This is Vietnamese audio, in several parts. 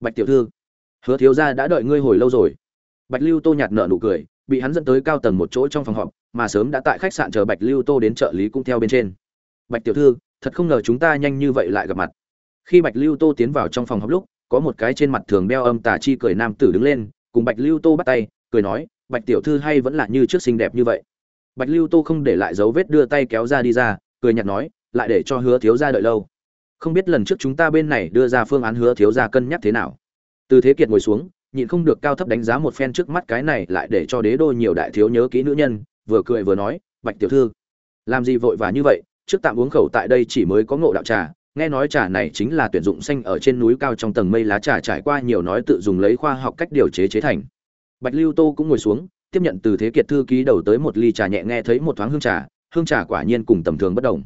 bạch tiểu thư, hứa thiếu gia đã đợi ngươi hồi lâu rồi. Bạch lưu tô nhạt nợ nụ cười, bị hắn dẫn tới cao tầng một chỗ trong phòng họp, mà sớm đã tại khách sạn chờ bạch lưu tô đến trợ lý cũng theo bên trên. Bạch tiểu thư, thật không ngờ chúng ta nhanh như vậy lại gặp mặt. Khi bạch lưu tô tiến vào trong phòng họp lúc, có một cái trên mặt thường đeo âm tà chi cười nam tử đứng lên, cùng bạch lưu tô bắt tay, cười nói, bạch tiểu thư hay vẫn là như trước xinh đẹp như vậy. Bạch lưu tô không để lại dấu vết đưa tay kéo ra đi ra, cười nhạt nói, lại để cho hứa thiếu gia đợi lâu không biết lần trước chúng ta bên này đưa ra phương án hứa thiếu gia cân nhắc thế nào. Từ thế kiệt ngồi xuống, nhịn không được cao thấp đánh giá một phen trước mắt cái này lại để cho đế đô nhiều đại thiếu nhớ kỹ nữ nhân, vừa cười vừa nói, bạch tiểu thư, làm gì vội vã như vậy? Trước tạm uống khẩu tại đây chỉ mới có ngộ đạo trà, nghe nói trà này chính là tuyển dụng xanh ở trên núi cao trong tầng mây lá trà trải qua nhiều nói tự dùng lấy khoa học cách điều chế chế thành. Bạch lưu tô cũng ngồi xuống, tiếp nhận từ thế kiệt thư ký đầu tới một ly trà nhẹ nghe thấy một thoáng hương trà hương trà quả nhiên cùng tầm thường bất đồng.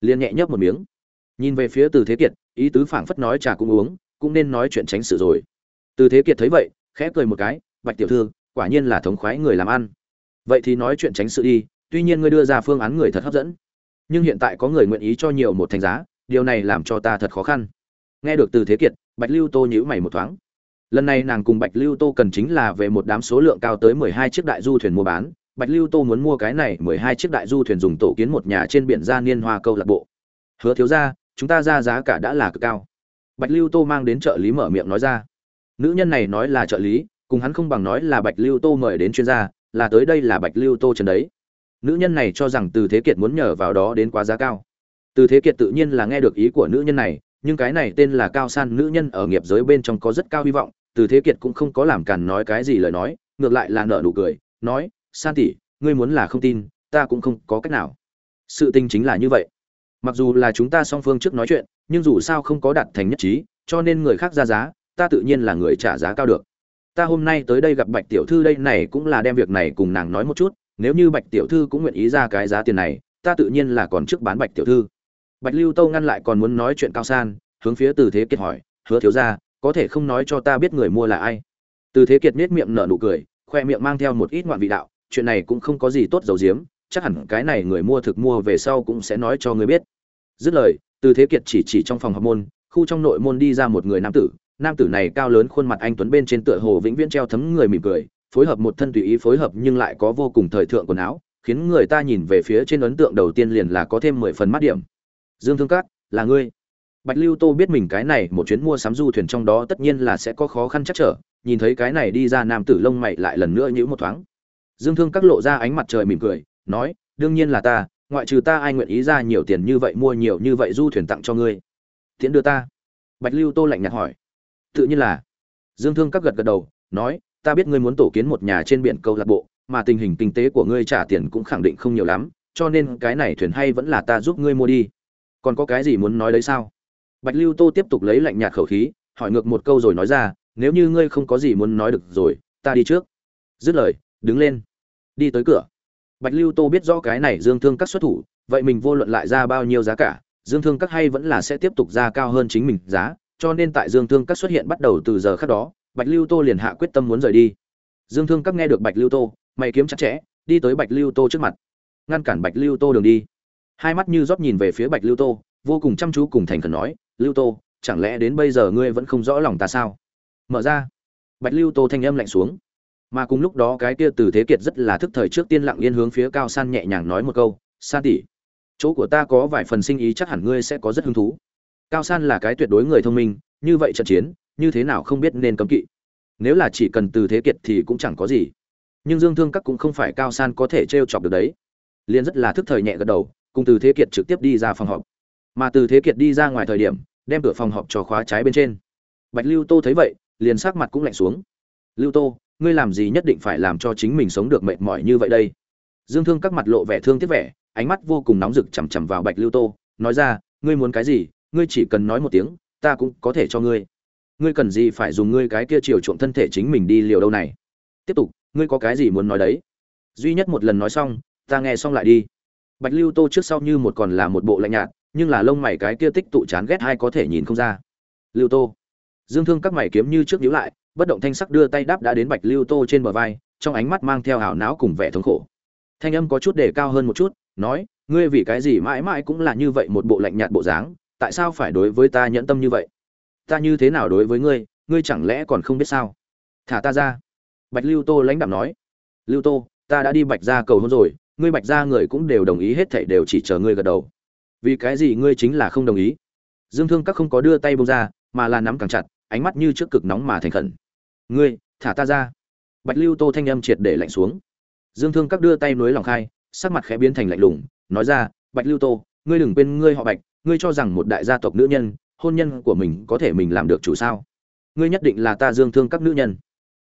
Liền nhẹ nhấp một miếng nhìn về phía từ thế kiệt, ý tứ phảng phất nói trà cũng uống, cũng nên nói chuyện tránh sự rồi. Từ thế kiệt thấy vậy, khẽ cười một cái, bạch tiểu thư, quả nhiên là thống khoái người làm ăn. Vậy thì nói chuyện tránh sự đi, tuy nhiên ngươi đưa ra phương án người thật hấp dẫn. Nhưng hiện tại có người nguyện ý cho nhiều một thành giá, điều này làm cho ta thật khó khăn. Nghe được từ thế kiệt, bạch lưu tô nhíu mày một thoáng. Lần này nàng cùng bạch lưu tô cần chính là về một đám số lượng cao tới mười hai chiếc đại du thuyền mua bán. Bạch lưu tô muốn mua cái này mười hai chiếc đại du thuyền dùng tổ kiến một nhà trên biển gia niên hoa câu lạc bộ. Hứa thiếu ra chúng ta ra giá cả đã là cực cao. Bạch lưu tô mang đến trợ lý mở miệng nói ra. Nữ nhân này nói là trợ lý, cùng hắn không bằng nói là bạch lưu tô mời đến chuyên gia, là tới đây là bạch lưu tô trần đấy. Nữ nhân này cho rằng từ thế kiệt muốn nhờ vào đó đến quá giá cao. Từ thế kiệt tự nhiên là nghe được ý của nữ nhân này, nhưng cái này tên là cao san nữ nhân ở nghiệp giới bên trong có rất cao hy vọng, từ thế kiệt cũng không có làm càn nói cái gì lời nói, ngược lại là nợ nụ cười, nói, san tỷ, ngươi muốn là không tin, ta cũng không có cách nào. Sự tình chính là như vậy mặc dù là chúng ta song phương trước nói chuyện, nhưng dù sao không có đạt thành nhất trí, cho nên người khác ra giá, ta tự nhiên là người trả giá cao được. Ta hôm nay tới đây gặp bạch tiểu thư đây này cũng là đem việc này cùng nàng nói một chút, nếu như bạch tiểu thư cũng nguyện ý ra cái giá tiền này, ta tự nhiên là còn trước bán bạch tiểu thư. Bạch lưu tâu ngăn lại còn muốn nói chuyện cao san, hướng phía từ thế kiệt hỏi, hứa thiếu ra có thể không nói cho ta biết người mua là ai? Từ thế kiệt nết miệng nở nụ cười, khoe miệng mang theo một ít ngoạn vị đạo, chuyện này cũng không có gì tốt dầu diếm chắc hẳn cái này người mua thực mua về sau cũng sẽ nói cho người biết. Dứt lời, từ thế kiệt chỉ chỉ trong phòng học môn, khu trong nội môn đi ra một người nam tử. Nam tử này cao lớn khuôn mặt anh tuấn bên trên tựa hồ vĩnh viễn treo thấm người mỉm cười, phối hợp một thân tùy ý phối hợp nhưng lại có vô cùng thời thượng quần áo, khiến người ta nhìn về phía trên ấn tượng đầu tiên liền là có thêm mười phần mắt điểm. Dương thương cát là ngươi. Bạch lưu tô biết mình cái này một chuyến mua sắm du thuyền trong đó tất nhiên là sẽ có khó khăn chắc trở, nhìn thấy cái này đi ra nam tử lông mày lại lần nữa nhíu một thoáng. Dương thương các lộ ra ánh mặt trời mỉm cười nói, đương nhiên là ta, ngoại trừ ta ai nguyện ý ra nhiều tiền như vậy mua nhiều như vậy du thuyền tặng cho ngươi? Tiễn đưa ta. Bạch lưu tô lạnh nhạt hỏi. Tự nhiên là. Dương thương các gật gật đầu, nói, ta biết ngươi muốn tổ kiến một nhà trên biển câu lạc bộ, mà tình hình kinh tế của ngươi trả tiền cũng khẳng định không nhiều lắm, cho nên cái này thuyền hay vẫn là ta giúp ngươi mua đi. Còn có cái gì muốn nói đấy sao? Bạch lưu tô tiếp tục lấy lạnh nhạt khẩu khí, hỏi ngược một câu rồi nói ra, nếu như ngươi không có gì muốn nói được rồi, ta đi trước. Dứt lời, đứng lên, đi tới cửa bạch lưu tô biết rõ cái này dương thương các xuất thủ, vậy mình vô luận lại ra bao nhiêu giá cả, dương thương các hay vẫn là sẽ tiếp tục ra cao hơn chính mình giá, cho nên tại dương thương các xuất hiện bắt đầu từ giờ khác đó, bạch lưu tô liền hạ quyết tâm muốn rời đi. Dương thương các nghe được bạch lưu tô, mày kiếm chặt chẽ, đi tới bạch lưu tô trước mặt. Ngăn cản bạch lưu tô đường đi. Hai mắt như rót nhìn về phía bạch lưu tô, vô cùng chăm chú cùng thành khẩn nói, lưu tô, chẳng lẽ đến bây giờ ngươi vẫn không rõ lòng ta sao? Mở ra. Bạch lưu tô thanh âm lạnh xuống mà cùng lúc đó cái kia từ thế kiệt rất là thức thời trước tiên lặng yên hướng phía cao san nhẹ nhàng nói một câu, san tỉ chỗ của ta có vài phần sinh ý chắc hẳn ngươi sẽ có rất hứng thú. Cao san là cái tuyệt đối người thông minh, như vậy trận chiến, như thế nào không biết nên cấm kỵ. Nếu là chỉ cần từ thế kiệt thì cũng chẳng có gì. Nhưng dương thương các cũng không phải cao san có thể t r e o chọc được đấy. Liền rất là thức thời nhẹ gật đầu, cùng từ thế kiệt trực tiếp đi ra phòng họp. Mà từ thế kiệt đi ra ngoài thời điểm, đem cửa phòng họp cho khóa trái bên trên. Bạch lưu tô thấy vậy, liền sắc mặt cũng lạnh xuống. Lưu tô ngươi làm gì nhất định phải làm cho chính mình sống được mệt mỏi như vậy đây? Dương thương các mặt lộ vẻ thương tiếc vẻ, ánh mắt vô cùng nóng rực chằm chằm vào bạch lưu tô, nói ra, ngươi muốn cái gì, ngươi chỉ cần nói một tiếng, ta cũng có thể cho ngươi. Ngươi cần gì phải dùng ngươi cái kia chiều chuộng thân thể chính mình đi liều đâu này? Tiếp tục, ngươi có cái gì muốn nói đấy? Duy nhất một lần nói xong, ta nghe xong lại đi. Bạch lưu tô trước sau như một còn là một bộ lạnh nhạt, nhưng là lông mày cái kia tích tụ chán ghét hay có thể nhìn không ra. Lưu tô. Dương thương các mày kiếm như trước nhíu lại bất động thanh sắc đưa tay đáp đã đến bạch lưu tô trên bờ vai, trong ánh mắt mang theo hảo não cùng vẻ thống khổ. Thanh âm có chút đề cao hơn một chút, nói, ngươi vì cái gì mãi mãi cũng là như vậy một bộ lạnh nhạt bộ dáng, tại sao phải đối với ta nhẫn tâm như vậy? Ta như thế nào đối với ngươi ngươi chẳng lẽ còn không biết sao? Thả ta ra. Bạch lưu tô lãnh đạm nói. Lưu tô, ta đã đi bạch ra cầu hôn rồi, ngươi bạch ra người cũng đều đồng ý hết thảy đều chỉ chờ ngươi gật đầu. Vì cái gì ngươi chính là không đồng ý? Dương thương các không có đưa tay bông ra, mà là nắm càng chặt, ánh mắt như trước cực nóng mà thành khẩn ngươi, thả ta ra. Bạch lưu tô thanh âm triệt để lạnh xuống. Dương thương các đưa tay nối lòng khai, sắc mặt khẽ biến thành lạnh lùng, nói ra, bạch lưu tô, ngươi đừng quên ngươi họ bạch, ngươi cho rằng một đại gia tộc nữ nhân, hôn nhân của mình có thể mình làm được chủ sao? Ngươi nhất định là ta dương thương các nữ nhân.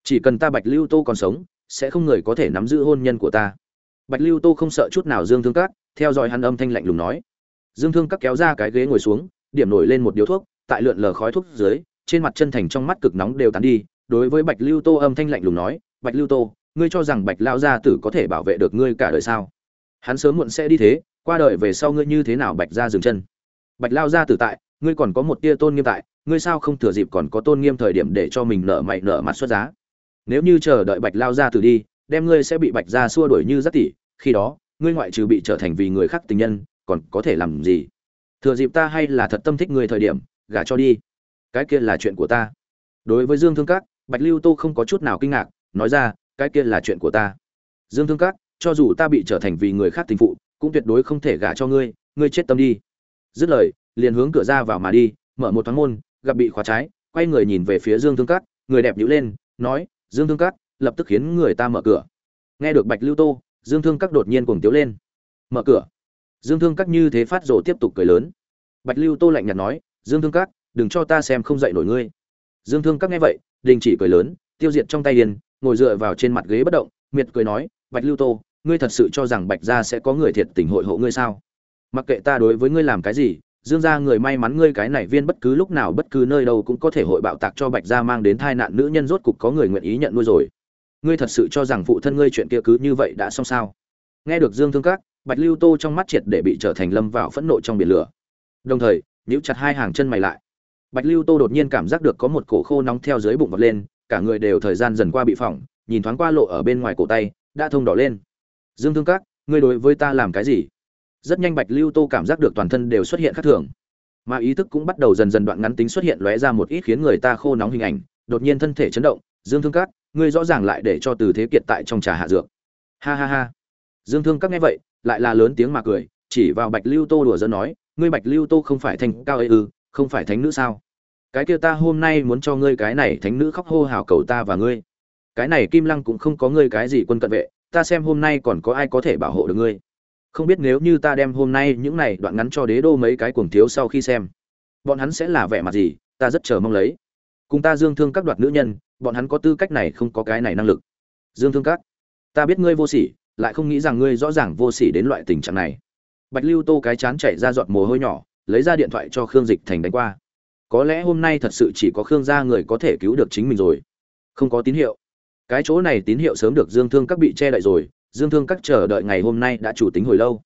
Chỉ cần ta bạch lưu tô còn sống, sẽ không người có thể nắm giữ hôn nhân của ta. Bạch lưu tô không sợ chút nào dương thương các, theo dõi hắn âm thanh lạnh lùng nói. Dương thương các kéo ra cái ghế ngồi xuống, điểm nổi lên một điếu thuốc, tại lượn lờ khói thuốc dưới, trên mặt chân thành trong mắt cực nóng đều tán đi đối với bạch lưu tô âm thanh lạnh lùng nói, bạch lưu tô, ngươi cho rằng bạch lao gia tử có thể bảo vệ được ngươi cả đời sao? Hắn sớm muộn sẽ đi thế, qua đời về sau ngươi như thế nào bạch ra dừng chân? Bạch lao gia tử tại, ngươi còn có một tia tôn nghiêm tại, ngươi sao không thừa dịp còn có tôn nghiêm thời điểm để cho mình nợ mày nợ mặt xuất giá? Nếu như chờ đợi bạch lao gia tử đi, đem ngươi sẽ bị bạch gia xua đuổi như rất tỷ khi đó, ngươi ngoại trừ bị trở thành vì người khác tình nhân, còn có thể làm gì? Thừa dịp ta hay là thật tâm thích ngươi thời điểm, gả cho đi. Cái kia là chuyện của ta. Đối với dương thương các bạch lưu tô không có chút nào kinh ngạc, nói ra, cái kia là chuyện của ta. Dương thương các, cho dù ta bị trở thành vì người khác tình phụ, cũng tuyệt đối không thể gả cho ngươi ngươi chết tâm đi. Dứt lời, liền hướng cửa ra vào mà đi, mở một thoáng môn, gặp bị khóa trái, quay người nhìn về phía dương thương các, người đẹp nhữ lên, nói, dương thương các, lập tức khiến người ta mở cửa. Nghe được bạch lưu tô, dương thương các đột nhiên cuồng tiếu lên. Mở cửa. Dương thương các như thế phát rồ tiếp tục cười lớn. Bạch lưu tô lạnh nhạt nói, dương thương các, đừng cho ta xem không dậy nổi ngươi dương thương các nghe vậy, đình chỉ cười lớn, tiêu diệt trong tay điền, ngồi dựa vào trên mặt ghế bất động, miệt cười nói, bạch lưu tô, ngươi thật sự cho rằng bạch gia sẽ có người thiệt tình hội hộ ngươi sao? Mặc kệ ta đối với ngươi làm cái gì, dương gia người may mắn ngươi cái này viên bất cứ lúc nào bất cứ nơi đâu cũng có thể hội bạo tạc cho bạch gia mang đến tai nạn, nữ nhân rốt cục có người nguyện ý nhận nuôi rồi. Ngươi thật sự cho rằng phụ thân ngươi chuyện kia cứ như vậy đã xong sao? Nghe được dương thương các, bạch lưu tô trong mắt triệt để bị trở thành lâm vào phẫn nộ trong biển lửa. Đồng thời, nhíu chặt hai hàng chân mày lại bạch lưu tô đột nhiên cảm giác được có một cổ khô nóng theo dưới bụng vọt lên, cả người đều thời gian dần qua bị phỏng, nhìn thoáng qua lộ ở bên ngoài cổ tay, đã thông đỏ lên. Dương thương các, ngươi đối với ta làm cái gì? Rất nhanh bạch lưu tô cảm giác được toàn thân đều xuất hiện khác thường. Mà ý thức cũng bắt đầu dần dần đoạn ngắn tính xuất hiện lóe ra một ít khiến người ta khô nóng hình ảnh, đột nhiên thân thể chấn động, dương thương các, ngươi rõ ràng lại để cho từ thế kiệt tại trong trà hạ dược. Ha ha ha. Dương thương các nghe vậy, lại là lớn tiếng mà cười, chỉ vào bạch lưu tô đùa giỡn nói, ngươi bạch lưu tô không phải thành cao ấy ư không phải thánh nữ sao? Cái kia ta hôm nay muốn cho ngươi cái này thánh nữ khóc hô hào cầu ta và ngươi. Cái này kim lăng cũng không có ngươi cái gì quân cận vệ, ta xem hôm nay còn có ai có thể bảo hộ được ngươi. Không biết nếu như ta đem hôm nay những này đoạn ngắn cho đế đô mấy cái cuồng thiếu sau khi xem, bọn hắn sẽ là vẻ mặt gì, ta rất chờ mong lấy. Cùng ta dương thương các đoạt nữ nhân, bọn hắn có tư cách này không có cái này năng lực. Dương thương các, ta biết ngươi vô sỉ, lại không nghĩ rằng ngươi rõ ràng vô sỉ đến loại tình trạng này. Bạch lưu tô cái chán chảy ra giọt mồ hôi nhỏ lấy ra điện thoại cho khương dịch thành đánh qua. Có lẽ hôm nay thật sự chỉ có khương gia người có thể cứu được chính mình rồi. Không có tín hiệu. Cái chỗ này tín hiệu sớm được dương thương các bị che đậy rồi. Dương thương các chờ đợi ngày hôm nay đã chủ tính hồi lâu.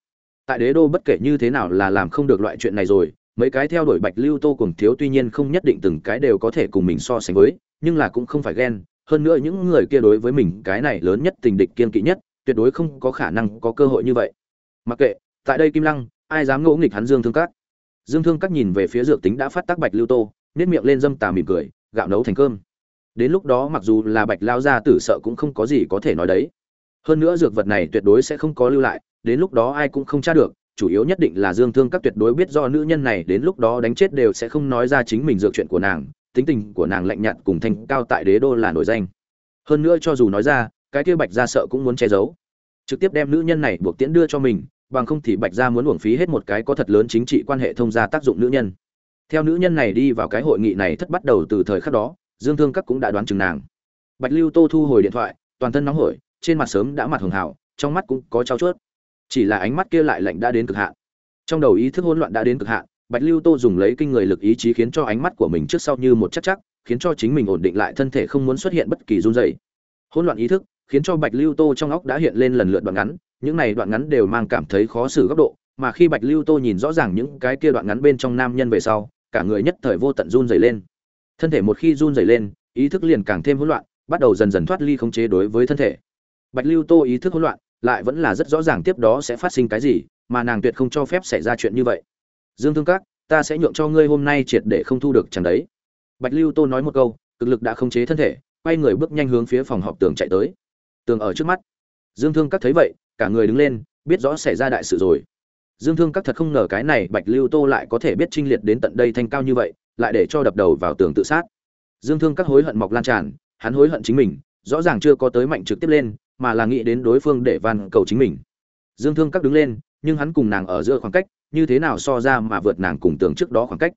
Tại đế đô bất kể như thế nào là làm không được loại chuyện này rồi. Mấy cái theo đuổi bạch lưu tô cùng thiếu tuy nhiên không nhất định từng cái đều có thể cùng mình so sánh với, nhưng là cũng không phải ghen. Hơn nữa những người kia đối với mình cái này lớn nhất tình địch kiên kỵ nhất, tuyệt đối không có khả năng có cơ hội như vậy. Mặc kệ, tại đây kim lăng, ai dám ngỗ nghịch hắn dương thương các? Dương thương các nhìn về phía dược tính đã phát tác bạch lưu tô nếp miệng lên dâm tà mỉm cười, gạo nấu thành cơm. Đến lúc đó mặc dù là bạch lao gia tử sợ cũng không có gì có thể nói đấy. Hơn nữa dược vật này tuyệt đối sẽ không có lưu lại, đến lúc đó ai cũng không tra được, chủ yếu nhất định là dương thương các tuyệt đối biết do nữ nhân này đến lúc đó đánh chết đều sẽ không nói ra chính mình dược chuyện của nàng, tính tình của nàng lạnh nhạt cùng thanh cao tại đế đô là nổi danh. Hơn nữa cho dù nói ra, cái kia bạch gia sợ cũng muốn che giấu. Trực tiếp đem nữ nhân này buộc tiễn đưa cho mình bằng không thì bạch gia muốn uổng phí hết một cái có thật lớn chính trị quan hệ thông gia tác dụng nữ nhân. Theo nữ nhân này đi vào cái hội nghị này thất bắt đầu từ thời khắc đó, dương thương các cũng đã đoán chừng nàng. Bạch lưu tô thu hồi điện thoại, toàn thân nóng hổi, trên mặt sớm đã mặt hường hảo trong mắt cũng có trao chuốt. Chỉ là ánh mắt kia lại lạnh đã đến cực hạn. Trong đầu ý thức hỗn loạn đã đến cực hạn, bạch lưu tô dùng lấy kinh người lực ý chí khiến cho ánh mắt của mình trước sau như một chắc chắc, khiến cho chính mình ổn định lại thân thể không muốn xuất hiện bất kỳ run dày hỗn loạn ý thức khiến cho bạch lưu tô trong óc đã hiện lên lần lượt đoạn ngắn, những này đoạn ngắn đều mang cảm thấy khó xử góc độ, mà khi bạch lưu tô nhìn rõ ràng những cái kia đoạn ngắn bên trong nam nhân về sau, cả người nhất thời vô tận run rẩy lên. Thân thể một khi run rẩy lên, ý thức liền càng thêm hỗn loạn, bắt đầu dần dần thoát ly khống chế đối với thân thể. Bạch lưu tô ý thức hỗn loạn, lại vẫn là rất rõ ràng tiếp đó sẽ phát sinh cái gì, mà nàng tuyệt không cho phép xảy ra chuyện như vậy. Dương thương các, ta sẽ nhượng cho ngươi hôm nay triệt để không thu được chẳng đấy. Bạch lưu tô nói một câu, cực lực đã khống chế thân thể, quay người bước nhanh hướng phía phòng họp tường chạy tới tường ở trước mắt. Dương thương các thấy vậy, cả người đứng lên, biết rõ xảy ra đại sự rồi. Dương thương các thật không ngờ cái này bạch lưu tô lại có thể biết trinh liệt đến tận đây thanh cao như vậy, lại để cho đập đầu vào tường tự sát. Dương thương các hối hận mọc lan tràn, hắn hối hận chính mình, rõ ràng chưa có tới mạnh trực tiếp lên, mà là nghĩ đến đối phương để van cầu chính mình. Dương thương các đứng lên, nhưng hắn cùng nàng ở giữa khoảng cách, như thế nào so ra mà vượt nàng cùng tường trước đó khoảng cách.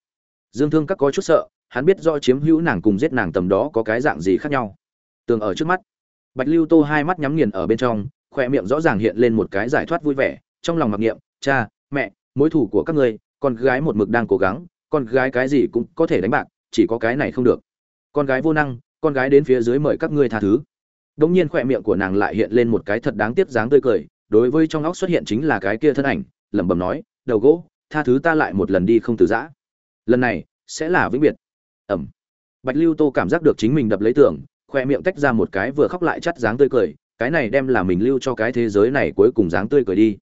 Dương thương các có chút sợ, hắn biết rõ chiếm hữu nàng cùng giết nàng tầm đó có cái dạng gì khác nhau. Tường ở trước mắt bạch lưu tô hai mắt nhắm nghiền ở bên trong khoe miệng rõ ràng hiện lên một cái giải thoát vui vẻ, trong lòng mặc niệm, cha, mẹ, mối thủ của các ngươi, con gái một mực đang cố gắng, con gái cái gì cũng có thể đánh bạc, chỉ có cái này không được. Con gái vô năng, con gái đến phía dưới mời các ngươi tha thứ. Đống nhiên khoe miệng của nàng lại hiện lên một cái thật đáng tiếc dáng tươi cười, đối với trong óc xuất hiện chính là cái kia thân ảnh, lẩm bẩm nói, đầu gỗ, tha thứ ta lại một lần đi không từ giã. Lần này sẽ là vĩnh biệt. Ẩm. Bạch lưu tô cảm giác được chính mình đập lấy tường khoe miệng tách ra một cái vừa khóc lại chắt dáng tươi cười, cái này đem là mình lưu cho cái thế giới này cuối cùng dáng tươi cười đi.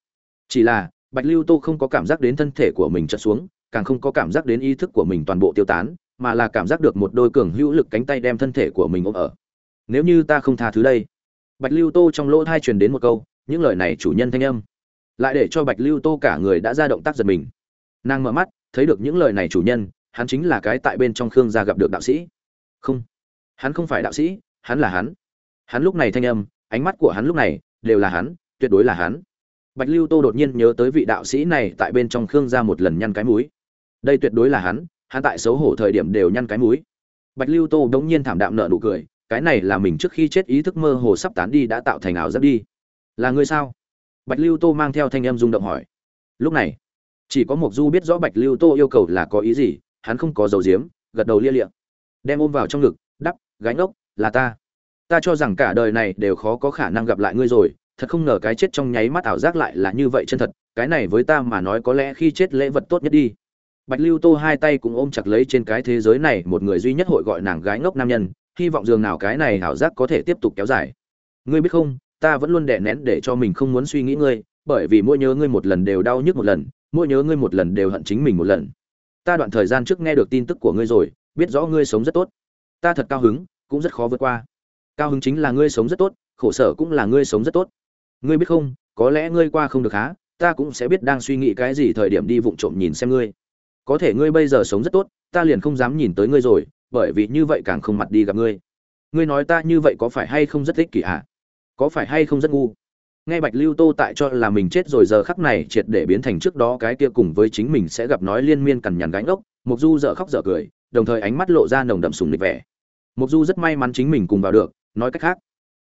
Chỉ là, bạch lưu tô không có cảm giác đến thân thể của mình chật xuống, càng không có cảm giác đến ý thức của mình toàn bộ tiêu tán, mà là cảm giác được một đôi cường hữu lực cánh tay đem thân thể của mình ôm ở. Nếu như ta không tha thứ đây. Bạch lưu tô trong lỗ thai truyền đến một câu, những lời này chủ nhân thanh âm. Lại để cho bạch lưu tô cả người đã ra động tác giật mình. Nàng mở mắt, thấy được những lời này chủ nhân, hắn chính là cái tại bên trong khương gia gặp được đạo sĩ. Không hắn không phải đạo sĩ, hắn là hắn. Hắn lúc này thanh âm, ánh mắt của hắn lúc này, đều là hắn, tuyệt đối là hắn. Bạch lưu tô đột nhiên nhớ tới vị đạo sĩ này tại bên trong khương ra một lần nhăn cái mũi. Đây tuyệt đối là hắn hắn tại xấu hổ thời điểm đều nhăn cái mũi. Bạch lưu tô đống nhiên thảm đạm nợ nụ cười, cái này là mình trước khi chết ý thức mơ hồ sắp tán đi đã tạo thành ảo giác đi. Là ngươi sao? Bạch lưu tô mang theo thanh em rung động hỏi. Lúc này, chỉ có mộc du biết rõ bạch lưu tô yêu cầu là có ý gì, hắn không có dầu diếm gật đầu lia liệng đem ôm vào trong ngực Gái gánh ốc là ta. Ta cho rằng cả đời này đều khó có khả năng gặp lại ngươi rồi, thật không ngờ cái chết trong nháy mắt ảo giác lại là như vậy chân thật, cái này với ta mà nói có lẽ khi chết lễ vật tốt nhất đi. Bạch lưu tô hai tay cũng ôm chặt lấy trên cái thế giới này một người duy nhất hội gọi nàng gái ngốc nam nhân, hy vọng dường nào cái này ảo giác có thể tiếp tục kéo dài. Ngươi biết không, ta vẫn luôn đè nén để cho mình không muốn suy nghĩ ngươi, bởi vì mỗi nhớ ngươi một lần đều đau nhức một lần, mỗi nhớ ngươi một lần đều hận chính mình một lần. Ta đoạn thời gian trước nghe được tin tức của ngươi rồi, biết rõ ngươi sống rất tốt ta thật cao hứng, cũng rất khó vượt qua. Cao hứng chính là ngươi sống rất tốt, khổ sở cũng là ngươi sống rất tốt. Ngươi biết không, có lẽ ngươi qua không được há, ta cũng sẽ biết đang suy nghĩ cái gì thời điểm đi vụng trộm nhìn xem ngươi. Có thể ngươi bây giờ sống rất tốt, ta liền không dám nhìn tới ngươi rồi, bởi vì như vậy càng không mặt đi gặp ngươi. Ngươi nói ta như vậy có phải hay không rất thích kỷ ạ? À? có phải hay không rất ngu? Nghe bạch lưu tô tại cho là mình chết rồi giờ khắc này triệt để biến thành trước đó cái kia cùng với chính mình sẽ gặp nói liên miên cằn nhằn gánh ốc, mục du dở khóc dở cười đồng thời ánh mắt lộ ra nồng đậm sùng lịch vẻ. Mục du rất may mắn chính mình cùng vào được, nói cách khác,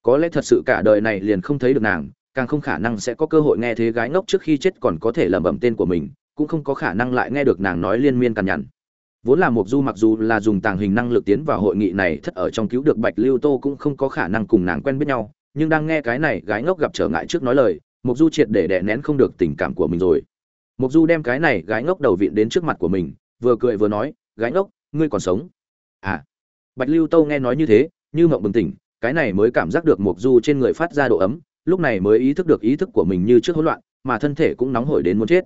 có lẽ thật sự cả đời này liền không thấy được nàng, càng không khả năng sẽ có cơ hội nghe thế gái ngốc trước khi chết còn có thể lẩm bẩm tên của mình, cũng không có khả năng lại nghe được nàng nói liên miên cằn nhằn. Vốn là mục du mặc dù là dùng tàng hình năng lực tiến vào hội nghị này thất ở trong cứu được bạch lưu tô cũng không có khả năng cùng nàng quen biết nhau, nhưng đang nghe cái này gái ngốc gặp trở ngại trước nói lời mục du triệt để đè nén không được tình cảm của mình rồi. Mục du đem cái này gái ngốc đầu viện đến trước mặt của mình, vừa cười vừa nói, gái ngốc ngươi còn sống. À bạch lưu tô nghe nói như thế, như mộng bừng tỉnh, cái này mới cảm giác được Mộc du trên người phát ra độ ấm, lúc này mới ý thức được ý thức của mình như trước hỗn loạn, mà thân thể cũng nóng hổi đến muốn chết.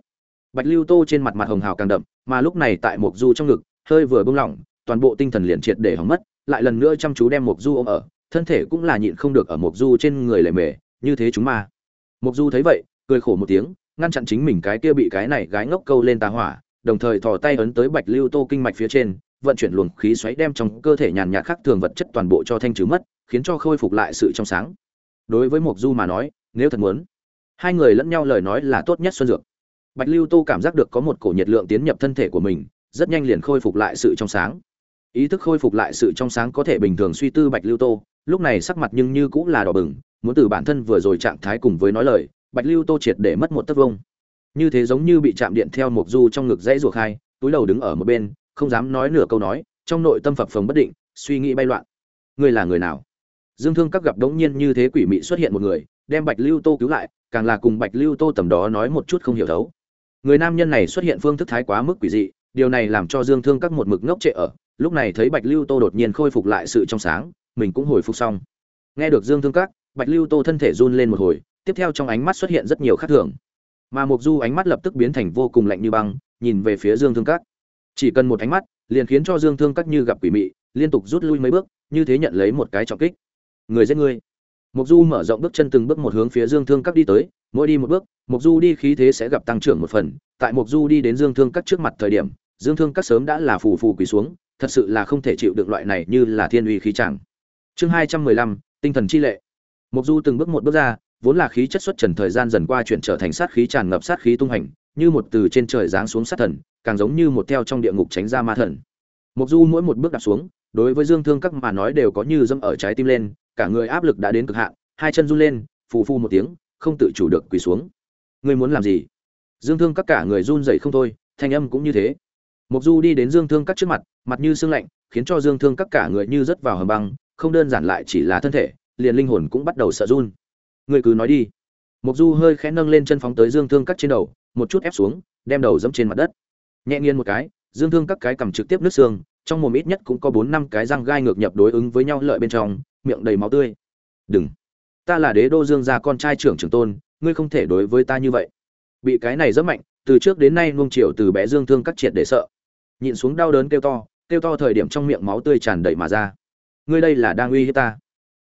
Bạch lưu tô trên mặt mặt hồng hào càng đậm, mà lúc này tại Mộc du trong ngực, hơi vừa bung lỏng, toàn bộ tinh thần liền triệt để hỏng mất, lại lần nữa chăm chú đem Mộc du ôm ở, thân thể cũng là nhịn không được ở Mộc du trên người lề mề, như thế chúng ma. Mộc du thấy vậy, cười khổ một tiếng, ngăn chặn chính mình cái kia bị cái này gái ngốc câu lên tà hỏa, đồng thời thò tay ấn tới bạch lưu tô kinh mạch phía trên vận chuyển luồng khí xoáy đem trong cơ thể nhàn nhạt khác thường vật chất toàn bộ cho thanh trừ mất, khiến cho khôi phục lại sự trong sáng. Đối với Mộc du mà nói, nếu thật muốn, hai người lẫn nhau lời nói là tốt nhất xuân dược. Bạch lưu tô cảm giác được có một cổ nhiệt lượng tiến nhập thân thể của mình, rất nhanh liền khôi phục lại sự trong sáng. Ý thức khôi phục lại sự trong sáng có thể bình thường suy tư bạch lưu tô, lúc này sắc mặt nhưng như cũng là đỏ bừng, muốn từ bản thân vừa rồi trạng thái cùng với nói lời, bạch lưu tô triệt để mất một tấc vông. Như thế giống như bị chạm điện theo Mộc du trong ngực dãy ruột hai, túi đầu đứng ở một bên không dám nói nửa câu nói, trong nội tâm phập phồng bất định, suy nghĩ bay loạn. Ngươi là người nào? Dương thương các gặp đống nhiên như thế quỷ mị xuất hiện một người, đem bạch lưu tô cứu lại, càng là cùng bạch lưu tô tầm đó nói một chút không hiểu thấu. Người nam nhân này xuất hiện phương thức thái quá mức quỷ dị, điều này làm cho dương thương các một mực ngốc trệ ở, lúc này thấy bạch lưu tô đột nhiên khôi phục lại sự trong sáng, mình cũng hồi phục xong. Nghe được dương thương các, bạch lưu tô thân thể run lên một hồi, tiếp theo trong ánh mắt xuất hiện rất nhiều khác thường. Mà mục du ánh mắt lập tức biến thành vô cùng lạnh như băng, nhìn về phía dương thương các chỉ cần một ánh mắt, liền khiến cho dương thương các như gặp quỷ mị, liên tục rút lui mấy bước, như thế nhận lấy một cái trọng kích. Người giết người. Mục du mở rộng bước chân từng bước một hướng phía dương thương các đi tới, mỗi đi một bước mục du đi khí thế sẽ gặp tăng trưởng một phần. Tại mục du đi đến dương thương các trước mặt thời điểm, dương thương các sớm đã là phù phù quỳ xuống, thật sự là không thể chịu được loại này như là thiên uy khí chẳng. Chương hai trăm mười lăm, tinh thần chi lệ. Mục du từng bước một bước ra, vốn là khí chất xuất trần thời gian dần qua chuyển trở thành sát khí tràn ngập sát khí tung hành, như một từ trên trời giáng xuống sát thần càng giống như một theo trong địa ngục tránh ra ma thần. Mục du mỗi một bước đặt xuống, đối với dương thương các mà nói đều có như dâm ở trái tim lên, cả người áp lực đã đến cực hạn, hai chân run lên, phù phu một tiếng, không tự chủ được quỳ xuống. Ngươi muốn làm gì? Dương thương các cả người run dậy không thôi, thanh âm cũng như thế. Mục du đi đến dương thương các trước mặt mặt như sương lạnh, khiến cho dương thương các cả người như rớt vào hầm băng, không đơn giản lại chỉ là thân thể, liền linh hồn cũng bắt đầu sợ run. Ngươi cứ nói đi. Mục du hơi khẽ nâng lên chân phóng tới dương thương các trên đầu, một chút ép xuống, đem đầu dẫm trên mặt đất nhẹ nghiêng một cái, dương thương các cái cầm trực tiếp nước xương, trong mồm ít nhất cũng có bốn năm cái răng gai ngược nhập đối ứng với nhau lợi bên trong, miệng đầy máu tươi. Đừng. Ta là đế đô dương gia con trai trưởng trưởng tôn, ngươi không thể đối với ta như vậy. Bị cái này rất mạnh, từ trước đến nay nuông chiều từ bé dương thương cắt triệt để sợ. Nhịn xuống đau đớn kêu to kêu to thời điểm trong miệng máu tươi tràn đầy mà ra. Ngươi đây là đang uy hiếp ta.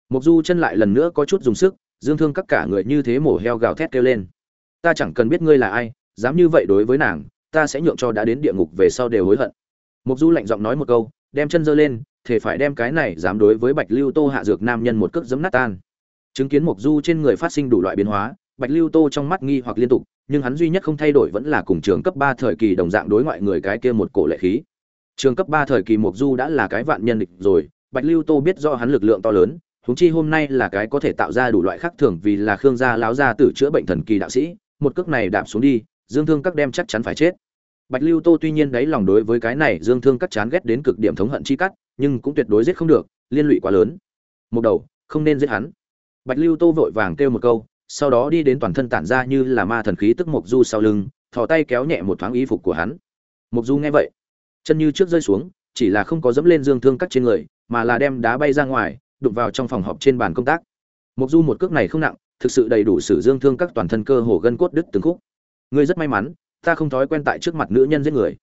Mục du chân lại lần nữa có chút dùng sức, dương thương các cả người như thế mổ heo gào thét kêu lên. Ta chẳng cần biết ngươi là ai, dám như vậy đối với nàng ta sẽ nhượng cho đã đến địa ngục về sau đều hối hận. Mục du lạnh giọng nói một câu, đem chân giơ lên thể phải đem cái này dám đối với bạch lưu tô hạ dược nam nhân một cước giấm nát tan. Chứng kiến mục du trên người phát sinh đủ loại biến hóa, bạch lưu tô trong mắt nghi hoặc liên tục, nhưng hắn duy nhất không thay đổi vẫn là cùng trường cấp ba thời kỳ đồng dạng đối ngoại người cái kia một cổ lệ khí. Trường cấp ba thời kỳ mục du đã là cái vạn nhân địch rồi, bạch lưu tô biết do hắn lực lượng to lớn, huống chi hôm nay là cái có thể tạo ra đủ loại khác thường vì là khương gia láo gia tử chữa bệnh thần kỳ đạo sĩ, một cước này đạp xuống đi dương thương các đem chắc chắn phải chết. Bạch lưu tô tuy nhiên đáy lòng đối với cái này dương thương các chán ghét đến cực điểm thống hận chi cắt, nhưng cũng tuyệt đối giết không được, liên lụy quá lớn. Một đầu, không nên giết hắn. Bạch lưu tô vội vàng kêu một câu, sau đó đi đến toàn thân tản ra như là ma thần khí tức mộc du sau lưng, thò tay kéo nhẹ một thoáng y phục của hắn. Mộc du nghe vậy, chân như trước rơi xuống, chỉ là không có dẫm lên dương thương cắt trên người, mà là đem đá bay ra ngoài, đụng vào trong phòng họp trên bàn công tác. Mộc du một cước này không nặng, thực sự đầy đủ sử dương thương các toàn thân cơ hồ gân cốt đứt từng khúc ngươi rất may mắn, ta không thói quen tại trước mặt nữ nhân giết người.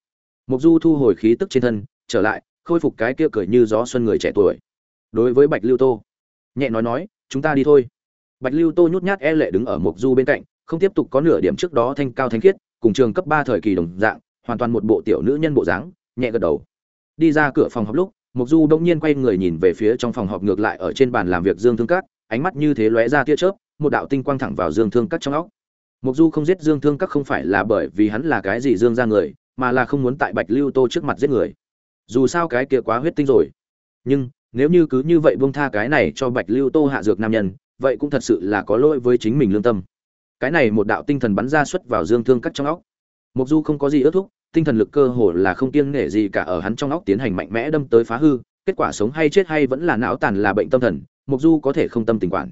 Mộc du thu hồi khí tức trên thân, trở lại, khôi phục cái kia cười như gió xuân người trẻ tuổi. Đối với bạch lưu tô, nhẹ nói nói, chúng ta đi thôi. Bạch lưu tô nhút nhát e lệ đứng ở mộc du bên cạnh, không tiếp tục có nửa điểm trước đó thanh cao thanh khiết, cùng trường cấp ba thời kỳ đồng dạng, hoàn toàn một bộ tiểu nữ nhân bộ dáng, nhẹ gật đầu. Đi ra cửa phòng họp lúc, mộc du đông nhiên quay người nhìn về phía trong phòng họp ngược lại ở trên bàn làm việc dương thương cát ánh mắt như thế lóe ra tia chớp, một đạo tinh quang thẳng vào dương thương cát trong óc mộc du không giết dương thương các không phải là bởi vì hắn là cái gì dương ra người, mà là không muốn tại bạch lưu tô trước mặt giết người. Dù sao cái kia quá huyết tinh rồi. Nhưng, nếu như cứ như vậy buông tha cái này cho bạch lưu tô hạ dược nam nhân, vậy cũng thật sự là có lỗi với chính mình lương tâm. Cái này một đạo tinh thần bắn ra xuất vào dương thương cắt trong óc. Mục du không có gì ước thúc, tinh thần lực cơ hồ là không kiêng nể gì cả ở hắn trong óc tiến hành mạnh mẽ đâm tới phá hư, kết quả sống hay chết hay vẫn là não tàn là bệnh tâm thần, mục du có thể không tâm tình quản.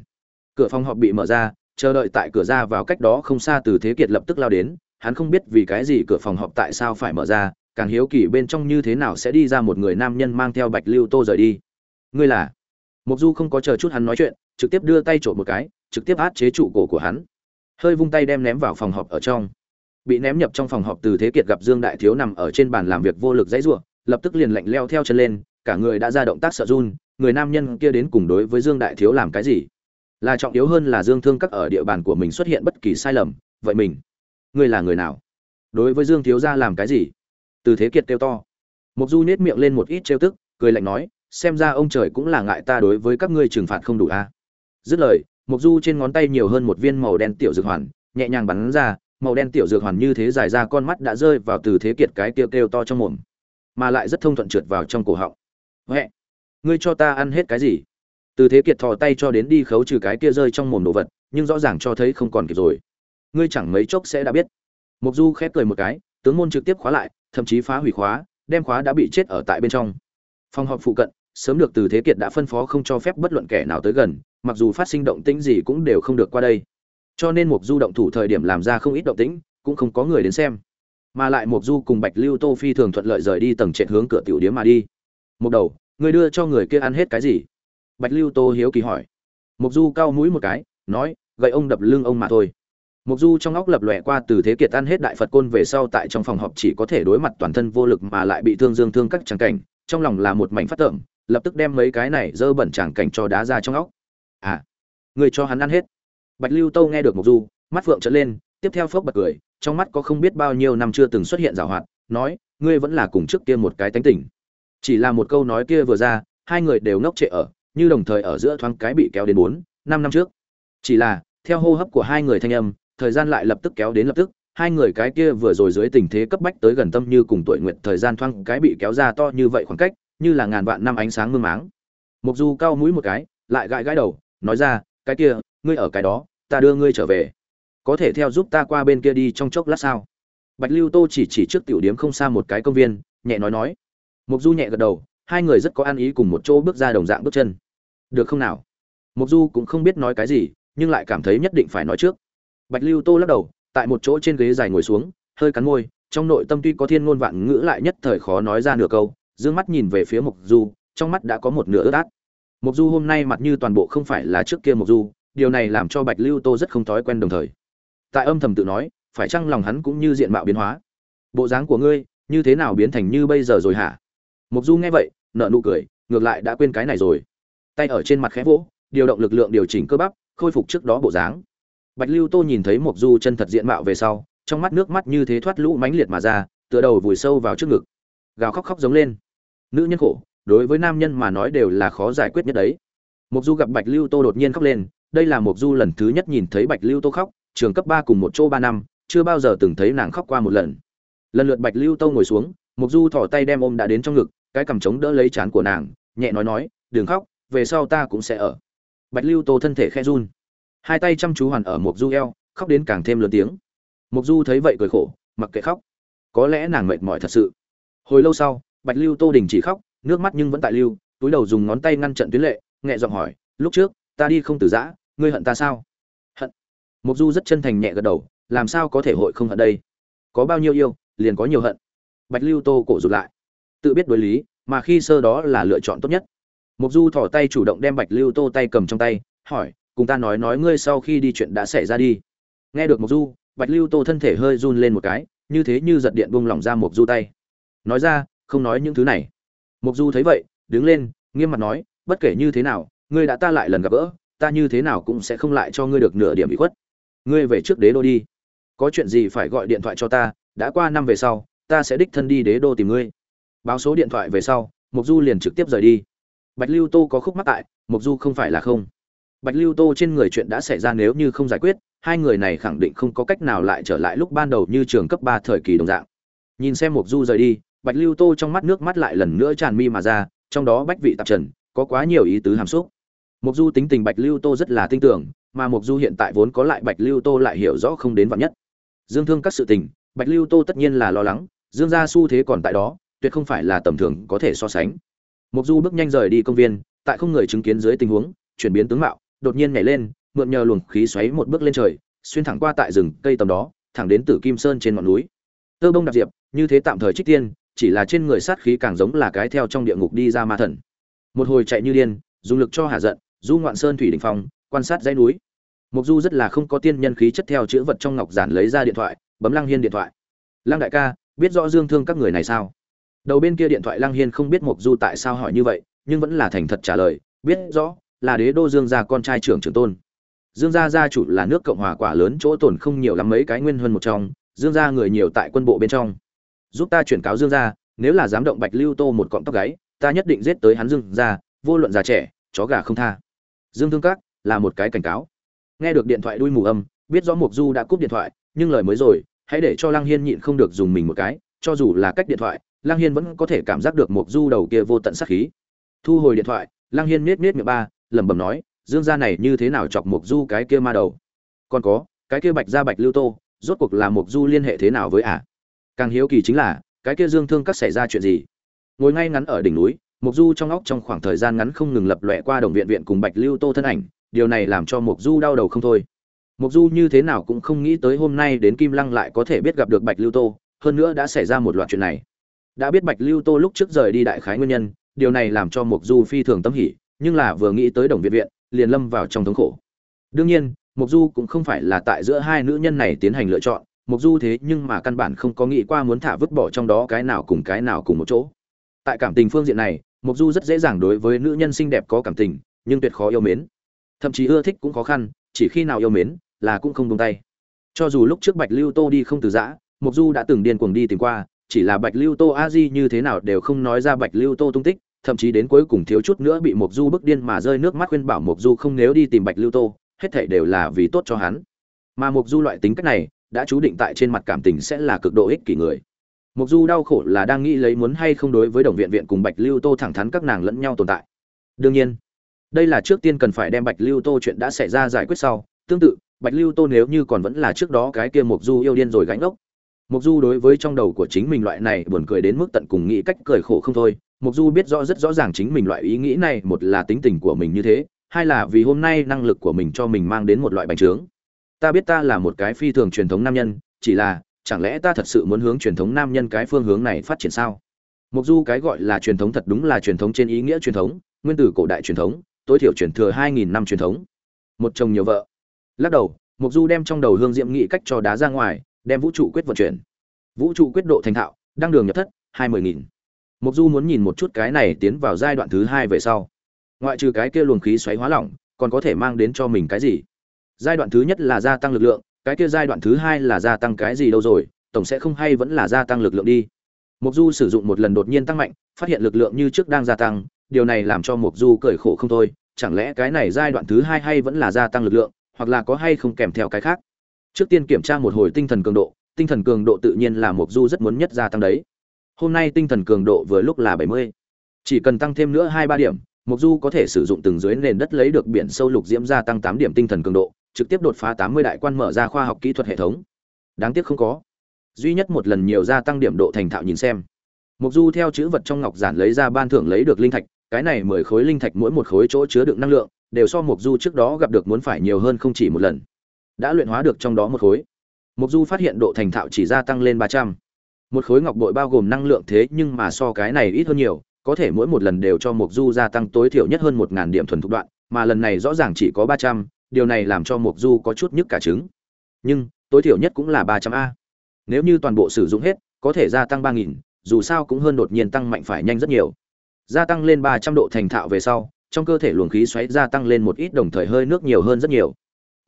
Cửa phòng họp bị mở ra chờ đợi tại cửa ra vào cách đó không xa từ thế kiệt lập tức lao đến, hắn không biết vì cái gì cửa phòng họp tại sao phải mở ra, càng hiếu kỳ bên trong như thế nào sẽ đi ra một người nam nhân mang theo bạch lưu tô rời đi. Ngươi là? Mục du không có chờ chút hắn nói chuyện, trực tiếp đưa tay trộm một cái, trực tiếp át chế trụ cổ của hắn. Hơi vung tay đem ném vào phòng họp ở trong. Bị ném nhập trong phòng họp từ thế kiệt gặp dương đại thiếu nằm ở trên bàn làm việc vô lực dãy ruộng lập tức liền lạnh leo theo chân lên, cả người đã ra động tác sợ run, người nam nhân kia đến cùng đối với dương đại thiếu làm cái gì? Là trọng yếu hơn là dương thương các ở địa bàn của mình xuất hiện bất kỳ sai lầm. Vậy mình, ngươi là người nào? Đối với dương thiếu gia làm cái gì? Từ thế kiệt kêu to. Mục du nhếch miệng lên một ít trêu tức, cười lạnh nói, xem ra ông trời cũng là ngại ta đối với các ngươi trừng phạt không đủ a. À. dứt lời mục du trên ngón tay nhiều hơn một viên màu đen tiểu dược hoàn, nhẹ nhàng bắn ra, màu đen tiểu dược hoàn như thế dài ra con mắt đã rơi vào từ thế kiệt cái kêu kêu to trong mồm, mà lại rất thông thuận trượt vào trong cổ họng. Huệ, ngươi cho ta ăn hết cái gì? Từ thế kiệt thò tay cho đến đi khấu trừ cái kia rơi trong mồm đồ vật, nhưng rõ ràng cho thấy không còn kịp rồi. Ngươi chẳng mấy chốc sẽ đã biết. Mục du khép cười một cái, tướng môn trực tiếp khóa lại, thậm chí phá hủy khóa, đem khóa đã bị chết ở tại bên trong. Phòng họp phụ cận, sớm được từ thế kiệt đã phân phó không cho phép bất luận kẻ nào tới gần, mặc dù phát sinh động tĩnh gì cũng đều không được qua đây. Cho nên mục du động thủ thời điểm làm ra không ít động tĩnh, cũng không có người đến xem. Mà lại mục du cùng bạch lưu tô phi thường thuận lợi rời đi tầng trệt hướng cửa tiểu điếm mà đi. Một đầu người đưa cho người kia ăn hết cái gì? Bạch lưu tô hiếu kỳ hỏi. Mục du cao mũi một cái nói gậy ông đập lưng ông mà thôi. Mộc Du trong óc lập lòe qua từ thế kiệt ăn hết đại Phật côn về sau tại trong phòng họp chỉ có thể đối mặt toàn thân vô lực mà lại bị thương dương thương các chẳng cảnh, trong lòng là một mảnh phát tởm, lập tức đem mấy cái này dơ bẩn chẳng cảnh cho đá ra trong óc. À người cho hắn ăn hết. Bạch lưu tô nghe được mộc du mắt phượng trở lên tiếp theo phốc bật cười trong mắt có không biết bao nhiêu năm chưa từng xuất hiện giảo hoạt nói ngươi vẫn là cùng trước kia một cái tánh tỉnh chỉ là một câu nói kia vừa ra hai người đều ngốc trệ ở như đồng thời ở giữa thoáng cái bị kéo đến bốn, năm năm trước. Chỉ là, theo hô hấp của hai người thanh âm, thời gian lại lập tức kéo đến lập tức, hai người cái kia vừa rồi dưới tình thế cấp bách tới gần tâm như cùng tuổi nguyện thời gian thoáng cái bị kéo ra to như vậy khoảng cách, như là ngàn vạn năm ánh sáng mương máng. Mục du cao mũi một cái, lại gãi gãi đầu, nói ra, cái kia, ngươi ở cái đó, ta đưa ngươi trở về. Có thể theo giúp ta qua bên kia đi trong chốc lát sao? Bạch lưu tô chỉ chỉ trước tiểu điếm không xa một cái công viên, nhẹ nói nói. Mục du nhẹ gật đầu, hai người rất có ăn ý cùng một chỗ bước ra đồng dạng bước chân được không nào? Mục du cũng không biết nói cái gì, nhưng lại cảm thấy nhất định phải nói trước. Bạch lưu tô lắc đầu, tại một chỗ trên ghế dài ngồi xuống, hơi cắn môi, trong nội tâm tuy có thiên ngôn vạn ngữ lại nhất thời khó nói ra nửa câu, dương mắt nhìn về phía mục du, trong mắt đã có một nửa ướt át. Mục du hôm nay mặt như toàn bộ không phải là trước kia mục du, điều này làm cho bạch lưu tô rất không thói quen đồng thời. Tại âm thầm tự nói, phải chăng lòng hắn cũng như diện mạo biến hóa? Bộ dáng của ngươi, như thế nào biến thành như bây giờ rồi hả? Mục du nghe vậy nợ nụ cười, ngược lại đã quên cái này rồi tay ở trên mặt khẽ vỗ, điều động lực lượng điều chỉnh cơ bắp, khôi phục trước đó bộ dáng. Bạch lưu tô nhìn thấy Mộc du chân thật diện mạo về sau, trong mắt nước mắt như thế thoát lũ mãnh liệt mà ra, tựa đầu vùi sâu vào trước ngực. Gào khóc khóc giống lên. Nữ nhân khổ, đối với nam nhân mà nói đều là khó giải quyết nhất đấy. Mộc du gặp bạch lưu tô đột nhiên khóc lên, đây là Mộc du lần thứ nhất nhìn thấy bạch lưu tô khóc, trường cấp ba cùng một chỗ ba năm, chưa bao giờ từng thấy nàng khóc qua một lần. Lần lượt bạch lưu tô ngồi xuống, Mộc du thò tay đem ôm đã đến trong ngực, cái cằm trống đỡ lấy chán của nàng, nhẹ nói nói, đừng khóc về sau ta cũng sẽ ở. Bạch lưu tô thân thể khe run. Hai tay chăm chú hoàn ở mục du eo, khóc đến càng thêm lớn tiếng. Mục du thấy vậy cười khổ, mặc kệ khóc. Có lẽ nàng mệt mỏi thật sự. Hồi lâu sau, bạch lưu tô đình chỉ khóc, nước mắt nhưng vẫn tại lưu, túi đầu dùng ngón tay ngăn trận tuyến lệ, nhẹ giọng hỏi, lúc trước, ta đi không từ giã, ngươi hận ta sao? Hận. Mục du rất chân thành nhẹ gật đầu, làm sao có thể hội không hận đây? Có bao nhiêu yêu, liền có nhiều hận. Bạch lưu tô cổ rụt lại. Tự biết đối lý, mà khi sơ đó là lựa chọn tốt nhất mục du thỏ tay chủ động đem bạch lưu tô tay cầm trong tay, hỏi, cùng ta nói nói ngươi sau khi đi chuyện đã xảy ra đi. Nghe được mục du, bạch lưu tô thân thể hơi run lên một cái, như thế như giật điện buông lỏng ra mục du tay. Nói ra, không nói những thứ này. Mục du thấy vậy, đứng lên, nghiêm mặt nói, bất kể như thế nào, ngươi đã ta lại lần gặp gỡ, ta như thế nào cũng sẽ không lại cho ngươi được nửa điểm bị khuất. Ngươi về trước đế đô đi. Có chuyện gì phải gọi điện thoại cho ta, đã qua năm về sau, ta sẽ đích thân đi đế đô tìm ngươi. Báo số điện thoại về sau, mục du liền trực tiếp rời đi bạch lưu tô có khúc mắc tại mục du không phải là không. Bạch lưu tô trên người chuyện đã xảy ra nếu như không giải quyết, hai người này khẳng định không có cách nào lại trở lại lúc ban đầu như trường cấp ba thời kỳ đồng dạng. Nhìn xem mục du rời đi, bạch lưu tô trong mắt nước mắt lại lần nữa tràn mi mà ra, trong đó bách vị tạp trần, có quá nhiều ý tứ hàm xúc. Mục du tính tình bạch lưu tô rất là tin tưởng, mà mục du hiện tại vốn có lại bạch lưu tô lại hiểu rõ không đến vạn nhất. Dương thương các sự tình, bạch lưu tô tất nhiên là lo lắng, dương gia xu thế còn tại đó, tuyệt không phải là tầm thường có thể so sánh mục du bước nhanh rời đi công viên, tại không người chứng kiến dưới tình huống, chuyển biến tướng mạo, đột nhiên nhảy lên, mượn nhờ luồng khí xoáy một bước lên trời, xuyên thẳng qua tại rừng cây tầm đó, thẳng đến tử kim sơn trên ngọn núi. Tơ bông đạp diệp, như thế tạm thời trích tiên, chỉ là trên người sát khí càng giống là cái theo trong địa ngục đi ra ma thần. Một hồi chạy như điên, dùng lực cho hạ giận, du ngoạn sơn thủy đình phong, quan sát dãy núi. Mục du rất là không có tiên nhân khí chất theo chữ vật trong ngọc giản lấy ra điện thoại, bấm lăng hiên điện thoại. Lăng đại ca, biết rõ dương thương các người này sao? Đầu bên kia điện thoại lăng hiên không biết mục du tại sao hỏi như vậy, nhưng vẫn là thành thật trả lời, biết rõ, là đế đô dương gia con trai trưởng trưởng tôn. Dương gia gia chủ là nước cộng hòa quả lớn chỗ tổn không nhiều lắm mấy cái nguyên hơn một trong, dương gia người nhiều tại quân bộ bên trong. Giúp ta chuyển cáo dương gia, nếu là dám động bạch lưu tô một cọng tóc gáy, ta nhất định giết tới hắn dương gia, vô luận già trẻ, chó gà không tha. Dương thương các, là một cái cảnh cáo. Nghe được điện thoại đuôi mù âm, biết rõ mục du đã cúp điện thoại, nhưng lời mới rồi, hãy để cho lăng hiên nhịn không được dùng mình một cái, cho dù là cách điện thoại lăng hiên vẫn có thể cảm giác được một du đầu kia vô tận sát khí. Thu hồi điện thoại lăng hiên miết miết miệng ba, lẩm bẩm nói, dương gia này như thế nào chọc một du cái kia ma đầu? Còn có, cái kia bạch gia bạch lưu tô, rốt cuộc là một du liên hệ thế nào với ả càng hiếu kỳ chính là, cái kia dương thương các xảy ra chuyện gì? Ngồi ngay ngắn ở đỉnh núi, Mộc du trong óc trong khoảng thời gian ngắn không ngừng lập lòe qua đồng viện viện cùng bạch lưu tô thân ảnh, điều này làm cho Mộc du đau đầu không thôi. Mộc du như thế nào cũng không nghĩ tới hôm nay đến kim lăng lại có thể biết gặp được bạch lưu tô, hơn nữa đã xảy ra một loạt chuyện này đã biết bạch lưu tô lúc trước rời đi đại khái nguyên nhân, điều này làm cho mục du phi thường tâm hỉ, nhưng là vừa nghĩ tới đồng viện viện, liền lâm vào trong thống khổ. Đương nhiên mục du cũng không phải là tại giữa hai nữ nhân này tiến hành lựa chọn mục du thế nhưng mà căn bản không có nghĩ qua muốn thả vứt bỏ trong đó cái nào cùng cái nào cùng một chỗ. Tại cảm tình phương diện này mục du rất dễ dàng đối với nữ nhân xinh đẹp có cảm tình, nhưng tuyệt khó yêu mến. Thậm chí ưa thích cũng khó khăn, chỉ khi nào yêu mến là cũng không buông tay. Cho dù lúc trước bạch lưu tô đi không từ giã mục du đã từng điên cuồng đi tìm qua chỉ là bạch lưu tô a di như thế nào đều không nói ra bạch lưu tô tung tích, thậm chí đến cuối cùng thiếu chút nữa bị Mộc du bức điên mà rơi nước mắt khuyên bảo Mộc du không nếu đi tìm bạch lưu tô, hết thảy đều là vì tốt cho hắn. Mà Mộc du loại tính cách này, đã chú định tại trên mặt cảm tình sẽ là cực độ ích kỷ người. Mộc du đau khổ là đang nghĩ lấy muốn hay không đối với đồng viện viện cùng bạch lưu tô thẳng thắn các nàng lẫn nhau tồn tại. Đương nhiên, đây là trước tiên cần phải đem bạch lưu tô chuyện đã xảy ra giải quyết sau. Tương tự, bạch lưu tô nếu như còn vẫn là trước đó cái kia Mộc du yêu điên rồi gánh ốc Mộc du đối với trong đầu của chính mình loại này buồn cười đến mức tận cùng nghĩ cách cười khổ không thôi. Mộc du biết rõ rất rõ ràng chính mình loại ý nghĩ này, một là tính tình của mình như thế, hai là vì hôm nay năng lực của mình cho mình mang đến một loại bánh trướng. Ta biết ta là một cái phi thường truyền thống nam nhân, chỉ là, chẳng lẽ ta thật sự muốn hướng truyền thống nam nhân cái phương hướng này phát triển sao? Mộc du cái gọi là truyền thống thật đúng là truyền thống trên ý nghĩa truyền thống, nguyên tử cổ đại truyền thống, tối thiểu truyền thừa hai nghìn năm truyền thống. Một chồng nhiều vợ. Lắc đầu Mộc du đem trong đầu hương diệm nghĩ cách cho đá ra ngoài đem vũ trụ quyết vận chuyển. Vũ trụ quyết độ thành thạo, đăng đường nhập thất, hai mươi nghìn. Mục du muốn nhìn một chút cái này tiến vào giai đoạn thứ hai về sau. Ngoại trừ cái kia luồng khí xoáy hóa lỏng, còn có thể mang đến cho mình cái gì? Giai đoạn thứ nhất là gia tăng lực lượng, cái kia giai đoạn thứ hai là gia tăng cái gì đâu rồi, tổng sẽ không hay vẫn là gia tăng lực lượng đi. Mục du sử dụng một lần đột nhiên tăng mạnh, phát hiện lực lượng như trước đang gia tăng, điều này làm cho mục du cười khổ không thôi, chẳng lẽ cái này giai đoạn thứ hai hay vẫn là gia tăng lực lượng, hoặc là có hay không kèm theo cái khác? Trước tiên kiểm tra một hồi tinh thần cường độ, tinh thần cường độ tự nhiên là mục du rất muốn nhất gia tăng đấy. Hôm nay tinh thần cường độ vừa lúc là bảy mươi. Chỉ cần tăng thêm nữa hai ba điểm mục du có thể sử dụng từng dưới nền đất lấy được biển sâu lục diễm gia tăng tám điểm tinh thần cường độ, trực tiếp đột phá tám mươi đại quan mở ra khoa học kỹ thuật hệ thống. Đáng tiếc không có. Duy nhất một lần nhiều gia tăng điểm độ thành thạo nhìn xem. Mục du theo chữ vật trong ngọc giản lấy ra ban thưởng lấy được linh thạch, cái này mười khối linh thạch mỗi một khối chỗ chứa đựng năng lượng, đều so mục du trước đó gặp được muốn phải nhiều hơn không chỉ một lần đã luyện hóa được trong đó một khối. Mục du phát hiện độ thành thạo chỉ gia tăng lên ba trăm. Một khối ngọc bội bao gồm năng lượng thế nhưng mà so cái này ít hơn nhiều, có thể mỗi một lần đều cho mục du gia tăng tối thiểu nhất hơn một ngàn điểm thuần thục đoạn, mà lần này rõ ràng chỉ có ba trăm, điều này làm cho mục du có chút nhức cả trứng. Nhưng, tối thiểu nhất cũng là ba trăm a. Nếu như toàn bộ sử dụng hết, có thể gia tăng ba nghìn, dù sao cũng hơn đột nhiên tăng mạnh phải nhanh rất nhiều. Gia tăng lên ba trăm độ thành thạo về sau, trong cơ thể luồng khí xoáy gia tăng lên một ít đồng thời hơi nước nhiều hơn rất nhiều.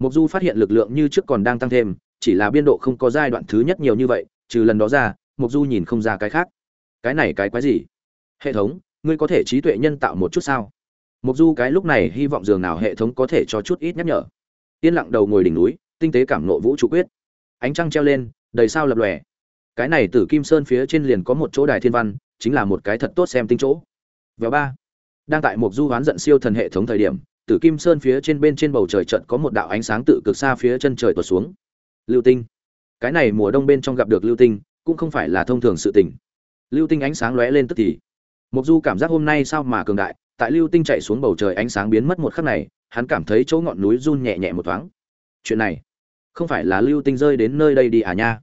Mộc du phát hiện lực lượng như trước còn đang tăng thêm, chỉ là biên độ không có giai đoạn thứ nhất nhiều như vậy, trừ lần đó ra, Mộc du nhìn không ra cái khác. Cái này cái quái gì? Hệ thống, ngươi có thể trí tuệ nhân tạo một chút sao? Mộc du cái lúc này hy vọng dường nào hệ thống có thể cho chút ít nhắc nhở. Yên lặng đầu ngồi đỉnh núi, tinh tế cảm ngộ vũ trụ quyết. Ánh trăng treo lên, đầy sao lập lòe. Cái này Tử kim sơn phía trên liền có một chỗ đài thiên văn, chính là một cái thật tốt xem tinh chỗ. Vèo ba. Đang tại Mộc du hoán giận siêu thần hệ thống thời điểm tử kim sơn phía trên bên trên bầu trời chợt có một đạo ánh sáng tự cực xa phía chân trời tuột xuống. Lưu tinh. Cái này mùa đông bên trong gặp được lưu tinh, cũng không phải là thông thường sự tình. Lưu tinh ánh sáng lóe lên tức thì. Mộc du cảm giác hôm nay sao mà cường đại, tại lưu tinh chạy xuống bầu trời ánh sáng biến mất một khắc này, hắn cảm thấy chỗ ngọn núi run nhẹ nhẹ một thoáng. Chuyện này, không phải là lưu tinh rơi đến nơi đây đi à nha.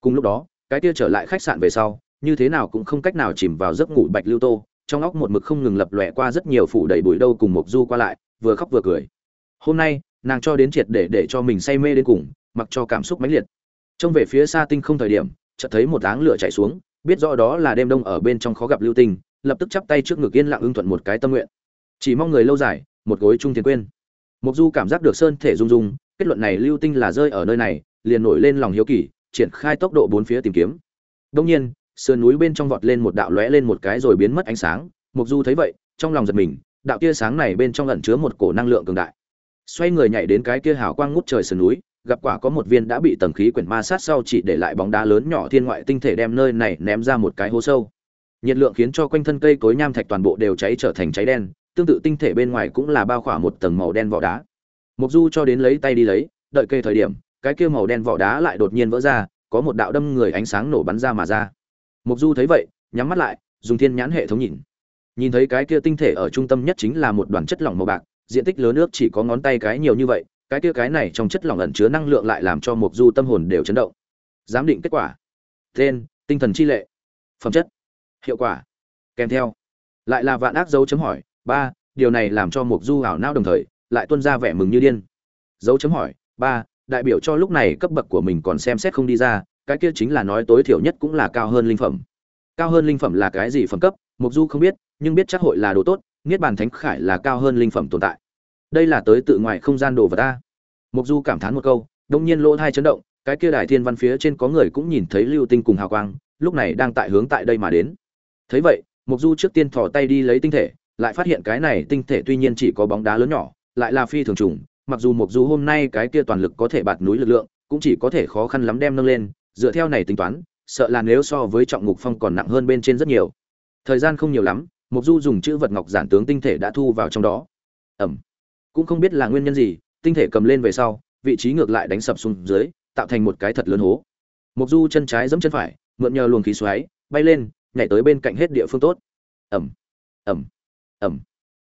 Cùng lúc đó, cái kia trở lại khách sạn về sau, như thế nào cũng không cách nào chìm vào giấc ngủ bạch lưu tô, trong óc một mực không ngừng lập lòe qua rất nhiều phủ đầy bụi đâu cùng Mộc du qua lại vừa khóc vừa cười. Hôm nay, nàng cho đến triệt để để cho mình say mê đến cùng, mặc cho cảm xúc mãnh liệt. Trông về phía xa tinh không thời điểm, chợt thấy một áng lửa chạy xuống, biết rõ đó là đêm đông ở bên trong khó gặp lưu tinh, lập tức chắp tay trước ngực yên lặng ưng thuận một cái tâm nguyện. Chỉ mong người lâu dài, một gối trung thiên quên. Mục du cảm giác được sơn thể rung rung, kết luận này lưu tinh là rơi ở nơi này, liền nổi lên lòng hiếu kỳ, triển khai tốc độ bốn phía tìm kiếm. Đông nhiên, sườn núi bên trong vọt lên một đạo lóe lên một cái rồi biến mất ánh sáng. Mục du thấy vậy, trong lòng giật mình đạo tia sáng này bên trong ẩn chứa một cổ năng lượng cường đại. Xoay người nhảy đến cái kia hào quang ngút trời sườn núi, gặp quả có một viên đã bị tầng khí quyển ma sát sau chỉ để lại bóng đá lớn nhỏ thiên ngoại tinh thể đem nơi này ném ra một cái hố sâu. Nhiệt lượng khiến cho quanh thân cây cối nham thạch toàn bộ đều cháy trở thành cháy đen, tương tự tinh thể bên ngoài cũng là bao khỏa một tầng màu đen vỏ đá. Mục du cho đến lấy tay đi lấy, đợi cây thời điểm, cái kia màu đen vỏ đá lại đột nhiên vỡ ra, có một đạo đâm người ánh sáng nổ bắn ra mà ra. Mục du thấy vậy, nhắm mắt lại, dùng thiên nhãn hệ thống nhìn nhìn thấy cái kia tinh thể ở trung tâm nhất chính là một đoàn chất lỏng màu bạc, diện tích lớn nước chỉ có ngón tay cái nhiều như vậy, cái kia cái này trong chất lỏng ẩn chứa năng lượng lại làm cho mục du tâm hồn đều chấn động. Giám định kết quả. Tên, tinh thần chi lệ. Phẩm chất. Hiệu quả. Kèm theo. Lại là vạn ác dấu chấm hỏi, ba, điều này làm cho mục du ảo não đồng thời, lại tuân ra vẻ mừng như điên. Dấu chấm hỏi, ba, đại biểu cho lúc này cấp bậc của mình còn xem xét không đi ra, cái kia chính là nói tối thiểu nhất cũng là cao hơn linh phẩm. Cao hơn linh phẩm là cái gì phẩm cấp mục du không biết nhưng biết chắc hội là đồ tốt, niết bàn thánh khải là cao hơn linh phẩm tồn tại. Đây là tới tự ngoài không gian đồ vật ta. Mục du cảm thán một câu, đông nhiên lỗ thai chấn động, cái kia đài thiên văn phía trên có người cũng nhìn thấy lưu tinh cùng hào quang, lúc này đang tại hướng tại đây mà đến. Thấy vậy mục du trước tiên thò tay đi lấy tinh thể, lại phát hiện cái này tinh thể tuy nhiên chỉ có bóng đá lớn nhỏ, lại là phi thường trùng, mặc dù mục du hôm nay cái kia toàn lực có thể bạt núi lực lượng, cũng chỉ có thể khó khăn lắm đem nâng lên, dựa theo này tính toán, sợ là nếu so với trọng ngục phong còn nặng hơn bên trên rất nhiều. Thời gian không nhiều lắm mục du dùng chữ vật ngọc giản tướng tinh thể đã thu vào trong đó. Ẩm. Cũng không biết là nguyên nhân gì, tinh thể cầm lên về sau, vị trí ngược lại đánh sập xuống dưới, tạo thành một cái thật lớn hố. Mục du chân trái giẫm chân phải, mượn nhờ luồng khí xoáy, bay lên, nhảy tới bên cạnh hết địa phương tốt. Ẩm. Ẩm. Ẩm.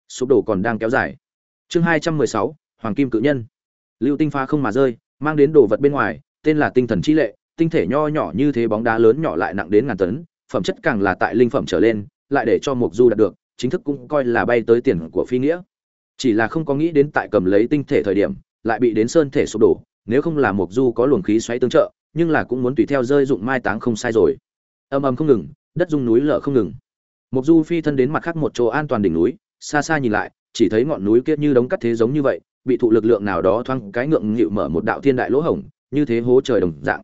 Sụp đổ còn đang kéo dài. Chương hai trăm mười sáu, hoàng kim cự nhân. Lưu tinh pha không mà rơi, mang đến đồ vật bên ngoài, tên là tinh thần chi lệ, tinh thể nho nhỏ như thế bóng đá lớn nhỏ lại nặng đến ngàn tấn, phẩm chất càng là tại linh phẩm trở lên lại để cho mục du đạt được, chính thức cũng coi là bay tới tiền của phi nghĩa. Chỉ là không có nghĩ đến tại cầm lấy tinh thể thời điểm, lại bị đến sơn thể sụp đổ, nếu không là mục du có luồng khí xoáy tương trợ, nhưng là cũng muốn tùy theo rơi dụng mai táng không sai rồi. Âm âm không ngừng, đất rung núi lở không ngừng. Mục du phi thân đến mặt khác một chỗ an toàn đỉnh núi, xa xa nhìn lại, chỉ thấy ngọn núi kia như đống cắt thế giống như vậy, bị thụ lực lượng nào đó thoang cái ngượng nghịu mở một đạo thiên đại lỗ hổng, như thế hố trời đồng dạng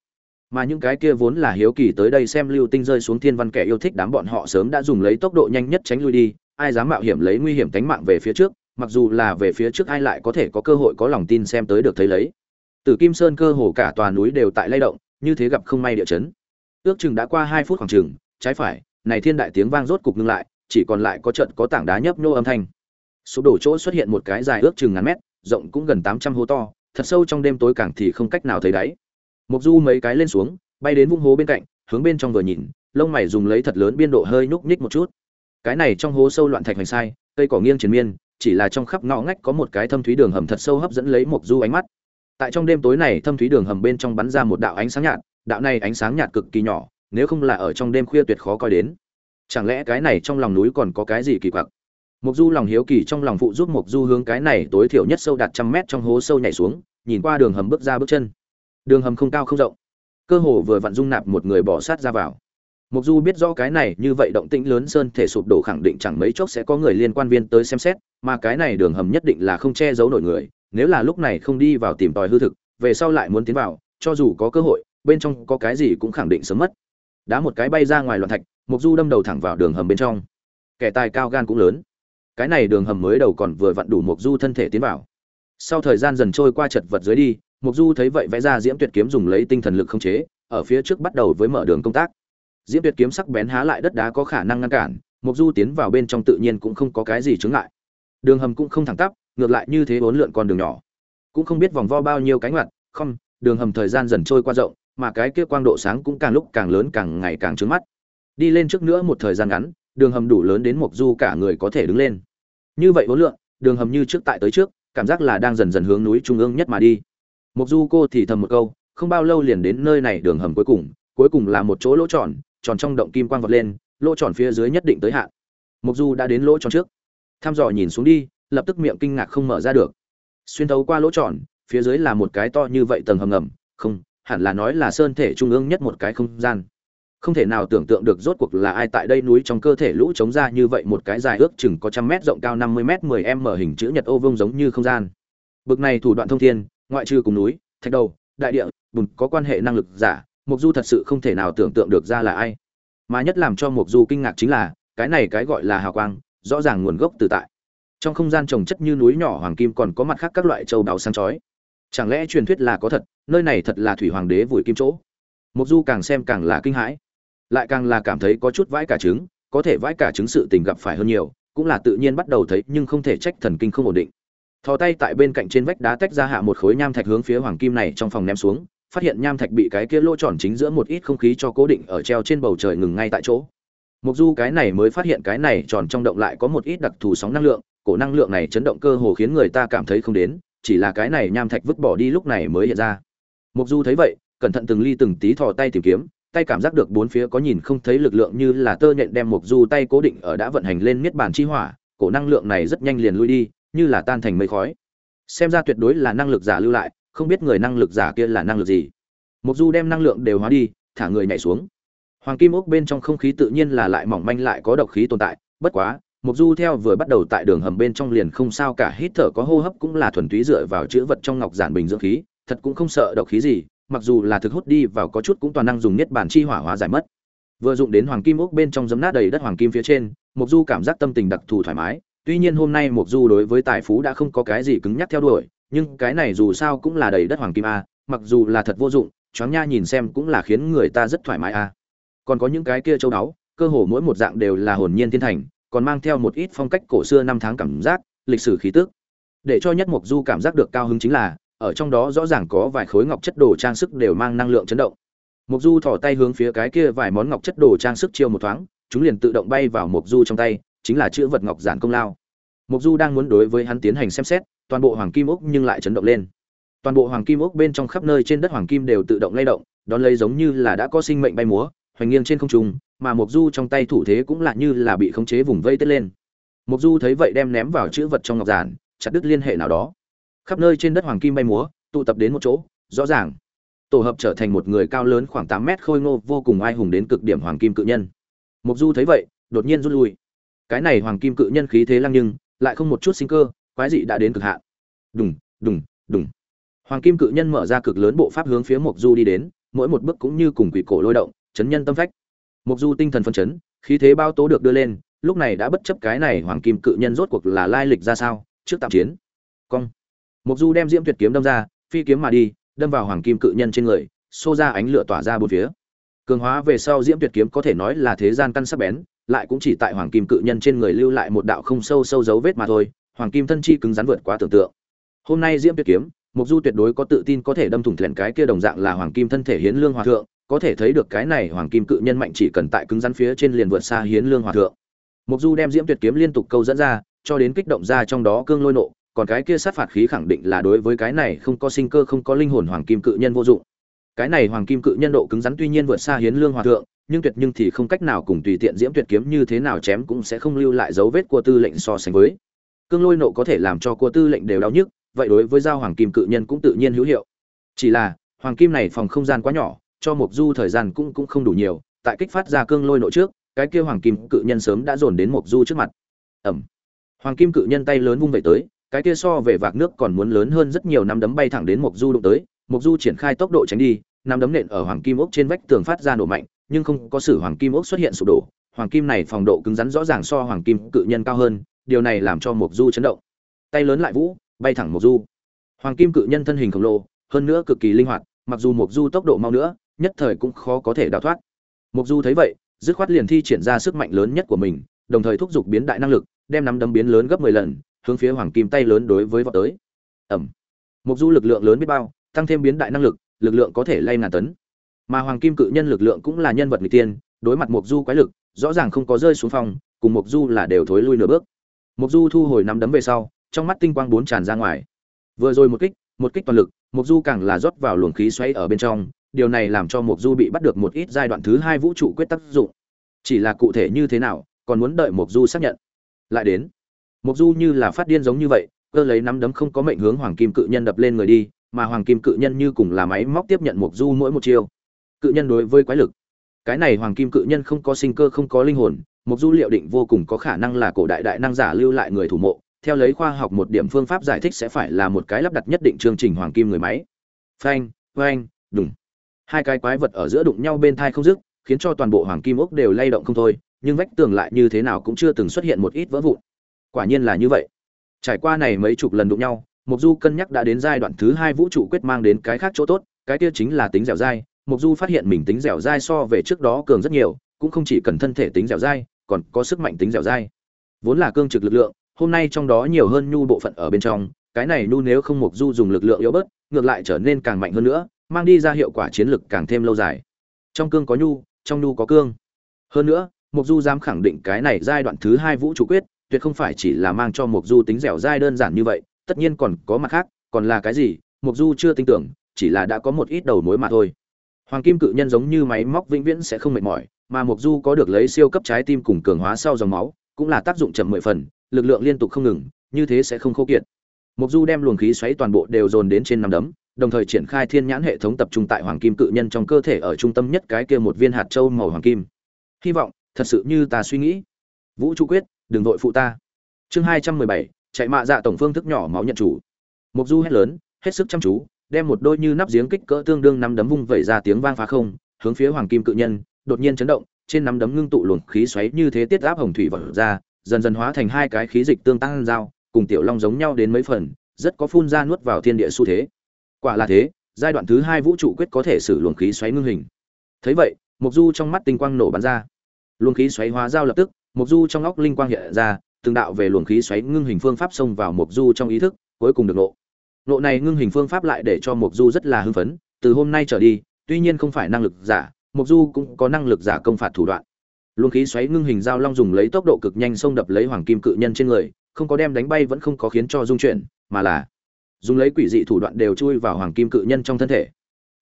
mà những cái kia vốn là hiếu kỳ tới đây xem lưu tinh rơi xuống thiên văn kẻ yêu thích đám bọn họ sớm đã dùng lấy tốc độ nhanh nhất tránh lui đi, ai dám mạo hiểm lấy nguy hiểm tánh mạng về phía trước, mặc dù là về phía trước ai lại có thể có cơ hội có lòng tin xem tới được thấy lấy. Từ kim sơn cơ hồ cả tòa núi đều tại lay động, như thế gặp không may địa chấn. Ước chừng đã qua hai phút khoảng chừng, trái phải, này thiên đại tiếng vang rốt cục ngưng lại, chỉ còn lại có trận có tảng đá nhấp nhô âm thanh. Sụp đổ chỗ xuất hiện một cái dài ước chừng ngàn mét, rộng cũng gần tám trăm hố to, thật sâu trong đêm tối càng thì không cách nào thấy đáy mục du mấy cái lên xuống, bay đến vung hố bên cạnh, hướng bên trong vừa nhìn, lông mày dùng lấy thật lớn biên độ hơi nhúc nhích một chút. Cái này trong hố sâu loạn thạch hành sai, cây cỏ nghiêng triền miên, chỉ là trong khắp ngõ ngách có một cái thâm thúy đường hầm thật sâu hấp dẫn lấy mục du ánh mắt. Tại trong đêm tối này, thâm thúy đường hầm bên trong bắn ra một đạo ánh sáng nhạt, đạo này ánh sáng nhạt cực kỳ nhỏ, nếu không là ở trong đêm khuya tuyệt khó coi đến. Chẳng lẽ cái này trong lòng núi còn có cái gì kỳ quặc? Mục du lòng hiếu kỳ trong lòng phụ giúp mục du hướng cái này tối thiểu nhất sâu đạt trăm mét trong hố sâu nhảy xuống, nhìn qua đường hầm bước ra bước chân đường hầm không cao không rộng. Cơ hồ vừa vặn dung nạp một người bỏ sát ra vào. Mục du biết rõ cái này, như vậy động tĩnh lớn sơn thể sụp đổ khẳng định chẳng mấy chốc sẽ có người liên quan viên tới xem xét, mà cái này đường hầm nhất định là không che giấu nổi người, nếu là lúc này không đi vào tìm tòi hư thực, về sau lại muốn tiến vào, cho dù có cơ hội, bên trong có cái gì cũng khẳng định sớm mất. Đá một cái bay ra ngoài loạn thạch, mục du đâm đầu thẳng vào đường hầm bên trong. Kẻ tài cao gan cũng lớn. Cái này đường hầm mới đầu còn vừa vặn đủ mục du thân thể tiến vào. Sau thời gian dần trôi qua chật vật dưới đi mục du thấy vậy vẽ ra diễm tuyệt kiếm dùng lấy tinh thần lực không chế, ở phía trước bắt đầu với mở đường công tác. Diễm tuyệt kiếm sắc bén há lại đất đá có khả năng ngăn cản, mục du tiến vào bên trong tự nhiên cũng không có cái gì chướng ngại. Đường hầm cũng không thẳng tắp, ngược lại như thế bốn lượn con đường nhỏ. Cũng không biết vòng vo bao nhiêu cánh ngoặt, không, đường hầm thời gian dần trôi qua rộng, mà cái kia quang độ sáng cũng càng lúc càng lớn càng ngày càng trướng mắt. Đi lên trước nữa một thời gian ngắn, đường hầm đủ lớn đến mục du cả người có thể đứng lên. Như vậy bốn lượn, đường hầm như trước tại tới trước, cảm giác là đang dần dần hướng núi trung ương nhất mà đi mục du cô thì thầm một câu, không bao lâu liền đến nơi này đường hầm cuối cùng cuối cùng là một chỗ lỗ tròn tròn trong động kim quang vọt lên, lỗ tròn phía dưới nhất định tới hạn. Mục du đã đến lỗ tròn trước. Thăm dò nhìn xuống đi, lập tức miệng kinh ngạc không mở ra được. Xuyên thấu qua lỗ tròn, phía dưới là một cái to như vậy tầng hầm ngầm, không, hẳn là nói là sơn thể trung ương nhất một cái không gian. Không thể nào tưởng tượng được rốt cuộc là ai tại đây núi trong cơ thể lũ chống ra như vậy một cái dài ước chừng có trăm mét rộng cao năm mươi mét mười m hình chữ nhật ô vông giống như không gian. Bực này thủ đoạn thông thiên ngoại trừ cùng núi, thạch đầu, đại địa, bùn có quan hệ năng lực giả mục du thật sự không thể nào tưởng tượng được ra là ai. Mà nhất làm cho mục du kinh ngạc chính là, cái này cái gọi là hào quang, rõ ràng nguồn gốc từ tại. Trong không gian trồng chất như núi nhỏ hoàng kim còn có mặt khác các loại châu báu sáng chói. Chẳng lẽ truyền thuyết là có thật, nơi này thật là thủy hoàng đế vùi kim chỗ? Mục du càng xem càng là kinh hãi. Lại càng là cảm thấy có chút vãi cả trứng, có thể vãi cả trứng sự tình gặp phải hơn nhiều, cũng là tự nhiên bắt đầu thấy, nhưng không thể trách thần kinh không ổn định thò tay tại bên cạnh trên vách đá tách ra hạ một khối nham thạch hướng phía hoàng kim này trong phòng ném xuống, phát hiện nham thạch bị cái kia lỗ tròn chính giữa một ít không khí cho cố định ở treo trên bầu trời ngừng ngay tại chỗ. Mục du cái này mới phát hiện cái này tròn trong động lại có một ít đặc thù sóng năng lượng, cổ năng lượng này chấn động cơ hồ khiến người ta cảm thấy không đến, chỉ là cái này nham thạch vứt bỏ đi lúc này mới hiện ra. Mục du thấy vậy, cẩn thận từng ly từng tí thò tay tìm kiếm, tay cảm giác được bốn phía có nhìn không thấy lực lượng như là tơ nhện đem mục du tay cố định ở đã vận hành lên miết bàn chi hỏa, cổ năng lượng này rất nhanh liền lui đi như là tan thành mây khói. Xem ra tuyệt đối là năng lực giả lưu lại không biết người năng lực giả kia là năng lực gì. Mục du đem năng lượng đều hóa đi thả người nhảy xuống. Hoàng kim ốc bên trong không khí tự nhiên là lại mỏng manh lại có độc khí tồn tại bất quá mục Du theo vừa bắt đầu tại đường hầm bên trong liền không sao cả hít thở có hô hấp cũng là thuần túy dựa vào chữ vật trong ngọc giản bình dưỡng khí, thật cũng không sợ độc khí gì, mặc dù là thực hút đi vào có chút cũng toàn năng dùng niết bản chi hỏa hóa giải mất. Vừa dụng đến hoàng kim ốc bên trong giấm nát đầy đất hoàng kim phía trên, mục Du cảm giác tâm tình đặc thù thoải mái, tuy nhiên hôm nay Mộc Du đối với tài phú đã không có cái gì cứng nhắc theo đuổi, nhưng cái này dù sao cũng là đầy đất hoàng kim a, mặc dù là thật vô dụng, choáng nha nhìn xem cũng là khiến người ta rất thoải mái a. Còn có những cái kia châu đáo, cơ hồ mỗi một dạng đều là hồn nhiên thiên thành, còn mang theo một ít phong cách cổ xưa năm tháng cảm giác, lịch sử khí tức. Để cho nhất Mộc Du cảm giác được cao hứng chính là, ở trong đó rõ ràng có vài khối ngọc chất đồ trang sức đều mang năng lượng chấn động. Mộc Du thò tay hướng phía cái kia vài món ngọc chất đồ trang sức chiêu một thoáng, chúng liền tự động bay vào Mộc Du trong tay, chính là chữ vật ngọc giản công lao. Mộc Du đang muốn đối với hắn tiến hành xem xét, toàn bộ hoàng kim ốc nhưng lại chấn động lên. Toàn bộ hoàng kim ốc bên trong khắp nơi trên đất hoàng kim đều tự động lay động, đón lấy giống như là đã có sinh mệnh bay múa, hoành nghiêng trên không trung, mà Mộc Du trong tay thủ thế cũng là như là bị khống chế vùng vây tết lên. Mộc Du thấy vậy đem ném vào chữ vật trong ngọc giản, chặt đứt liên hệ nào đó. Khắp nơi trên đất hoàng kim bay múa, tụ tập đến một chỗ, rõ ràng tổ hợp trở thành một người cao lớn khoảng tám mét khôi ngô vô cùng ai hùng đến cực điểm hoàng kim cự nhân. Mộc Du thấy vậy, đột nhiên rút lui. Cái này hoàng kim cự nhân khí thế lăng nhưng, lại không một chút sinh cơ, quái dị đã đến cực hạn. Đùng, đùng, đùng. Hoàng kim cự nhân mở ra cực lớn bộ pháp hướng phía Mộc Du đi đến, mỗi một bước cũng như cùng quỷ cổ lôi động, chấn nhân tâm phách. Mộc Du tinh thần phân chấn, khí thế bao tố được đưa lên, lúc này đã bất chấp cái này hoàng kim cự nhân rốt cuộc là lai lịch ra sao, trước tạm chiến. Cong. Mộc Du đem diễm tuyệt kiếm đâm ra, phi kiếm mà đi, đâm vào hoàng kim cự nhân trên người, xô ra ánh lửa tỏa ra bốn phía. Cường hóa về sau diễm tuyệt kiếm có thể nói là thế gian căn sắc bén, lại cũng chỉ tại hoàng kim cự nhân trên người lưu lại một đạo không sâu sâu dấu vết mà thôi, hoàng kim thân chi cứng rắn vượt quá tưởng tượng. Hôm nay diễm tuyệt kiếm, mục Du tuyệt đối có tự tin có thể đâm thủng thuyền cái kia đồng dạng là hoàng kim thân thể hiến lương hòa thượng, có thể thấy được cái này hoàng kim cự nhân mạnh chỉ cần tại cứng rắn phía trên liền vượt xa hiến lương hòa thượng. mục Du đem diễm tuyệt kiếm liên tục câu dẫn ra, cho đến kích động ra trong đó cương lôi nộ, còn cái kia sát phạt khí khẳng định là đối với cái này không có sinh cơ không có linh hồn hoàng kim cự nhân vô dụng. Cái này hoàng kim cự nhân độ cứng rắn tuy nhiên vượt xa hiến lương hòa thượng, nhưng tuyệt nhưng thì không cách nào cùng tùy tiện diễm tuyệt kiếm như thế nào chém cũng sẽ không lưu lại dấu vết của tư lệnh so sánh với. Cương lôi nộ có thể làm cho của tư lệnh đều đau nhức, vậy đối với giao hoàng kim cự nhân cũng tự nhiên hữu hiệu. Chỉ là, hoàng kim này phòng không gian quá nhỏ, cho mục Du thời gian cũng cũng không đủ nhiều, tại kích phát ra cương lôi nộ trước, cái kia hoàng kim cự nhân sớm đã dồn đến mục Du trước mặt. Ẩm, Hoàng kim cự nhân tay lớn vung về tới, cái kia so về vạc nước còn muốn lớn hơn rất nhiều năm đấm bay thẳng đến mục Du đụng tới, mục Du triển khai tốc độ tránh đi, năm đấm nện ở hoàng kim ốc trên vách tường phát ra nổ mạnh, nhưng không có sử hoàng kim ốc xuất hiện sụp đổ, hoàng kim này phòng độ cứng rắn rõ ràng so hoàng kim cự nhân cao hơn, điều này làm cho Mộc Du chấn động. Tay lớn lại vũ, bay thẳng Mộc Du. Hoàng kim cự nhân thân hình khổng lồ, hơn nữa cực kỳ linh hoạt, mặc dù Mộc Du tốc độ mau nữa, nhất thời cũng khó có thể đào thoát. Mộc Du thấy vậy, dứt khoát liền thi triển ra sức mạnh lớn nhất của mình, đồng thời thúc giục biến đại năng lực, đem nắm đấm biến lớn gấp 10 lần, hướng phía hoàng kim tay lớn đối với vọt tới. Ầm. Mộc Du lực lượng lớn biết bao, tăng thêm biến đại năng lực, lực lượng có thể lay ngàn tấn. Mà hoàng kim cự nhân lực lượng cũng là nhân vật người tiên, đối mặt Mộc Du quái lực, rõ ràng không có rơi xuống phòng, cùng Mộc Du là đều thối lui nửa bước. Mộc Du thu hồi nắm đấm về sau, trong mắt tinh quang bốn tràn ra ngoài. Vừa rồi một kích, một kích toàn lực, Mộc Du càng là rót vào luồng khí xoáy ở bên trong, điều này làm cho Mộc Du bị bắt được một ít giai đoạn thứ hai vũ trụ quyết tác dụng. Chỉ là cụ thể như thế nào, còn muốn đợi Mộc Du xác nhận. Lại đến, Mộc Du như là phát điên giống như vậy, cơ lấy nắm đấm không có mệnh hướng Hoàng Kim Cự Nhân đập lên người đi, mà Hoàng Kim Cự Nhân như cùng là máy móc tiếp nhận Mộc Du mỗi một chiêu. Cự Nhân đối với quái lực, cái này Hoàng Kim Cự Nhân không có sinh cơ không có linh hồn, mục Du liệu định vô cùng có khả năng là cổ đại đại năng giả lưu lại người thủ mộ, theo lấy khoa học một điểm phương pháp giải thích sẽ phải là một cái lắp đặt nhất định chương trình Hoàng Kim người máy. Phanh, phanh, đùng. Hai cái quái vật ở giữa đụng nhau bên thai không dứt, khiến cho toàn bộ Hoàng Kim ốc đều lay động không thôi, nhưng vách tường lại như thế nào cũng chưa từng xuất hiện một ít vỡ vụn quả nhiên là như vậy trải qua này mấy chục lần đụng nhau mục du cân nhắc đã đến giai đoạn thứ hai vũ trụ quyết mang đến cái khác chỗ tốt cái kia chính là tính dẻo dai mục du phát hiện mình tính dẻo dai so về trước đó cường rất nhiều cũng không chỉ cần thân thể tính dẻo dai còn có sức mạnh tính dẻo dai. Vốn là cương trực lực lượng hôm nay trong đó nhiều hơn nhu bộ phận ở bên trong cái này nhu nếu không mục du dùng lực lượng yếu bớt ngược lại trở nên càng mạnh hơn nữa mang đi ra hiệu quả chiến lực càng thêm lâu dài. Trong cương có nhu trong nhu có cương. Hơn nữa mục du dám khẳng định cái này giai đoạn thứ hai vũ trụ quyết tuyệt không phải chỉ là mang cho Mộc Du tính dẻo dai đơn giản như vậy, tất nhiên còn có mặt khác, còn là cái gì, Mộc Du chưa tin tưởng, chỉ là đã có một ít đầu mối mà thôi. Hoàng kim cự nhân giống như máy móc vĩnh viễn sẽ không mệt mỏi, mà Mộc Du có được lấy siêu cấp trái tim cùng cường hóa sau dòng máu, cũng là tác dụng chậm mười phần, lực lượng liên tục không ngừng, như thế sẽ không khô kiệt. Mộc Du đem luồng khí xoáy toàn bộ đều dồn đến trên năm đấm, đồng thời triển khai thiên nhãn hệ thống tập trung tại hoàng kim cự nhân trong cơ thể ở trung tâm nhất cái kia một viên hạt châu màu hoàng kim. Hy vọng, thật sự như ta suy nghĩ. Vũ trụ quyết, đừng vội phụ ta chương hai trăm mười bảy chạy mạ dạ tổng phương thức nhỏ máu nhận chủ Mộc du hét lớn hết sức chăm chú đem một đôi như nắp giếng kích cỡ tương đương nắm đấm vung vẩy ra tiếng vang phá không, hướng phía hoàng kim cự nhân, đột nhiên chấn động, trên nắm đấm ngưng tụ luồng khí xoáy như thế tiết áp hồng thủy vỡ ra, dần dần hóa thành hai cái khí dịch tương tăng giao, cùng tiểu long giống nhau đến mấy phần, rất có phun ra nuốt vào thiên địa xu thế. Quả là thế, giai đoạn thứ hai vũ trụ quyết có thể sử luồng khí xoáy ngưng hình. Thấy vậy mục du trong mắt tinh quang nổ bắn ra. Luồng khí xoáy hóa giao lập tức mục du trong óc linh quang hiện ra, từng đạo về luồng khí xoáy ngưng hình phương pháp xông vào mục du trong ý thức, cuối cùng được lộ nộ này ngưng hình phương pháp lại để cho mục du rất là hưng phấn, từ hôm nay trở đi, tuy nhiên không phải năng lực giả mục du cũng có năng lực giả công phạt thủ đoạn. Luồng khí xoáy ngưng hình giao long dùng lấy tốc độ cực nhanh xông đập lấy hoàng kim cự nhân trên người, không có đem đánh bay vẫn không có khiến cho dung chuyển, mà là dùng lấy quỷ dị thủ đoạn đều chui vào hoàng kim cự nhân trong thân thể.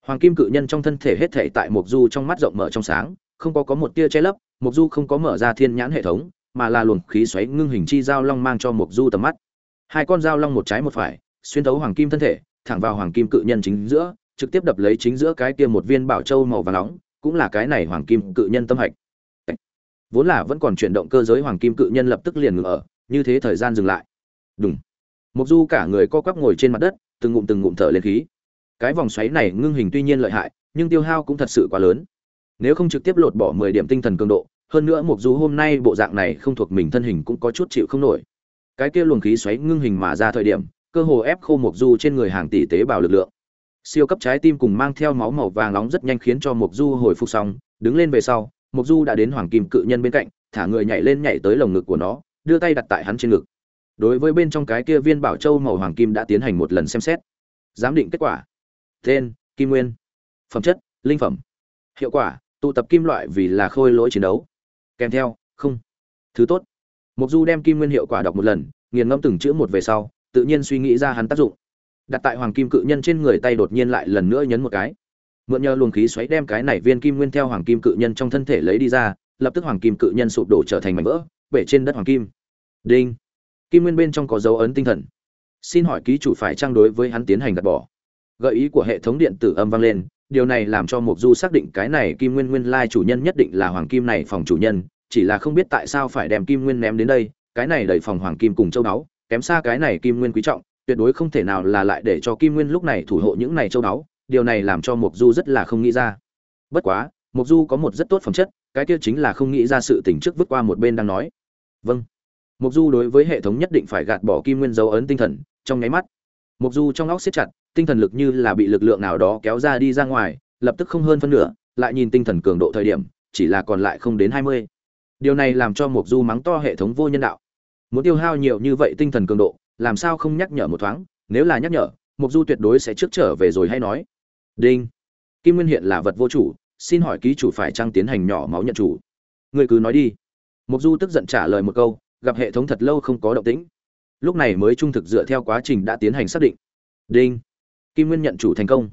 Hoàng kim cự nhân trong thân thể hết thể tại mục du trong mắt rộng mở trong sáng, không có có một tia che lấp mục du không có mở ra thiên nhãn hệ thống, mà là luồng khí xoáy ngưng hình chi giao long mang cho mục du tầm mắt. Hai con giao long một trái một phải xuyên thấu hoàng kim thân thể, thẳng vào hoàng kim cự nhân chính giữa, trực tiếp đập lấy chính giữa cái kia một viên bảo châu màu vàng nóng, cũng là cái này hoàng kim cự nhân tâm hạch. Vốn là vẫn còn chuyển động cơ giới hoàng kim cự nhân lập tức liền ngừng ở, như thế thời gian dừng lại. Đúng mục du cả người co quắp ngồi trên mặt đất, từng ngụm từng ngụm thở lên khí. Cái vòng xoáy này ngưng hình tuy nhiên lợi hại, nhưng tiêu hao cũng thật sự quá lớn. Nếu không trực tiếp lột bỏ 10 điểm tinh thần cường độ, hơn nữa mục du hôm nay bộ dạng này không thuộc mình thân hình cũng có chút chịu không nổi. Cái kia luồng khí xoáy ngưng hình mà ra thời điểm cơ hồ ép khô mục du trên người hàng tỷ tế bào lực lượng. Siêu cấp trái tim cùng mang theo máu màu vàng nóng rất nhanh khiến cho mục du hồi phục xong, đứng lên về sau mục du đã đến hoàng kim cự nhân bên cạnh, thả người nhảy lên nhảy tới lồng ngực của nó, đưa tay đặt tại hắn trên ngực. Đối với bên trong cái kia viên bảo châu màu hoàng kim đã tiến hành một lần xem xét. Giám định kết quả. Tên, kim nguyên. Phẩm chất, linh phẩm. Hiệu quả, tụ tập kim loại vì là khôi lỗi chiến đấu. Kèm theo, không. Thứ tốt. Mục du đem kim nguyên hiệu quả đọc một lần, nghiền ngẫm từng chữ một về sau tự nhiên suy nghĩ ra hắn tác dụng. Đặt tại hoàng kim cự nhân trên người tay đột nhiên lại lần nữa nhấn một cái. Mượn nhờ luồng khí xoáy đem cái này viên kim nguyên theo hoàng kim cự nhân trong thân thể lấy đi ra, lập tức hoàng kim cự nhân sụp đổ trở thành mảnh vỡ, bể trên đất hoàng kim. Đinh! Kim nguyên bên trong có dấu ấn tinh thần. Xin hỏi ký chủ phải trang đối với hắn tiến hành gạt bỏ? Gợi ý của hệ thống điện tử âm vang lên, điều này làm cho mục du xác định cái này kim nguyên nguyên lai chủ nhân nhất định là hoàng kim này phòng chủ nhân, chỉ là không biết tại sao phải đem kim nguyên ném đến đây, cái này đẩy phòng hoàng kim cùng châu báu kém xa cái này kim nguyên quý trọng, tuyệt đối không thể nào là lại để cho kim nguyên lúc này thủ hộ những này châu báu, điều này làm cho mục du rất là không nghĩ ra. Bất quá mục du có một rất tốt phẩm chất, cái kia chính là không nghĩ ra sự tình trước vứt qua một bên đang nói. Vâng. Mục du đối với hệ thống nhất định phải gạt bỏ kim nguyên dấu ấn tinh thần, trong nháy mắt mục du trong óc siết chặt, tinh thần lực như là bị lực lượng nào đó kéo ra đi ra ngoài, lập tức không hơn phân nửa, lại nhìn tinh thần cường độ thời điểm, chỉ là còn lại không đến hai mươi. Điều này làm cho mục du mắng to hệ thống vô nhân đạo muốn tiêu hao nhiều như vậy tinh thần cường độ, làm sao không nhắc nhở một thoáng, nếu là nhắc nhở mục du tuyệt đối sẽ trước trở về rồi hay nói. Đinh. Kim nguyên hiện là vật vô chủ, xin hỏi ký chủ phải trang tiến hành nhỏ máu nhận chủ? Người cứ nói đi. Mục du tức giận trả lời một câu, gặp hệ thống thật lâu không có động tĩnh. Lúc này mới trung thực dựa theo quá trình đã tiến hành xác định. Đinh. Kim nguyên nhận chủ thành công.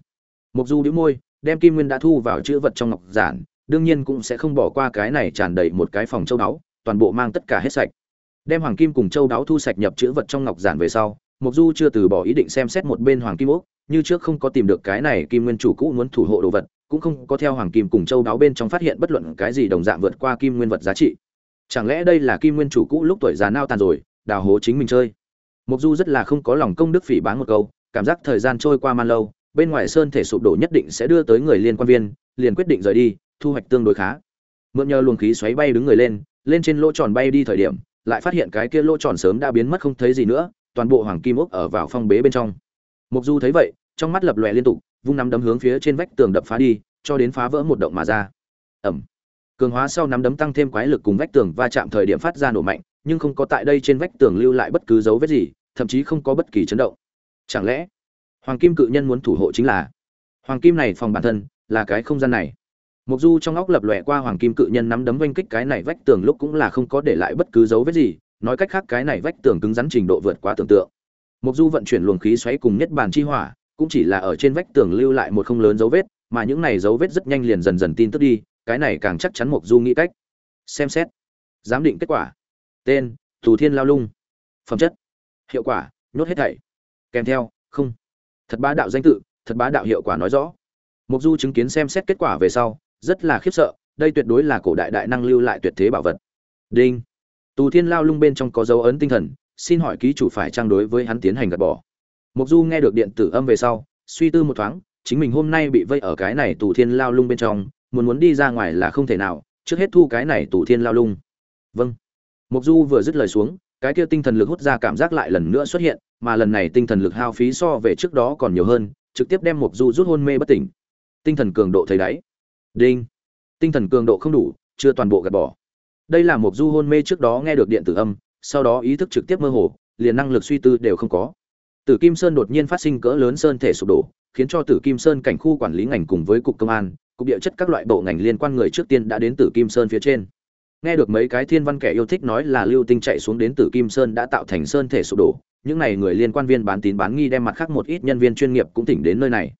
Mục du đĩu môi, đem kim nguyên đã thu vào chữ vật trong ngọc giản, đương nhiên cũng sẽ không bỏ qua cái này tràn đầy một cái phòng châu đáo toàn bộ mang tất cả hết sạch đem hoàng kim cùng châu đáo thu sạch nhập chữ vật trong ngọc giản về sau mục du chưa từ bỏ ý định xem xét một bên hoàng kim ốc như trước không có tìm được cái này kim nguyên chủ cũ muốn thủ hộ đồ vật, cũng không có theo hoàng kim cùng châu đáo bên trong phát hiện bất luận cái gì đồng dạng vượt qua kim nguyên vật giá trị. Chẳng lẽ đây là kim nguyên chủ cũ lúc tuổi già nao tàn rồi, đào hố chính mình chơi? Mục du rất là không có lòng công đức phỉ bán một câu, cảm giác thời gian trôi qua man lâu, bên ngoài sơn thể sụp đổ nhất định sẽ đưa tới người liên quan viên, liền quyết định rời đi, thu hoạch tương đối khá. Mượn nhờ luồng khí xoáy bay đứng người lên lên trên lỗ tròn bay đi thời điểm lại phát hiện cái kia lỗ tròn sớm đã biến mất không thấy gì nữa, toàn bộ hoàng kim ốc ở vào phong bế bên trong. Mục du thấy vậy, trong mắt lập lòe liên tục, vung nắm đấm hướng phía trên vách tường đập phá đi, cho đến phá vỡ một động mà ra. Ẩm cường hóa sau nắm đấm tăng thêm quái lực cùng vách tường va chạm thời điểm phát ra nổ mạnh, nhưng không có tại đây trên vách tường lưu lại bất cứ dấu vết gì, thậm chí không có bất kỳ chấn động. Chẳng lẽ, hoàng kim cự nhân muốn thủ hộ chính là? Hoàng kim này phòng bản thân là cái không gian này. Mộc du trong óc lập lòe qua hoàng kim cự nhân nắm đấm vênh kích cái này vách tường lúc cũng là không có để lại bất cứ dấu vết gì, nói cách khác cái này vách tường cứng rắn trình độ vượt quá tưởng tượng. Mộc du vận chuyển luồng khí xoáy cùng nhất bàn chi hỏa, cũng chỉ là ở trên vách tường lưu lại một không lớn dấu vết, mà những này dấu vết rất nhanh liền dần dần tin tức đi, cái này càng chắc chắn Mộc du nghĩ cách. Xem xét, giám định kết quả. Tên thủ thiên lao lung. Phẩm chất, hiệu quả, nhốt hết thảy. Kèm theo, không. Thật bá đạo danh tự, thật bá đạo hiệu quả nói rõ. Mộc du chứng kiến xem xét kết quả về sau rất là khiếp sợ, đây tuyệt đối là cổ đại đại năng lưu lại tuyệt thế bảo vật. Đinh. Tù thiên lao lung bên trong có dấu ấn tinh thần, xin hỏi ký chủ phải trang đối với hắn tiến hành gạt bỏ. Mục du nghe được điện tử âm về sau, suy tư một thoáng, chính mình hôm nay bị vây ở cái này tù thiên lao lung bên trong, muốn muốn đi ra ngoài là không thể nào, trước hết thu cái này tù thiên lao lung. Vâng. Mục du vừa dứt lời xuống, cái kia tinh thần lực hút ra cảm giác lại lần nữa xuất hiện, mà lần này tinh thần lực hao phí so về trước đó còn nhiều hơn, trực tiếp đem mục du rút hôn mê bất tỉnh. Tinh thần cường độ thấy đáy đinh. Tinh thần cường độ không đủ, chưa toàn bộ gạt bỏ. Đây là một du hôn mê trước đó nghe được điện tử âm, sau đó ý thức trực tiếp mơ hồ, liền năng lực suy tư đều không có. Tử kim sơn đột nhiên phát sinh cỡ lớn sơn thể sụp đổ, khiến cho tử kim sơn cảnh khu quản lý ngành cùng với cục công an, cục địa chất các loại bộ ngành liên quan người trước tiên đã đến tử kim sơn phía trên. Nghe được mấy cái thiên văn kẻ yêu thích nói là lưu tinh chạy xuống đến tử kim sơn đã tạo thành sơn thể sụp đổ, những này người liên quan viên bán tín bán nghi đem mặt khác một ít nhân viên chuyên nghiệp cũng tỉnh đến nơi này.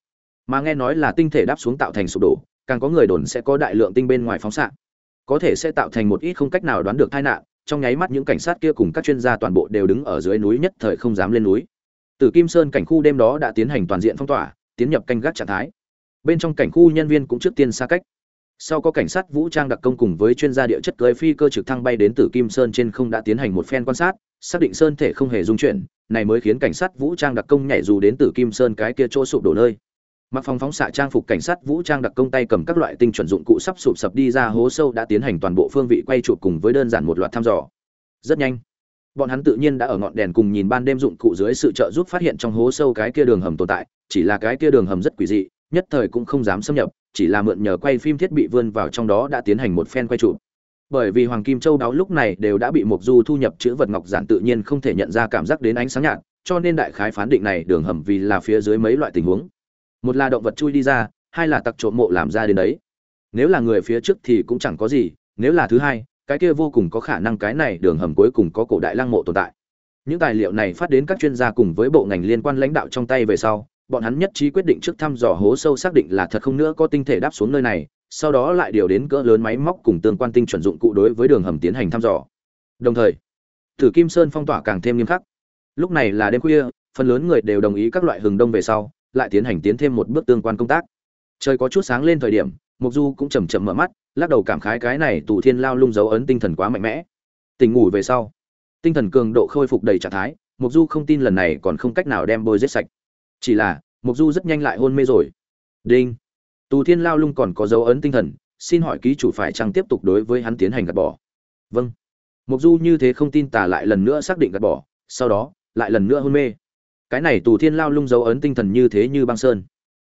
Mà nghe nói là tinh thể đáp xuống tạo thành sụp đổ càng có người đồn sẽ có đại lượng tinh bên ngoài phóng xạ có thể sẽ tạo thành một ít không cách nào đoán được tai nạn trong nháy mắt những cảnh sát kia cùng các chuyên gia toàn bộ đều đứng ở dưới núi nhất thời không dám lên núi từ Kim Sơn cảnh khu đêm đó đã tiến hành toàn diện phong tỏa, tiến nhập canh gác trạng thái. Bên trong cảnh khu nhân viên cũng trước tiên xa cách. Sau có cảnh sát vũ trang đặc công cùng với chuyên gia địa chất cưỡi phi cơ trực thăng bay đến từ Kim Sơn trên không đã tiến hành một phen quan sát, xác định sơn thể không hề dung chuyển, này mới khiến cảnh sát vũ trang đặc công nhảy dù đến từ Kim Sơn cái kia chỗ sụp đổ nơi. Mặc phòng phóng xạ trang phục cảnh sát vũ trang đặc công tay cầm các loại tinh chuẩn dụng cụ sắp sụp sập đi ra hố sâu đã tiến hành toàn bộ phương vị quay chụp cùng với đơn giản một loạt thăm dò. Rất nhanh, bọn hắn tự nhiên đã ở ngọn đèn cùng nhìn ban đêm dụng cụ dưới sự trợ giúp phát hiện trong hố sâu cái kia đường hầm tồn tại chỉ là cái kia đường hầm rất quỷ dị nhất thời cũng không dám xâm nhập chỉ là mượn nhờ quay phim thiết bị vươn vào trong đó đã tiến hành một phen quay chụp bởi vì hoàng kim châu đáo lúc này đều đã bị mục du thu nhập chữ vật ngọc giản tự nhiên không thể nhận ra cảm giác đến ánh sáng nhạt cho nên đại khái phán định này đường hầm vì là phía dưới mấy loại tình huống một là động vật chui đi ra hai là tặc trộm mộ làm ra đến đấy. Nếu là người phía trước thì cũng chẳng có gì nếu là thứ hai cái kia vô cùng có khả năng cái này đường hầm cuối cùng có cổ đại lăng mộ tồn tại. Những tài liệu này phát đến các chuyên gia cùng với bộ ngành liên quan lãnh đạo trong tay về sau bọn hắn nhất trí quyết định trước thăm dò hố sâu xác định là thật không nữa có tinh thể đáp xuống nơi này sau đó lại điều đến cỡ lớn máy móc cùng tương quan tinh chuẩn dụng cụ đối với đường hầm tiến hành thăm dò. Đồng thời Tử Kim Sơn phong tỏa càng thêm nghiêm khắc. Lúc này là đêm khuya, phần lớn người đều đồng ý các loại hừng đông về sau, lại tiến hành tiến thêm một bước tương quan công tác. Trời có chút sáng lên thời điểm, Mộc Du cũng chậm chậm mở mắt, lắc đầu cảm khái cái này tù thiên lao lung dấu ấn tinh thần quá mạnh mẽ. Tỉnh ngủ về sau tinh thần cường độ khôi phục đầy trạng thái mục du không tin lần này còn không cách nào đem bôi giết sạch. Chỉ là mục du rất nhanh lại hôn mê rồi. Đinh! Tù thiên lao lung còn có dấu ấn tinh thần xin hỏi ký chủ phải chăng tiếp tục đối với hắn tiến hành gạt bỏ? Vâng. Mục du như thế không tin tả lại lần nữa xác định gạt bỏ sau đó lại lần nữa hôn mê cái này tù thiên lao lung dấu ấn tinh thần như thế như băng sơn.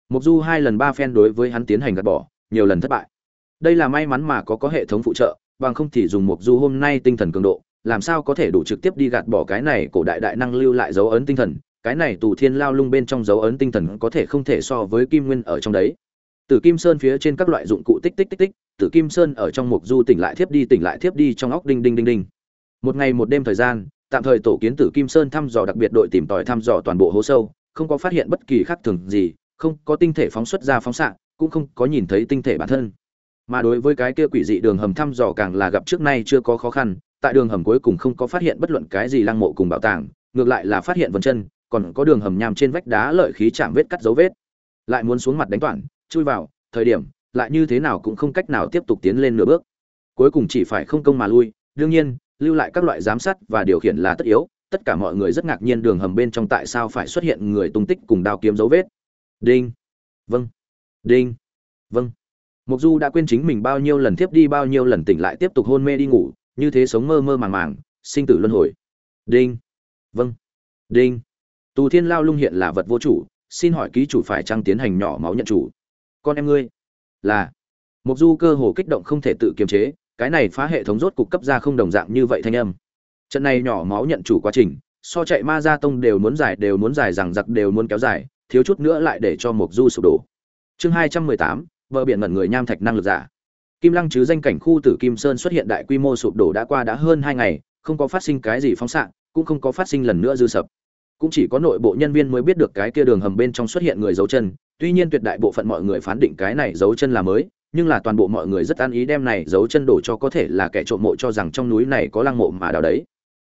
Mục du hai lần ba phen đối với hắn tiến hành gạt bỏ, nhiều lần thất bại. Đây là may mắn mà có có hệ thống phụ trợ, bằng không thì dùng mục du hôm nay tinh thần cường độ, làm sao có thể đủ trực tiếp đi gạt bỏ cái này cổ đại đại năng lưu lại dấu ấn tinh thần, cái này tù thiên lao lung bên trong dấu ấn tinh thần có thể không thể so với kim nguyên ở trong đấy. Tử kim sơn phía trên các loại dụng cụ tích tích tích tích tử kim sơn ở trong mục du tỉnh lại thiếp đi tỉnh lại thiếp đi trong óc đinh đinh đinh đinh. Một ngày một đêm thời gian tạm thời tổ kiến tử kim sơn thăm dò đặc biệt đội tìm tòi thăm dò toàn bộ hố sâu, không có phát hiện bất kỳ khác thường gì, không có tinh thể phóng xuất ra phóng xạ, cũng không có nhìn thấy tinh thể bản thân. Mà đối với cái kia quỷ dị đường hầm thăm dò càng là gặp trước nay chưa có khó khăn, tại đường hầm cuối cùng không có phát hiện bất luận cái gì lăng mộ cùng bảo tàng, ngược lại là phát hiện vân chân, còn có đường hầm nham trên vách đá lợi khí chạm vết cắt dấu vết. Lại muốn xuống mặt đánh toản chui vào, thời điểm, lại như thế nào cũng không cách nào tiếp tục tiến lên nửa bước. Cuối cùng chỉ phải không công mà lui, đương nhiên lưu lại các loại giám sát và điều khiển là tất yếu tất cả mọi người rất ngạc nhiên đường hầm bên trong tại sao phải xuất hiện người tung tích cùng đao kiếm dấu vết đinh vâng đinh vâng Mục Du đã quên chính mình bao nhiêu lần tiếp đi bao nhiêu lần tỉnh lại tiếp tục hôn mê đi ngủ, như thế sống mơ mơ màng màng, sinh tử luân hồi. Đinh. Vâng. Đinh. Tù Thiên Lao Lung hiện là vật vô chủ, xin hỏi ký chủ phải trang tiến hành nhỏ máu nhận chủ. Con em ngươi. Là. Mục Du cơ hồ kích động không thể tự kiềm chế, cái này phá hệ thống rốt cục cấp ra không đồng dạng như vậy thanh âm. Trận này nhỏ máu nhận chủ quá trình, so chạy ma gia tông đều muốn giải đều muốn giải rằng giặc đều muốn kéo dài, thiếu chút nữa lại để cho Mộc Du sụp đổ. Chương hai trăm mười tám bờ biển ngẩn người nham thạch năng lực giả kim lăng chứ danh cảnh khu tử kim sơn xuất hiện đại quy mô sụp đổ đã qua đã hơn hai ngày không có phát sinh cái gì phóng xạ cũng không có phát sinh lần nữa dư sập cũng chỉ có nội bộ nhân viên mới biết được cái kia đường hầm bên trong xuất hiện người dấu chân tuy nhiên tuyệt đại bộ phận mọi người phán định cái này dấu chân là mới nhưng là toàn bộ mọi người rất an ý đem này giấu chân đổ cho có thể là kẻ trộm mộ cho rằng trong núi này có lăng mộ mà đào đấy.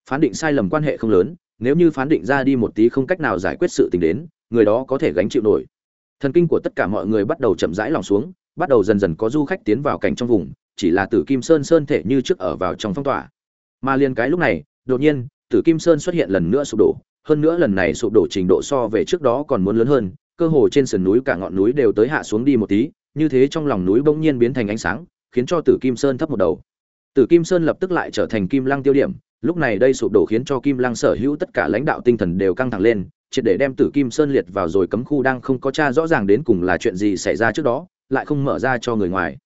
Phán định sai lầm quan hệ không lớn, nếu như phán định ra đi một tí không cách nào giải quyết sự tình đến, người đó có thể gánh chịu nổi. Thần kinh của tất cả mọi người bắt đầu chậm rãi lòng xuống, bắt đầu dần dần có du khách tiến vào cảnh trong vùng, chỉ là tử kim sơn sơn thể như trước ở vào trong phong tỏa. Mà liên cái lúc này, đột nhiên, tử kim sơn xuất hiện lần nữa sụp đổ, hơn nữa lần này sụp đổ trình độ so về trước đó còn muốn lớn hơn, cơ hồ trên sườn núi cả ngọn núi đều tới hạ xuống đi một tí như thế trong lòng núi bỗng nhiên biến thành ánh sáng, khiến cho tử kim sơn thấp một đầu. Tử kim sơn lập tức lại trở thành kim lăng tiêu điểm, lúc này đây sụp đổ khiến cho kim lăng sở hữu tất cả lãnh đạo tinh thần đều căng thẳng lên, triệt để đem tử kim sơn liệt vào rồi cấm khu đang không có tra rõ ràng đến cùng là chuyện gì xảy ra trước đó, lại không mở ra cho người ngoài.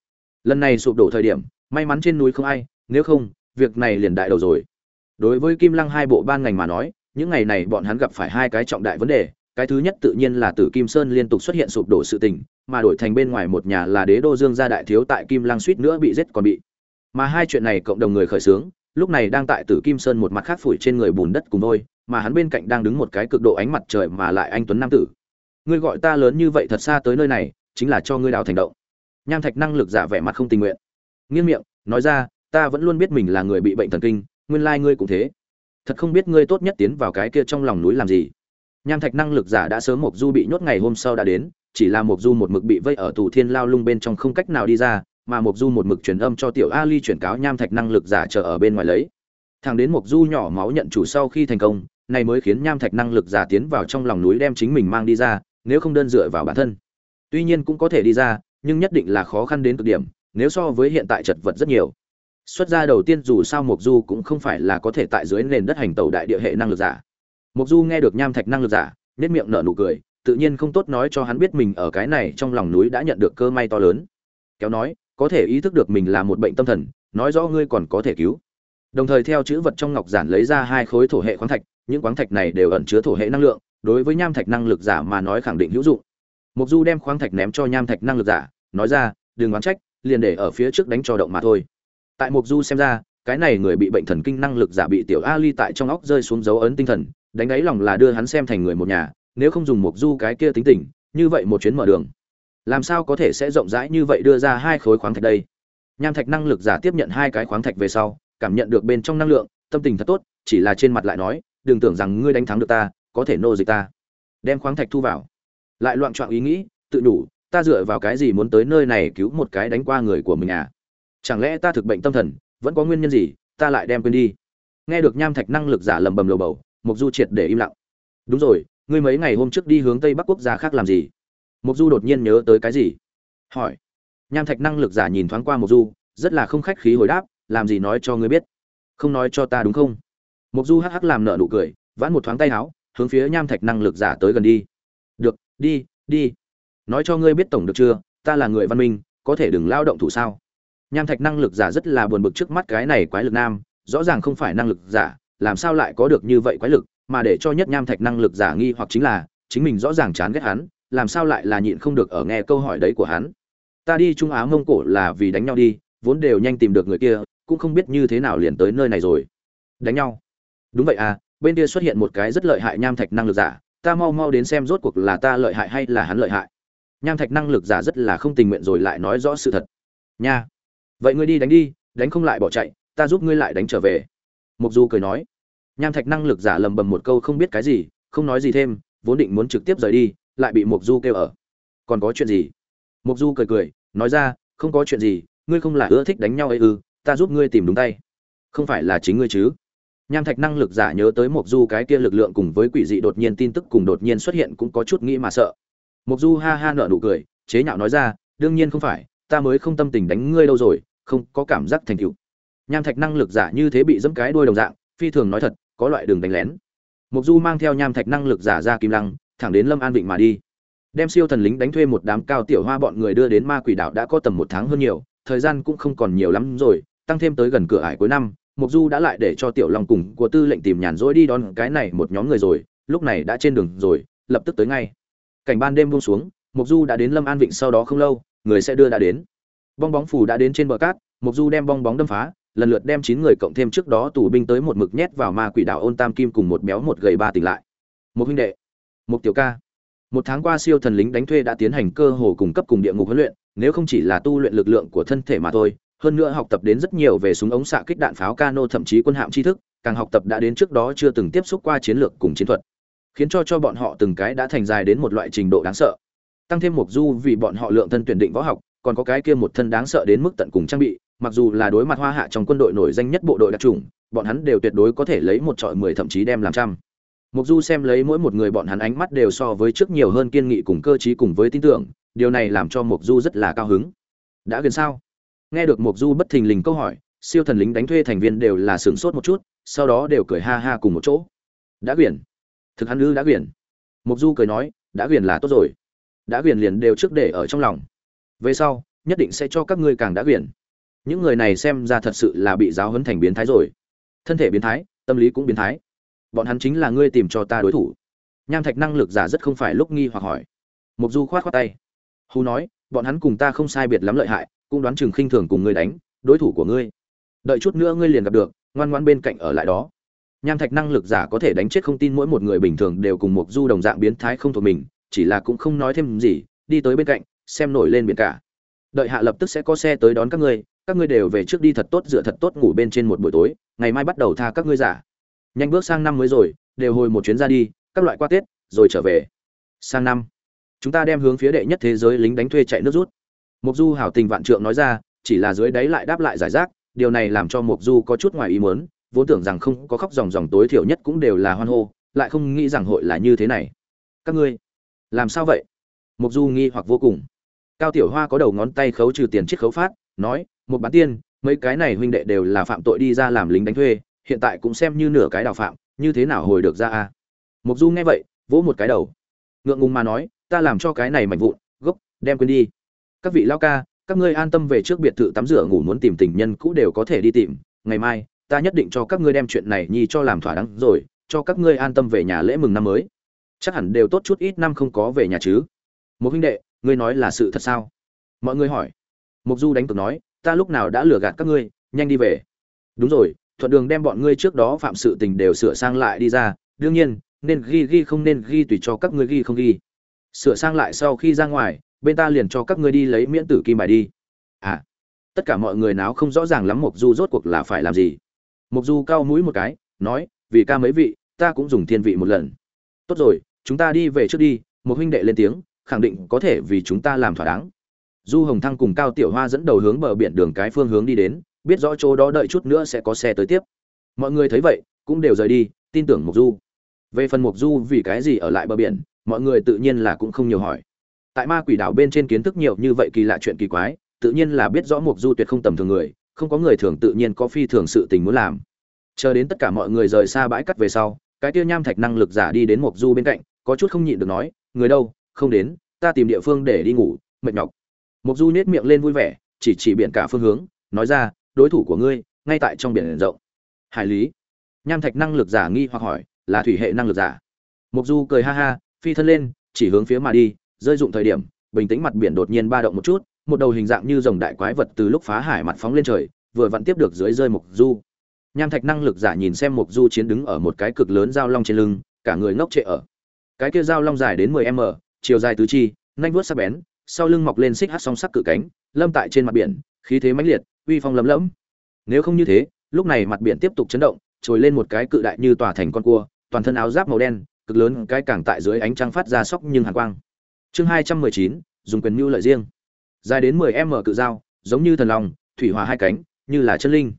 Lần này sụp đổ thời điểm, may mắn trên núi không ai, nếu không, việc này liền đại đầu rồi. Đối với kim lăng hai bộ ban ngành mà nói, những ngày này bọn hắn gặp phải hai cái trọng đại vấn đề cái thứ nhất tự nhiên là tử kim sơn liên tục xuất hiện sụp đổ sự tình, mà đổi thành bên ngoài một nhà là đế đô dương gia đại thiếu tại kim lang suýt nữa bị giết còn bị. Mà hai chuyện này cộng đồng người khởi xướng, lúc này đang tại tử kim sơn một mặt khác phủi trên người bùn đất cùng đôi, mà hắn bên cạnh đang đứng một cái cực độ ánh mặt trời mà lại anh tuấn nam tử. Ngươi gọi ta lớn như vậy thật xa tới nơi này, chính là cho ngươi đào thành động. Nham thạch năng lực giả vẻ mặt không tình nguyện. Nghiêng miệng, nói ra, ta vẫn luôn biết mình là người bị bệnh thần kinh, nguyên lai ngươi cũng thế. Thật không biết ngươi tốt nhất tiến vào cái kia trong lòng núi làm gì nham thạch năng lực giả đã sớm mộc du bị nhốt ngày hôm sau đã đến, chỉ là mộc du một mực bị vây ở tù thiên lao lung bên trong không cách nào đi ra, mà mộc du một mực truyền âm cho tiểu ali chuyển cáo nham thạch năng lực giả chờ ở bên ngoài lấy. Thằng đến mộc du nhỏ máu nhận chủ sau khi thành công, này mới khiến nham thạch năng lực giả tiến vào trong lòng núi đem chính mình mang đi ra, nếu không đơn dựa vào bản thân. Tuy nhiên cũng có thể đi ra, nhưng nhất định là khó khăn đến cực điểm, nếu so với hiện tại chật vật rất nhiều. Xuất gia đầu tiên dù sao mộc du cũng không phải là có thể tại dưới nền đất hành tàu đại địa hệ năng lực giả mộc du nghe được nham thạch năng lực giả nét miệng nở nụ cười, tự nhiên không tốt nói cho hắn biết mình ở cái này trong lòng núi đã nhận được cơ may to lớn. Kéo nói, có thể ý thức được mình là một bệnh tâm thần, nói rõ ngươi còn có thể cứu. Đồng thời theo chữ vật trong ngọc giản lấy ra hai khối thổ hệ khoáng thạch, những khoáng thạch này đều ẩn chứa thổ hệ năng lượng, đối với nham thạch năng lực giả mà nói khẳng định hữu dụng. Mục du đem khoáng thạch ném cho nham thạch năng lực giả, nói ra, đừng oán trách, liền để ở phía trước đánh cho động mà thôi. Tại mục du xem ra, cái này người bị bệnh thần kinh năng lực giả bị tiểu ali tại trong óc rơi xuống dấu ấn tinh thần đánh đáy lòng là đưa hắn xem thành người một nhà, nếu không dùng mục du cái kia tính tình, như vậy một chuyến mở đường, làm sao có thể sẽ rộng rãi như vậy đưa ra hai khối khoáng thạch đây? Nham thạch năng lực giả tiếp nhận hai cái khoáng thạch về sau, cảm nhận được bên trong năng lượng, tâm tình thật tốt, chỉ là trên mặt lại nói, đừng tưởng rằng ngươi đánh thắng được ta, có thể nô dịch ta. Đem khoáng thạch thu vào. Lại loạn trọng ý nghĩ, tự đủ, ta dựa vào cái gì muốn tới nơi này cứu một cái đánh qua người của mình à? Chẳng lẽ ta thực bệnh tâm thần, vẫn có nguyên nhân gì, ta lại đem quên đi? Nghe được nham thạch năng lực giả lầm bầm lầu bầu mục du triệt để im lặng. Đúng rồi, ngươi mấy ngày hôm trước đi hướng tây bắc quốc gia khác làm gì? Mục du đột nhiên nhớ tới cái gì? Hỏi. Nham thạch năng lực giả nhìn thoáng qua mục du, rất là không khách khí hồi đáp, làm gì nói cho ngươi biết? Không nói cho ta đúng không? Mục du hắc hắc làm nợ nụ cười, vãn một thoáng tay áo, hướng phía nham thạch năng lực giả tới gần đi. Được, đi đi. Nói cho ngươi biết tổng được chưa, ta là người văn minh, có thể đừng lao động thủ sao? Nham thạch năng lực giả rất là buồn bực trước mắt cái này quái lực nam, rõ ràng không phải năng lực giả làm sao lại có được như vậy quái lực, mà để cho nhất nham thạch năng lực giả nghi hoặc chính là, chính mình rõ ràng chán ghét hắn, làm sao lại là nhịn không được ở nghe câu hỏi đấy của hắn. Ta đi trung á mông cổ là vì đánh nhau đi, vốn đều nhanh tìm được người kia, cũng không biết như thế nào liền tới nơi này rồi. Đánh nhau. Đúng vậy à bên kia xuất hiện một cái rất lợi hại nham thạch năng lực giả, ta mau mau đến xem rốt cuộc là ta lợi hại hay là hắn lợi hại. Nham thạch năng lực giả rất là không tình nguyện rồi lại nói rõ sự thật. Nha. Vậy ngươi đi đánh đi, đánh không lại bỏ chạy, ta giúp ngươi lại đánh trở về mục du cười nói, nham thạch năng lực giả lầm bầm một câu không biết cái gì, không nói gì thêm, vốn định muốn trực tiếp rời đi, lại bị mục du kêu ở. Còn có chuyện gì? Mục du cười cười, nói ra, không có chuyện gì, ngươi không là ưa thích đánh nhau ấy ư, ta giúp ngươi tìm đúng tay. Không phải là chính ngươi chứ? Nham thạch năng lực giả nhớ tới mục du cái kia lực lượng cùng với quỷ dị đột nhiên tin tức cùng đột nhiên xuất hiện cũng có chút nghĩ mà sợ. Mục du ha ha nở nụ cười, chế nhạo nói ra, đương nhiên không phải, ta mới không tâm tình đánh ngươi đâu rồi, không có cảm giác thành tựu nham thạch năng lực giả như thế bị dẫm cái đuôi đồng dạng, phi thường nói thật, có loại đường đánh lén. Mục du mang theo nham thạch năng lực giả ra kim lăng, thẳng đến lâm an vịnh mà đi. Đem siêu thần lính đánh thuê một đám cao tiểu hoa bọn người đưa đến ma quỷ đảo đã có tầm một tháng hơn nhiều, thời gian cũng không còn nhiều lắm rồi, tăng thêm tới gần cửa ải cuối năm mục du đã lại để cho tiểu long cùng của tư lệnh tìm nhàn rỗi đi đón cái này một nhóm người rồi, lúc này đã trên đường rồi, lập tức tới ngay. Cảnh ban đêm buông xuống mục du đã đến lâm an vịnh sau đó không lâu, người sẽ đưa đã đến. Bong bóng phủ đã đến trên bờ cát mục du đem bong bóng đâm phá lần lượt đem chín người cộng thêm trước đó tù binh tới một mực nhét vào ma quỷ đảo ôn tam kim cùng một béo một gầy ba tỉnh lại. Một huynh đệ, một tiểu ca. Một tháng qua siêu thần lính đánh thuê đã tiến hành cơ hồ cung cấp cùng địa ngục huấn luyện, nếu không chỉ là tu luyện lực lượng của thân thể mà thôi, hơn nữa học tập đến rất nhiều về súng ống xạ kích đạn pháo cano thậm chí quân hạm tri thức, càng học tập đã đến trước đó chưa từng tiếp xúc qua chiến lược cùng chiến thuật. Khiến cho cho bọn họ từng cái đã thành dài đến một loại trình độ đáng sợ. Tăng thêm một du vì bọn họ lượng thân tuyển định võ học, còn có cái kia một thân đáng sợ đến mức tận cùng trang bị mặc dù là đối mặt hoa hạ trong quân đội nổi danh nhất bộ đội đặc trùng, bọn hắn đều tuyệt đối có thể lấy một trọi mười thậm chí đem làm trăm. Mục du xem lấy mỗi một người bọn hắn ánh mắt đều so với trước nhiều hơn kiên nghị cùng cơ trí cùng với tin tưởng, điều này làm cho mục du rất là cao hứng. Đã gần sao? Nghe được mục du bất thình lình câu hỏi, siêu thần lính đánh thuê thành viên đều là sửng sốt một chút, sau đó đều cười ha ha cùng một chỗ. Đã quyển thực hắn ư đã quyển mục du cười nói, đã quyển là tốt rồi. Đã quyển liền đều trước để ở trong lòng. Về sau, nhất định sẽ cho các ngươi càng đã quyển những người này xem ra thật sự là bị giáo huấn thành biến thái rồi. Thân thể biến thái, tâm lý cũng biến thái. Bọn hắn chính là ngươi tìm cho ta đối thủ. Nham thạch năng lực giả rất không phải lúc nghi hoặc hỏi. Mục du khoát khoát tay. Hù nói, bọn hắn cùng ta không sai biệt lắm lợi hại, cũng đoán chừng khinh thường cùng ngươi đánh, đối thủ của ngươi. Đợi chút nữa ngươi liền gặp được, ngoan ngoan bên cạnh ở lại đó. Nham thạch năng lực giả có thể đánh chết không tin mỗi một người bình thường đều cùng một du đồng dạng biến thái không thuộc mình, chỉ là cũng không nói thêm gì, đi tới bên cạnh, xem nổi lên biển cả. Đợi hạ lập tức sẽ có xe tới đón các ngươi các ngươi đều về trước đi thật tốt, dựa thật tốt ngủ bên trên một buổi tối, ngày mai bắt đầu tha các ngươi giả. Nhanh bước sang năm mới rồi, đều hồi một chuyến ra đi, các loại qua tết, rồi trở về. Sang năm, chúng ta đem hướng phía đệ nhất thế giới lính đánh thuê chạy nước rút. Mục du hảo tình vạn trượng nói ra, chỉ là dưới đáy lại đáp lại giải rác, điều này làm cho mục du có chút ngoài ý muốn, vốn tưởng rằng không có khóc dòng dòng tối thiểu nhất cũng đều là hoan hô, lại không nghĩ rằng hội là như thế này. Các ngươi, làm sao vậy? Mục du nghi hoặc vô cùng. Cao tiểu hoa có đầu ngón tay khấu trừ tiền chiết khấu phát nói, một bán tiên, mấy cái này huynh đệ đều là phạm tội đi ra làm lính đánh thuê, hiện tại cũng xem như nửa cái đào phạm, như thế nào hồi được ra a? Mục du nghe vậy, vỗ một cái đầu. Ngượng ngùng mà nói, ta làm cho cái này mạnh vụn, gốc, đem quên đi. Các vị lao ca, các ngươi an tâm về trước biệt thự tắm rửa ngủ muốn tìm tình nhân cũ đều có thể đi tìm. Ngày mai, ta nhất định cho các ngươi đem chuyện này nhi cho làm thỏa đáng rồi, cho các ngươi an tâm về nhà lễ mừng năm mới. Chắc hẳn đều tốt chút ít năm không có về nhà chứ. Một huynh đệ, ngươi nói là sự thật sao? Mọi người hỏi mục du đánh cược nói, ta lúc nào đã lừa gạt các ngươi, nhanh đi về. Đúng rồi, thuận đường đem bọn ngươi trước đó phạm sự tình đều sửa sang lại đi ra, đương nhiên, nên ghi ghi không nên ghi tùy cho các ngươi ghi không ghi. Sửa sang lại sau khi ra ngoài, bên ta liền cho các ngươi đi lấy miễn tử kim bài đi. À tất cả mọi người nào không rõ ràng lắm mục du rốt cuộc là phải làm gì. Mục du cao mũi một cái, nói, vì ca mấy vị, ta cũng dùng thiên vị một lần. Tốt rồi, chúng ta đi về trước đi. Một huynh đệ lên tiếng, khẳng định có thể vì chúng ta làm thỏa đáng du hồng thăng cùng cao tiểu hoa dẫn đầu hướng bờ biển đường cái phương hướng đi đến, biết rõ chỗ đó đợi chút nữa sẽ có xe tới tiếp. Mọi người thấy vậy, cũng đều rời đi, tin tưởng mục du. Về phần mục du vì cái gì ở lại bờ biển, mọi người tự nhiên là cũng không nhiều hỏi. Tại ma quỷ đảo bên trên kiến thức nhiều như vậy kỳ lạ chuyện kỳ quái, tự nhiên là biết rõ mục du tuyệt không tầm thường người, không có người thường tự nhiên có phi thường sự tình muốn làm. Chờ đến tất cả mọi người rời xa bãi cắt về sau, cái tiêu nham thạch năng lực giả đi đến mục du bên cạnh, có chút không nhịn được nói, người đâu? Không đến, ta tìm địa phương để đi ngủ, mệt nhọc mục du nết miệng lên vui vẻ, chỉ chỉ biển cả phương hướng, nói ra, đối thủ của ngươi, ngay tại trong biển rộng. Hải lý? Nham thạch năng lực giả nghi hoặc hỏi, là thủy hệ năng lực giả? Mục du cười ha ha, phi thân lên, chỉ hướng phía mà đi, rơi dụng thời điểm, bình tĩnh mặt biển đột nhiên ba động một chút, một đầu hình dạng như rồng đại quái vật từ lúc phá hải mặt phóng lên trời, vừa vặn tiếp được dưới rơi mục du. Nham thạch năng lực giả nhìn xem mục du chiến đứng ở một cái cực lớn dao long trên lưng, cả người ngốc trệ ở. Cái kia dao long dài đến 10 m, chiều dài tứ chi nhanh vuốt sắc bén sau lưng mọc lên xích hắc song sắc cự cánh, lâm tại trên mặt biển, khí thế mãnh liệt, uy phong lấm lẫm. Nếu không như thế, lúc này mặt biển tiếp tục chấn động, trồi lên một cái cự đại như tòa thành con cua, toàn thân áo giáp màu đen, cực lớn, cái càng tại dưới ánh trăng phát ra sóc nhưng hàn quang. Chương hai trăm mười chín, dùng quyền mưu lợi riêng. Dài đến mười m cự dao, giống như thần lòng thủy hòa hai cánh, như là chân linh.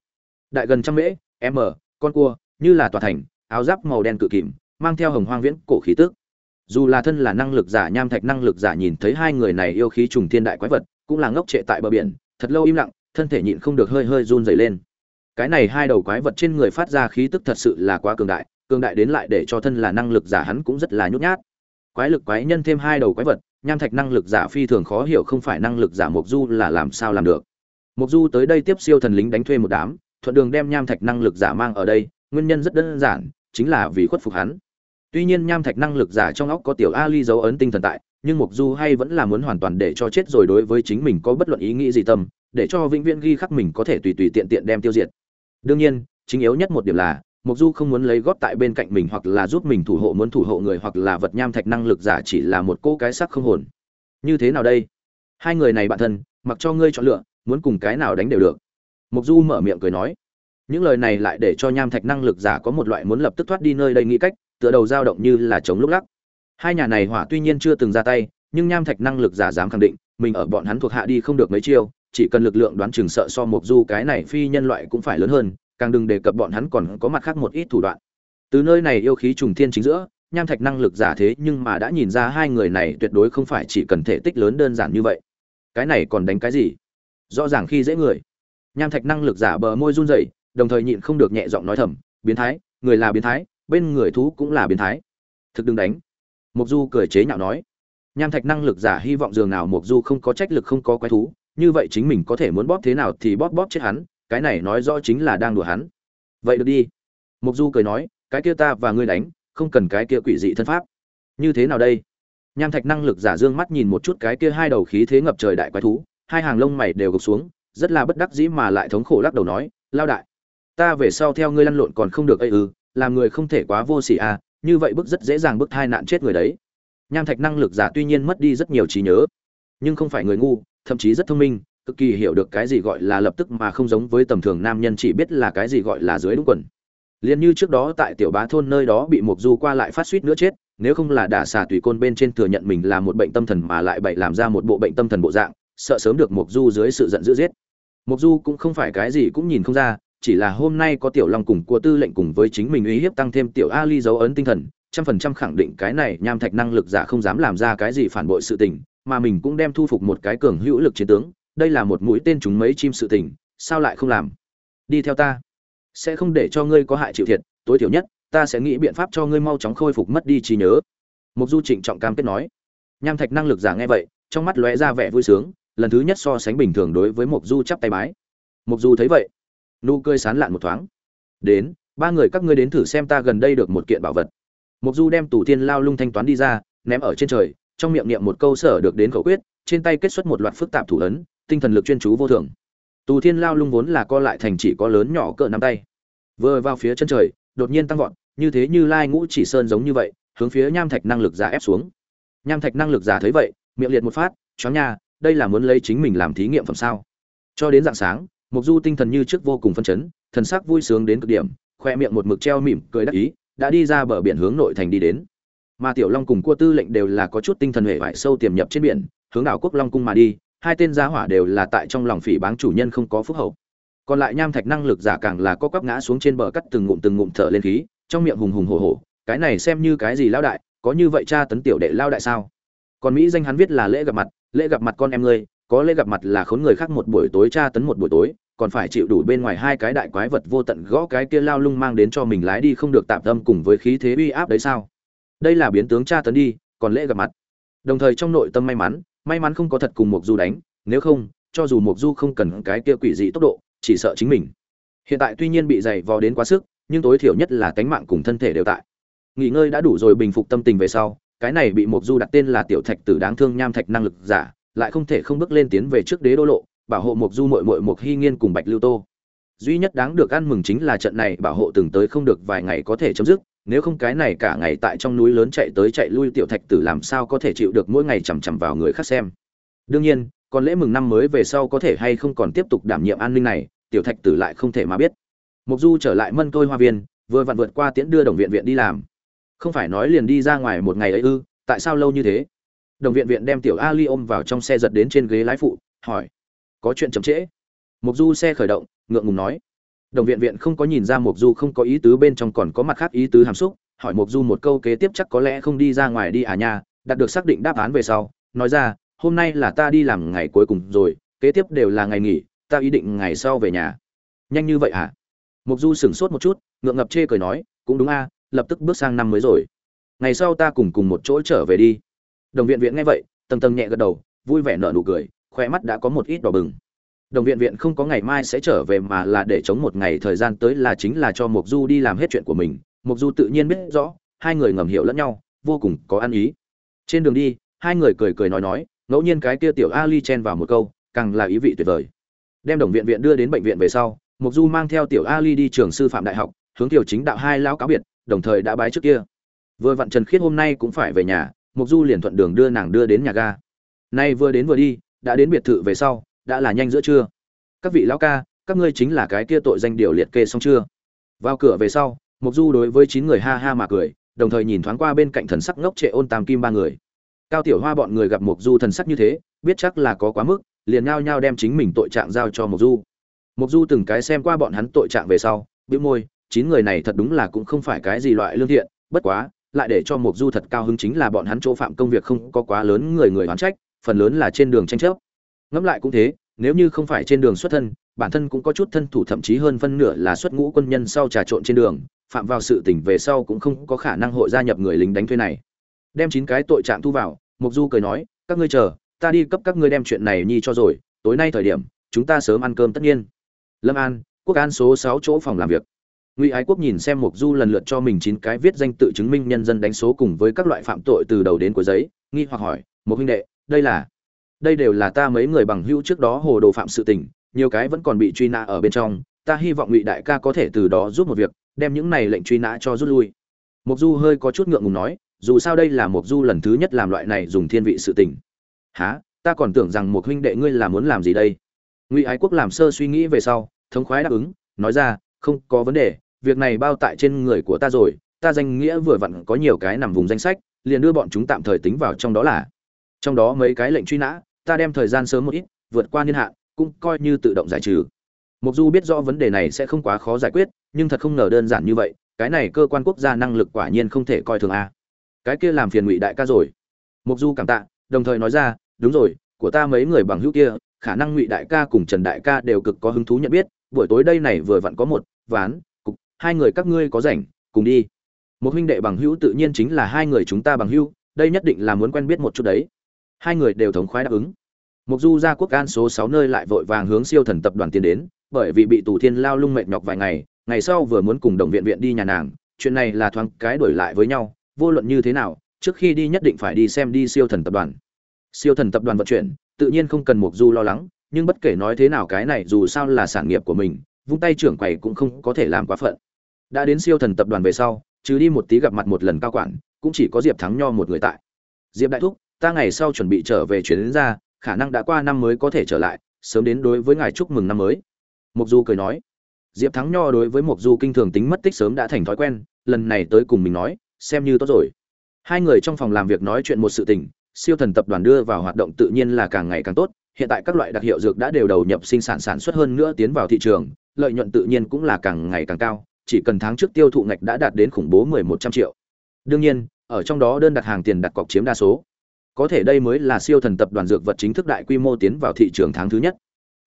Đại gần trăm mễ, m, con cua, như là tòa thành, áo giáp màu đen cự kìm, mang theo hồng hoang viễn cổ khí tức dù là thân là năng lực giả, nham thạch năng lực giả nhìn thấy hai người này yêu khí trùng thiên đại quái vật, cũng là ngốc trệ tại bờ biển, thật lâu im lặng, thân thể nhịn không được hơi hơi run rẩy lên. Cái này hai đầu quái vật trên người phát ra khí tức thật sự là quá cường đại cường đại đến lại để cho thân là năng lực giả hắn cũng rất là nhút nhát. Quái lực quái nhân thêm hai đầu quái vật, nham thạch năng lực giả phi thường khó hiểu không phải năng lực giả mộc du là làm sao làm được. Mộc du tới đây tiếp siêu thần lính đánh thuê một đám, thuận đường đem nham thạch năng lực giả mang ở đây, nguyên nhân rất đơn giản, chính là vì khuất phục hắn tuy nhiên nham thạch năng lực giả trong óc có tiểu ali dấu ấn tinh thần tại, nhưng mục du hay vẫn là muốn hoàn toàn để cho chết rồi đối với chính mình có bất luận ý nghĩ gì tâm, để cho vĩnh viễn ghi khắc mình có thể tùy tùy tiện tiện đem tiêu diệt. Đương nhiên, chính yếu nhất một điểm là mục du không muốn lấy góp tại bên cạnh mình hoặc là giúp mình thủ hộ muốn thủ hộ người hoặc là vật nham thạch năng lực giả chỉ là một cô cái sắc không hồn. Như thế nào đây? Hai người này bạn thân, mặc cho ngươi chọn lựa, muốn cùng cái nào đánh đều được. Mục du mở miệng cười nói. Những lời này lại để cho nham thạch năng lực giả có một loại muốn lập tức thoát đi nơi đây nghĩ cách tựa đầu dao động như là chống lúc lắc. Hai nhà này hỏa tuy nhiên chưa từng ra tay, nhưng nham thạch năng lực giả dám khẳng định, mình ở bọn hắn thuộc hạ đi không được mấy chiêu, chỉ cần lực lượng đoán chừng sợ so mục du cái này phi nhân loại cũng phải lớn hơn, càng đừng đề cập bọn hắn còn có mặt khác một ít thủ đoạn. Từ nơi này yêu khí trùng thiên chính giữa, nham thạch năng lực giả thế nhưng mà đã nhìn ra hai người này tuyệt đối không phải chỉ cần thể tích lớn đơn giản như vậy. Cái này còn đánh cái gì? Rõ ràng khi dễ người. Nham thạch năng lực giả bờ môi run rẩy, đồng thời nhịn không được nhẹ giọng nói thầm, biến thái, người là biến thái bên người thú cũng là biến thái. Thực đừng đánh. Mục du cười chế nhạo nói. Nham thạch năng lực giả hy vọng dường nào mục du không có trách lực không có quái thú, như vậy chính mình có thể muốn bóp thế nào thì bóp bóp chết hắn, cái này nói rõ chính là đang đùa hắn. Vậy được đi. Mục du cười nói, cái kia ta và ngươi đánh, không cần cái kia quỷ dị thân pháp. Như thế nào đây? Nham thạch năng lực giả dương mắt nhìn một chút cái kia hai đầu khí thế ngập trời đại quái thú, hai hàng lông mày đều gục xuống, rất là bất đắc dĩ mà lại thống khổ lắc đầu nói, lao đại, ta về sau theo ngươi lăn lộn còn không được ây ư? Làm người không thể quá vô sỉ à như vậy bức rất dễ dàng bức thai nạn chết người đấy. Nham thạch năng lực giả tuy nhiên mất đi rất nhiều trí nhớ, nhưng không phải người ngu, thậm chí rất thông minh, cực kỳ hiểu được cái gì gọi là lập tức mà không giống với tầm thường nam nhân chỉ biết là cái gì gọi là dưới đúng quần. Liền như trước đó tại tiểu bá thôn nơi đó bị mục du qua lại phát suýt nữa chết, nếu không là đả xà tùy côn bên trên thừa nhận mình là một bệnh tâm thần mà lại bậy làm ra một bộ bệnh tâm thần bộ dạng, sợ sớm được mục du dưới sự giận dữ giết. Mục du cũng không phải cái gì cũng nhìn không ra chỉ là hôm nay có tiểu long cùng của tư lệnh cùng với chính mình uy hiếp tăng thêm tiểu ali dấu ấn tinh thần, trăm phần trăm khẳng định cái này nham thạch năng lực giả không dám làm ra cái gì phản bội sự tình, mà mình cũng đem thu phục một cái cường hữu lực chiến tướng, đây là một mũi tên chúng mấy chim sự tình, sao lại không làm? Đi theo ta. Sẽ không để cho ngươi có hại chịu thiệt, tối thiểu nhất, ta sẽ nghĩ biện pháp cho ngươi mau chóng khôi phục mất đi trí nhớ. Mục du trịnh trọng cam kết nói. Nham thạch năng lực giả nghe vậy, trong mắt lóe ra vẻ vui sướng, lần thứ nhất so sánh bình thường đối với mục du chắp tay bái. Mục du thấy vậy nụ cười sán lạn một thoáng. Đến, ba người các ngươi đến thử xem ta gần đây được một kiện bảo vật. Mục du đem tủ thiên lao lung thanh toán đi ra, ném ở trên trời, trong miệng niệm một câu sở được đến khẩu quyết, trên tay kết xuất một loạt phức tạp thủ ấn, tinh thần lực chuyên chú vô thường tù thiên lao lung vốn là co lại thành chỉ có lớn nhỏ cỡ nắm tay. Vừa vào phía chân trời, đột nhiên tăng vọt, như thế như lai ngũ chỉ sơn giống như vậy, hướng phía nham thạch năng lực giả ép xuống. Nham thạch năng lực giả thấy vậy, miệng liệt một phát, chó nha, đây là muốn lấy chính mình làm thí nghiệm phẩm sao? Cho đến dạng sáng mục du tinh thần như trước vô cùng phân chấn, thần sắc vui sướng đến cực điểm, khoe miệng một mực treo mỉm cười đắc ý, đã đi ra bờ biển hướng nội thành đi đến. Mà tiểu long cùng cua tư lệnh đều là có chút tinh thần hệ vải sâu tiềm nhập trên biển, hướng đảo quốc long cung mà đi, hai tên gia hỏa đều là tại trong lòng phỉ báng chủ nhân không có phúc hậu. Còn lại nham thạch năng lực giả càng là có quắp ngã xuống trên bờ cắt từng ngụm từng ngụm thở lên khí, trong miệng hùng hùng hổ hổ, cái này xem như cái gì lao đại, có như vậy cha tấn tiểu đệ lao đại sao? Còn mỹ danh hắn viết là lễ gặp mặt, lễ gặp mặt con em ngươi có lễ gặp mặt là khốn người khác một buổi tối tra tấn một buổi tối, còn phải chịu đủ bên ngoài hai cái đại quái vật vô tận gõ cái kia lao lung mang đến cho mình lái đi không được tạm tâm cùng với khí thế uy áp đấy sao? Đây là biến tướng tra tấn đi, còn lễ gặp mặt. Đồng thời trong nội tâm may mắn may mắn không có thật cùng mục du đánh, nếu không, cho dù mục du không cần cái kia quỷ dị tốc độ, chỉ sợ chính mình. Hiện tại tuy nhiên bị dày vò đến quá sức, nhưng tối thiểu nhất là cánh mạng cùng thân thể đều tại. Nghỉ ngơi đã đủ rồi bình phục tâm tình về sau, cái này bị mục du đặt tên là tiểu thạch tử đáng thương nham thạch năng lực giả lại không thể không bước lên tiến về trước đế đô lộ, bảo hộ mục du muội muội mục hy nghiên cùng bạch lưu tô. Duy nhất đáng được ăn mừng chính là trận này bảo hộ từng tới không được vài ngày có thể chấm dứt, nếu không cái này cả ngày tại trong núi lớn chạy tới chạy lui tiểu thạch tử làm sao có thể chịu được mỗi ngày chằm chằm vào người khác xem. Đương nhiên, còn lễ mừng năm mới về sau có thể hay không còn tiếp tục đảm nhiệm an ninh này, tiểu thạch tử lại không thể mà biết. Mục du trở lại mân tôi hoa viên, vừa vặn vượt qua tiễn đưa đồng viện viện đi làm. Không phải nói liền đi ra ngoài một ngày ấy ư, tại sao lâu như thế? Đồng viện viện đem tiểu ali ôm vào trong xe giật đến trên ghế lái phụ, hỏi, có chuyện chậm trễ? Mục du xe khởi động, ngượng ngùng nói, đồng viện viện không có nhìn ra mục du không có ý tứ bên trong còn có mặt khác ý tứ hàm xúc, hỏi mục du một câu kế tiếp chắc có lẽ không đi ra ngoài đi à nha, đạt được xác định đáp án về sau, nói ra, hôm nay là ta đi làm ngày cuối cùng rồi, kế tiếp đều là ngày nghỉ, ta ý định ngày sau về nhà. Nhanh như vậy à? mục du sửng sốt một chút, ngượng ngập chê cười nói, cũng đúng a lập tức bước sang năm mới rồi. Ngày sau ta cùng cùng một chỗ trở về đi đồng viện viện nghe vậy, tầng tầng nhẹ gật đầu, vui vẻ nở nụ cười khoe mắt đã có một ít đỏ bừng. Đồng viện viện không có ngày mai sẽ trở về mà là để chống một ngày thời gian tới là chính là cho mục du đi làm hết chuyện của mình. Mục du tự nhiên biết rõ, hai người ngầm hiểu lẫn nhau, vô cùng có ăn ý. Trên đường đi, hai người cười cười nói nói, ngẫu nhiên cái kia tiểu ali chen vào một câu, càng là ý vị tuyệt vời. Đem đồng viện viện đưa đến bệnh viện về sau mục du mang theo tiểu ali đi trường sư phạm đại học, hướng tiểu chính đạo hai lão cáo biệt, đồng thời đã bái trước kia. Vừa vặn trần khiết hôm nay cũng phải về nhà mục du liền thuận đường đưa nàng đưa đến nhà ga. Nay vừa đến vừa đi, đã đến biệt thự về sau, đã là nhanh giữa trưa. Các vị lão ca, các ngươi chính là cái kia tội danh điều liệt kê xong chưa? Vào cửa về sau, mục du đối với chín người ha ha mà cười, đồng thời nhìn thoáng qua bên cạnh thần sắc ngốc trệ ôn tam kim ba người. Cao tiểu hoa bọn người gặp mục du thần sắc như thế, biết chắc là có quá mức, liền nhao nhao đem chính mình tội trạng giao cho mộc du. Mộc du từng cái xem qua bọn hắn tội trạng về sau, bĩu môi, chín người này thật đúng là cũng không phải cái gì loại lương thiện, bất quá lại để cho mộc du thật cao hứng chính là bọn hắn chỗ phạm công việc không có quá lớn người người oán trách, phần lớn là trên đường tranh chấp. Ngẫm lại cũng thế, nếu như không phải trên đường xuất thân, bản thân cũng có chút thân thủ thậm chí hơn phân nửa là xuất ngũ quân nhân sau trà trộn trên đường, phạm vào sự tình về sau cũng không có khả năng hội gia nhập người lính đánh thuê này. Đem chín cái tội trạng thu vào mục du cười nói, các ngươi chờ, ta đi cấp các ngươi đem chuyện này nhi cho rồi, tối nay thời điểm, chúng ta sớm ăn cơm tất nhiên. Lâm an, quốc an số sáu chỗ phòng làm việc ngụy ái quốc nhìn xem mục du lần lượt cho mình chín cái viết danh tự chứng minh nhân dân đánh số cùng với các loại phạm tội từ đầu đến cuối giấy, nghi hoặc hỏi một huynh đệ, đây là, đây đều là ta mấy người bằng hữu trước đó hồ đồ phạm sự tình, nhiều cái vẫn còn bị truy nã ở bên trong, ta hy vọng ngụy đại ca có thể từ đó giúp một việc, đem những này lệnh truy nã cho rút lui. Mục du hơi có chút ngượng ngùng nói, dù sao đây là mục du lần thứ nhất làm loại này dùng thiên vị sự tình. Há ta còn tưởng rằng một huynh đệ ngươi là muốn làm gì đây? Ngụy ái quốc làm sơ suy nghĩ về sau, thống khoái đáp ứng, nói ra, không có vấn đề việc này bao tại trên người của ta rồi ta danh nghĩa vừa vặn có nhiều cái nằm vùng danh sách liền đưa bọn chúng tạm thời tính vào trong đó là trong đó mấy cái lệnh truy nã ta đem thời gian sớm một ít vượt qua niên hạn cũng coi như tự động giải trừ Mục Du biết rõ vấn đề này sẽ không quá khó giải quyết, nhưng thật không ngờ đơn giản như vậy, cái này cơ quan quốc gia năng lực quả nhiên không thể coi thường a. Cái kia làm phiền Ngụy đại ca rồi. Mục Du cảm tạ, đồng thời nói ra, đúng rồi, của ta mấy người bằng hữu kia, khả năng Ngụy đại ca cùng Trần đại ca đều cực có hứng thú nhận biết, buổi tối đây này vừa vặn có một ván, hai người các ngươi có rảnh, cùng đi. Một huynh đệ bằng hữu tự nhiên chính là hai người chúng ta bằng hữu, đây nhất định là muốn quen biết một chút đấy. Hai người đều thống khoái đáp ứng. Mục Du ra quốc an số 6 nơi lại vội vàng hướng siêu thần tập đoàn tiến đến, bởi vì bị tù thiên lao lung mệt nhọc vài ngày ngày sau vừa muốn cùng đồng viện viện đi nhà nàng chuyện này là thoáng cái đổi lại với nhau vô luận như thế nào trước khi đi nhất định phải đi xem đi siêu thần tập đoàn siêu thần tập đoàn vận chuyển tự nhiên không cần mục du lo lắng nhưng bất kể nói thế nào cái này dù sao là sản nghiệp của mình vung tay trưởng quầy cũng không có thể làm quá phận đã đến siêu thần tập đoàn về sau trừ đi một tí gặp mặt một lần cao quản cũng chỉ có diệp thắng nho một người tại diệp đại thúc ta ngày sau chuẩn bị trở về chuyến đến ra khả năng đã qua năm mới có thể trở lại sớm đến đối với ngài chúc mừng năm mới Mộc Du cười nói. Diệp Thắng Nho đối với Mộc Du kinh thường tính mất tích sớm đã thành thói quen, lần này tới cùng mình nói, xem như tốt rồi. Hai người trong phòng làm việc nói chuyện một sự tình, siêu thần tập đoàn đưa vào hoạt động tự nhiên là càng ngày càng tốt, hiện tại các loại đặc hiệu dược đã đều đầu nhập sinh sản sản xuất hơn nữa tiến vào thị trường, lợi nhuận tự nhiên cũng là càng ngày càng cao, chỉ cần tháng trước tiêu thụ ngạch đã đạt đến khủng bố 1100 triệu. Đương nhiên, ở trong đó đơn đặt hàng tiền đặt cọc chiếm đa số. Có thể đây mới là siêu thần tập đoàn dược vật chính thức đại quy mô tiến vào thị trường tháng thứ nhất.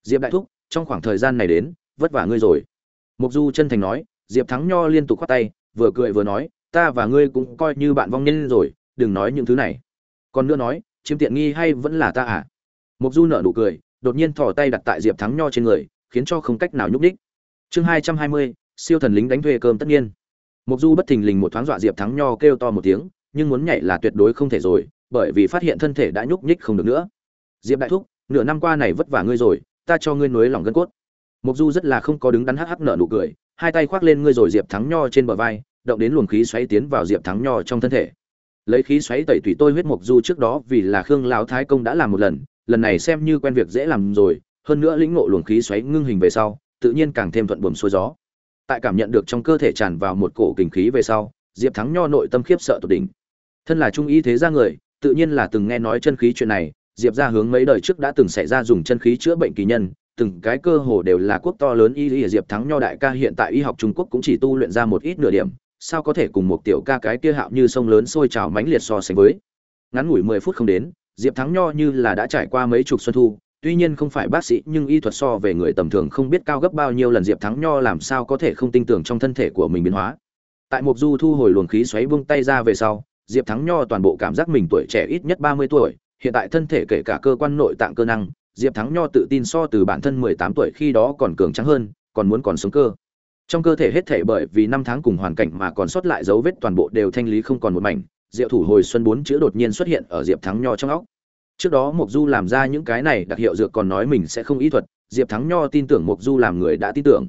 Diệp Đại Thúc, trong khoảng thời gian này đến vất vả ngươi rồi mục du chân thành nói diệp thắng nho liên tục khoát tay vừa cười vừa nói ta và ngươi cũng coi như bạn vong nhân rồi đừng nói những thứ này còn nữa nói chiếm tiện nghi hay vẫn là ta à mục du nở nụ cười đột nhiên thò tay đặt tại diệp thắng nho trên người khiến cho không cách nào nhúc nhích. chương hai trăm hai mươi siêu thần lính đánh thuê cơm tất nhiên. Mục du bất thình lình một thoáng dọa diệp thắng nho kêu to một tiếng, nhưng muốn nhảy là tuyệt đối không thể rồi, bởi vì phát hiện thân thể đã nhúc nhích không được nữa. Diệp đại thúc, nửa năm qua này vất vả ngươi rồi, ta cho ngươi nuối lòng gân cốt. Mục du rất là không có đứng đắn hắc hắc nở nụ cười, hai tay khoác lên ngươi rồi diệp thắng nho trên bờ vai, động đến luồng khí xoáy tiến vào diệp thắng nho trong thân thể. Lấy khí xoáy tẩy tủy tôi huyết mục du trước đó vì là khương lão thái công đã làm một lần lần này xem như quen việc dễ làm rồi, hơn nữa lĩnh ngộ luồng khí xoáy ngưng hình về sau, tự nhiên càng thêm thuận buồm xuôi gió tại cảm nhận được trong cơ thể tràn vào một cổ kình khí về sau, diệp thắng nho nội tâm khiếp sợ tột đỉnh. Thân là trung y thế gia người, tự nhiên là từng nghe nói chân khí chuyện này, diệp ra hướng mấy đời trước đã từng xảy ra dùng chân khí chữa bệnh kỳ nhân, từng cái cơ hồ đều là quốc to lớn y y diệp thắng nho đại ca hiện tại y học trung quốc cũng chỉ tu luyện ra một ít nửa điểm, sao có thể cùng một tiểu ca cái kia hạo như sông lớn sôi trào mãnh liệt so sánh với. Ngắn ngủi mười phút không đến, diệp thắng nho như là đã trải qua mấy chục xuân thu tuy nhiên không phải bác sĩ, nhưng y thuật so về người tầm thường không biết cao gấp bao nhiêu lần diệp thắng nho làm sao có thể không tin tưởng trong thân thể của mình biến hóa. Tại mục du thu hồi luồng khí xoáy vung tay ra về sau, diệp thắng nho toàn bộ cảm giác mình tuổi trẻ ít nhất ba mươi tuổi, hiện tại thân thể kể cả cơ quan nội tạng cơ năng, diệp thắng nho tự tin so từ bản thân mười tám tuổi khi đó còn cường trắng hơn, còn muốn còn sống cơ. Trong cơ thể hết thể bởi vì năm tháng cùng hoàn cảnh mà còn sót lại dấu vết toàn bộ đều thanh lý không còn một mảnh, diệu thủ hồi xuân bốn chữ đột nhiên xuất hiện ở diệp thắng nho trong óc trước đó mục du làm ra những cái này đặc hiệu dược còn nói mình sẽ không ý thuật diệp thắng nho tin tưởng mục du làm người đã tin tưởng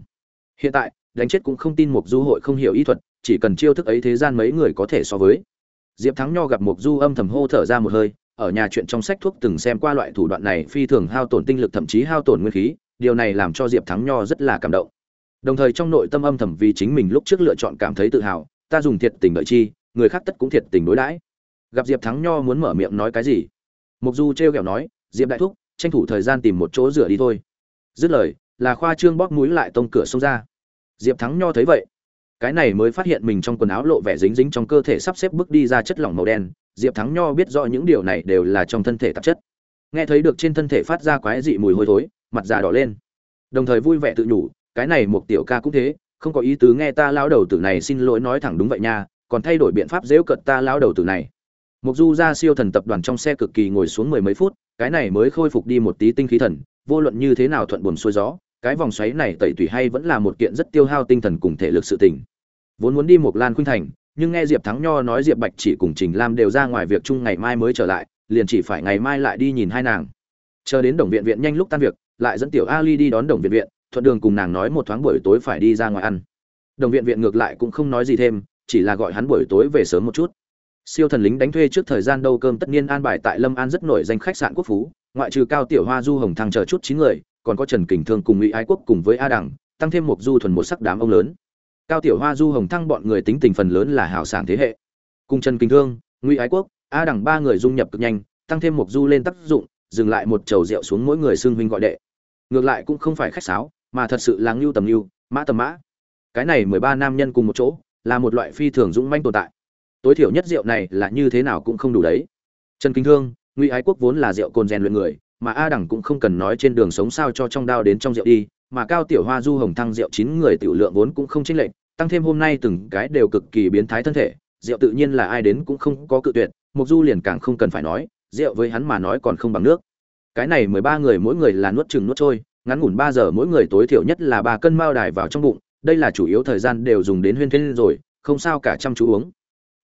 hiện tại đánh chết cũng không tin mục du hội không hiểu ý thuật chỉ cần chiêu thức ấy thế gian mấy người có thể so với diệp thắng nho gặp mục du âm thầm hô thở ra một hơi ở nhà chuyện trong sách thuốc từng xem qua loại thủ đoạn này phi thường hao tổn tinh lực thậm chí hao tổn nguyên khí, điều này làm cho Diệp Thắng Nho rất là cảm động. Đồng thời trong nội tâm âm thầm vì chính mình lúc trước lựa chọn cảm thấy tự hào, ta dùng thiệt tình đợi chi, người khác tất cũng thiệt tình đối đãi. Gặp Diệp Thắng Nho muốn mở miệng nói cái gì? Mục Du trêu ghẹo nói, "Diệp đại thúc, tranh thủ thời gian tìm một chỗ rửa đi thôi. Dứt lời là khoa trương bóp mũi lại tông cửa xông ra. Diệp thắng nho thấy vậy cái này mới phát hiện mình trong quần áo lộ vẻ dính dính trong cơ thể sắp xếp bước đi ra chất lỏng màu đen. Diệp thắng nho biết rõ những điều này đều là trong thân thể tạp chất. Nghe thấy được trên thân thể phát ra quái dị mùi hôi thối mặt già đỏ lên. Đồng thời vui vẻ tự nhủ cái này một tiểu ca cũng thế không có ý tứ nghe ta lao đầu tử này xin lỗi nói thẳng đúng vậy nha còn thay đổi biện pháp dễu cận ta lao đầu tử này mục du ra siêu thần tập đoàn trong xe cực kỳ ngồi xuống mười mấy phút, cái này mới khôi phục đi một tí tinh khí thần, vô luận như thế nào thuận buồm xuôi gió, cái vòng xoáy này tẩy tủy hay vẫn là một kiện rất tiêu hao tinh thần cùng thể lực sự tình. Vốn muốn đi một lan khuynh thành, nhưng nghe diệp thắng nho nói diệp bạch chỉ cùng trình lam đều ra ngoài việc chung ngày mai mới trở lại, liền chỉ phải ngày mai lại đi nhìn hai nàng. Chờ đến đồng viện viện nhanh lúc tan việc, lại dẫn tiểu ali đi đón đồng viện viện, thuận đường cùng nàng nói một thoáng buổi tối phải đi ra ngoài ăn. Đồng viện viện ngược lại cũng không nói gì thêm, chỉ là gọi hắn buổi tối về sớm một chút siêu thần lính đánh thuê trước thời gian đâu cơm tất nhiên an bài tại lâm an rất nổi danh khách sạn quốc phú, ngoại trừ cao tiểu hoa du hồng thăng chờ chút chín người, còn có trần kình thương cùng ngụy ái quốc cùng với a đẳng tăng thêm một du thuần một sắc đám ông lớn. Cao tiểu hoa du hồng thăng bọn người tính tình phần lớn là hào sảng thế hệ. Cùng trần kình thương, ngụy ái quốc, a đẳng ba người dung nhập cực nhanh, tăng thêm một du lên tác dụng, dừng lại một chầu rượu xuống mỗi người xưng huynh gọi đệ. Ngược lại cũng không phải khách sáo, mà thật sự là ngưu tầm ngưu, mã tầm mã. Cái này mười ba nam nhân cùng một chỗ, là một loại phi thường dũng manh tồn tại tối thiểu nhất rượu này là như thế nào cũng không đủ đấy. Trần kinh thương, ngụy ái quốc vốn là rượu cồn rèn luyện người, mà a đẳng cũng không cần nói trên đường sống sao cho trong đao đến trong rượu đi, mà cao tiểu hoa, du hồng thăng rượu chín người tiểu lượng vốn cũng không chênh lệch, tăng thêm hôm nay từng cái đều cực kỳ biến thái thân thể, rượu tự nhiên là ai đến cũng không có cự tuyệt, mục du liền càng không cần phải nói, rượu với hắn mà nói còn không bằng nước. Cái này mười ba người mỗi người là nuốt chừng nuốt trôi, ngắn ngủn ba giờ mỗi người tối thiểu nhất là ba cân mao đài vào trong bụng, đây là chủ yếu thời gian đều dùng đến huyên thiên rồi, không sao cả chăm chú uống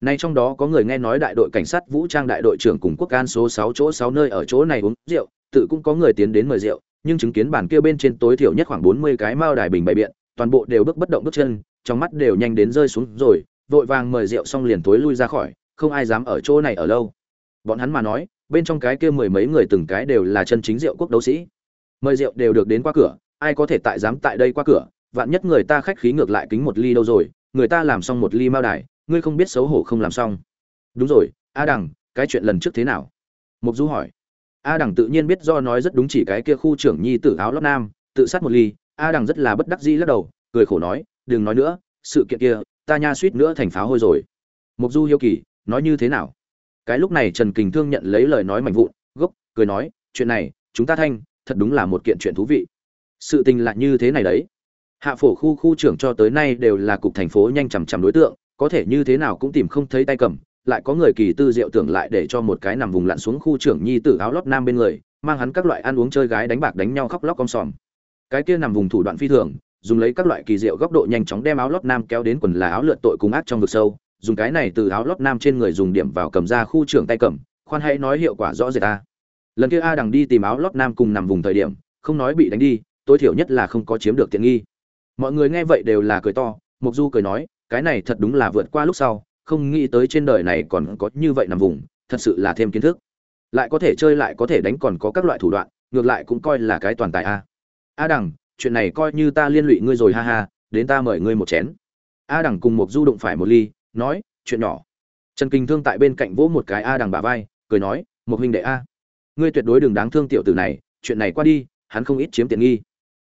nay trong đó có người nghe nói đại đội cảnh sát vũ trang đại đội trưởng cùng quốc an số sáu chỗ sáu nơi ở chỗ này uống rượu, tự cũng có người tiến đến mời rượu, nhưng chứng kiến bàn kia bên trên tối thiểu nhất khoảng bốn mươi cái mao đài bình bày biện, toàn bộ đều bước bất động bước chân, trong mắt đều nhanh đến rơi xuống rồi, vội vàng mời rượu xong liền tối lui ra khỏi, không ai dám ở chỗ này ở lâu. Bọn hắn mà nói, bên trong cái kia mười mấy người từng cái đều là chân chính rượu quốc đấu sĩ. Mời rượu đều được đến qua cửa, ai có thể tại dám tại đây qua cửa, vạn nhất người ta khách khí ngược lại kính một ly đâu rồi, người ta làm xong một ly mao đài ngươi không biết xấu hổ không làm xong. Đúng rồi, a đằng, cái chuyện lần trước thế nào? Mục du hỏi. A đằng tự nhiên biết do nói rất đúng chỉ cái kia khu trưởng nhi tử áo lót nam, tự sát một ly, a đằng rất là bất đắc dĩ lắc đầu, cười khổ nói, đừng nói nữa, sự kiện kia, ta nha suýt nữa thành pháo hôi rồi. Mục du hiếu kỳ, nói như thế nào? Cái lúc này trần kình thương nhận lấy lời nói mạnh vụn, gốc, cười nói, chuyện này, chúng ta thanh, thật đúng là một kiện chuyện thú vị. Sự tình lại như thế này đấy. Hạ phổ khu khu trưởng cho tới nay đều là cục thành phố nhanh chằm chằm đối tượng có thể như thế nào cũng tìm không thấy tay cầm, lại có người kỳ tư diệu tưởng lại để cho một cái nằm vùng lặn xuống khu trưởng nhi tử áo lót nam bên người, mang hắn các loại ăn uống chơi gái đánh bạc đánh nhau khóc lóc con sòm. Cái kia nằm vùng thủ đoạn phi thường, dùng lấy các loại kỳ diệu góc độ nhanh chóng đem áo lót nam kéo đến quần là áo lượn tội cùng ác trong vực sâu, dùng cái này từ áo lót nam trên người dùng điểm vào cầm ra khu trưởng tay cầm, khoan hãy nói hiệu quả rõ rệt ta. Lần kia a đằng đi tìm áo lót nam cùng nằm vùng thời điểm, không nói bị đánh đi, tối thiểu nhất là không có chiếm được tiện nghi. Mọi người nghe vậy đều là cười to, mục du cười nói cái này thật đúng là vượt qua lúc sau, không nghĩ tới trên đời này còn có như vậy nằm vùng, thật sự là thêm kiến thức. Lại có thể chơi lại có thể đánh còn có các loại thủ đoạn, ngược lại cũng coi là cái toàn tài a. A đằng, chuyện này coi như ta liên lụy ngươi rồi, ha ha, đến ta mời ngươi một chén. A đằng cùng một du đụng phải một ly, nói, chuyện nhỏ. Trần kinh thương tại bên cạnh vỗ một cái a đằng bà vai, cười nói một huynh đệ a, ngươi tuyệt đối đừng đáng thương tiểu tử này, chuyện này qua đi, hắn không ít chiếm tiện nghi.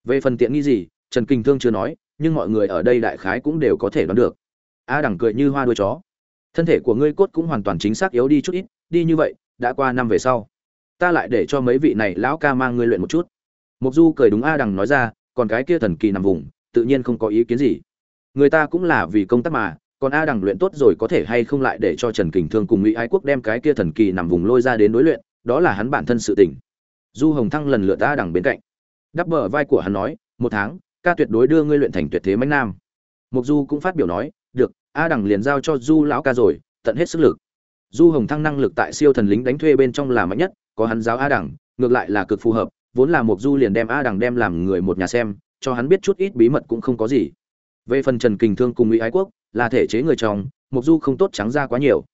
Về phần tiện nghi gì, trần kinh thương chưa nói nhưng mọi người ở đây đại khái cũng đều có thể đoán được. A đằng cười như hoa đuôi chó. Thân thể của ngươi cốt cũng hoàn toàn chính xác yếu đi chút ít, đi như vậy, đã qua năm về sau, ta lại để cho mấy vị này lão ca mang ngươi luyện một chút. Mục du cười đúng a đằng nói ra, còn cái kia thần kỳ nằm vùng, tự nhiên không có ý kiến gì. Người ta cũng là vì công tác mà, còn a đằng luyện tốt rồi có thể hay không lại để cho trần kình thương cùng Ngụy ái quốc đem cái kia thần kỳ nằm vùng lôi ra đến đối luyện, đó là hắn bản thân sự tình. Du hồng thăng lần lượt a đằng bên cạnh. Đắp bờ vai của hắn nói, một tháng ca tuyệt đối đưa ngươi luyện thành tuyệt thế mãnh nam. Mục du cũng phát biểu nói, được, a đằng liền giao cho du lão ca rồi, tận hết sức lực. Du hồng thăng năng lực tại siêu thần lính đánh thuê bên trong là mạnh nhất, có hắn giáo a đằng, ngược lại là cực phù hợp, vốn là mục du liền đem a đằng đem làm người một nhà xem, cho hắn biết chút ít bí mật cũng không có gì. Về phần trần kình thương cùng Ngụy ái quốc, là thể chế người chồng mục du không tốt trắng ra quá nhiều.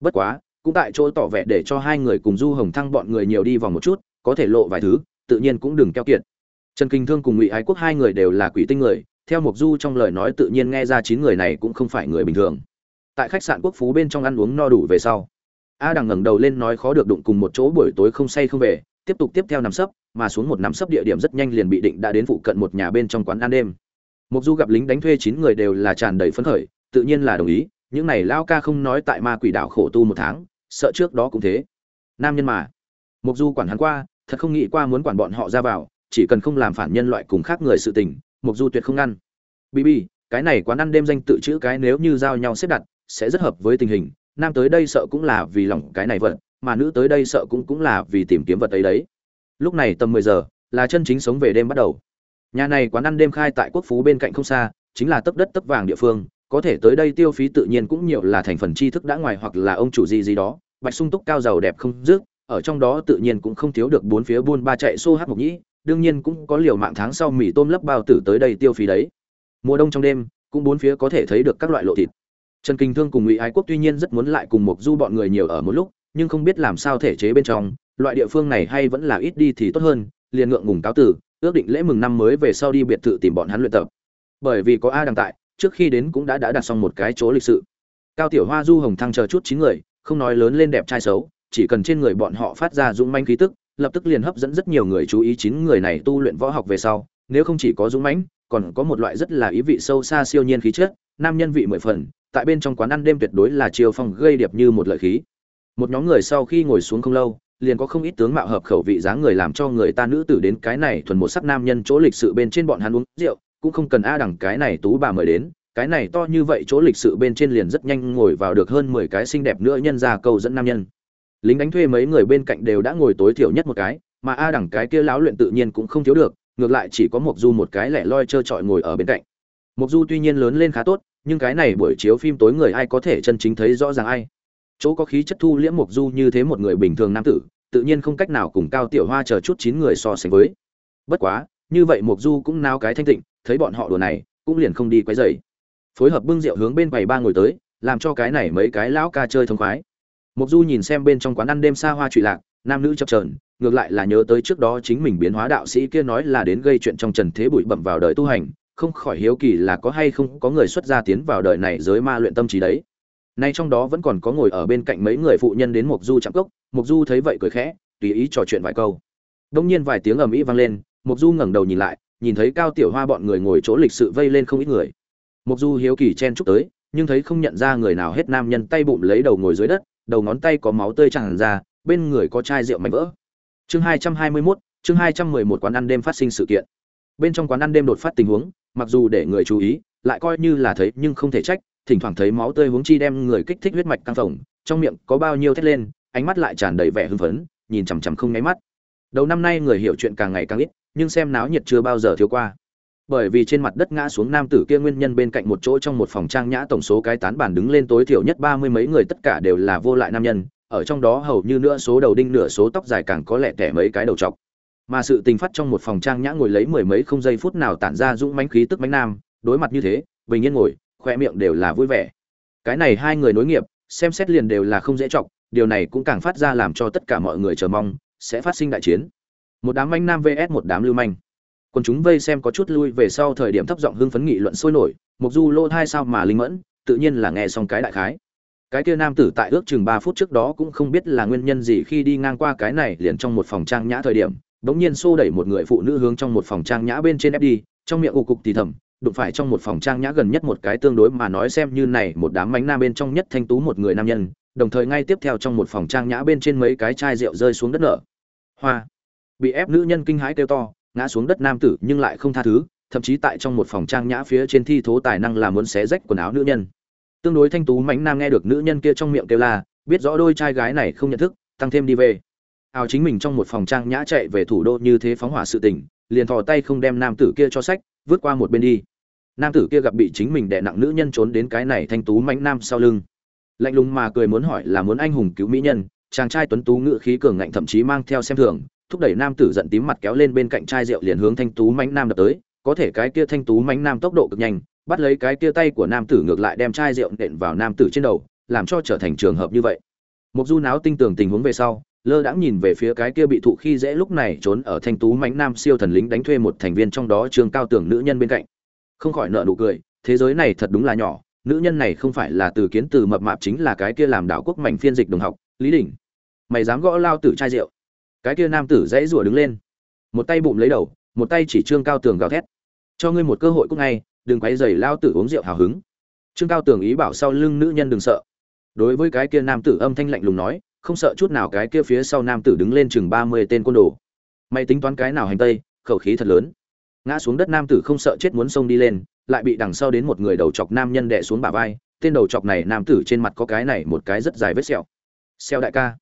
Bất quá, cũng tại chỗ tỏ vẻ để cho hai người cùng du hồng thăng bọn người nhiều đi vòng một chút, có thể lộ vài thứ, tự nhiên cũng đừng keo kiệt trần kinh thương cùng ngụy ái quốc hai người đều là quỷ tinh người, theo mục du trong lời nói tự nhiên nghe ra chín người này cũng không phải người bình thường. Tại khách sạn quốc phú bên trong ăn uống no đủ về sau, a đằng ngẩng đầu lên nói khó được đụng cùng một chỗ buổi tối không say không về, tiếp tục tiếp theo nằm sấp, mà xuống một nằm sấp địa điểm rất nhanh liền bị định đã đến phụ cận một nhà bên trong quán ăn đêm. Mục du gặp lính đánh thuê chín người đều là tràn đầy phấn khởi, tự nhiên là đồng ý, những này lao ca không nói tại ma quỷ đảo khổ tu một tháng, sợ trước đó cũng thế. Nam nhân mà. Mục du quản hắn qua, thật không nghĩ qua muốn quản bọn họ ra vào chỉ cần không làm phản nhân loại cùng khác người sự tình mục du tuyệt không ngăn. Bb cái này quán ăn đêm danh tự chữ cái nếu như giao nhau xếp đặt, sẽ rất hợp với tình hình. Nam tới đây sợ cũng là vì lòng cái này vật, mà nữ tới đây sợ cũng cũng là vì tìm kiếm vật ấy đấy. Lúc này tầm mười giờ, là chân chính sống về đêm bắt đầu. Nhà này quán ăn đêm khai tại quốc phú bên cạnh không xa, chính là tấp đất tấp vàng địa phương, có thể tới đây tiêu phí tự nhiên cũng nhiều là thành phần tri thức đã ngoài hoặc là ông chủ gì gì đó. Bạch sung túc cao giàu đẹp không dứt, ở trong đó tự nhiên cũng không thiếu được bốn phía buôn ba chạy xô hát mộc nhĩ đương nhiên cũng có liều mạng tháng sau mì tôm lấp bao tử tới đây tiêu phí đấy. Mùa đông trong đêm, cũng bốn phía có thể thấy được các loại lộ thịt. Trần kinh thương cùng ngụy ái quốc tuy nhiên rất muốn lại cùng một du bọn người nhiều ở một lúc, nhưng không biết làm sao thể chế bên trong, loại địa phương này hay vẫn là ít đi thì tốt hơn, liền ngượng ngùng cáo tử, ước định lễ mừng năm mới về sau đi biệt thự tìm bọn hắn luyện tập. Bởi vì có a đăng tại, trước khi đến cũng đã đã đặt xong một cái chỗ lịch sự. Cao tiểu hoa, du hồng thăng chờ chút chín người, không nói lớn lên đẹp trai xấu, chỉ cần trên người bọn họ phát ra dũng manh khí tức lập tức liền hấp dẫn rất nhiều người chú ý chín người này tu luyện võ học về sau. Nếu không chỉ có dũng mãnh, còn có một loại rất là ý vị sâu xa siêu nhiên khí chất, nam nhân vị mười phần, tại bên trong quán ăn đêm tuyệt đối là chiêu phong gây điệp như một lợi khí. Một nhóm người sau khi ngồi xuống không lâu, liền có không ít tướng mạo hợp khẩu vị dáng người làm cho người ta nữ tử đến cái này thuần một sắc nam nhân chỗ lịch sự bên trên bọn hắn uống rượu, cũng không cần a đẳng cái này tú bà mời đến. Cái này to như vậy chỗ lịch sự bên trên liền rất nhanh ngồi vào được hơn mười cái xinh đẹp nữa nhân ra câu dẫn nam nhân lính đánh thuê mấy người bên cạnh đều đã ngồi tối thiểu nhất một cái, mà a đẳng cái kia láo luyện tự nhiên cũng không thiếu được, ngược lại chỉ có mộc du một cái lẻ loi trơ trọi ngồi ở bên cạnh. Mộc du tuy nhiên lớn lên khá tốt, nhưng cái này buổi chiếu phim tối người ai có thể chân chính thấy rõ ràng ai. Chỗ có khí chất thu liễm mộc du như thế một người bình thường nam tử, tự nhiên không cách nào cùng cao tiểu hoa chờ chút chín người so sánh với. Bất quá, như vậy mộc du cũng nao cái thanh tịnh, thấy bọn họ đùa này, cũng liền không đi quấy rầy. Phối hợp bưng rượu hướng bên quầy ba ngồi tới, làm cho cái này mấy cái lão ca chơi thông khoái mộc du nhìn xem bên trong quán ăn đêm xa hoa trụy lạc, nam nữ chập chờn, ngược lại là nhớ tới trước đó chính mình biến hóa đạo sĩ kia nói là đến gây chuyện trong trần thế bụi bẩm vào đời tu hành, không khỏi hiếu kỳ là có hay không có người xuất gia tiến vào đời này giới ma luyện tâm trí đấy. Nay trong đó vẫn còn có ngồi ở bên cạnh mấy người phụ nhân đến mộc du chạm cốc, mộc du thấy vậy cười khẽ, tùy ý trò chuyện vài câu. Đông nhiên vài tiếng ầm ĩ vang lên, mộc du ngẩng đầu nhìn lại, nhìn thấy cao tiểu hoa bọn người ngồi chỗ lịch sự vây lên không ít người. Mộc du hiếu kỳ chen chúc tới nhưng thấy không nhận ra người nào hết nam nhân tay bụng lấy đầu ngồi dưới đất đầu ngón tay có máu tươi tràn ra bên người có chai rượu mạnh vỡ. Chương hai trăm hai mươi 221, chương hai trăm mười một quán ăn đêm phát sinh sự kiện. Bên trong quán ăn đêm đột phát tình huống mặc dù để người chú ý lại coi như là thấy nhưng không thể trách thỉnh thoảng thấy máu tươi huống chi đem người kích thích huyết mạch căng phồng trong miệng có bao nhiêu thét lên ánh mắt lại tràn đầy vẻ hưng phấn nhìn chằm chằm không nháy mắt. Đầu năm nay người hiểu chuyện càng ngày càng ít nhưng xem náo nhiệt chưa bao giờ thiếu qua bởi vì trên mặt đất ngã xuống nam tử kia nguyên nhân bên cạnh một chỗ trong một phòng trang nhã tổng số cái tán bản đứng lên tối thiểu nhất ba mươi mấy người, tất cả đều là vô lại nam nhân, ở trong đó hầu như nửa số đầu đinh nửa số tóc dài càng có lẽ kẻ mấy cái đầu trọc. Mà sự tình phát trong một phòng trang nhã ngồi lấy mười mấy không giây phút nào tản ra dũng mãnh khí tức mãnh nam, đối mặt như thế, bình yên ngồi, khoe miệng đều là vui vẻ. Cái này hai người nối nghiệp, xem xét liền đều là không dễ chọc, điều này cũng càng phát ra làm cho tất cả mọi người chờ mong, sẽ phát sinh đại chiến. Một đám manh nam vs một đám lưu manh còn chúng vây xem có chút lui về sau thời điểm thấp giọng hưng phấn nghị luận sôi nổi mục du lô thai sao mà linh mẫn, tự nhiên là nghe xong cái đại khái. Cái kia nam tử tại ước chừng ba phút trước đó cũng không biết là nguyên nhân gì khi đi ngang qua cái này liền trong một phòng trang nhã thời điểm, bỗng nhiên xô đẩy một người phụ nữ hướng trong một phòng trang nhã bên trên ép đi, trong miệng ù cục thì thầm, đụng phải trong một phòng trang nhã gần nhất một cái tương đối mà nói xem như này một đám mánh nam bên trong nhất thanh tú một người nam nhân, đồng thời ngay tiếp theo trong một phòng trang nhã bên trên mấy cái chai rượu rơi xuống đất nở. Hoa. Bị ép nữ nhân kinh hãi kêu to ngã xuống đất nam tử nhưng lại không tha thứ, thậm chí tại trong một phòng trang nhã phía trên thi thố tài năng là muốn xé rách quần áo nữ nhân. Tương đối thanh tú mánh nam nghe được nữ nhân kia trong miệng kêu la, biết rõ đôi trai gái này không nhận thức, tăng thêm đi về. Ào chính mình trong một phòng trang nhã chạy về thủ đô như thế phóng hỏa sự tình, liền thò tay không đem nam tử kia cho sách vượt qua một bên đi. Nam tử kia gặp bị chính mình đè nặng nữ nhân trốn đến cái này thanh tú mánh nam sau lưng. Lạnh lùng mà cười muốn hỏi là muốn anh hùng cứu mỹ nhân, chàng trai tuấn tú ngự khí cường ngạnh thậm chí mang theo xem thường thúc đẩy nam tử giận tím mặt kéo lên bên cạnh chai rượu liền hướng thanh tú mánh nam đập tới, có thể cái kia thanh tú mánh nam tốc độ cực nhanh, bắt lấy cái kia tay của nam tử ngược lại đem chai rượu nện vào nam tử trên đầu, làm cho trở thành trường hợp như vậy. Một du náo tinh tường tình huống về sau, lơ đãng nhìn về phía cái kia bị thụ khi dễ lúc này trốn ở thanh tú mánh nam siêu thần lính đánh thuê một thành viên trong đó trương cao tưởng nữ nhân bên cạnh. Không khỏi nợ nụ cười, thế giới này thật đúng là nhỏ, nữ nhân này không phải là từ kiến từ mập mạp chính là cái kia làm đảo quốc mảnh phiên dịch đồng học, lý đình mày dám gõ lao tử chai rượu cái kia nam tử dãy rủa đứng lên. Một tay bụng lấy đầu, một tay chỉ trương cao tường gào thét. Cho ngươi một cơ hội cũng ngay, đừng quấy rầy lao tử uống rượu hào hứng. Trương cao tường ý bảo sau lưng nữ nhân đừng sợ. Đối với cái kia nam tử âm thanh lạnh lùng nói, không sợ chút nào cái kia phía sau nam tử đứng lên chừng ba mươi tên côn đồ. Mày tính toán cái nào hành tây, khẩu khí thật lớn. Ngã xuống đất nam tử không sợ chết muốn xông đi lên, lại bị đằng sau đến một người đầu chọc nam nhân đè xuống bả vai. Tên đầu chọc này nam tử trên mặt có cái này một cái rất dài vết sẹo. Xeo đại ca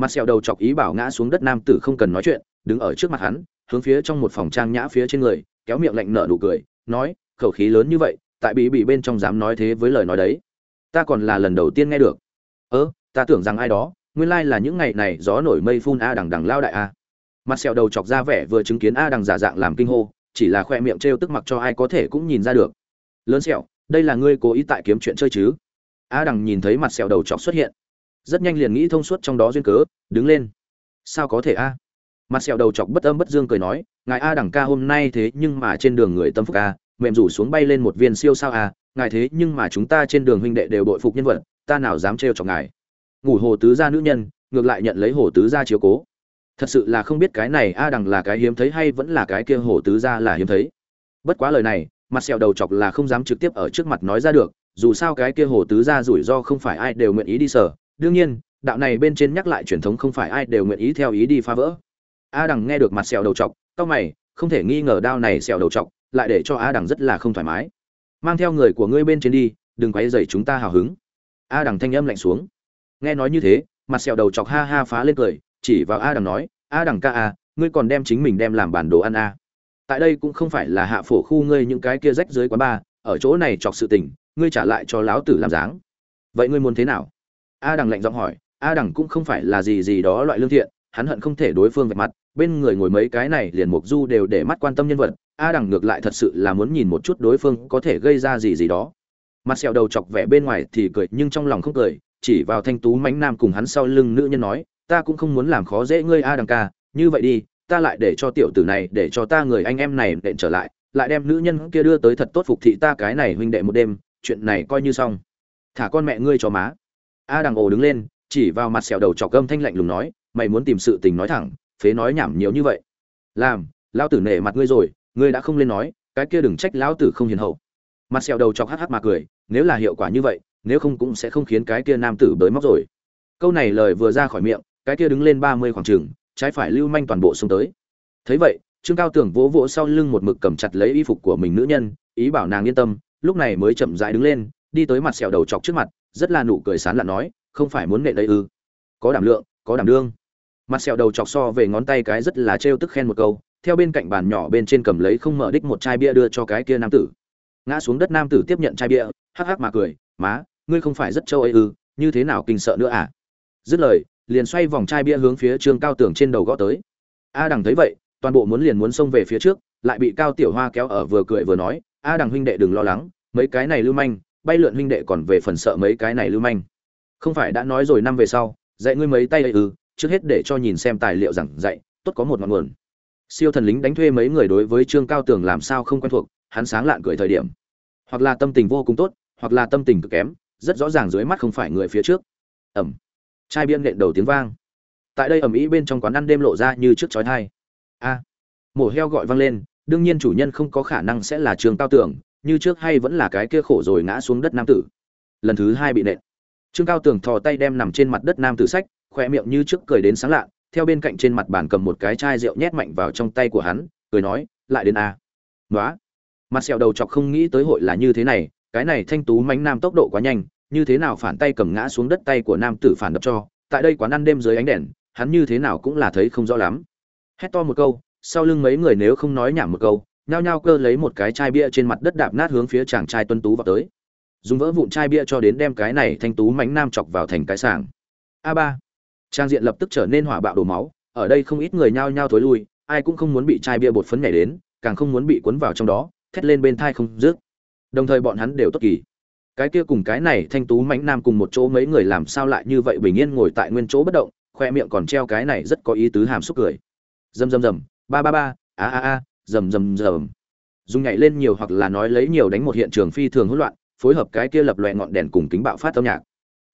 mặt sẹo đầu chọc ý bảo ngã xuống đất nam tử không cần nói chuyện, đứng ở trước mặt hắn, hướng phía trong một phòng trang nhã phía trên người, kéo miệng lạnh nở nụ cười, nói, khẩu khí lớn như vậy, tại bị bị bên trong dám nói thế với lời nói đấy. Ta còn là lần đầu tiên nghe được. Ơ, ta tưởng rằng ai đó, nguyên lai là những ngày này gió nổi mây phun a đằng đằng lao đại a. Mặt sẹo đầu chọc ra vẻ vừa chứng kiến a đằng giả dạng làm kinh hô, chỉ là khoe miệng trêu tức mặc cho ai có thể cũng nhìn ra được. Lớn sẹo, đây là ngươi cố ý tại kiếm chuyện chơi chứ? A đằng nhìn thấy mặt sẹo đầu chọc xuất hiện rất nhanh liền nghĩ thông suốt trong đó duyên cớ, đứng lên. Sao có thể a? Mặt sẹo đầu chọc bất âm bất dương cười nói, ngài a đẳng ca hôm nay thế nhưng mà trên đường người tâm phúc a, mềm rủ xuống bay lên một viên siêu sao a, ngài thế nhưng mà chúng ta trên đường huynh đệ đều bội phục nhân vật, ta nào dám trêu chọc ngài. Ngủ hồ tứ gia nữ nhân, ngược lại nhận lấy hồ tứ gia chiếu cố. Thật sự là không biết cái này a đằng là cái hiếm thấy hay vẫn là cái kia hồ tứ gia là hiếm thấy. Bất quá lời này, mặt sẹo đầu chọc là không dám trực tiếp ở trước mặt nói ra được, dù sao cái kia hồ tứ gia rủi ro không phải ai đều nguyện ý đi sở đương nhiên, đạo này bên trên nhắc lại truyền thống không phải ai đều nguyện ý theo ý đi phá vỡ. A đằng nghe được mặt sẹo đầu chọc tao mày, không thể nghi ngờ đao này sẹo đầu chọc, lại để cho a đằng rất là không thoải mái. Mang theo người của ngươi bên trên đi, đừng quấy rầy chúng ta hào hứng. A đằng thanh âm lạnh xuống. Nghe nói như thế, mặt sẹo đầu chọc ha ha phá lên cười, chỉ vào a đằng nói a đằng ca a ngươi còn đem chính mình đem làm bản đồ ăn a tại đây cũng không phải là hạ phổ khu ngươi những cái kia rách dưới quán ba ở chỗ này chọc sự tình, ngươi trả lại cho lão tử làm dáng. Vậy ngươi muốn thế nào? A đằng lạnh giọng hỏi, a đằng cũng không phải là gì gì đó loại lương thiện, hắn hận không thể đối phương vạch mặt, bên người ngồi mấy cái này liền mục du đều để mắt quan tâm nhân vật, a đằng ngược lại thật sự là muốn nhìn một chút đối phương có thể gây ra gì gì đó. Mặt sẹo đầu chọc vẻ bên ngoài thì cười, nhưng trong lòng không cười, chỉ vào thanh tú mánh nam cùng hắn sau lưng nữ nhân nói, ta cũng không muốn làm khó dễ ngươi, a đằng ca, như vậy đi, ta lại để cho tiểu tử này, để cho ta người anh em này đện trở lại lại đem nữ nhân kia đưa tới thật tốt phục thị ta cái này huynh đệ một đêm, chuyện này coi như xong. Thả con mẹ ngươi cho má a đằng ồ đứng lên, chỉ vào mặt sẹo đầu chọc gâm thanh lạnh lùng nói, mày muốn tìm sự tình nói thẳng, phế nói nhảm nhiều như vậy. Làm lao tử nể mặt ngươi rồi, ngươi đã không lên nói, cái kia đừng trách lão tử không hiền hậu. Mặt sẹo đầu chọc hắc hắc mà cười, nếu là hiệu quả như vậy, nếu không cũng sẽ không khiến cái kia nam tử bới móc rồi. Câu này lời vừa ra khỏi miệng, cái kia đứng lên ba mươi khoảng trường, trái phải lưu manh toàn bộ xông tới. Thấy vậy, trương cao tưởng vỗ vỗ sau lưng một mực cầm chặt lấy y phục của mình nữ nhân, ý bảo nàng yên tâm, lúc này mới chậm rãi đứng lên, đi tới mặt sẹo đầu chọc trước mặt rất là nụ cười sán lạn nói, không phải muốn nệ đây ư. Có đảm lượng, có đảm đương. Mặt sẹo đầu chọc so về ngón tay cái rất là trêu tức khen một câu, theo bên cạnh bàn nhỏ bên trên cầm lấy không mở đích một chai bia đưa cho cái kia nam tử. Ngã xuống đất nam tử tiếp nhận chai bia, hắc hắc mà cười, má, ngươi không phải rất châu ấy ư, như thế nào kinh sợ nữa à? Dứt lời, liền xoay vòng chai bia hướng phía trương cao tường trên đầu gõ tới. A đằng thấy vậy, toàn bộ muốn liền muốn xông về phía trước, lại bị cao tiểu hoa kéo ở vừa cười vừa nói, a đằng huynh đệ đừng lo lắng, mấy cái này lưu manh bay lượn huynh đệ còn về phần sợ mấy cái này lưu manh. Không phải đã nói rồi năm về sau, dạy ngươi mấy tay ấy ư, trước hết để cho nhìn xem tài liệu giảng dạy, tốt có một ngọn nguồn. Siêu thần lính đánh thuê mấy người đối với trương cao tường làm sao không quen thuộc, hắn sáng lạn cười thời điểm. Hoặc là tâm tình vô cùng tốt, hoặc là tâm tình cực kém, rất rõ ràng dưới mắt không phải người phía trước. Ẩm. Chai biên nện đầu tiếng vang. Tại đây ẩm ý bên trong quán ăn đêm lộ ra như trước chói thai a. Mổ heo gọi vang lên, đương nhiên chủ nhân không có khả năng sẽ là trương cao tưởng như trước hay vẫn là cái kia khổ rồi ngã xuống đất nam tử. Lần thứ hai bị nện. Trương cao tường thò tay đem nằm trên mặt đất nam tử sách khoe miệng như trước cười đến sáng lạ, theo bên cạnh trên mặt bàn cầm một cái chai rượu nhét mạnh vào trong tay của hắn, cười nói, lại đến à? a nói mặt sẹo đầu chọc không nghĩ tới hội là như thế này, cái này thanh tú mánh nam tốc độ quá nhanh, như thế nào phản tay cầm ngã xuống đất tay của nam tử phản đập cho, tại đây quán ăn đêm dưới ánh đèn, hắn như thế nào cũng là thấy không rõ lắm. Hét to một câu, sau lưng mấy người nếu không nói nhảm một câu nhao nhao cơ lấy một cái chai bia trên mặt đất đạp nát hướng phía chàng trai tuân tú vào tới. Dùng vỡ vụn chai bia cho đến đem cái này thanh tú mánh nam chọc vào thành cái sàng a ba. Trang diện lập tức trở nên hỏa bạo đổ máu, ở đây không ít người nhao nhao thối lui, ai cũng không muốn bị chai bia bột phấn nhảy đến, càng không muốn bị cuốn vào trong đó, thét lên bên thai không rước đồng thời bọn hắn đều tốt kỳ. Cái kia cùng cái này thanh tú mánh nam cùng một chỗ mấy người làm sao lại như vậy bình yên ngồi tại nguyên chỗ bất động, khoe miệng còn treo cái này rất có ý tứ hàm xúc cười. Rầm rầm rầm, ba ba ba, a a a rầm rầm rầm. Dùng nhảy lên nhiều hoặc là nói lấy nhiều đánh một hiện trường phi thường hỗn loạn, phối hợp cái kia lập loè ngọn đèn cùng kính bạo phát âm nhạc.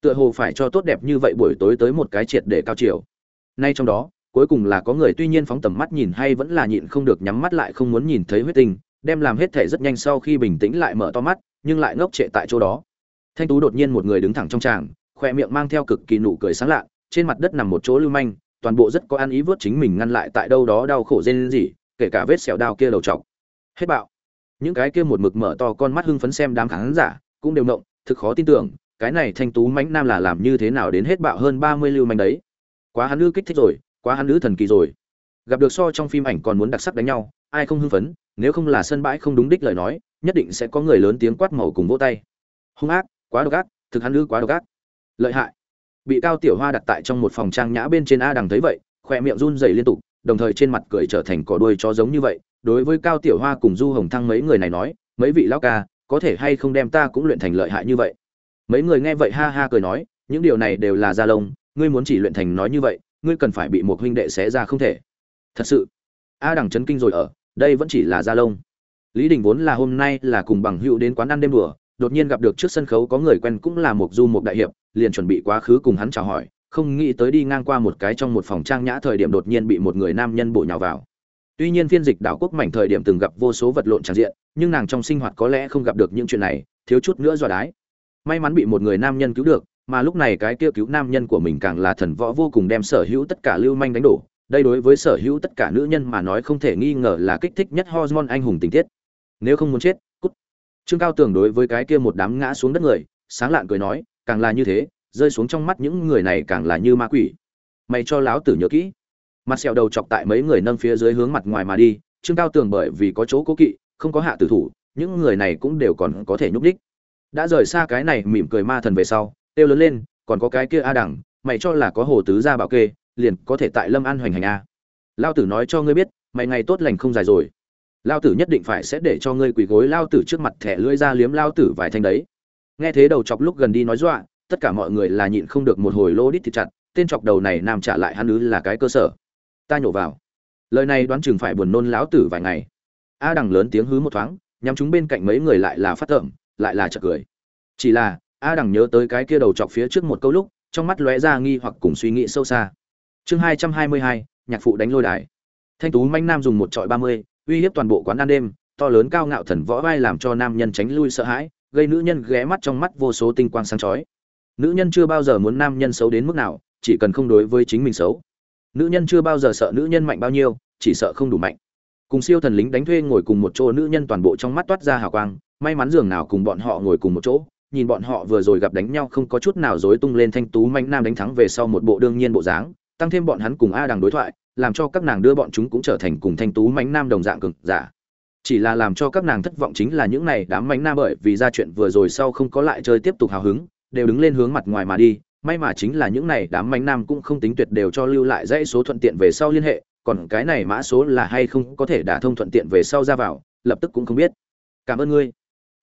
Tựa hồ phải cho tốt đẹp như vậy buổi tối tới một cái triệt để cao chiều. Nay trong đó, cuối cùng là có người tuy nhiên phóng tầm mắt nhìn hay vẫn là nhịn không được nhắm mắt lại không muốn nhìn thấy huyết tinh, đem làm hết thể rất nhanh sau khi bình tĩnh lại mở to mắt, nhưng lại ngốc trệ tại chỗ đó. Thanh tú đột nhiên một người đứng thẳng trong tràng, khoe miệng mang theo cực kỳ nụ cười sáng lạ, trên mặt đất nằm một chỗ lưu manh, toàn bộ rất có ăn ý vớt chính mình ngăn lại tại đâu đó đau khổ rên gì kể cả vết sẹo đao kia đầu trọc. Hết bạo. Những cái kia một mực mở to con mắt hưng phấn xem đám khán giả cũng đều ngộng, thực khó tin tưởng cái này thanh tú mãnh nam là làm như thế nào đến hết bạo hơn ba mươi lưu manh đấy. Quá hắn nữ kích thích rồi quá hắn nữ thần kỳ rồi. Gặp được so trong phim ảnh còn muốn đặc sắc đánh nhau ai không hưng phấn nếu không là sân bãi không đúng đích lời nói nhất định sẽ có người lớn tiếng quát màu cùng vỗ tay. Hung ác quá độc ác thực hắn nữ quá độc ác. Lợi hại. Bị cao tiểu hoa đặt tại trong một phòng trang nhã bên trên a đằng thấy vậy khoe miệng run rẩy liên tục đồng thời trên mặt cười trở thành cỏ đuôi cho giống như vậy, đối với cao tiểu hoa cùng du hồng thăng mấy người này nói, mấy vị lão ca, có thể hay không đem ta cũng luyện thành lợi hại như vậy? Mấy người nghe vậy ha ha cười nói, những điều này đều là gia lông, ngươi muốn chỉ luyện thành nói như vậy, ngươi cần phải bị một huynh đệ xé ra không thể. Thật sự, a đằng chấn kinh rồi ở, đây vẫn chỉ là gia lông. Lý đình vốn là hôm nay là cùng bằng hữu đến quán ăn đêm đùa, đột nhiên gặp được trước sân khấu có người quen cũng là một du một đại hiệp, liền chuẩn bị quá khứ cùng hắn chào hỏi không nghĩ tới đi ngang qua một cái trong một phòng trang nhã thời điểm đột nhiên bị một người nam nhân bổ nhào vào. Tuy nhiên phiên dịch đảo quốc mảnh thời điểm từng gặp vô số vật lộn tràn diện, nhưng nàng trong sinh hoạt có lẽ không gặp được những chuyện này, thiếu chút nữa dọa đái. May mắn bị một người nam nhân cứu được, mà lúc này cái kia cứu nam nhân của mình càng là thần võ vô cùng đem sở hữu tất cả lưu manh đánh đổ. Đây đối với sở hữu tất cả nữ nhân mà nói không thể nghi ngờ là kích thích nhất hormone anh hùng tình tiết. Nếu không muốn chết, cút. Trương cao tường đối với cái kia một đám ngã xuống đất người, sáng lạn cười nói, càng là như thế rơi xuống trong mắt những người này càng là như ma quỷ. Mày cho láo tử nhớ kỹ. Mặt sẹo đầu chọc tại mấy người nâng phía dưới hướng mặt ngoài mà đi, trương cao tường bởi vì có chỗ cố kỵ, không có hạ tử thủ, những người này cũng đều còn có thể nhúc đích đã rời xa cái này mỉm cười ma thần về sau, kêu lớn lên, còn có cái kia a đẳng mày cho là có hồ tứ gia bảo kê, liền có thể tại lâm an hoành hành a. Lao tử nói cho ngươi biết, mày ngày tốt lành không dài rồi. Lao tử nhất định phải sẽ để cho ngươi quỳ gối lao tử trước mặt thẻ lưỡi ra liếm lao tử vài thanh đấy. Nghe thế đầu chọc lúc gần đi nói dọa tất cả mọi người là nhịn không được một hồi lô đít thịt chặt, tên chọc đầu này nam trả lại hắn ứ là cái cơ sở. Ta nhổ vào. Lời này đoán chừng phải buồn nôn lão tử vài ngày. A đằng lớn tiếng hứ một thoáng, nhắm chúng bên cạnh mấy người lại là phát tởm, lại là chật cười. Chỉ là, a đằng nhớ tới cái kia đầu chọc phía trước một câu lúc, trong mắt lóe ra nghi hoặc cùng suy nghĩ sâu xa. Chương hai trăm hai mươi hai, nhạc phụ đánh lôi đài. Thanh tú manh nam dùng một trọi ba mươi, uy hiếp toàn bộ quán ăn đêm, to lớn cao ngạo thần võ vai làm cho nam nhân tránh lui sợ hãi, gây nữ nhân ghé mắt trong mắt vô số tinh quang sáng chói nữ nhân chưa bao giờ muốn nam nhân xấu đến mức nào, chỉ cần không đối với chính mình xấu. Nữ nhân chưa bao giờ sợ nữ nhân mạnh bao nhiêu, chỉ sợ không đủ mạnh. Cùng siêu thần lính đánh thuê ngồi cùng một chỗ, nữ nhân toàn bộ trong mắt toát ra hào quang, may mắn giường nào cùng bọn họ ngồi cùng một chỗ, nhìn bọn họ vừa rồi gặp đánh nhau không có chút nào dối tung lên thanh tú mạnh nam đánh thắng về sau một bộ đương nhiên bộ dáng, tăng thêm bọn hắn cùng a đằng đối thoại, làm cho các nàng đưa bọn chúng cũng trở thành cùng thanh tú mạnh nam đồng dạng cực giả. Chỉ là làm cho các nàng thất vọng chính là những này đám mạnh nam bởi vì ra chuyện vừa rồi sau không có lại chơi tiếp tục hào hứng đều đứng lên hướng mặt ngoài mà đi, may mà chính là những này đám mánh nam cũng không tính tuyệt đều cho lưu lại dãy số thuận tiện về sau liên hệ, còn cái này mã số là hay không có thể đả thông thuận tiện về sau ra vào, lập tức cũng không biết. Cảm ơn ngươi.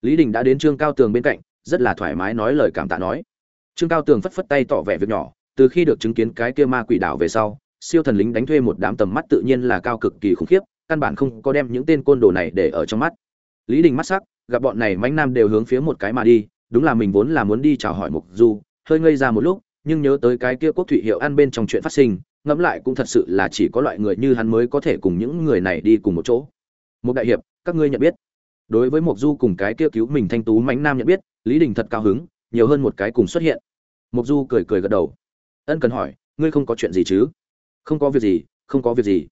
Lý đình đã đến trương cao tường bên cạnh, rất là thoải mái nói lời cảm tạ nói. Trương cao tường phất phất tay tỏ vẻ việc nhỏ, từ khi được chứng kiến cái kia ma quỷ đảo về sau, siêu thần lính đánh thuê một đám tầm mắt tự nhiên là cao cực kỳ khủng khiếp, căn bản không có đem những tên côn đồ này để ở trong mắt. Lý đình mắt sắc, gặp bọn này mánh nam đều hướng phía một cái mà đi đúng là mình vốn là muốn đi chào hỏi mục du, hơi ngây ra một lúc, nhưng nhớ tới cái kia quốc thụy hiệu ăn bên trong chuyện phát sinh, ngẫm lại cũng thật sự là chỉ có loại người như hắn mới có thể cùng những người này đi cùng một chỗ. Một đại hiệp, các ngươi nhận biết. Đối với mục du cùng cái kia cứu mình thanh tú mánh nam nhận biết, lý đình thật cao hứng, nhiều hơn một cái cùng xuất hiện. Mục du cười cười gật đầu. Ân cần hỏi, ngươi không có chuyện gì chứ? Không có việc gì, không có việc gì.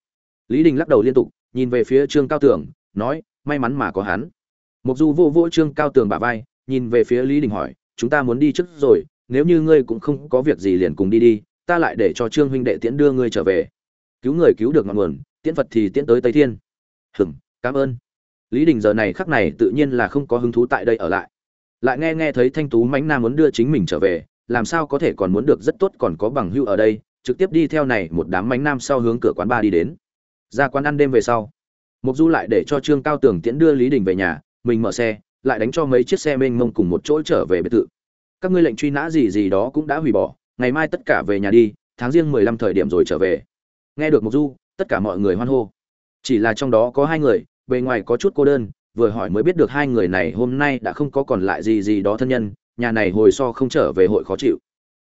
Lý đình lắc đầu liên tục, nhìn về phía trương cao tường, nói, may mắn mà có hắn. Mục du vô vô trương cao tường bả vai nhìn về phía lý đình hỏi, chúng ta muốn đi trước rồi, nếu như ngươi cũng không có việc gì liền cùng đi đi, ta lại để cho trương huynh đệ tiễn đưa ngươi trở về. Cứu người cứu được ngọn nguồn, tiễn phật thì tiễn tới tây thiên. Hừng cảm ơn. Lý đình giờ này khắc này tự nhiên là không có hứng thú tại đây ở lại. Lại nghe nghe thấy thanh tú mãnh nam muốn đưa chính mình trở về, làm sao có thể còn muốn được rất tốt còn có bằng hưu ở đây, trực tiếp đi theo này một đám mánh nam sau hướng cửa quán ba đi đến. Ra quán ăn đêm về sau mục du lại để cho trương cao tường tiễn đưa lý đình về nhà, mình mở xe lại đánh cho mấy chiếc xe mênh mông cùng một chỗ trở về biệt thự. Các ngươi lệnh truy nã gì gì đó cũng đã hủy bỏ, ngày mai tất cả về nhà đi, tháng riêng mười lăm thời điểm rồi trở về. Nghe được mục du, tất cả mọi người hoan hô. Chỉ là trong đó có hai người, bề ngoài có chút cô đơn, vừa hỏi mới biết được hai người này hôm nay đã không có còn lại gì gì đó thân nhân, nhà này hồi so không trở về hội khó chịu.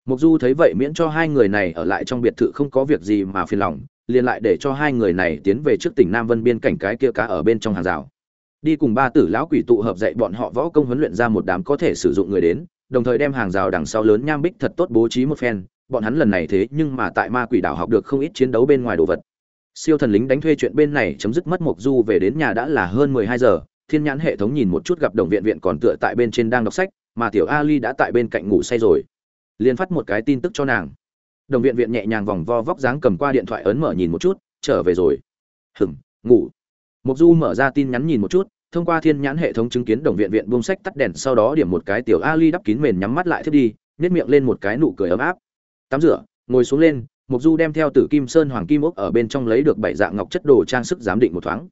Mục du thấy vậy miễn cho hai người này ở lại trong biệt thự không có việc gì mà phiền lòng, liền lại để cho hai người này tiến về trước tỉnh nam vân biên cảnh cái kia cá ở bên trong hàng rào đi cùng ba tử lão quỷ tụ hợp dạy bọn họ võ công huấn luyện ra một đám có thể sử dụng người đến, đồng thời đem hàng rào đằng sau lớn nham bích thật tốt bố trí một phen, bọn hắn lần này thế nhưng mà tại ma quỷ đảo học được không ít chiến đấu bên ngoài đồ vật. Siêu thần lính đánh thuê chuyện bên này chấm dứt mất mộc du về đến nhà đã là hơn mười hai giờ, thiên nhãn hệ thống nhìn một chút gặp đồng viện viện còn tựa tại bên trên đang đọc sách, mà tiểu ali đã tại bên cạnh ngủ say rồi. Liền phát một cái tin tức cho nàng. Đồng viện viện nhẹ nhàng vòng vo vóc dáng cầm qua điện thoại ấn mở nhìn một chút, trở về rồi. Hừm ngủ. Mộc du mở ra tin nhắn nhìn một chút thông qua thiên nhãn hệ thống chứng kiến đồng viện viện buông sách tắt đèn, sau đó điểm một cái tiểu ali đắp kín mền nhắm mắt lại thiết đi nhét miệng lên một cái nụ cười ấm áp. Tắm rửa, ngồi xuống lên, mục du đem theo tử kim sơn, hoàng kim ốc ở bên trong lấy được bảy dạng ngọc chất đồ trang sức giám định một thoáng.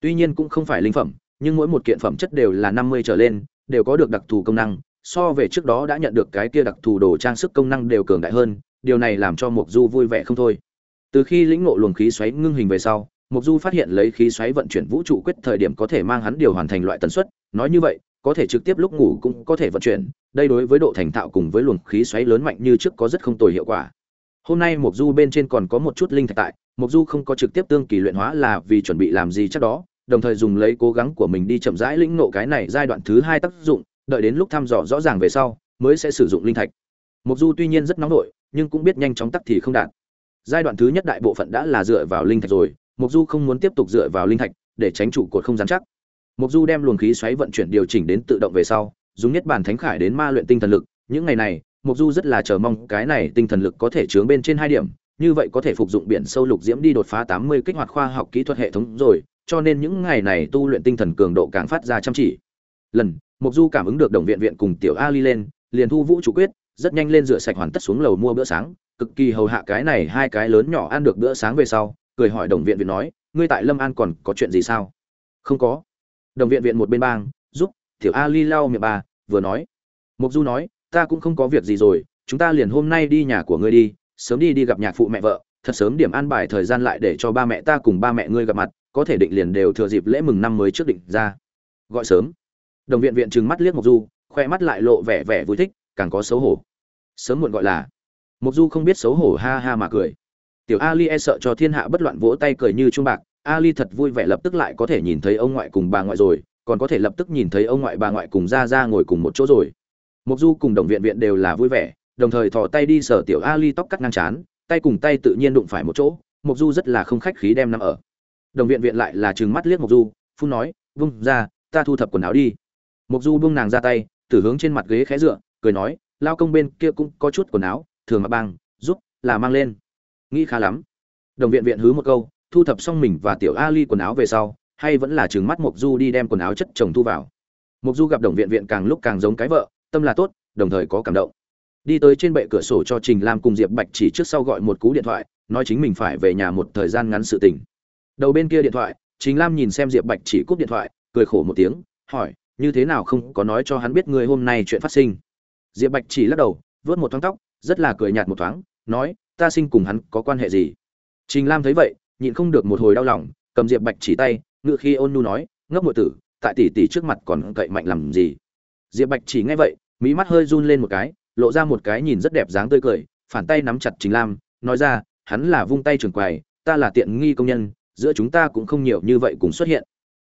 Tuy nhiên cũng không phải linh phẩm, nhưng mỗi một kiện phẩm chất đều là năm mươi trở lên, đều có được đặc thù công năng, so về trước đó đã nhận được cái kia đặc thù đồ trang sức công năng đều cường đại hơn, điều này làm cho mục du vui vẻ không thôi. Từ khi lĩnh ngộ luồng khí xoáy ngưng hình về sau Mộc du phát hiện lấy khí xoáy vận chuyển vũ trụ quyết thời điểm có thể mang hắn điều hoàn thành loại tần suất, nói như vậy, có thể trực tiếp lúc ngủ cũng có thể vận chuyển, đây đối với độ thành thạo cùng với luồng khí xoáy lớn mạnh như trước có rất không tồi hiệu quả. Hôm nay Mộc du bên trên còn có một chút linh thạch tại, Mộc du không có trực tiếp tương kỳ luyện hóa là vì chuẩn bị làm gì chắc đó, đồng thời dùng lấy cố gắng của mình đi chậm rãi lĩnh ngộ cái này giai đoạn thứ hai tác dụng, đợi đến lúc thăm dò rõ ràng về sau, mới sẽ sử dụng linh thạch. Mộc du tuy nhiên rất nóng nổi nhưng cũng biết nhanh chóng tắc thì không đạt. Giai đoạn thứ nhất đại bộ phận đã là dựa vào linh thạch rồi mục du không muốn tiếp tục dựa vào linh thạch để tránh trụ cột không dán chắc. Mục du đem luồng khí xoáy vận chuyển điều chỉnh đến tự động về sau dùng nhất bản thánh khải đến ma luyện tinh thần lực. Những ngày này Mộc Du rất là chờ mong cái này tinh thần lực có thể chướng bên trên hai điểm, như vậy có thể phục dụng biển sâu lục diễm đi đột phá 80 kích hoạt khoa học kỹ thuật hệ thống rồi, cho nên những ngày này tu luyện tinh thần cường độ càng phát ra chăm chỉ. Lần, Mộc Du cảm ứng được đồng viện viện cùng tiểu Ali lên, liền thu vũ chủ quyết, rất nhanh lên rửa sạch hoàn tất xuống lầu mua bữa sáng, cực kỳ hầu hạ cái này hai cái lớn nhỏ ăn được bữa sáng về sau, cười hỏi đồng viện viện nói, ngươi tại Lâm An còn có chuyện gì sao? Không có. Đồng viện viện một bên bang, giúp tiểu Ali lau miệng bà, vừa nói. mục Du nói, ta cũng không có việc gì rồi chúng ta liền hôm nay đi nhà của ngươi đi sớm đi đi gặp nhạc phụ mẹ vợ thật sớm điểm an bài thời gian lại để cho ba mẹ ta cùng ba mẹ ngươi gặp mặt có thể định liền đều thừa dịp lễ mừng năm mới trước định ra gọi sớm đồng viện viện trừng mắt liếc mục du khoe mắt lại lộ vẻ vẻ vui thích càng có xấu hổ sớm muộn gọi là mục du không biết xấu hổ ha ha mà cười tiểu ali e sợ cho thiên hạ bất loạn vỗ tay cười như chuông bạc ali thật vui vẻ lập tức lại có thể nhìn thấy ông ngoại cùng bà ngoại rồi còn có thể lập tức nhìn thấy ông ngoại bà ngoại cùng ra ra ngồi cùng một chỗ rồi Mộc Du cùng Đồng Viện Viện đều là vui vẻ, đồng thời thò tay đi sờ tiểu Ali tóc cắt ngang chán, tay cùng tay tự nhiên đụng phải một chỗ, Mộc Du rất là không khách khí đem nằm ở. Đồng Viện Viện lại là trừng mắt liếc Mộc Du, phun nói, "Vung ra, ta thu thập quần áo đi." Mộc Du buông nàng ra tay, tử hướng trên mặt ghế khẽ dựa, cười nói, "Lao công bên kia cũng có chút quần áo, thường mà băng, giúp là mang lên." Nghĩ khá lắm. Đồng Viện Viện hứ một câu, thu thập xong mình và tiểu Ali quần áo về sau, hay vẫn là chừng mắt Mộc Du đi đem quần áo chất chồng thu vào. Mộc Du gặp Đồng Viện Viện càng lúc càng giống cái vợ, tâm là tốt đồng thời có cảm động đi tới trên bệ cửa sổ cho trình lam cùng diệp bạch chỉ trước sau gọi một cú điện thoại nói chính mình phải về nhà một thời gian ngắn sự tình đầu bên kia điện thoại trình lam nhìn xem diệp bạch chỉ cúp điện thoại cười khổ một tiếng hỏi như thế nào không có nói cho hắn biết người hôm nay chuyện phát sinh diệp bạch chỉ lắc đầu vớt một thoáng tóc rất là cười nhạt một thoáng nói ta sinh cùng hắn có quan hệ gì? Trình lam thấy vậy, nhịn không được một hồi đau lòng, cầm diệp bạch chỉ tay, ngự khi ôn nu nói, ngốc ngội tử, tại tỷ tỷ trước mặt còn cậy mạnh làm gì? Diệp bạch chỉ nghe vậy mỹ mắt hơi run lên một cái, lộ ra một cái nhìn rất đẹp dáng tươi cười, phản tay nắm chặt Trình lam, nói ra, hắn là vung tay trường quầy, ta là tiện nghi công nhân, giữa chúng ta cũng không nhiều như vậy cùng xuất hiện.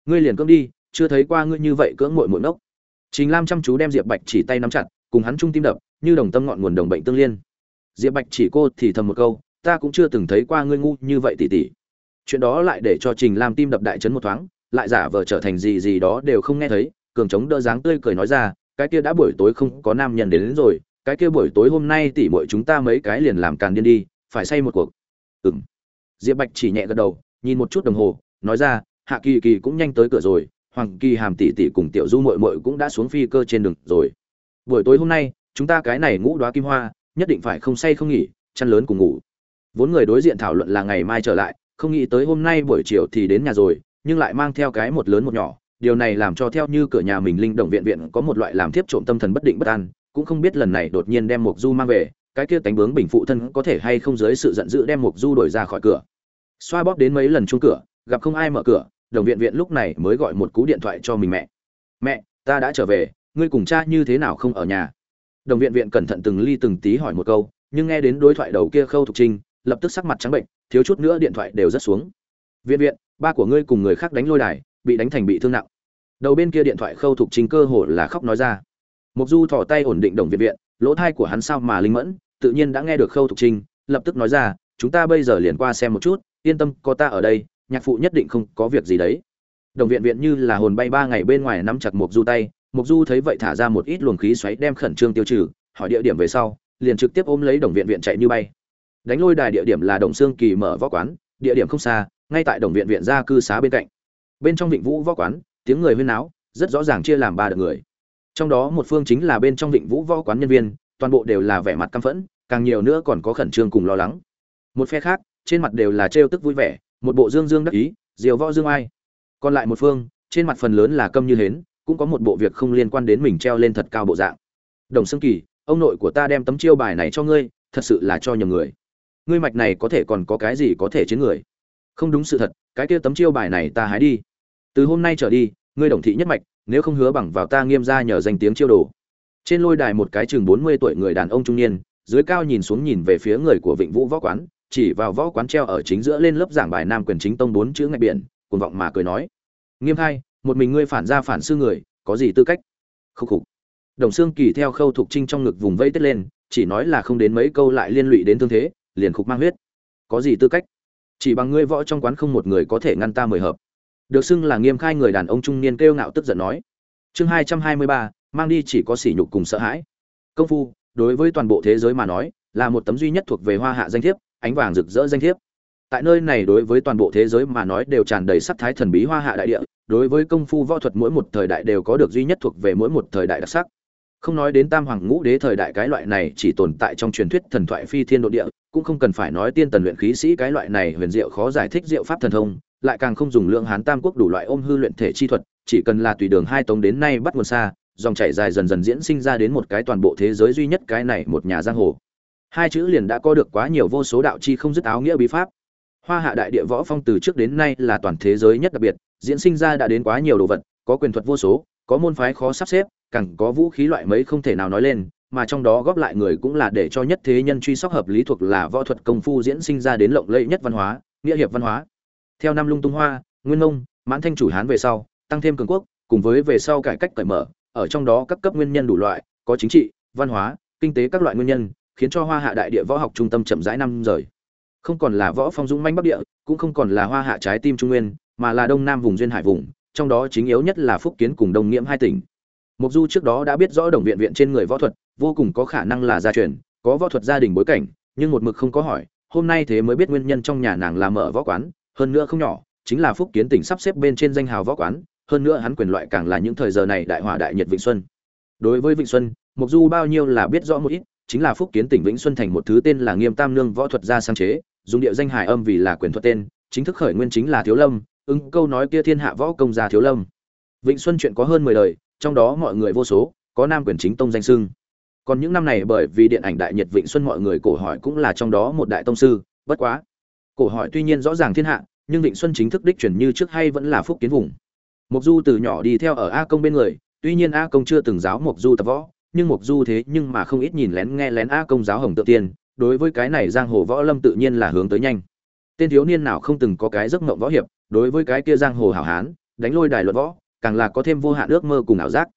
Ngươi liền cưỡng đi, chưa thấy qua ngươi như vậy cưỡng mội mội nốc Trình lam chăm chú đem diệp bạch chỉ tay nắm chặt, cùng hắn chung tim đập, như đồng tâm ngọn nguồn đồng bệnh tương liên diệp bạch chỉ cô thì thầm một câu ta cũng chưa từng thấy qua ngươi ngu như vậy tỉ tỉ. Chuyện đó lại để cho trình lam tim đập đại chấn một thoáng lại giả vờ trở thành gì gì đó đều không nghe thấy cường chống đỡ dáng tươi cười nói ra cái kia đã buổi tối không có nam nhân đến, đến rồi cái kia buổi tối hôm nay tỉ muội chúng ta mấy cái liền làm càn điên đi phải say một cuộc. Ừm. Diệp bạch chỉ nhẹ gật đầu nhìn một chút đồng hồ nói ra hạ kỳ kỳ cũng nhanh tới cửa rồi hoàng kỳ hàm tỷ tỷ cùng tiểu du muội muội cũng đã xuống phi cơ trên đường rồi. Buổi tối hôm nay chúng ta cái này ngũ đoá kim hoa nhất định phải không say không nghỉ, chăn lớn cùng ngủ. Vốn người đối diện thảo luận là ngày mai trở lại, không nghĩ tới hôm nay buổi chiều thì đến nhà rồi, nhưng lại mang theo cái một lớn một nhỏ. Điều này làm cho theo như cửa nhà mình linh động viện viện có một loại làm thiếp trộm tâm thần bất định bất an, cũng không biết lần này đột nhiên đem mục du mang về, cái kia tánh bướng bình phụ thân có thể hay không dưới sự giận dữ đem mục du đổi ra khỏi cửa. Xoa bóp đến mấy lần chung cửa, gặp không ai mở cửa, đồng viện viện lúc này mới gọi một cú điện thoại cho mình mẹ. Mẹ, ta đã trở về, ngươi cùng cha như thế nào không ở nhà? Đồng viện viện cẩn thận từng ly từng tí hỏi một câu, nhưng nghe đến đối thoại đầu kia khâu thục trinh, lập tức sắc mặt trắng bệnh, thiếu chút nữa điện thoại đều rất xuống. Viện viện, ba của ngươi cùng người khác đánh lôi đài, bị đánh thành bị thương nặng. Đầu bên kia điện thoại khâu thục trinh cơ hồ là khóc nói ra. Mục du thỏ tay ổn định đồng viện viện, lỗ thai của hắn sao mà linh mẫn, tự nhiên đã nghe được khâu thục trinh, lập tức nói ra, chúng ta bây giờ liền qua xem một chút, yên tâm, có ta ở đây, nhạc phụ nhất định không có việc gì đấy. Đồng viện viện như là hồn bay ba ngày bên ngoài nắm chặt mục du tay mục du thấy vậy thả ra một ít luồng khí xoáy đem khẩn trương tiêu trừ, hỏi địa điểm về sau, liền trực tiếp ôm lấy đồng viện viện chạy như bay. Đánh lôi đài địa điểm là đồng xương kỳ mở võ quán, địa điểm không xa, ngay tại đồng viện viện gia cư xá bên cạnh. Bên trong vịnh vũ võ quán, tiếng người huyên náo, rất rõ ràng chia làm ba đợt người. Trong đó một phương chính là bên trong vịnh vũ võ quán nhân viên, toàn bộ đều là vẻ mặt căm phẫn, càng nhiều nữa còn có khẩn trương cùng lo lắng. Một phe khác, trên mặt đều là trêu tức vui vẻ, một bộ dương dương đắc ý, diều võ dương ai. Còn lại một phương, trên mặt phần lớn là câm như hến cũng có một bộ việc không liên quan đến mình treo lên thật cao bộ dạng. Đồng xương kỳ, ông nội của ta đem tấm chiêu bài này cho ngươi, thật sự là cho nhầm người. Ngươi mạch này có thể còn có cái gì có thể chiến người? Không đúng sự thật, cái kia tấm chiêu bài này ta hái đi. Từ hôm nay trở đi, ngươi đồng thị nhất mạch, nếu không hứa bằng vào ta nghiêm ra nhờ danh tiếng chiêu đồ. Trên lôi đài một cái chừng bốn mươi tuổi người đàn ông trung niên, dưới cao nhìn xuống nhìn về phía người của vịnh vũ võ quán, chỉ vào võ quán treo ở chính giữa lên lớp giảng bài nam quyền chính tông bốn chữ ngạch biển, cuồng vọng mà cười nói. Nghiêm hai một mình ngươi phản ra phản sư người, có gì tư cách? Khúc khục. Đồng xương kỳ theo khâu thục trinh trong ngực vùng vây tết lên, chỉ nói là không đến mấy câu lại liên lụy đến thương thế, liền khục mang huyết. Có gì tư cách? Chỉ bằng ngươi võ trong quán không một người có thể ngăn ta mười hợp. Được xưng là nghiêm khai người đàn ông trung niên kêu ngạo tức giận nói. Chương hai trăm hai mươi ba, mang đi chỉ có sỉ nhục cùng sợ hãi. Công phu, đối với toàn bộ thế giới mà nói, là một tấm duy nhất thuộc về hoa hạ danh thiếp, ánh vàng rực rỡ danh thiếp. Tại nơi này đối với toàn bộ thế giới mà nói đều tràn đầy sắc thái thần bí hoa hạ đại địa đối với công phu võ thuật mỗi một thời đại đều có được duy nhất thuộc về mỗi một thời đại đặc sắc. Không nói đến tam hoàng ngũ đế thời đại cái loại này chỉ tồn tại trong truyền thuyết thần thoại phi thiên độ địa, cũng không cần phải nói tiên tần luyện khí sĩ cái loại này huyền diệu khó giải thích diệu pháp thần thông, lại càng không dùng lượng hán tam quốc đủ loại ôm hư luyện thể chi thuật, chỉ cần là tùy đường hai tống đến nay bắt nguồn xa, dòng chảy dài dần dần diễn sinh ra đến một cái toàn bộ thế giới duy nhất cái này một nhà giang hồ. Hai chữ liền đã có được quá nhiều vô số đạo chi không dứt áo nghĩa bí pháp. Hoa hạ đại địa võ phong từ trước đến nay là toàn thế giới nhất đặc biệt diễn sinh ra đã đến quá nhiều đồ vật, có quyền thuật vô số, có môn phái khó sắp xếp, càng có vũ khí loại mấy không thể nào nói lên, mà trong đó góp lại người cũng là để cho nhất thế nhân truy sóc hợp lý thuộc là võ thuật công phu diễn sinh ra đến lộng lẫy nhất văn hóa, nghĩa hiệp văn hóa. Theo năm lung tung hoa, nguyên nông mãn thanh chủ hán về sau, tăng thêm cường quốc, cùng với về sau cải cách cởi mở, ở trong đó các cấp nguyên nhân đủ loại, có chính trị, văn hóa, kinh tế các loại nguyên nhân, khiến cho hoa hạ đại địa võ học trung tâm chậm rãi năm rời. Không còn là võ phong dũng manh bắc địa, cũng không còn là hoa hạ trái tim trung nguyên mà là đông nam vùng duyên hải vùng, trong đó chính yếu nhất là phúc kiến cùng đông nghiễm hai tỉnh. Mục du trước đó đã biết rõ đồng viện viện trên người võ thuật, vô cùng có khả năng là gia truyền, có võ thuật gia đình bối cảnh, nhưng một mực không có hỏi, hôm nay thế mới biết nguyên nhân trong nhà nàng là mở võ quán, hơn nữa không nhỏ, chính là phúc kiến tỉnh sắp xếp bên trên danh hào võ quán, hơn nữa hắn quyền loại càng là những thời giờ này đại hỏa đại nhiệt vịnh xuân. Đối với vịnh xuân mục du bao nhiêu là biết rõ một ít, chính là phúc kiến tỉnh vĩnh xuân thành một thứ tên là nghiêm tam nương võ thuật gia sáng chế, dùng địa danh hải âm vì là quyền thuật tên, chính thức khởi nguyên chính là thiếu lâm ứng câu nói kia thiên hạ võ công gia thiếu lâm. Vịnh xuân chuyện có hơn mười đời, trong đó mọi người vô số, có nam quyền chính tông danh sưng. Còn những năm này bởi vì điện ảnh đại nhật vịnh xuân mọi người cổ hỏi cũng là trong đó một đại tông sư, bất quá. Cổ hỏi tuy nhiên rõ ràng thiên hạ, nhưng vịnh xuân chính thức đích chuyển như trước hay vẫn là phúc kiến vùng. Mục du từ nhỏ đi theo ở a công bên người, tuy nhiên a công chưa từng giáo mục du tập võ, nhưng mục du thế nhưng mà không ít nhìn lén nghe lén a công giáo hồng tự tiên, đối với cái này giang hồ võ lâm tự nhiên là hướng tới nhanh. Tên thiếu niên nào không từng có cái giấc mộng võ hiệp đối với cái kia giang hồ hảo hán, đánh lôi đài luận võ, càng là có thêm vô hạn ước mơ cùng ảo giác.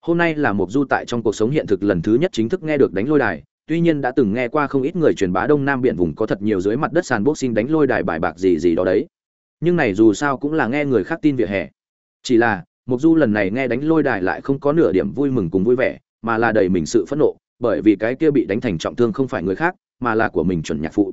Hôm nay là một du tại trong cuộc sống hiện thực lần thứ nhất chính thức nghe được đánh lôi đài, tuy nhiên đã từng nghe qua không ít người truyền bá đông nam biển vùng có thật nhiều dưới mặt đất sàn boxing đánh lôi đài bài bạc gì gì đó đấy. Nhưng này dù sao cũng là nghe người khác tin vỉa hè. Chỉ là mục du lần này nghe đánh lôi đài lại không có nửa điểm vui mừng cùng vui vẻ, mà là đầy mình sự phẫn nộ, bởi vì cái kia bị đánh thành trọng thương không phải người khác, mà là của mình chuẩn nhạc phụ.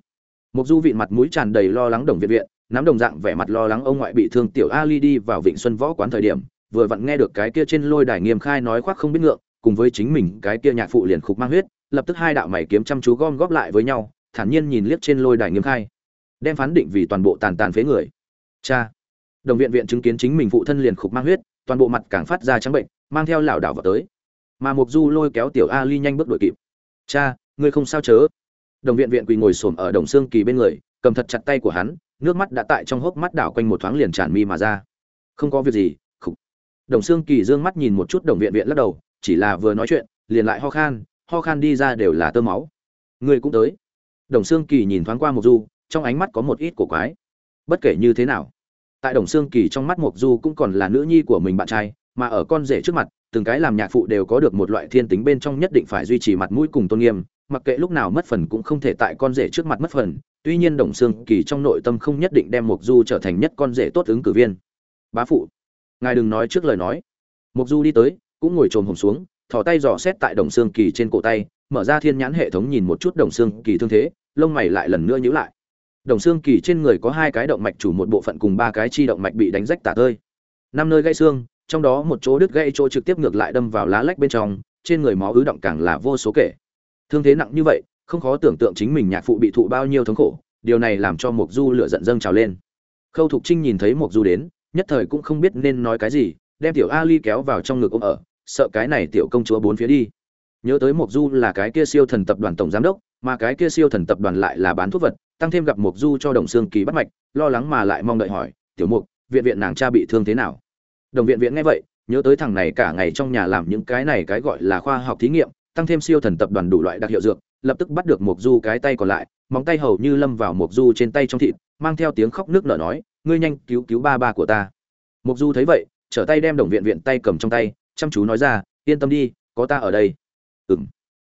Mục du vịn mặt mũi tràn đầy lo lắng đồng viện viện nắm đồng dạng vẻ mặt lo lắng ông ngoại bị thương tiểu ali đi vào vịnh xuân võ quán thời điểm, vừa vặn nghe được cái kia trên lôi đài nghiêm khai nói khoác không biết ngượng, cùng với chính mình cái kia nhạc phụ liền khục mang huyết, lập tức hai đạo mày kiếm chăm chú gom góp lại với nhau, thản nhiên nhìn liếc trên lôi đài nghiêm khai. Đem phán định vì toàn bộ tàn tàn phế người. Cha. Đồng viện viện chứng kiến chính mình phụ thân liền khục mang huyết, toàn bộ mặt càng phát ra trắng bệnh, mang theo lảo đảo vào tới. Mà mục du lôi kéo tiểu ali nhanh bước đuổi kịp. Cha, ngươi không sao chớ. Đồng viện viện quỳ ngồi xổm ở đồng xương kỳ bên người, cầm thật chặt tay của hắn nước mắt đã tại trong hốc mắt đảo quanh một thoáng liền tràn mi mà ra. Không có việc gì, khục. Đồng xương kỳ dương mắt nhìn một chút đồng viện viện lắc đầu, chỉ là vừa nói chuyện, liền lại ho khan ho khan đi ra đều là tơ máu. Ngươi cũng tới. Đồng xương kỳ nhìn thoáng qua một du, trong ánh mắt có một ít cổ quái. Bất kể như thế nào, tại đồng xương kỳ trong mắt mộc du cũng còn là nữ nhi của mình bạn trai, mà ở con rể trước mặt, từng cái làm nhạc phụ đều có được một loại thiên tính bên trong nhất định phải duy trì mặt mũi cùng tôn nghiêm mặc kệ lúc nào mất phần cũng không thể tại con rể trước mặt mất phần, tuy nhiên đồng xương kỳ trong nội tâm không nhất định đem mộc du trở thành nhất con rể tốt ứng cử viên. Bá phụ, ngài đừng nói trước lời nói. Mộc du đi tới, cũng ngồi trồm hồng xuống, thò tay dò xét tại đồng xương kỳ trên cổ tay, mở ra thiên nhãn hệ thống nhìn một chút đồng xương kỳ thương thế, lông mày lại lần nữa nhíu lại. Đồng xương kỳ trên người có hai cái động mạch chủ một bộ phận cùng ba cái chi động mạch bị đánh rách tả tơi. Năm nơi gãy xương, trong đó một chỗ đứt gãy chỗ trực tiếp ngược lại đâm vào lá lách bên trong, trên người máu ứ động càng là vô số kể thương thế nặng như vậy, không khó tưởng tượng chính mình nhạc phụ bị thụ bao nhiêu thống khổ, điều này làm cho mục du lửa giận dâng trào lên. Khâu thục trinh nhìn thấy mục du đến, nhất thời cũng không biết nên nói cái gì, đem tiểu ali kéo vào trong ngực ôm ở, sợ cái này tiểu công chúa bốn phía đi. Nhớ tới mục du là cái kia siêu thần tập đoàn tổng giám đốc, mà cái kia siêu thần tập đoàn lại là bán thuốc vật, tăng thêm gặp mục du cho đồng xương kỳ bắt mạch, lo lắng mà lại mong đợi hỏi, tiểu mục viện viện nàng cha bị thương thế nào? Đồng viện viện nghe vậy, nhớ tới thằng này cả ngày trong nhà làm những cái này cái gọi là khoa học thí nghiệm tăng thêm siêu thần tập đoàn đủ loại đặc hiệu dược, lập tức bắt được Mộc du cái tay còn lại, móng tay hầu như lâm vào Mộc du trên tay trong thịt, mang theo tiếng khóc nước nở nói, ngươi nhanh cứu cứu ba ba của ta. Mộc du thấy vậy, trở tay đem đồng viện viện tay cầm trong tay, chăm chú nói ra, yên tâm đi, có ta ở đây. Ừm.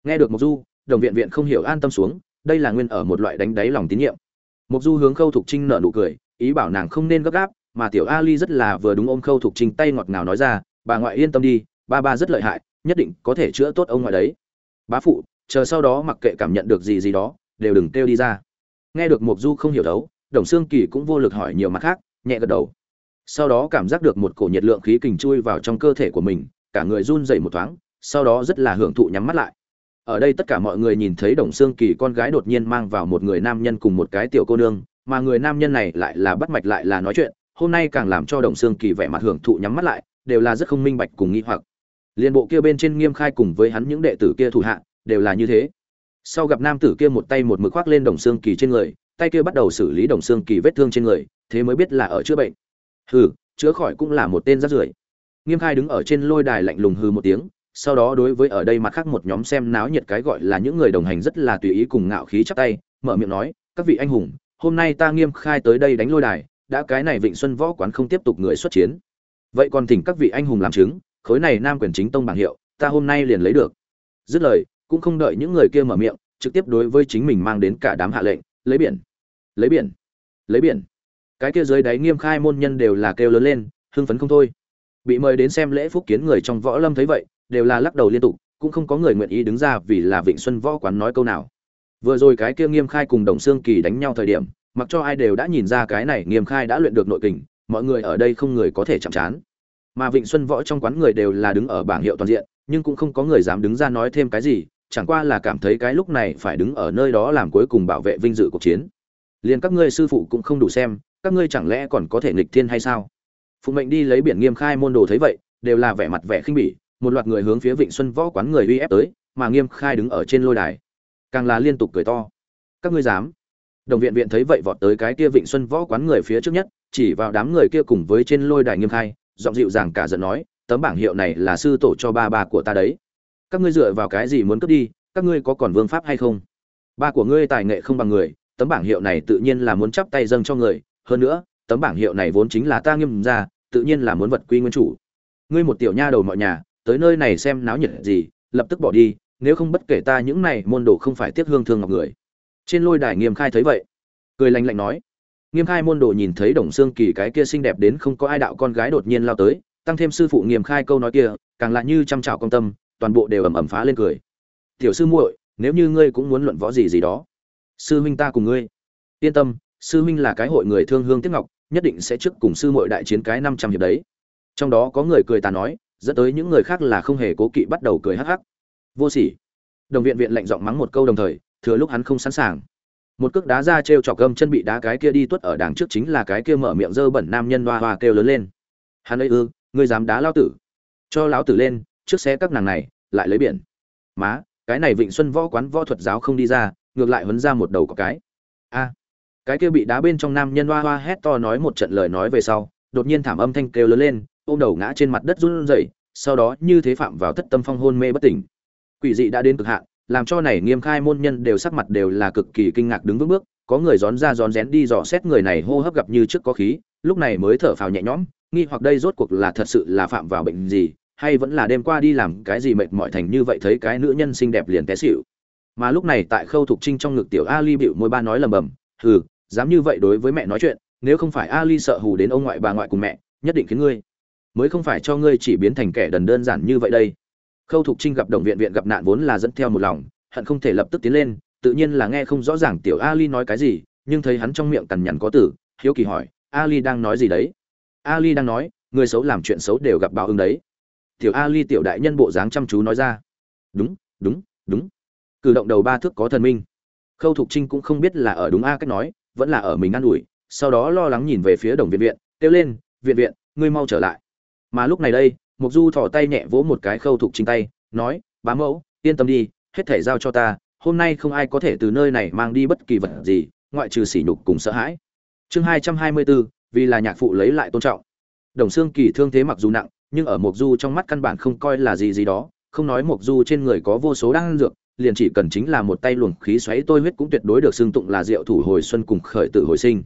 Nghe được Mộc du, đồng viện viện không hiểu an tâm xuống, đây là nguyên ở một loại đánh đáy lòng tín nhiệm. Mộc du hướng khâu thục trinh nở nụ cười, ý bảo nàng không nên gấp gáp, mà tiểu ali rất là vừa đúng ôm khâu thục trinh tay ngọt ngào nói ra, bà ngoại yên tâm đi, ba ba rất lợi hại nhất định có thể chữa tốt ông ngoại đấy. Bá phụ, chờ sau đó mặc kệ cảm nhận được gì gì đó, đều đừng kêu đi ra. Nghe được mục du không hiểu đấu, đồng xương kỳ cũng vô lực hỏi nhiều mặt khác, nhẹ gật đầu. Sau đó cảm giác được một cổ nhiệt lượng khí kình chui vào trong cơ thể của mình, cả người run dậy một thoáng, sau đó rất là hưởng thụ nhắm mắt lại. Ở đây tất cả mọi người nhìn thấy đồng xương kỳ con gái đột nhiên mang vào một người nam nhân cùng một cái tiểu cô nương, mà người nam nhân này lại là bắt mạch lại là nói chuyện, hôm nay càng làm cho đồng xương kỳ vẻ mặt hưởng thụ nhắm mắt lại, đều là rất không minh bạch cùng nghi hoặc liên bộ kia bên trên nghiêm khai cùng với hắn những đệ tử kia thủ hạ, đều là như thế. Sau gặp nam tử kia một tay một mực khoác lên đồng xương kỳ trên người, tay kia bắt đầu xử lý đồng xương kỳ vết thương trên người, thế mới biết là ở chữa bệnh. Hừ, chữa khỏi cũng là một tên rát rưởi. Nghiêm khai đứng ở trên lôi đài lạnh lùng hừ một tiếng, sau đó đối với ở đây mặt khác một nhóm xem náo nhiệt cái gọi là những người đồng hành rất là tùy ý cùng ngạo khí chắp tay, mở miệng nói, các vị anh hùng, hôm nay ta nghiêm khai tới đây đánh lôi đài, đã cái này vịnh xuân võ quán không tiếp tục người xuất chiến. Vậy còn thỉnh các vị anh hùng làm chứng khối này nam quyền chính tông bảng hiệu, ta hôm nay liền lấy được. Dứt lời, cũng không đợi những người kia mở miệng, trực tiếp đối với chính mình mang đến cả đám hạ lệnh, lấy biển lấy biển lấy biển. Cái kia dưới đáy nghiêm khai môn nhân đều là kêu lớn lên, hưng phấn không thôi. Bị mời đến xem lễ phúc kiến người trong võ lâm thấy vậy, đều là lắc đầu liên tục, cũng không có người nguyện ý đứng ra vì là vịnh xuân võ quán nói câu nào. Vừa rồi cái kia nghiêm khai cùng đồng xương kỳ đánh nhau thời điểm, mặc cho ai đều đã nhìn ra cái này nghiêm khai đã luyện được nội kình, mọi người ở đây không người có thể chạm trán mà vịnh xuân võ trong quán người đều là đứng ở bảng hiệu toàn diện, nhưng cũng không có người dám đứng ra nói thêm cái gì, chẳng qua là cảm thấy cái lúc này phải đứng ở nơi đó làm cuối cùng bảo vệ vinh dự cuộc chiến. Liền các ngươi sư phụ cũng không đủ xem, các ngươi chẳng lẽ còn có thể nghịch thiên hay sao? Phụ mệnh đi lấy biển nghiêm khai môn đồ thấy vậy, đều là vẻ mặt vẻ khinh bỉ, một loạt người hướng phía vịnh xuân võ quán người uy ép tới, mà nghiêm khai đứng ở trên lôi đài. Càng là liên tục cười to. Các ngươi dám? Đồng viện viện thấy vậy vọt tới cái kia vịnh xuân võ quán người phía trước nhất, chỉ vào đám người kia cùng với trên lôi đài nghiêm khai giọng dịu dàng cả giận nói, tấm bảng hiệu này là sư tổ cho ba ba của ta đấy. Các ngươi dựa vào cái gì muốn cướp đi, các ngươi có còn vương pháp hay không? Ba của ngươi tài nghệ không bằng người, tấm bảng hiệu này tự nhiên là muốn chắp tay dâng cho người. Hơn nữa, tấm bảng hiệu này vốn chính là ta nghiêm ra, tự nhiên là muốn vật quy nguyên chủ. Ngươi một tiểu nha đầu mọi nhà, tới nơi này xem náo nhiệt gì, lập tức bỏ đi, nếu không bất kể ta những này môn đồ không phải tiếc hương thương ngọc người. Trên lôi đài nghiêm khai thấy vậy. Cười lạnh lạnh nói nghiêm khai môn đồ nhìn thấy đồng xương kỳ cái kia xinh đẹp đến không có ai đạo con gái đột nhiên lao tới, tăng thêm sư phụ nghiêm khai câu nói kia, càng lạ như chăm chào công tâm, toàn bộ đều ầm ầm phá lên cười. Tiểu sư muội, nếu như ngươi cũng muốn luận võ gì gì đó, sư huynh ta cùng ngươi. Yên tâm, sư huynh là cái hội người thương hương tiếc ngọc, nhất định sẽ trước cùng sư muội đại chiến cái năm trăm hiệp đấy. Trong đó có người cười ta nói, dẫn tới những người khác là không hề cố kỵ bắt đầu cười hắc hắc. Vô sỉ. Đồng viện viện lạnh giọng mắng một câu đồng thời, thừa lúc hắn không sẵn sàng một cước đá ra t r e o chọc gâm chân bị đá cái kia đi tuất ở đằng trước chính là cái kia mở miệng dơ bẩn nam nhân hoa hoa kêu lớn lên. Hắn ấy ư, ngươi dám đá lao tử. Cho lão tử lên, trước xé các nàng này, lại lấy biển. Má, cái này vịnh xuân võ quán võ thuật giáo không đi ra, ngược lại huấn ra một đầu có cái. A, cái kia bị đá bên trong nam nhân hoa hoa hét to nói một trận lời nói về sau, đột nhiên thảm âm thanh kêu lớn lên, ôm đầu ngã trên mặt đất run rẩy, sau đó như thế phạm vào thất tâm phong hôn mê bất tỉnh. Quỷ dị đã đến cực hạn làm cho này nghiêm khai môn nhân đều sắc mặt đều là cực kỳ kinh ngạc đứng vững bước, có người rón ra rón rén đi dò xét người này hô hấp gặp như trước có khí, lúc này mới thở phào nhẹ nhõm, nghi hoặc đây rốt cuộc là thật sự là phạm vào bệnh gì, hay vẫn là đêm qua đi làm cái gì mệt mỏi thành như vậy thấy cái nữ nhân xinh đẹp liền té xỉu. Mà lúc này tại khâu thục trinh trong ngực tiểu ali bịu môi ba nói lầm bầm, hừ, dám như vậy đối với mẹ nói chuyện, nếu không phải ali sợ hù đến ông ngoại bà ngoại cùng mẹ, nhất định khiến ngươi. Mới không phải cho ngươi chỉ biến thành kẻ đần đơn giản như vậy đây khâu thục trinh gặp đồng viện viện gặp nạn vốn là dẫn theo một lòng, hận không thể lập tức tiến lên, tự nhiên là nghe không rõ ràng tiểu ali nói cái gì, nhưng thấy hắn trong miệng cằn nhằn có tử hiếu kỳ hỏi, ali đang nói gì đấy? Ali đang nói, người xấu làm chuyện xấu đều gặp báo ứng đấy. Tiểu ali tiểu đại nhân bộ dáng chăm chú nói ra, đúng đúng đúng. Cử động đầu ba thước có thần minh. Khâu thục trinh cũng không biết là ở đúng a cách nói, vẫn là ở mình ă n ủi, sau đó lo lắng nhìn về phía đồng viện viện, kêu lên, viện viện, ngươi mau trở lại. Mà lúc này đây mục du thỏ tay nhẹ vỗ một cái khâu thục chính tay nói bá mẫu yên tâm đi hết thể giao cho ta hôm nay không ai có thể từ nơi này mang đi bất kỳ vật gì ngoại trừ sỉ nhục cùng sợ hãi chương hai trăm hai mươi bốn vì là nhạc phụ lấy lại tôn trọng đồng xương kỳ thương thế mặc dù nặng nhưng ở mục du trong mắt căn bản không coi là gì gì đó không nói mục du trên người có vô số đan dược liền chỉ cần chính là một tay luồng khí xoáy tôi huyết cũng tuyệt đối được xưng tụng là diệu thủ hồi xuân cùng khởi tử hồi sinh.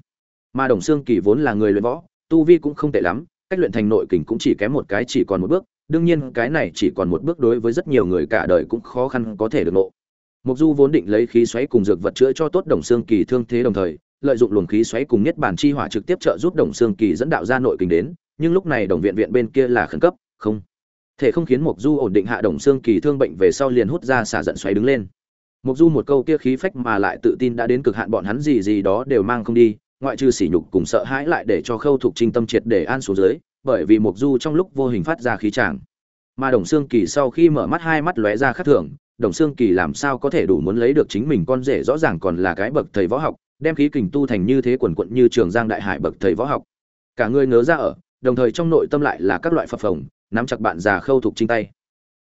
Mà Đồng Xương Kỳ vốn là người luyện võ, tu vi cũng không tệ lắm, cách luyện thành nội kình cũng chỉ kém một cái chỉ còn một bước, đương nhiên cái này chỉ còn một bước đối với rất nhiều người cả đời cũng khó khăn có thể được nộ. Mục Du vốn định lấy khí xoáy cùng dược vật chữa cho tốt Đồng Xương Kỳ thương thế đồng thời, lợi dụng luồng khí xoáy cùng nhất bản chi hỏa trực tiếp trợ giúp Đồng Xương Kỳ dẫn đạo ra nội kình đến, nhưng lúc này Đồng viện viện bên kia là khẩn cấp, không thể không khiến Mục Du ổn định hạ Đồng Xương Kỳ thương bệnh về sau liền hút ra xả giận xoáy đứng lên. Mộc Du một câu kia khí phách mà lại tự tin đã đến cực hạn bọn hắn gì gì đó đều mang không đi, ngoại trừ sỉ nhục cùng sợ hãi lại để cho Khâu Thục Trinh tâm triệt để an xuống dưới, bởi vì Mộc Du trong lúc vô hình phát ra khí tràng. Mà Đồng Xương Kỳ sau khi mở mắt hai mắt lóe ra khác thường, Đồng Xương Kỳ làm sao có thể đủ muốn lấy được chính mình con rể rõ ràng còn là cái bậc thầy võ học, đem khí kình tu thành như thế quần quận như Trường Giang đại hải bậc thầy võ học. Cả người ngớ ra ở, đồng thời trong nội tâm lại là các loại phập phồng, nắm chặt bạn già Khâu Thục Trinh tay.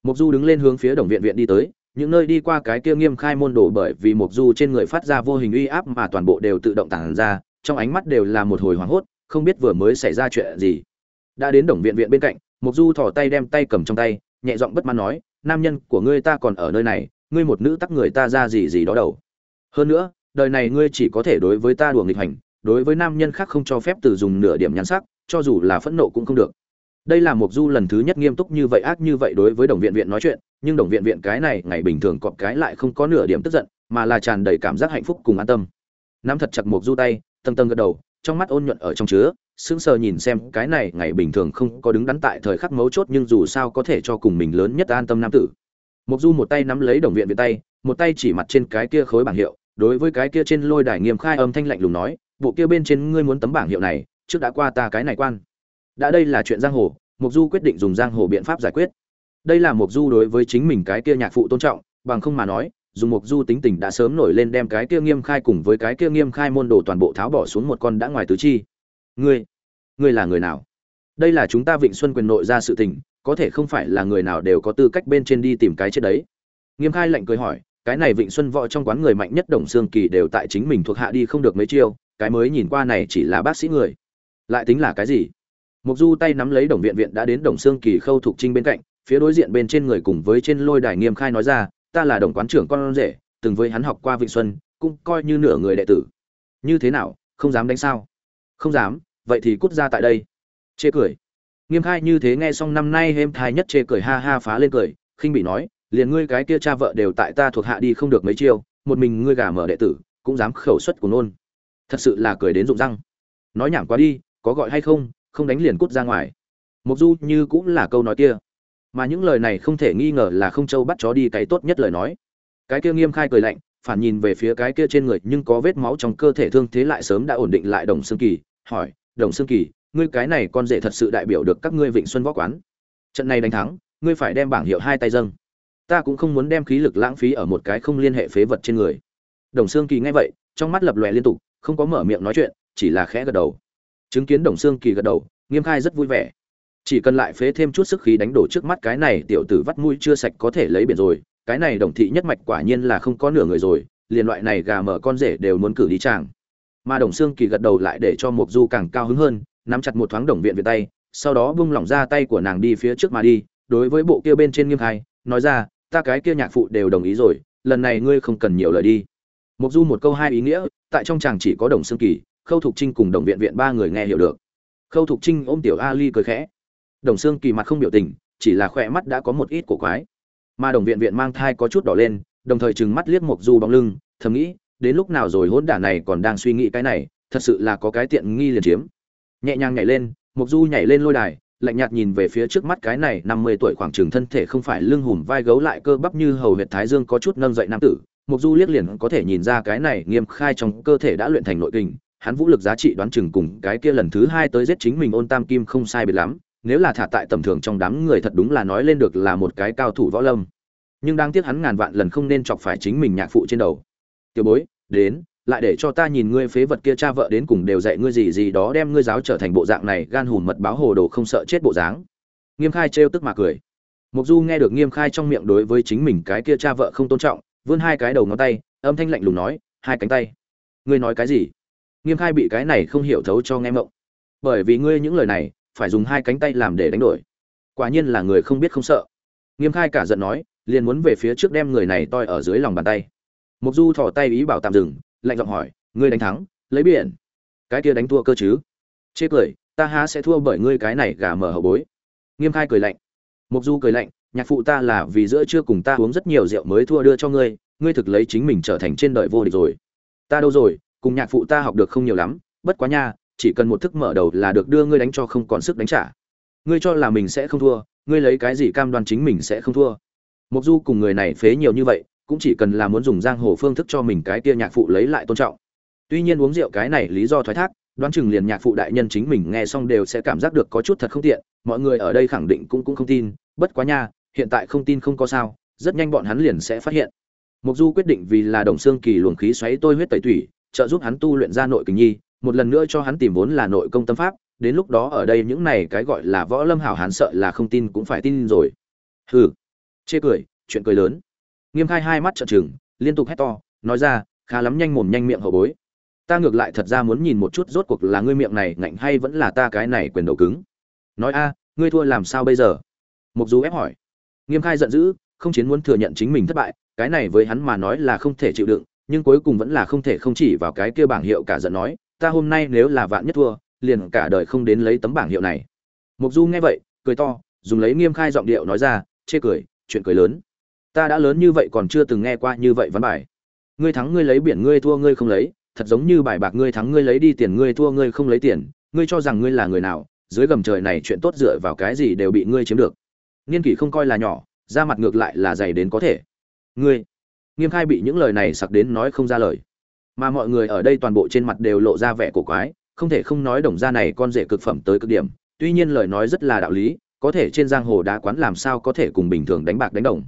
Mộc Du đứng lên hướng phía Đồng viện viện đi tới, những nơi đi qua cái kia nghiêm khai môn đồ bởi vì mục du trên người phát ra vô hình uy áp mà toàn bộ đều tự động tản ra trong ánh mắt đều là một hồi hoảng hốt, không biết vừa mới xảy ra chuyện gì. Đã đến đồng viện viện bên cạnh, mục du thò tay đem tay cầm trong tay, nhẹ giọng bất mãn nói, nam nhân của ngươi ta còn ở nơi này, ngươi một nữ tắc người ta ra gì gì đó đầu. Hơn nữa, đời này ngươi chỉ có thể đối với ta đùa nghịch hành, đối với nam nhân khác không cho phép từ dùng nửa điểm nhắn sắc, cho dù là phẫn nộ cũng không được. Đây là mục du lần thứ nhất nghiêm túc như vậy, ác như vậy đối với đồng viện viện nói chuyện, nhưng đồng viện viện cái này ngày bình thường cọp cái lại không có nửa điểm tức giận, mà là tràn đầy cảm giác hạnh phúc cùng an tâm. Nắm thật chặt mục du tay tầng tầng gật đầu, trong mắt ôn nhuận ở trong chứa, sững sờ nhìn xem cái này ngày bình thường không có đứng đắn tại thời khắc mấu chốt nhưng dù sao có thể cho cùng mình lớn nhất an tâm nam tử. Mục du một tay nắm lấy đồng viện viện tay, một tay chỉ mặt trên cái kia khối bảng hiệu, đối với cái kia trên lôi đài nghiêm khai âm thanh lạnh lùng nói, bộ kia bên trên ngươi muốn tấm bảng hiệu này, trước đã qua ta cái này quan. Đã đây là chuyện giang hồ mục du quyết định dùng giang hồ biện pháp giải quyết. Đây là mục du đối với chính mình cái kia nhạc phụ tôn trọng, bằng không mà nói dùng mục du tính tình đã sớm nổi lên đem cái kia nghiêm khai cùng với cái kia nghiêm khai môn đồ toàn bộ tháo bỏ xuống một con đã ngoài tứ chi. Ngươi ngươi là người nào? Đây là chúng ta vịnh xuân quyền nội ra sự tình có thể không phải là người nào đều có tư cách bên trên đi tìm cái chết đấy. Nghiêm khai lạnh cười hỏi cái này vịnh xuân võ trong quán người mạnh nhất đồng xương kỳ đều tại chính mình thuộc hạ đi không được mấy chiêu cái mới nhìn qua này chỉ là bác sĩ người. Lại tính là cái gì? Mục Du tay nắm lấy Đồng Viện Viện đã đến Đồng Xương Kỳ Khâu Thục Trinh bên cạnh, phía đối diện bên trên người cùng với trên lôi đài nghiêm khai nói ra, ta là Đồng quán trưởng con rể, từng với hắn học qua Vịnh Xuân, cũng coi như nửa người đệ tử. Như thế nào, không dám đánh sao? Không dám, vậy thì cút ra tại đây. Chê cười. Nghiêm khai như thế nghe xong năm nay êm thai nhất chê cười ha ha phá lên cười, khinh bị nói, liền ngươi cái kia cha vợ đều tại ta thuộc hạ đi không được mấy chiêu, một mình ngươi gà mở đệ tử, cũng dám khẩu xuất của nôn. Thật sự là cười đến rụng răng. Nói nhảm quá đi, có gọi hay không, không đánh liền cút ra ngoài mục du như cũng là câu nói kia mà những lời này không thể nghi ngờ là không châu bắt chó đi cái tốt nhất lời nói. Cái kia nghiêm khai cười lạnh, phản nhìn về phía cái kia trên người nhưng có vết máu trong cơ thể thương thế lại sớm đã ổn định lại đồng xương kỳ, hỏi, đồng xương kỳ, ngươi cái này con rể thật sự đại biểu được các ngươi vịnh xuân võ quán? Trận này đánh thắng, ngươi phải đem bảng hiệu hai tay dâng. Ta cũng không muốn đem khí lực lãng phí ở một cái không liên hệ phế vật trên người. Đồng xương kỳ nghe vậy, trong mắt lập lòe liên tục, không có mở miệng nói chuyện, chỉ là khẽ gật đầu. Chứng kiến đồng xương kỳ gật đầu, nghiêm khai rất vui vẻ chỉ cần lại phế thêm chút sức khí đánh đổ trước mắt cái này tiểu tử vắt mũi chưa sạch có thể lấy biển rồi, cái này đồng thị nhất mạch quả nhiên là không có nửa người rồi, liền loại này gà mở con rể đều muốn cử đi chàng. Mà đồng xương kỳ gật đầu lại để cho mục du càng cao hứng hơn, nắm chặt một thoáng đồng viện về tay, sau đó bung lỏng ra tay của nàng đi phía trước mà đi, đối với bộ kia bên trên nghiêm khai, nói ra, ta cái kia nhạc phụ đều đồng ý rồi, lần này ngươi không cần nhiều lời đi. Mục du một câu hai ý nghĩa, tại trong chàng chỉ có đồng xương kỳ, khâu thục trinh cùng đồng viện viện ba người nghe hiểu được. Khâu thục trinh ôm tiểu ali cười khẽ đồng xương kỳ mặt không biểu tình, chỉ là khỏe mắt đã có một ít cổ quái. Mà đồng viện viện mang thai có chút đỏ lên, đồng thời trừng mắt liếc mộc du bóng lưng, thầm nghĩ, đến lúc nào rồi hỗn đản này còn đang suy nghĩ cái này, thật sự là có cái tiện nghi liền chiếm. Nhẹ nhàng nhảy lên, mộc du nhảy lên lôi đài, lạnh nhạt nhìn về phía trước mắt cái này năm mươi tuổi khoảng trường thân thể không phải lưng hùm vai gấu lại cơ bắp như hầu huyệt thái dương có chút nâng dậy nam tử. Mộc du liếc liền có thể nhìn ra cái này nghiêm khai trong cơ thể đã luyện thành nội kình, hắn vũ lực giá trị đoán chừng cùng cái kia lần thứ hai tới giết chính mình ôn tam kim không sai biệt lắm nếu là thả tại tầm thường trong đám người thật đúng là nói lên được là một cái cao thủ võ lâm. Nhưng đang tiếc hắn ngàn vạn lần không nên chọc phải chính mình nhạc phụ trên đầu. Tiểu bối, đến, lại để cho ta nhìn ngươi phế vật kia cha vợ đến cùng đều dạy ngươi gì gì đó đem ngươi giáo trở thành bộ dạng này, gan hùn mật báo hồ đồ không sợ chết bộ dáng. Nghiêm khai trêu tức mà cười. Mục du nghe được nghiêm khai trong miệng đối với chính mình cái kia cha vợ không tôn trọng, vươn hai cái đầu ngón tay, âm thanh lạnh lùng nói, hai cánh tay. Ngươi nói cái gì? Nghiêm khai bị cái này không hiểu thấu cho nghe mộng. Bởi vì ngươi những lời này phải dùng hai cánh tay làm để đánh đổi. Quả nhiên là người không biết không sợ. Nghiêm khai cả giận nói, liền muốn về phía trước đem người này toi ở dưới lòng bàn tay. Mục du thỏ tay ý bảo tạm dừng, lạnh giọng hỏi, ngươi đánh thắng, lấy biển. Cái kia đánh thua cơ chứ? Chê cười, ta há sẽ thua bởi ngươi cái này gà mở hậu bối. Nghiêm khai cười lạnh. Mục du cười lạnh, nhạc phụ ta là vì giữa chưa cùng ta uống rất nhiều rượu mới thua đưa cho ngươi ngươi thực lấy chính mình trở thành trên đời vô địch rồi. Ta đâu rồi, cùng nhạc phụ ta học được không nhiều lắm, bất quá nha chỉ cần một thức mở đầu là được đưa ngươi đánh cho không còn sức đánh trả. Ngươi cho là mình sẽ không thua, ngươi lấy cái gì cam đoan chính mình sẽ không thua. Mục du cùng người này phế nhiều như vậy, cũng chỉ cần là muốn dùng giang hồ phương thức cho mình cái kia nhạc phụ lấy lại tôn trọng. Tuy nhiên uống rượu cái này lý do thoái thác, đoán chừng liền nhạc phụ đại nhân chính mình nghe xong đều sẽ cảm giác được có chút thật không tiện, mọi người ở đây khẳng định cũng cũng không tin, bất quá nha, hiện tại không tin không có sao, rất nhanh bọn hắn liền sẽ phát hiện. Mục du quyết định vì là đồng xương kỳ luồng khí xoáy tôi huyết tẩy thủy trợ giúp hắn tu luyện ra nội kình nhi một lần nữa cho hắn tìm vốn là nội công tâm pháp, đến lúc đó ở đây những này cái gọi là võ lâm hảo hán sợ là không tin cũng phải tin rồi. Hừ, chê cười, chuyện cười lớn. Nghiêm khai hai mắt trợn trừng, liên tục hét to, nói ra, khá lắm nhanh mồm nhanh miệng hậu bối. Ta ngược lại thật ra muốn nhìn một chút rốt cuộc là ngươi miệng này ngạnh hay vẫn là ta cái này quyền đầu cứng. Nói a, ngươi thua làm sao bây giờ? Mục du ép hỏi. Nghiêm khai giận dữ, không chiến muốn thừa nhận chính mình thất bại, cái này với hắn mà nói là không thể chịu đựng, nhưng cuối cùng vẫn là không thể không chỉ vào cái kia bảng hiệu cả giận nói ta hôm nay nếu là vạn nhất thua, liền cả đời không đến lấy tấm bảng hiệu này. Mục du nghe vậy, cười to, dùng lấy nghiêm khai giọng điệu nói ra, chê cười, chuyện cười lớn. Ta đã lớn như vậy còn chưa từng nghe qua như vậy văn bài. Ngươi thắng ngươi lấy biển, ngươi thua ngươi không lấy, thật giống như bài bạc ngươi thắng ngươi lấy đi tiền, ngươi thua ngươi không lấy tiền, ngươi cho rằng ngươi là người nào, dưới gầm trời này chuyện tốt dựa vào cái gì đều bị ngươi chiếm được. Niên kỷ không coi là nhỏ, ra mặt ngược lại là dày đến có thể. Ngươi, nghiêm khai bị những lời này sặc đến nói không ra lời mà mọi người ở đây toàn bộ trên mặt đều lộ ra vẻ cổ quái, không thể không nói đồng gia này con rể cực phẩm tới cực điểm. Tuy nhiên lời nói rất là đạo lý, có thể trên giang hồ đá quán làm sao có thể cùng bình thường đánh bạc đánh đồng.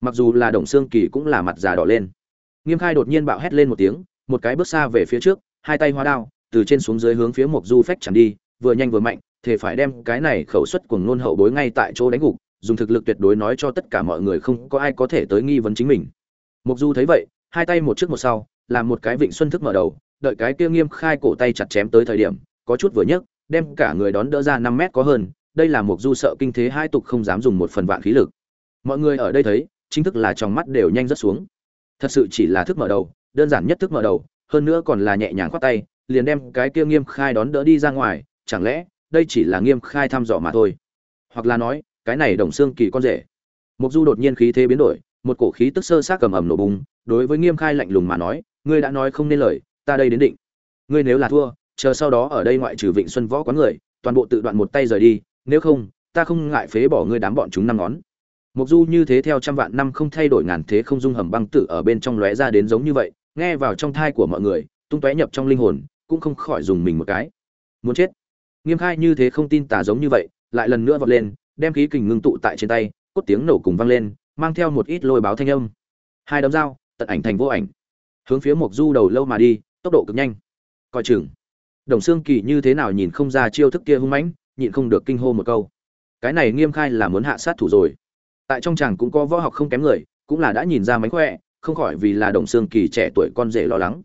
Mặc dù là đồng xương kỳ cũng là mặt già đỏ lên. Nghiêm khai đột nhiên bạo hét lên một tiếng, một cái bước xa về phía trước, hai tay hoa đao, từ trên xuống dưới hướng phía mộc du phách chẳng đi, vừa nhanh vừa mạnh thể phải đem cái này khẩu suất của ngôn hậu bối ngay tại chỗ đánh gục, dùng thực lực tuyệt đối nói cho tất cả mọi người không có ai có thể tới nghi vấn chính mình. Mộc du thấy vậy, hai tay một trước một sau làm một cái vịnh xuân thức mở đầu, đợi cái kia nghiêm khai cổ tay chặt chém tới thời điểm, có chút vừa nhấc, đem cả người đón đỡ ra năm mét có hơn, đây là một du sợ kinh thế hai tục không dám dùng một phần vạn khí lực. Mọi người ở đây thấy, chính thức là trong mắt đều nhanh rất xuống. Thật sự chỉ là thức mở đầu, đơn giản nhất thức mở đầu, hơn nữa còn là nhẹ nhàng khoát tay, liền đem cái kia nghiêm khai đón đỡ đi ra ngoài, chẳng lẽ, đây chỉ là nghiêm khai thăm dò mà thôi? Hoặc là nói, cái này đồng xương kỳ con rể. Mục du đột nhiên khí thế biến đổi, một cổ khí tức sơ sát cầm ẩm nổ bùng, đối với nghiêm khai lạnh lùng mà nói ngươi đã nói không nên lời ta đây đến định ngươi nếu là thua chờ sau đó ở đây ngoại trừ vịnh xuân võ quán người toàn bộ tự đoạn một tay rời đi nếu không ta không ngại phế bỏ ngươi đám bọn chúng năm ngón Mục Du như thế theo trăm vạn năm không thay đổi ngàn thế không dung hầm băng tử ở bên trong lóe ra đến giống như vậy, nghe vào trong thai của mọi người, tung tóe nhập trong linh hồn, cũng không khỏi dùng mình một cái. Muốn chết. Nghiêm Khai như thế không tin tà giống như vậy, lại lần nữa vọt lên, đem khí kình ngưng tụ tại trên tay, cốt tiếng nổ cùng vang lên, mang theo một ít lôi báo thanh âm. Hai đấm dao, tận ảnh thành vô ảnh. Hướng phía Mộc Du đầu lâu mà đi, tốc độ cực nhanh. Coi chừng. Đồng Xương Kỳ như thế nào nhìn không ra chiêu thức kia hung mãnh, nhịn không được kinh hô một câu. Cái này Nghiêm Khai là muốn hạ sát thủ rồi tại trong chàng cũng có võ học không kém người cũng là đã nhìn ra mánh khỏe không khỏi vì là đồng xương kỳ trẻ tuổi con rể lo lắng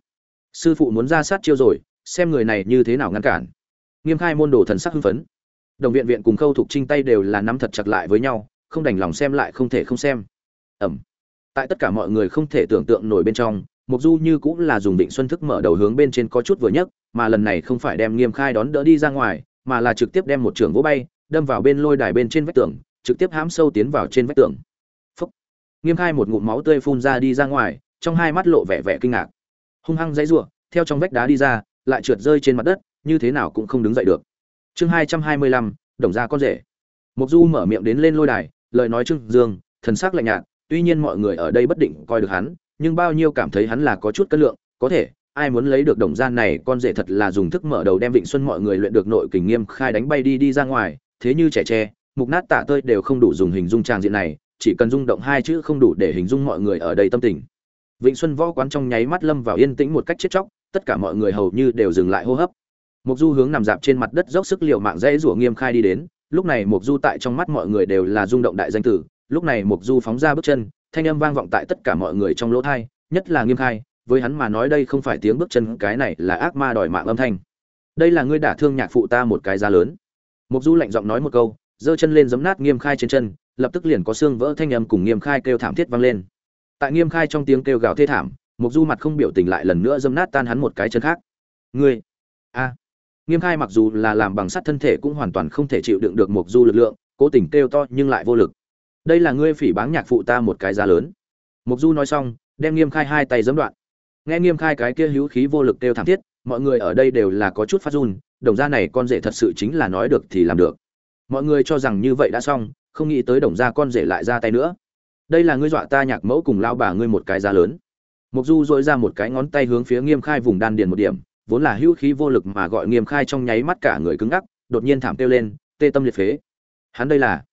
sư phụ muốn ra sát chiêu rồi xem người này như thế nào ngăn cản nghiêm khai môn đồ thần sắc hưng phấn đồng viện viện cùng khâu thục trinh tay đều là nắm thật chặt lại với nhau không đành lòng xem lại không thể không xem ẩm tại tất cả mọi người không thể tưởng tượng nổi bên trong Mộc du như cũng là dùng định xuân thức mở đầu hướng bên trên có chút vừa nhấc, mà lần này không phải đem nghiêm khai đón đỡ đi ra ngoài, mà là trực tiếp đem một trường vỗ bay, đâm vào bên lôi đài bên trên vách tường, trực tiếp hãm sâu tiến vào trên vách tường. Phúc. nghiêm khai một ngụm máu tươi phun ra đi ra ngoài, trong hai mắt lộ vẻ vẻ kinh ngạc. Hung hăng dãy rủa, theo trong vách đá đi ra, lại trượt rơi trên mặt đất, như thế nào cũng không đứng dậy được. Chương hai trăm hai mươi lăm, đồng ra con rể. Mộc du mở miệng đến lên lôi đài, lời nói trưng dương, thần sắc lạnh nhạt, tuy nhiên mọi người ở đây bất định coi được hắn nhưng bao nhiêu cảm thấy hắn là có chút cân lượng, có thể, ai muốn lấy được đồng gian này, con rể thật là dùng thức mở đầu đem vịnh xuân mọi người luyện được nội kình nghiêm khai đánh bay đi đi ra ngoài, thế như trẻ tre, mục nát tạ tơi đều không đủ dùng hình dung trang diện này, chỉ cần rung động hai chữ không đủ để hình dung mọi người ở đây tâm tình. Vịnh xuân võ quán trong nháy mắt lâm vào yên tĩnh một cách chết chóc, tất cả mọi người hầu như đều dừng lại hô hấp. Mục du hướng nằm dạp trên mặt đất dốc sức liệu mạng dãy rủa nghiêm khai đi đến, lúc này mục du tại trong mắt mọi người đều là rung động đại danh tử, lúc này mục du phóng ra bước chân thanh âm vang vọng tại tất cả mọi người trong lỗ thai, nhất là nghiêm khai, với hắn mà nói đây không phải tiếng bước chân, cái này là ác ma đòi mạng âm thanh. Đây là ngươi đả thương nhạc phụ ta một cái giá lớn. Mục du lạnh giọng nói một câu, giơ chân lên giấm nát nghiêm khai trên chân, lập tức liền có xương vỡ thanh âm cùng nghiêm khai kêu thảm thiết vang lên. Tại nghiêm khai trong tiếng kêu gào thê thảm, mục du mặt không biểu tình lại lần nữa giấm nát tan hắn một cái chân khác. Ngươi, a! Nghiêm khai mặc dù là làm bằng sắt thân thể cũng hoàn toàn không thể chịu đựng được mục du lực lượng, cố tình kêu to nhưng lại vô lực đây là ngươi phỉ báng nhạc phụ ta một cái giá lớn. Mục du nói xong, đem nghiêm khai hai tay giấm đoạn. Nghe nghiêm khai cái kia hữu khí vô lực kêu thảm thiết, mọi người ở đây đều là có chút phát run, đồng gia này con rể thật sự chính là nói được thì làm được. Mọi người cho rằng như vậy đã xong, không nghĩ tới đồng gia con rể lại ra tay nữa. Đây là ngươi dọa ta nhạc mẫu cùng lao bà ngươi một cái giá lớn. Mục du dội ra một cái ngón tay hướng phía nghiêm khai vùng đan điền một điểm, vốn là hữu khí vô lực mà gọi nghiêm khai trong nháy mắt cả người cứng ngắc, đột nhiên thảm kêu lên, tê tâm liệt phế. Hắn đây là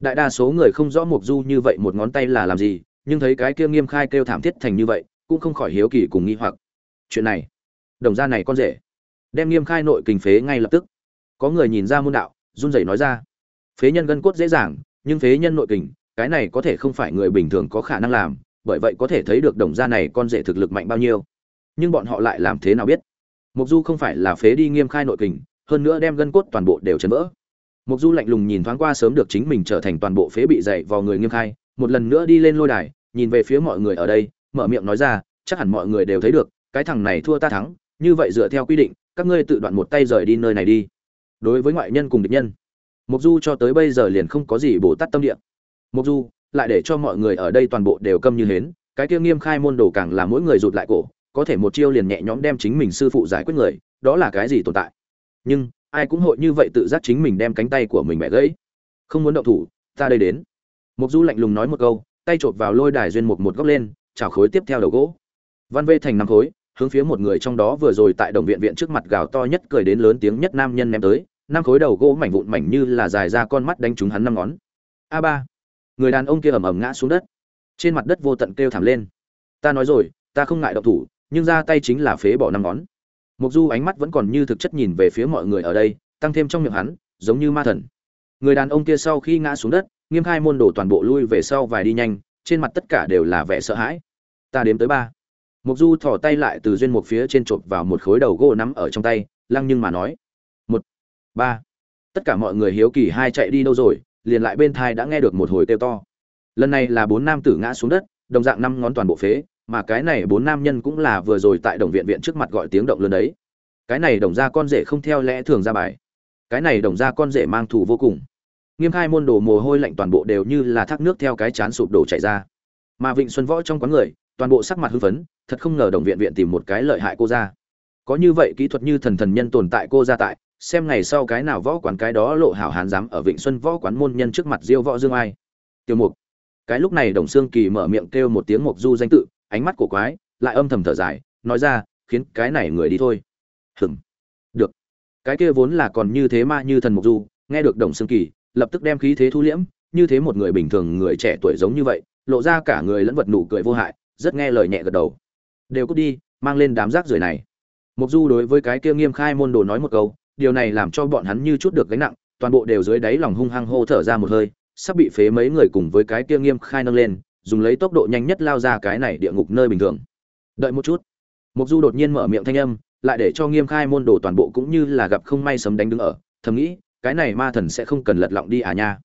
đại đa số người không rõ mục du như vậy một ngón tay là làm gì, nhưng thấy cái kia nghiêm khai kêu thảm thiết thành như vậy, cũng không khỏi hiếu kỳ cùng nghi hoặc. Chuyện này, đồng gia này con rể, đem nghiêm khai nội kình phế ngay lập tức. Có người nhìn ra môn đạo, run rẩy nói ra, phế nhân gân cốt dễ dàng, nhưng phế nhân nội kình, cái này có thể không phải người bình thường có khả năng làm, bởi vậy có thể thấy được đồng gia này con rể thực lực mạnh bao nhiêu. Nhưng bọn họ lại làm thế nào biết? Mục du không phải là phế đi nghiêm khai nội kình, hơn nữa đem gân cốt toàn bộ đều chấn vỡ mục du lạnh lùng nhìn thoáng qua sớm được chính mình trở thành toàn bộ phế bị dạy vào người nghiêm khai, một lần nữa đi lên lôi đài, nhìn về phía mọi người ở đây, mở miệng nói ra, chắc hẳn mọi người đều thấy được, cái thằng này thua ta thắng, như vậy dựa theo quy định, các ngươi tự đoạn một tay rời đi nơi này đi. Đối với ngoại nhân cùng địch nhân mục du cho tới bây giờ liền không có gì bổ tát tâm địa. Mục du, lại để cho mọi người ở đây toàn bộ đều câm như hến, cái kia nghiêm khai môn đồ càng là mỗi người rụt lại cổ, có thể một chiêu liền nhẹ nhõm đem chính mình sư phụ giải quyết người, đó là cái gì tồn tại? Nhưng ai cũng hội như vậy tự giác chính mình đem cánh tay của mình bẻ gãy. Không muốn động thủ, ta đây đến. Mục du lạnh lùng nói một câu, tay chộp vào lôi đài duyên một một góc lên, chảo khối tiếp theo đầu gỗ. Văn vê thành năm khối, hướng phía một người trong đó vừa rồi tại đồng viện viện trước mặt gào to nhất cười đến lớn tiếng nhất nam nhân ném tới. Năm khối đầu gỗ mảnh vụn mảnh như là dài ra con mắt đánh trúng hắn năm ngón. A ba. Người đàn ông kia ầm ầm ngã xuống đất. Trên mặt đất vô tận kêu thảm lên. Ta nói rồi, ta không ngại động thủ, nhưng ra tay chính là phế bỏ năm ngón mục du ánh mắt vẫn còn như thực chất nhìn về phía mọi người ở đây, tăng thêm trong miệng hắn, giống như ma thần. Người đàn ông kia sau khi ngã xuống đất, nghiêm khai môn đồ toàn bộ lui về sau vài đi nhanh, trên mặt tất cả đều là vẻ sợ hãi. Ta đếm tới ba. Mục du thò tay lại từ duyên một phía trên chộp vào một khối đầu gỗ nắm ở trong tay, lăng nhưng mà nói. Một, ba. Tất cả mọi người hiếu kỳ hai chạy đi đâu rồi, liền lại bên thai đã nghe được một hồi kêu to. Lần này là bốn nam tử ngã xuống đất, đồng dạng năm ngón toàn bộ phế mà cái này bốn nam nhân cũng là vừa rồi tại đồng viện viện trước mặt gọi tiếng động lớn đấy. Cái này đồng ra con rể không theo lẽ thường ra bài. Cái này đồng ra con rể mang thù vô cùng. Nghiêm khai môn đồ mồ hôi lạnh toàn bộ đều như là thác nước theo cái chán sụp đổ chảy ra. Mà vịnh xuân võ trong quán người, toàn bộ sắc mặt hưng phấn, thật không ngờ đồng viện viện tìm một cái lợi hại cô ra có như vậy kỹ thuật như thần thần nhân tồn tại cô ra tại, xem ngày sau cái nào võ quán cái đó lộ hảo hán dám ở vịnh xuân võ quán môn nhân trước mặt diêu võ dương ai. Tiêu mục. Cái lúc này đồng xương kỳ mở miệng kêu một tiếng mục du danh tự ánh mắt cổ quái, lại âm thầm thở dài, nói ra, khiến cái này người đi thôi. Hừng được. Cái kia vốn là còn như thế ma như thần mục du, nghe được đồng xương kỳ, lập tức đem khí thế thu liễm, như thế một người bình thường người trẻ tuổi giống như vậy, lộ ra cả người lẫn vật nụ cười vô hại, rất nghe lời nhẹ gật đầu. Đều cút đi, mang lên đám rác rưởi này. Mục du đối với cái kia nghiêm khai môn đồ nói một câu, điều này làm cho bọn hắn như chút được gánh nặng, toàn bộ đều dưới đáy lòng hung hăng hô thở ra một hơi, sắp bị phế mấy người cùng với cái kia nghiêm khai nâng lên dùng lấy tốc độ nhanh nhất lao ra cái này địa ngục nơi bình thường. Đợi một chút. Mục du đột nhiên mở miệng thanh âm, lại để cho nghiêm khai môn đồ toàn bộ cũng như là gặp không may sấm đánh đứng ở, thầm nghĩ, cái này ma thần sẽ không cần lật lọng đi à nha.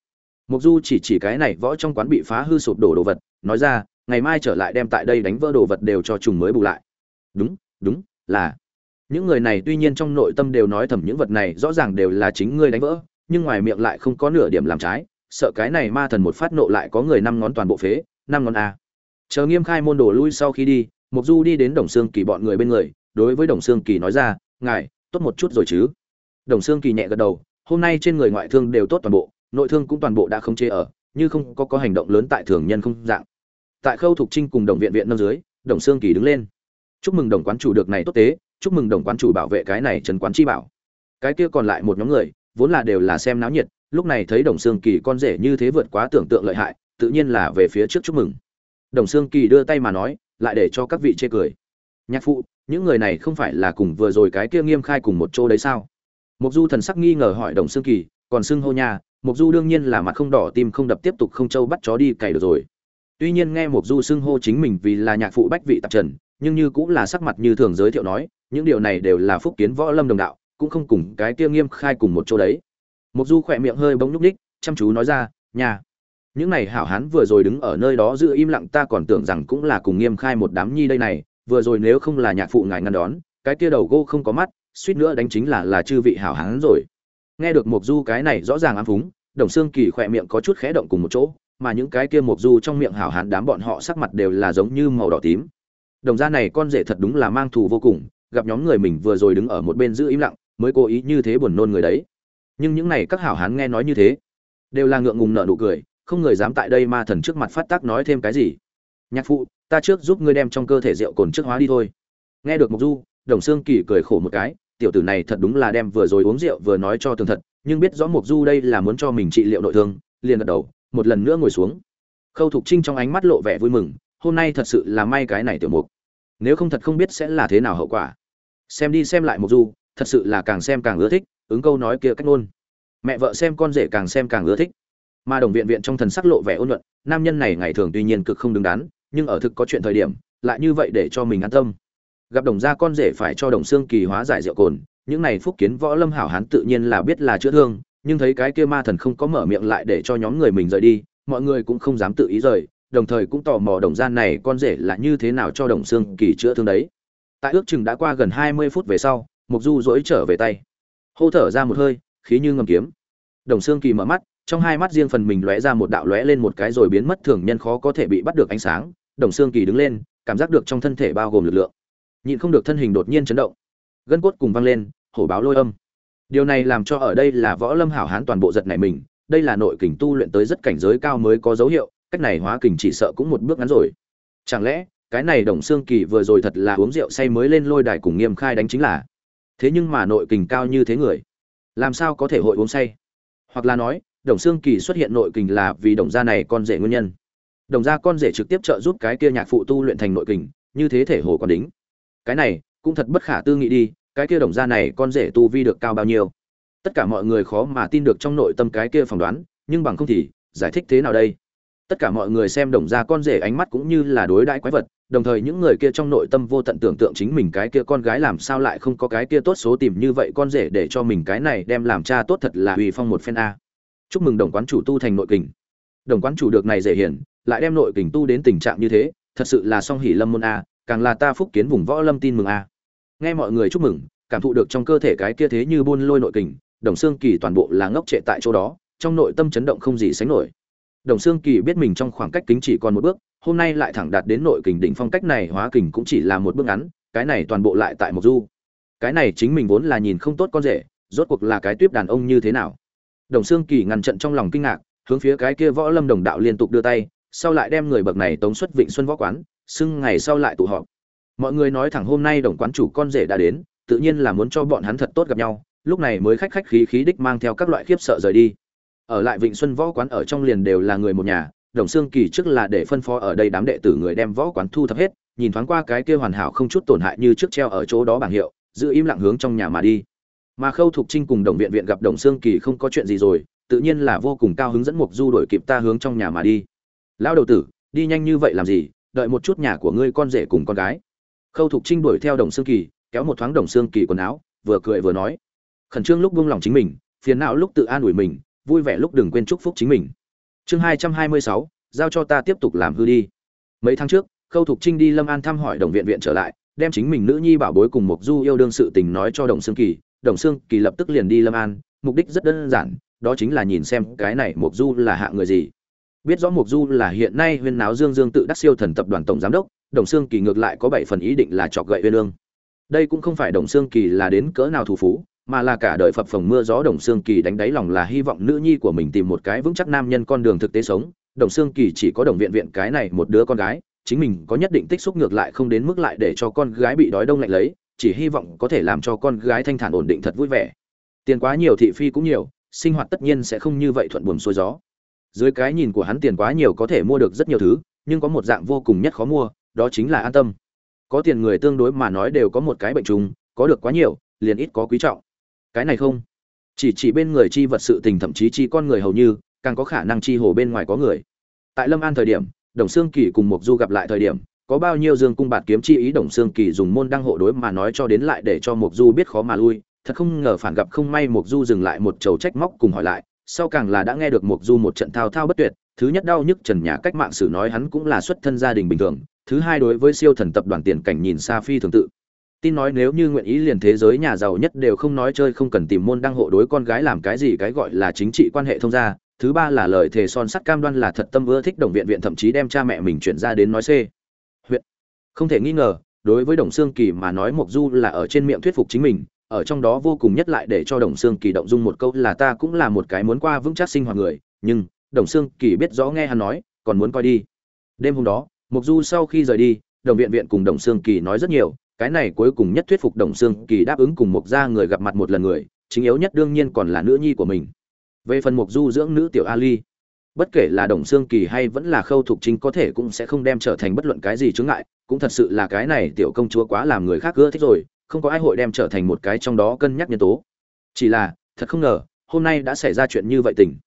Mục du chỉ chỉ cái này võ trong quán bị phá hư sụp đổ đồ vật, nói ra, ngày mai trở lại đem tại đây đánh vỡ đồ vật đều cho trùng mới bù lại. Đúng đúng, là. Những người này tuy nhiên trong nội tâm đều nói thầm những vật này rõ ràng đều là chính ngươi đánh vỡ, nhưng ngoài miệng lại không có nửa điểm làm trái, sợ cái này ma thần một phát nộ lại có người năm ngón toàn bộ phế năm ngón a. Chờ nghiêm khai môn đồ lui sau khi đi mục du đi đến đồng xương kỳ bọn người bên người, đối với đồng xương kỳ nói ra, ngài, tốt một chút rồi chứ? Đồng xương kỳ nhẹ gật đầu, hôm nay trên người ngoại thương đều tốt toàn bộ, nội thương cũng toàn bộ đã không chế ở, như không có có hành động lớn tại thường nhân không dạng. Tại khâu thục trinh cùng đồng viện viện nâng dưới, đồng xương kỳ đứng lên. Chúc mừng đồng quán chủ được này tốt tế, chúc mừng đồng quán chủ bảo vệ cái này trần quán chi bảo. Cái kia còn lại một nhóm người, vốn là đều là xem náo nhiệt, lúc này thấy đồng xương kỳ con rể như thế vượt quá tưởng tượng lợi hại tự nhiên là về phía trước chúc mừng. Đồng xương kỳ đưa tay mà nói, lại để cho các vị chê cười. Nhạc phụ, những người này không phải là cùng vừa rồi cái kia nghiêm khai cùng một chỗ đấy sao? Mục du thần sắc nghi ngờ hỏi đồng xương kỳ, còn xưng hô nha mục du đương nhiên là mặt không đỏ tim không đập tiếp tục không châu bắt chó đi cày được rồi. Tuy nhiên nghe mục du xưng hô chính mình vì là nhạc phụ bách vị tạp trần, nhưng như cũng là sắc mặt như thường giới thiệu nói, những điều này đều là phúc kiến võ lâm đồng đạo, cũng không cùng cái kia nghiêm khai cùng một chỗ đấy. Mục du khỏe miệng hơi bỗng nhúc ních chăm chú nói ra nhà những này hảo hán vừa rồi đứng ở nơi đó giữ im lặng ta còn tưởng rằng cũng là cùng nghiêm khai một đám nhi đây này, vừa rồi nếu không là nhạc phụ ngài ngăn đón, cái kia đầu gô không có mắt, suýt nữa đánh chính là là chư vị hảo hán rồi. Nghe được mục du cái này rõ ràng ám phúng, đồng xương kỳ khỏe miệng có chút khẽ động cùng một chỗ, mà những cái kia mục du trong miệng hảo hán đám bọn họ sắc mặt đều là giống như màu đỏ tím. Đồng gia này con rể thật đúng là mang thù vô cùng, gặp nhóm người mình vừa rồi đứng ở một bên giữ im lặng, mới cố ý như thế buồn nôn người đấy. Nhưng những này các hảo hán nghe nói như thế, đều là ngượng ngùng nở nụ cười không người dám tại đây ma thần trước mặt phát tác nói thêm cái gì. Nhạc phụ, ta trước giúp ngươi đem trong cơ thể rượu cồn trước hóa đi thôi. Nghe được mục du, đồng xương kỳ cười khổ một cái, tiểu tử này thật đúng là đem vừa rồi uống rượu vừa nói cho tường thật, nhưng biết rõ mục du đây là muốn cho mình trị liệu nội thương, liền gật đầu, một lần nữa ngồi xuống. Khâu thục trinh trong ánh mắt lộ vẻ vui mừng, hôm nay thật sự là may cái này tiểu mục nếu không thật không biết sẽ là thế nào hậu quả. Xem đi xem lại mục du, thật sự là càng xem càng ưa thích, ứng câu nói kia cách ngôn. Mẹ vợ xem con rể càng xem càng ưa thích mà đồng viện viện trong thần sắc lộ vẻ ôn luận, nam nhân này ngày thường tuy nhiên cực không đứng đắn, nhưng ở thực có chuyện thời điểm, lại như vậy để cho mình an tâm. Gặp đồng gia con rể phải cho đồng xương kỳ hóa giải rượu cồn, những này phúc kiến võ lâm hảo hán tự nhiên là biết là chữa thương, nhưng thấy cái kia ma thần không có mở miệng lại để cho nhóm người mình rời đi, mọi người cũng không dám tự ý rời, đồng thời cũng tò mò đồng gian này con rể là như thế nào cho đồng xương kỳ chữa thương đấy. Tại ước chừng đã qua gần hai mươi phút về sau, mục du dỗi trở về tay. Hô thở ra một hơi, khí như ngầm kiếm. Đồng xương kỳ mở mắt trong hai mắt riêng phần mình lóe ra một đạo lóe lên một cái rồi biến mất, thường nhân khó có thể bị bắt được ánh sáng. Đồng xương kỳ đứng lên, cảm giác được trong thân thể bao gồm lực lượng. Nhịn không được thân hình đột nhiên chấn động. Gân cốt cùng vang lên, hổ báo lôi âm. Điều này làm cho ở đây là võ lâm hảo hán toàn bộ giật này mình. Đây là nội kình tu luyện tới rất cảnh giới cao mới có dấu hiệu, cách này hóa kình chỉ sợ cũng một bước ngắn rồi. Chẳng lẽ, cái này đồng xương kỳ vừa rồi thật là uống rượu say mới lên lôi đài cùng nghiêm khai đánh chính là? Thế nhưng mà nội kình cao như thế người, làm sao có thể hội uống say? Hoặc là nói đồng xương kỳ xuất hiện nội kình là vì đồng gia này con rể nguyên nhân. Đồng gia con rể trực tiếp trợ giúp cái kia nhạc phụ tu luyện thành nội kình, như thế thể hồ còn đính. Cái này cũng thật bất khả tư nghị đi, cái kia đồng gia này con rể tu vi được cao bao nhiêu. Tất cả mọi người khó mà tin được trong nội tâm cái kia phỏng đoán, nhưng bằng không thì giải thích thế nào đây? Tất cả mọi người xem đồng gia con rể ánh mắt cũng như là đối đãi quái vật, đồng thời những người kia trong nội tâm vô tận tưởng tượng chính mình cái kia con gái làm sao lại không có cái kia tốt số tìm như vậy con rể để cho mình cái này đem làm cha tốt thật là uy phong một phen a chúc mừng đồng quán chủ tu thành nội kình. Đồng quán chủ được này dễ hiển, lại đem nội kình tu đến tình trạng như thế, thật sự là song hỷ lâm môn a, càng là ta phúc kiến vùng võ lâm tin mừng a. Nghe mọi người chúc mừng, cảm thụ được trong cơ thể cái kia thế như buôn lôi nội kình, đồng xương kỳ toàn bộ là ngốc trệ tại chỗ đó, trong nội tâm chấn động không gì sánh nổi. Đồng xương kỳ biết mình trong khoảng cách kính chỉ còn một bước, hôm nay lại thẳng đạt đến nội kình đỉnh phong cách này, hóa kình cũng chỉ là một bước ngắn, cái này toàn bộ lại tại một du. Cái này chính mình vốn là nhìn không tốt con rể, rốt cuộc là cái tuyếp đàn ông như thế nào? Đồng Sương kỳ ngăn trận trong lòng kinh ngạc, hướng phía cái kia võ lâm đồng đạo liên tục đưa tay, sau lại đem người bậc này tống xuất vịnh xuân võ quán, xưng ngày sau lại tụ họp. Mọi người nói thẳng hôm nay đồng quán chủ con rể đã đến, tự nhiên là muốn cho bọn hắn thật tốt gặp nhau, lúc này mới khách khách khí khí đích mang theo các loại khiếp sợ rời đi. Ở lại vịnh xuân võ quán ở trong liền đều là người một nhà, đồng Sương kỳ trước là để phân phó ở đây đám đệ tử người đem võ quán thu thập hết, nhìn thoáng qua cái kia hoàn hảo không chút tổn hại như trước treo ở chỗ đó bảng hiệu, giữ im lặng hướng trong nhà mà đi mà khâu thục trinh cùng đồng viện viện gặp đồng xương kỳ không có chuyện gì rồi, tự nhiên là vô cùng cao hứng dẫn mục du đổi kịp ta hướng trong nhà mà đi. Lão đầu tử, đi nhanh như vậy làm gì? Đợi một chút nhà của ngươi con rể cùng con gái. Khâu thục trinh đuổi theo đồng xương kỳ, kéo một thoáng đồng xương kỳ quần áo, vừa cười vừa nói. Khẩn trương lúc buông lòng chính mình, phiền não lúc tự an ủi mình, vui vẻ lúc đừng quên chúc phúc chính mình. Chương hai trăm hai mươi sáu, giao cho ta tiếp tục làm hư đi. Mấy tháng trước, khâu thục trinh đi lâm an thăm hỏi đồng viện viện trở lại, đem chính mình nữ nhi bảo bối cùng mục du yêu đương sự tình nói cho đồng sương kỳ đồng sương kỳ lập tức liền đi lâm an, mục đích rất đơn giản, đó chính là nhìn xem cái này mục du là hạ người gì biết rõ mục du là hiện nay huyên náo dương dương tự đắc siêu thần tập đoàn tổng giám đốc, đồng sương kỳ ngược lại có bảy phần ý định là chọc gậy Uyên Ương. đây cũng không phải đồng sương kỳ là đến cỡ nào thủ phú, mà là cả đời phập phồng mưa gió đồng sương kỳ đánh đáy lòng là hy vọng nữ nhi của mình tìm một cái vững chắc nam nhân con đường thực tế sống đồng sương kỳ chỉ có đồng viện viện cái này một đứa con gái, chính mình có nhất định tích xúc ngược lại không đến mức lại để cho con gái bị đói đông lạnh lấy chỉ hy vọng có thể làm cho con gái thanh thản ổn định thật vui vẻ. Tiền quá nhiều thị phi cũng nhiều, sinh hoạt tất nhiên sẽ không như vậy thuận buồm xuôi gió. Dưới cái nhìn của hắn tiền quá nhiều có thể mua được rất nhiều thứ, nhưng có một dạng vô cùng nhất khó mua, đó chính là an tâm. Có tiền người tương đối mà nói đều có một cái bệnh trùng, có được quá nhiều, liền ít có quý trọng. Cái này không. Chỉ chỉ bên người chi vật sự tình thậm chí chi con người hầu như, càng có khả năng chi hồ bên ngoài có người. Tại lâm an thời điểm, đồng xương kỳ cùng mục du gặp lại thời điểm có bao nhiêu dương cung bạt kiếm chi ý đồng xương kỳ dùng môn đăng hộ đối mà nói cho đến lại để cho mục du biết khó mà lui, thật không ngờ phản gặp không may mục du dừng lại một chầu trách móc cùng hỏi lại, sau càng là đã nghe được mục du một trận thao thao bất tuyệt, thứ nhất đau nhức trần nhà cách mạng sử nói hắn cũng là xuất thân gia đình bình thường, thứ hai đối với siêu thần tập đoàn tiền cảnh nhìn xa phi thường tự. Tin nói nếu như nguyện ý liền thế giới nhà giàu nhất đều không nói chơi không cần tìm môn đăng hộ đối con gái làm cái gì cái gọi là chính trị quan hệ thông gia, thứ ba là lời thề son sắt cam đoan là thật tâm ưa thích đồng viện viện thậm chí đem cha mẹ mình chuyển ra đến nói c không thể nghi ngờ, đối với đồng xương kỳ mà nói mộc du là ở trên miệng thuyết phục chính mình, ở trong đó vô cùng nhất lại để cho đồng xương kỳ động dung một câu là ta cũng là một cái muốn qua vững chắc sinh hoạt người, nhưng đồng xương kỳ biết rõ nghe hắn nói, còn muốn coi đi. Đêm hôm đó, mộc du sau khi rời đi, đồng viện viện cùng đồng xương kỳ nói rất nhiều, cái này cuối cùng nhất thuyết phục đồng xương kỳ đáp ứng cùng mộc gia người gặp mặt một lần người, chính yếu nhất đương nhiên còn là nữ nhi của mình. Về phần mộc du dưỡng nữ tiểu ali bất kể là đồng xương kỳ hay vẫn là khâu thục chính có thể cũng sẽ không đem trở thành bất luận cái gì chướng ngại, cũng thật sự là cái này tiểu công chúa quá làm người khác ưa thích rồi, không có ai hội đem trở thành một cái trong đó cân nhắc nhân tố. Chỉ là, thật không ngờ, hôm nay đã xảy ra chuyện như vậy tình.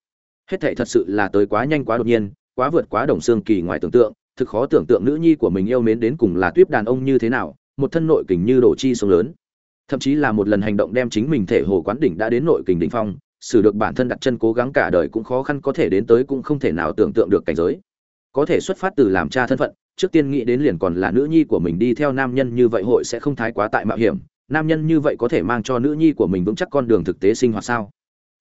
Hết thảy thật sự là tới quá nhanh quá đột nhiên, quá vượt quá đồng xương kỳ ngoài tưởng tượng, thực khó tưởng tượng nữ nhi của mình yêu mến đến cùng là tuyếp đàn ông như thế nào, một thân nội kình như đổ chi sông lớn. Thậm chí là một lần hành động đem chính mình thể hồ quán đỉnh đã đến nội kình đỉnh phong xử được bản thân đặt chân cố gắng cả đời cũng khó khăn có thể đến tới cũng không thể nào tưởng tượng được cảnh giới. Có thể xuất phát từ làm cha thân phận, trước tiên nghĩ đến liền còn là nữ nhi của mình đi theo nam nhân như vậy hội sẽ không thái quá tại mạo hiểm, nam nhân như vậy có thể mang cho nữ nhi của mình vững chắc con đường thực tế sinh hoạt sao?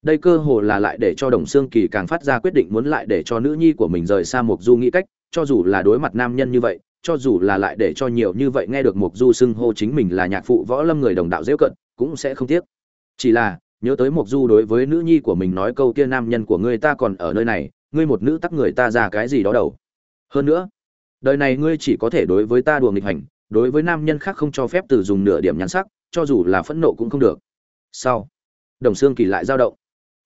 Đây cơ hồ là lại để cho đồng xương kỳ càng phát ra quyết định muốn lại để cho nữ nhi của mình rời xa mục du nghĩ cách, cho dù là đối mặt nam nhân như vậy, cho dù là lại để cho nhiều như vậy nghe được mục du xưng hô chính mình là nhạc phụ võ lâm người đồng đạo dễ cận, cũng sẽ không tiếc. Chỉ là nhớ tới mộc du đối với nữ nhi của mình nói câu kia nam nhân của ngươi ta còn ở nơi này, ngươi một nữ tắc người ta ra cái gì đó đầu hơn nữa, đời này ngươi chỉ có thể đối với ta đùa nghịch hành, đối với nam nhân khác không cho phép từ dùng nửa điểm nhắn sắc, cho dù là phẫn nộ cũng không được. Sau, đồng xương kỳ lại dao động.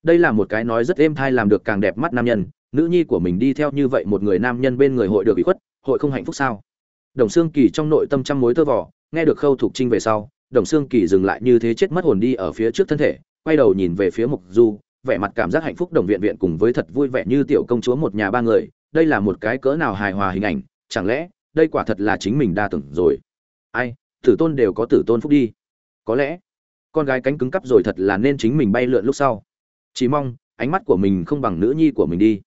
Đây là một cái nói rất êm thai làm được càng đẹp mắt nam nhân, nữ nhi của mình đi theo như vậy một người nam nhân bên người hội được bị khuất, hội không hạnh phúc sao? Đồng xương kỳ trong nội tâm trăm mối tơ vỏ nghe được khâu thục trinh về sau, đồng xương kỳ dừng lại như thế chết mất hồn đi ở phía trước thân thể quay đầu nhìn về phía mục du, vẻ mặt cảm giác hạnh phúc đồng viện viện cùng với thật vui vẻ như tiểu công chúa một nhà ba người, đây là một cái cỡ nào hài hòa hình ảnh, chẳng lẽ, đây quả thật là chính mình đa tưởng rồi. Ai, tử tôn đều có tử tôn phúc đi. Có lẽ, con gái cánh cứng cắp rồi thật là nên chính mình bay lượn lúc sau. Chỉ mong, ánh mắt của mình không bằng nữ nhi của mình đi.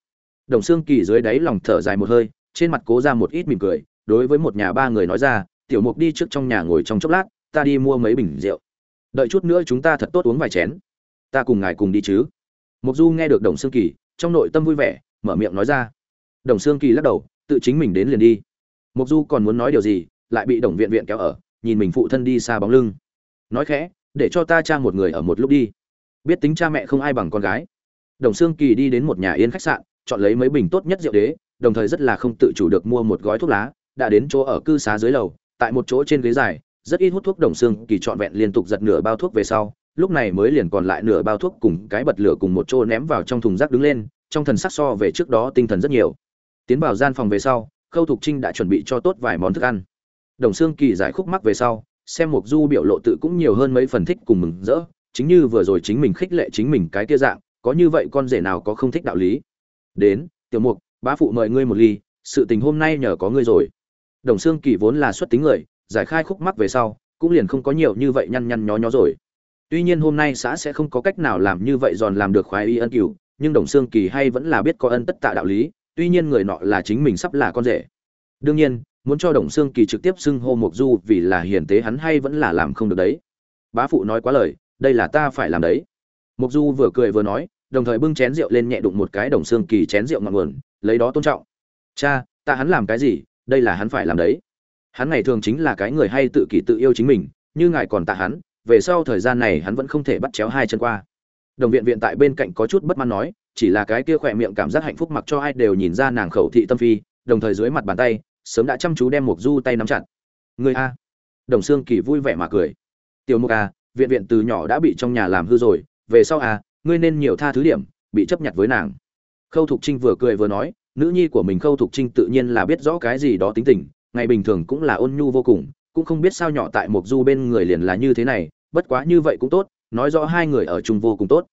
Đồng xương kỳ dưới đáy lòng thở dài một hơi, trên mặt cố ra một ít mỉm cười, đối với một nhà ba người nói ra, tiểu mục đi trước trong nhà ngồi trong chốc lát, ta đi mua mấy bình rượu. Đợi chút nữa chúng ta thật tốt uống vài chén ta cùng ngài cùng đi chứ. Mục du nghe được đồng sương kỳ, trong nội tâm vui vẻ, mở miệng nói ra. Đồng sương kỳ lắc đầu, tự chính mình đến liền đi. Mục du còn muốn nói điều gì, lại bị đồng viện viện kéo ở, nhìn mình phụ thân đi xa bóng lưng. Nói khẽ, để cho ta cha một người ở một lúc đi. Biết tính cha mẹ không ai bằng con gái. Đồng sương kỳ đi đến một nhà yên khách sạn, chọn lấy mấy bình tốt nhất rượu đế, đồng thời rất là không tự chủ được mua một gói thuốc lá, đã đến chỗ ở cư xá dưới lầu, tại một chỗ trên ghế dài, rất ít hút thuốc đồng xương kỳ trọn vẹn liên tục giật nửa bao thuốc về sau lúc này mới liền còn lại nửa bao thuốc cùng cái bật lửa cùng một chỗ ném vào trong thùng rác đứng lên, trong thần sắc so về trước đó tinh thần rất nhiều. Tiến vào gian phòng về sau, khâu thục trinh đã chuẩn bị cho tốt vài món thức ăn. Đồng xương kỳ giải khúc mắc về sau, xem mục du biểu lộ tự cũng nhiều hơn mấy phần thích cùng mừng rỡ, chính như vừa rồi chính mình khích lệ chính mình cái kia dạng, có như vậy con rể nào có không thích đạo lý? Đến, tiểu mục, bá phụ mời ngươi một ly, sự tình hôm nay nhờ có ngươi rồi. Đồng xương kỳ vốn là xuất tính người, giải khai khúc mắc về sau, cũng liền không có nhiều như vậy nhăn nhăn nhó nhó rồi tuy nhiên hôm nay xã sẽ không có cách nào làm như vậy giòn làm được khoái y ân cửu, nhưng đồng xương kỳ hay vẫn là biết có ân tất tạ đạo lý, tuy nhiên người nọ là chính mình sắp là con rể. Đương nhiên, muốn cho đồng xương kỳ trực tiếp xưng hô mộc du vì là hiền tế hắn hay vẫn là làm không được đấy. Bá phụ nói quá lời, đây là ta phải làm đấy. Mộc du vừa cười vừa nói, đồng thời bưng chén rượu lên nhẹ đụng một cái đồng xương kỳ chén rượu ngọn nguồn, lấy đó tôn trọng. Cha, ta hắn làm cái gì, đây là hắn phải làm đấy. Hắn ngày thường chính là cái người hay tự kỷ tự yêu chính mình, như ngài còn tạ hắn về sau thời gian này hắn vẫn không thể bắt chéo hai chân qua. Đồng viện viện tại bên cạnh có chút bất mãn nói, chỉ là cái kia khỏe miệng cảm giác hạnh phúc mặc cho ai đều nhìn ra nàng khẩu thị tâm phi, đồng thời dưới mặt bàn tay, sớm đã chăm chú đem mục du tay nắm chặt. Người a. Đồng xương kỳ vui vẻ mà cười. Tiểu mục a à, viện viện từ nhỏ đã bị trong nhà làm hư rồi, về sau a ngươi nên nhiều tha thứ điểm, bị chấp nhận với nàng. Khâu thục trinh vừa cười vừa nói, nữ nhi của mình khâu thục trinh tự nhiên là biết rõ cái gì đó tính tình, ngày bình thường cũng là ôn nhu vô cùng, cũng không biết sao nhỏ tại mục du bên người liền là như thế này bất quá như vậy cũng tốt, nói rõ hai người ở chung vô cùng tốt.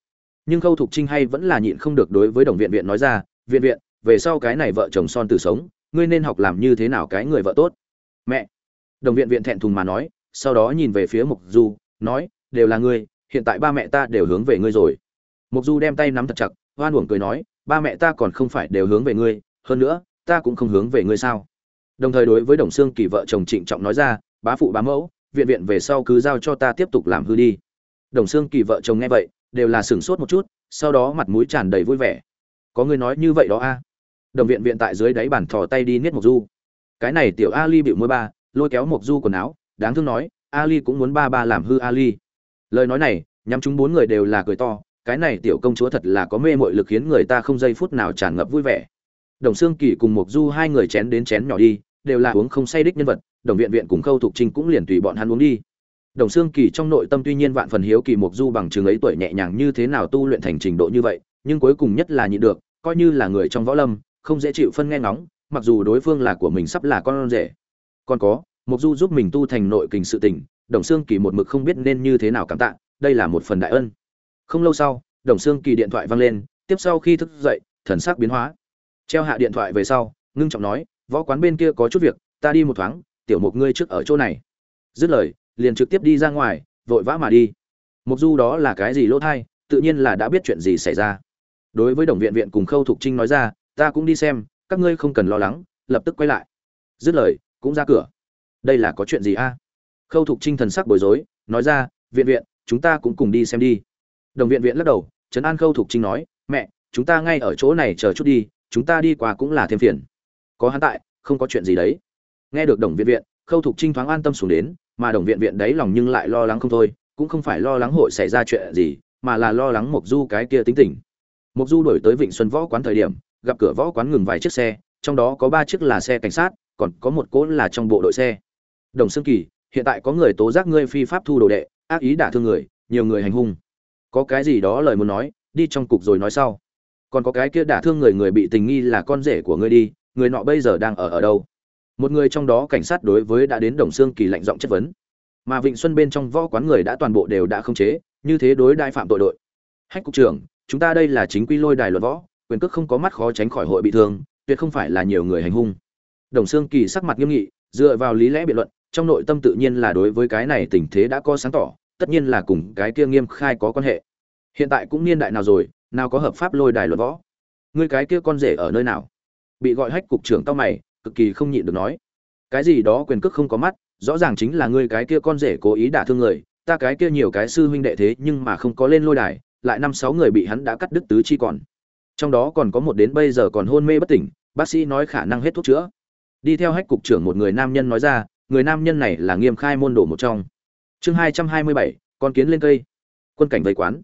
Nhưng khâu thục trinh hay vẫn là nhịn không được đối với đồng viện viện nói ra, viện viện, về sau cái này vợ chồng son từ sống, ngươi nên học làm như thế nào cái người vợ tốt. Mẹ. Đồng viện viện thẹn thùng mà nói, sau đó nhìn về phía mục du, nói, đều là ngươi, hiện tại ba mẹ ta đều hướng về ngươi rồi. Mục du đem tay nắm thật chặt, hoan uổng cười nói, ba mẹ ta còn không phải đều hướng về ngươi, hơn nữa, ta cũng không hướng về ngươi sao? Đồng thời đối với đồng xương kỳ vợ chồng trịnh trọng nói ra, bá phụ bá mẫu viện viện về sau cứ giao cho ta tiếp tục làm hư đi. Đồng xương kỳ vợ chồng nghe vậy, đều là sửng sốt một chút, sau đó mặt mũi tràn đầy vui vẻ. Có người nói như vậy đó a. Đồng viện viện tại dưới đáy bàn thò tay đi niết mộc du. Cái này tiểu ali bịu môi ba, lôi kéo mộc du quần áo, đáng thương nói, ali cũng muốn ba ba làm hư ali. Lời nói này, nhắm chúng bốn người đều là cười to, cái này tiểu công chúa thật là có mê mội lực khiến người ta không giây phút nào tràn ngập vui vẻ. Đồng xương kỳ cùng mộc du hai người chén đến chén nhỏ đi, đều là uống không say đích nhân vật đồng viện viện cùng khâu thục trinh cũng liền tùy bọn hắn uống đi. Đồng xương kỳ trong nội tâm tuy nhiên vạn phần hiếu kỳ mục du bằng chứng ấy tuổi nhẹ nhàng như thế nào tu luyện thành trình độ như vậy, nhưng cuối cùng nhất là nhịn được, coi như là người trong võ lâm, không dễ chịu phân nghe ngóng, mặc dù đối phương là của mình sắp là con rể. Còn có mục du giúp mình tu thành nội kình sự tình, đồng xương kỳ một mực không biết nên như thế nào cảm tạ, đây là một phần đại ân. Không lâu sau, đồng xương kỳ điện thoại vang lên, tiếp sau khi thức dậy, thần sắc biến hóa. Treo hạ điện thoại về sau, ngưng trọng nói, võ quán bên kia có chút việc, ta đi một thoáng tiểu mục ngươi trước ở chỗ này. Dứt lời, liền trực tiếp đi ra ngoài, vội vã mà đi. Mục du đó là cái gì lỗ thai, tự nhiên là đã biết chuyện gì xảy ra. Đối với đồng viện viện cùng khâu thục trinh nói ra, ta cũng đi xem, các ngươi không cần lo lắng, lập tức quay lại. Dứt lời, cũng ra cửa. Đây là có chuyện gì a? Khâu thục trinh thần sắc bối rối, nói ra, viện viện, chúng ta cũng cùng đi xem đi. Đồng viện viện lắc đầu, trấn an khâu thục trinh nói, mẹ, chúng ta ngay ở chỗ này chờ chút đi, chúng ta đi qua cũng là thêm phiền. Có hắn tại, không có chuyện gì đấy nghe được đồng viện viện, khâu thục trinh thoáng an tâm xuống đến, mà đồng viện viện đấy lòng nhưng lại lo lắng không thôi, cũng không phải lo lắng hội xảy ra chuyện gì, mà là lo lắng mộc du cái kia tính tình. Mộc du đổi tới vịnh xuân võ quán thời điểm, gặp cửa võ quán ngừng vài chiếc xe, trong đó có ba chiếc là xe cảnh sát, còn có một cỗ là trong bộ đội xe. Đồng xương kỳ, hiện tại có người tố giác ngươi phi pháp thu đồ đệ, ác ý đả thương người, nhiều người hành hung. Có cái gì đó lời muốn nói, đi trong cục rồi nói sau. Còn có cái kia đả thương người người bị tình nghi là con rể của ngươi đi, người nọ bây giờ đang ở ở đâu? Một người trong đó cảnh sát đối với đã đến đồng xương kỳ lạnh giọng chất vấn. Mà vịnh xuân bên trong võ quán người đã toàn bộ đều đã không chế, như thế đối đại phạm tội đội. Hách cục trưởng, chúng ta đây là chính quy lôi đài luận võ, quyền cước không có mắt khó tránh khỏi hội bị thương, tuyệt không phải là nhiều người hành hung. Đồng xương kỳ sắc mặt nghiêm nghị, dựa vào lý lẽ biện luận, trong nội tâm tự nhiên là đối với cái này tình thế đã có sáng tỏ, tất nhiên là cùng cái kia nghiêm khai có quan hệ. Hiện tại cũng niên đại nào rồi, nào có hợp pháp lôi đài luận võ? Ngươi cái kia con rể ở nơi nào? Bị gọi hách cục trưởng tao mày cực kỳ không nhịn được nói. Cái gì đó quyền cước không có mắt, rõ ràng chính là ngươi cái kia con rể cố ý đả thương người, ta cái kia nhiều cái sư huynh đệ thế nhưng mà không có lên lôi đài, lại năm sáu người bị hắn đã cắt đứt tứ chi còn. Trong đó còn có một đến bây giờ còn hôn mê bất tỉnh, bác sĩ nói khả năng hết thuốc chữa. Đi theo hách cục trưởng một người nam nhân nói ra, người nam nhân này là nghiêm khai môn đồ một trong. Chương hai trăm hai mươi bảy, con kiến lên cây. Quân cảnh vây quán.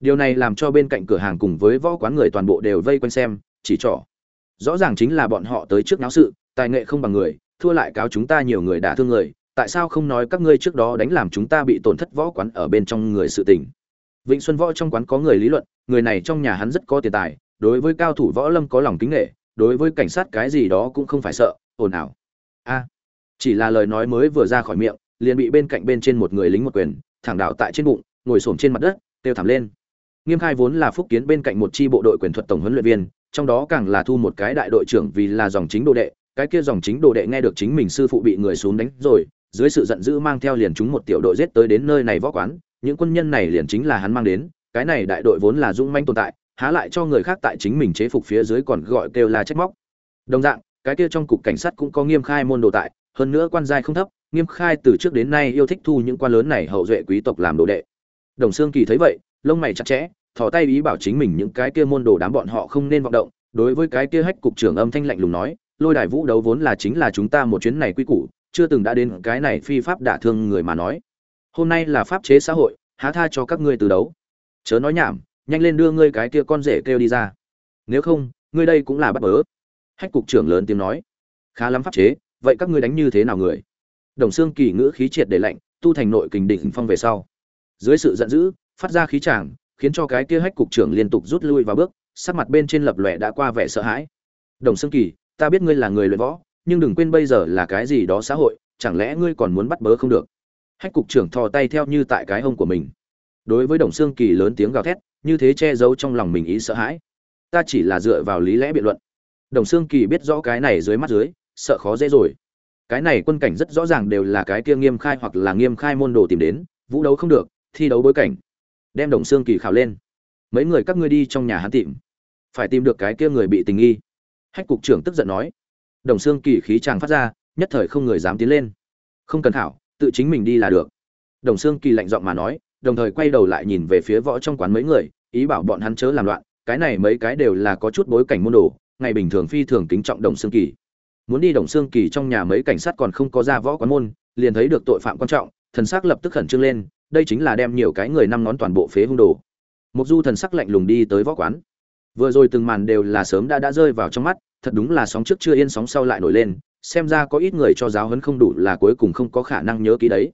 Điều này làm cho bên cạnh cửa hàng cùng với võ quán người toàn bộ đều vây quanh xem, chỉ trỏ rõ ràng chính là bọn họ tới trước náo sự, tài nghệ không bằng người, thua lại cáo chúng ta nhiều người đã thương người, tại sao không nói các ngươi trước đó đánh làm chúng ta bị tổn thất võ quán ở bên trong người sự tình? Vịnh xuân võ trong quán có người lý luận, người này trong nhà hắn rất có tiền tài, đối với cao thủ võ lâm có lòng kính nghệ đối với cảnh sát cái gì đó cũng không phải sợ, ồn ào. A, chỉ là lời nói mới vừa ra khỏi miệng, liền bị bên cạnh bên trên một người lính một quyền, thẳng đạo tại trên bụng, ngồi xổm trên mặt đất, kêu thảm lên. Nghiêm khai vốn là phúc kiến bên cạnh một chi bộ đội quyền thuật tổng huấn luyện viên trong đó càng là thu một cái đại đội trưởng vì là dòng chính đồ đệ, cái kia dòng chính đồ đệ nghe được chính mình sư phụ bị người xuống đánh rồi, dưới sự giận dữ mang theo liền chúng một tiểu đội giết tới đến nơi này võ quán, những quân nhân này liền chính là hắn mang đến, cái này đại đội vốn là dũng manh tồn tại, há lại cho người khác tại chính mình chế phục phía dưới còn gọi kêu là trách móc. Đồng dạng, cái kia trong cục cảnh sát cũng có nghiêm khai môn đồ tại, hơn nữa quan giai không thấp, nghiêm khai từ trước đến nay yêu thích thu những quan lớn này hậu duệ quý tộc làm đồ đệ. Đồng xương kỳ thấy vậy, lông mày chặt chẽ thò tay ý bảo chính mình những cái kia môn đồ đám bọn họ không nên vọng động, đối với cái kia hách cục trưởng âm thanh lạnh lùng nói, lôi đài vũ đấu vốn là chính là chúng ta một chuyến này quy củ, chưa từng đã đến cái này phi pháp đả thương người mà nói. Hôm nay là pháp chế xã hội, há tha cho các ngươi từ đấu. Chớ nói nhảm, nhanh lên đưa ngươi cái kia con rể kêu đi ra. Nếu không, ngươi đây cũng là bắt bớ. Hách cục trưởng lớn tiếng nói. Khá lắm pháp chế, vậy các ngươi đánh như thế nào người? Đồng xương kỳ ngữ khí triệt để lạnh, tu thành nội kình đỉnh phong về sau. Dưới sự giận dữ, phát ra khí tràng khiến cho cái kia hách cục trưởng liên tục rút lui vào bước, sắc mặt bên trên lập lòe đã qua vẻ sợ hãi. Đồng xương kỳ, ta biết ngươi là người luyện võ, nhưng đừng quên bây giờ là cái gì đó xã hội, chẳng lẽ ngươi còn muốn bắt bớ không được? Hách cục trưởng thò tay theo như tại cái hông của mình. Đối với đồng xương kỳ lớn tiếng gào thét, như thế che giấu trong lòng mình ý sợ hãi. Ta chỉ là dựa vào lý lẽ biện luận. Đồng xương kỳ biết rõ cái này dưới mắt dưới, sợ khó dễ rồi. Cái này quân cảnh rất rõ ràng đều là cái kia nghiêm khai hoặc là nghiêm khai môn đồ tìm đến, vũ đấu không được, thi đấu bối cảnh đem đồng xương kỳ khảo lên. Mấy người các ngươi đi trong nhà hắn tìm. Phải tìm được cái kia người bị tình nghi. Hách cục trưởng tức giận nói. Đồng xương kỳ khí tràng phát ra nhất thời không người dám tiến lên. Không cần thảo, tự chính mình đi là được. Đồng xương kỳ lạnh giọng mà nói đồng thời quay đầu lại nhìn về phía võ trong quán mấy người ý bảo bọn hắn chớ làm loạn cái này mấy cái đều là có chút bối cảnh môn đồ ngày bình thường phi thường kính trọng đồng xương kỳ. Muốn đi đồng xương kỳ trong nhà mấy cảnh sát còn không có ra võ quán môn liền thấy được tội phạm quan trọng thần xác lập tức khẩn trương lên đây chính là đem nhiều cái người năm ngón toàn bộ phế hung đồ. Mục du thần sắc lạnh lùng đi tới võ quán. Vừa rồi từng màn đều là sớm đã đã rơi vào trong mắt, thật đúng là sóng trước chưa yên sóng sau lại nổi lên, xem ra có ít người cho giáo huấn không đủ là cuối cùng không có khả năng nhớ ký đấy.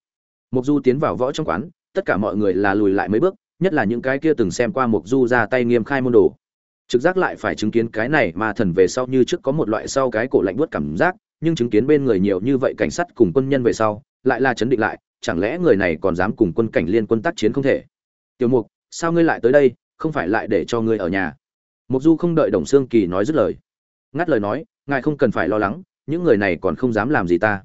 Mục du tiến vào võ trong quán, tất cả mọi người là lùi lại mấy bước, nhất là những cái kia từng xem qua mục du ra tay nghiêm khai môn đồ. Trực giác lại phải chứng kiến cái này mà thần về sau như trước có một loại sau cái cổ lạnh buốt cảm giác, nhưng chứng kiến bên người nhiều như vậy cảnh sát cùng quân nhân về sau, lại là chấn định lại chẳng lẽ người này còn dám cùng quân cảnh liên quân tác chiến không thể? Tiểu mục, sao ngươi lại tới đây, không phải lại để cho ngươi ở nhà? Mục du không đợi đồng xương kỳ nói dứt lời. Ngắt lời nói, ngài không cần phải lo lắng, những người này còn không dám làm gì ta.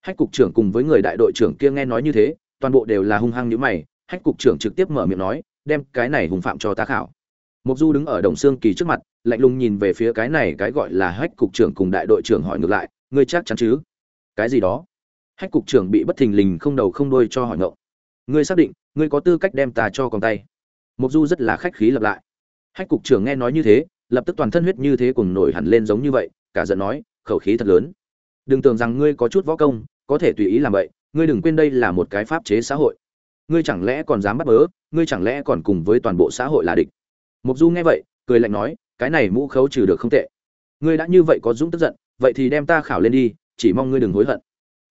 Hách cục trưởng cùng với người đại đội trưởng kia nghe nói như thế, toàn bộ đều là hung hăng như mày, hách cục trưởng trực tiếp mở miệng nói, đem cái này hùng phạm cho ta khảo. Mục du đứng ở đồng xương kỳ trước mặt, lạnh lùng nhìn về phía cái này cái gọi là hách cục trưởng cùng đại đội trưởng hỏi ngược lại, ngươi chắc chắn chứ? Cái gì đó? Hách cục trưởng bị bất thình lình không đầu không đuôi cho hỏi ngộ. Ngươi xác định, ngươi có tư cách đem ta cho con tay. Mục du rất là khách khí lập lại. Hách cục trưởng nghe nói như thế, lập tức toàn thân huyết như thế cùng nổi hẳn lên giống như vậy, cả giận nói, khẩu khí thật lớn. Đừng tưởng rằng ngươi có chút võ công, có thể tùy ý làm vậy, ngươi đừng quên đây là một cái pháp chế xã hội. Ngươi chẳng lẽ còn dám bắt bớ, ngươi chẳng lẽ còn cùng với toàn bộ xã hội là địch? Mục du nghe vậy, cười lạnh nói, cái này mũ khấu trừ được không tệ. Ngươi đã như vậy có dũng tức giận, vậy thì đem ta khảo lên đi, chỉ mong ngươi đừng hối hận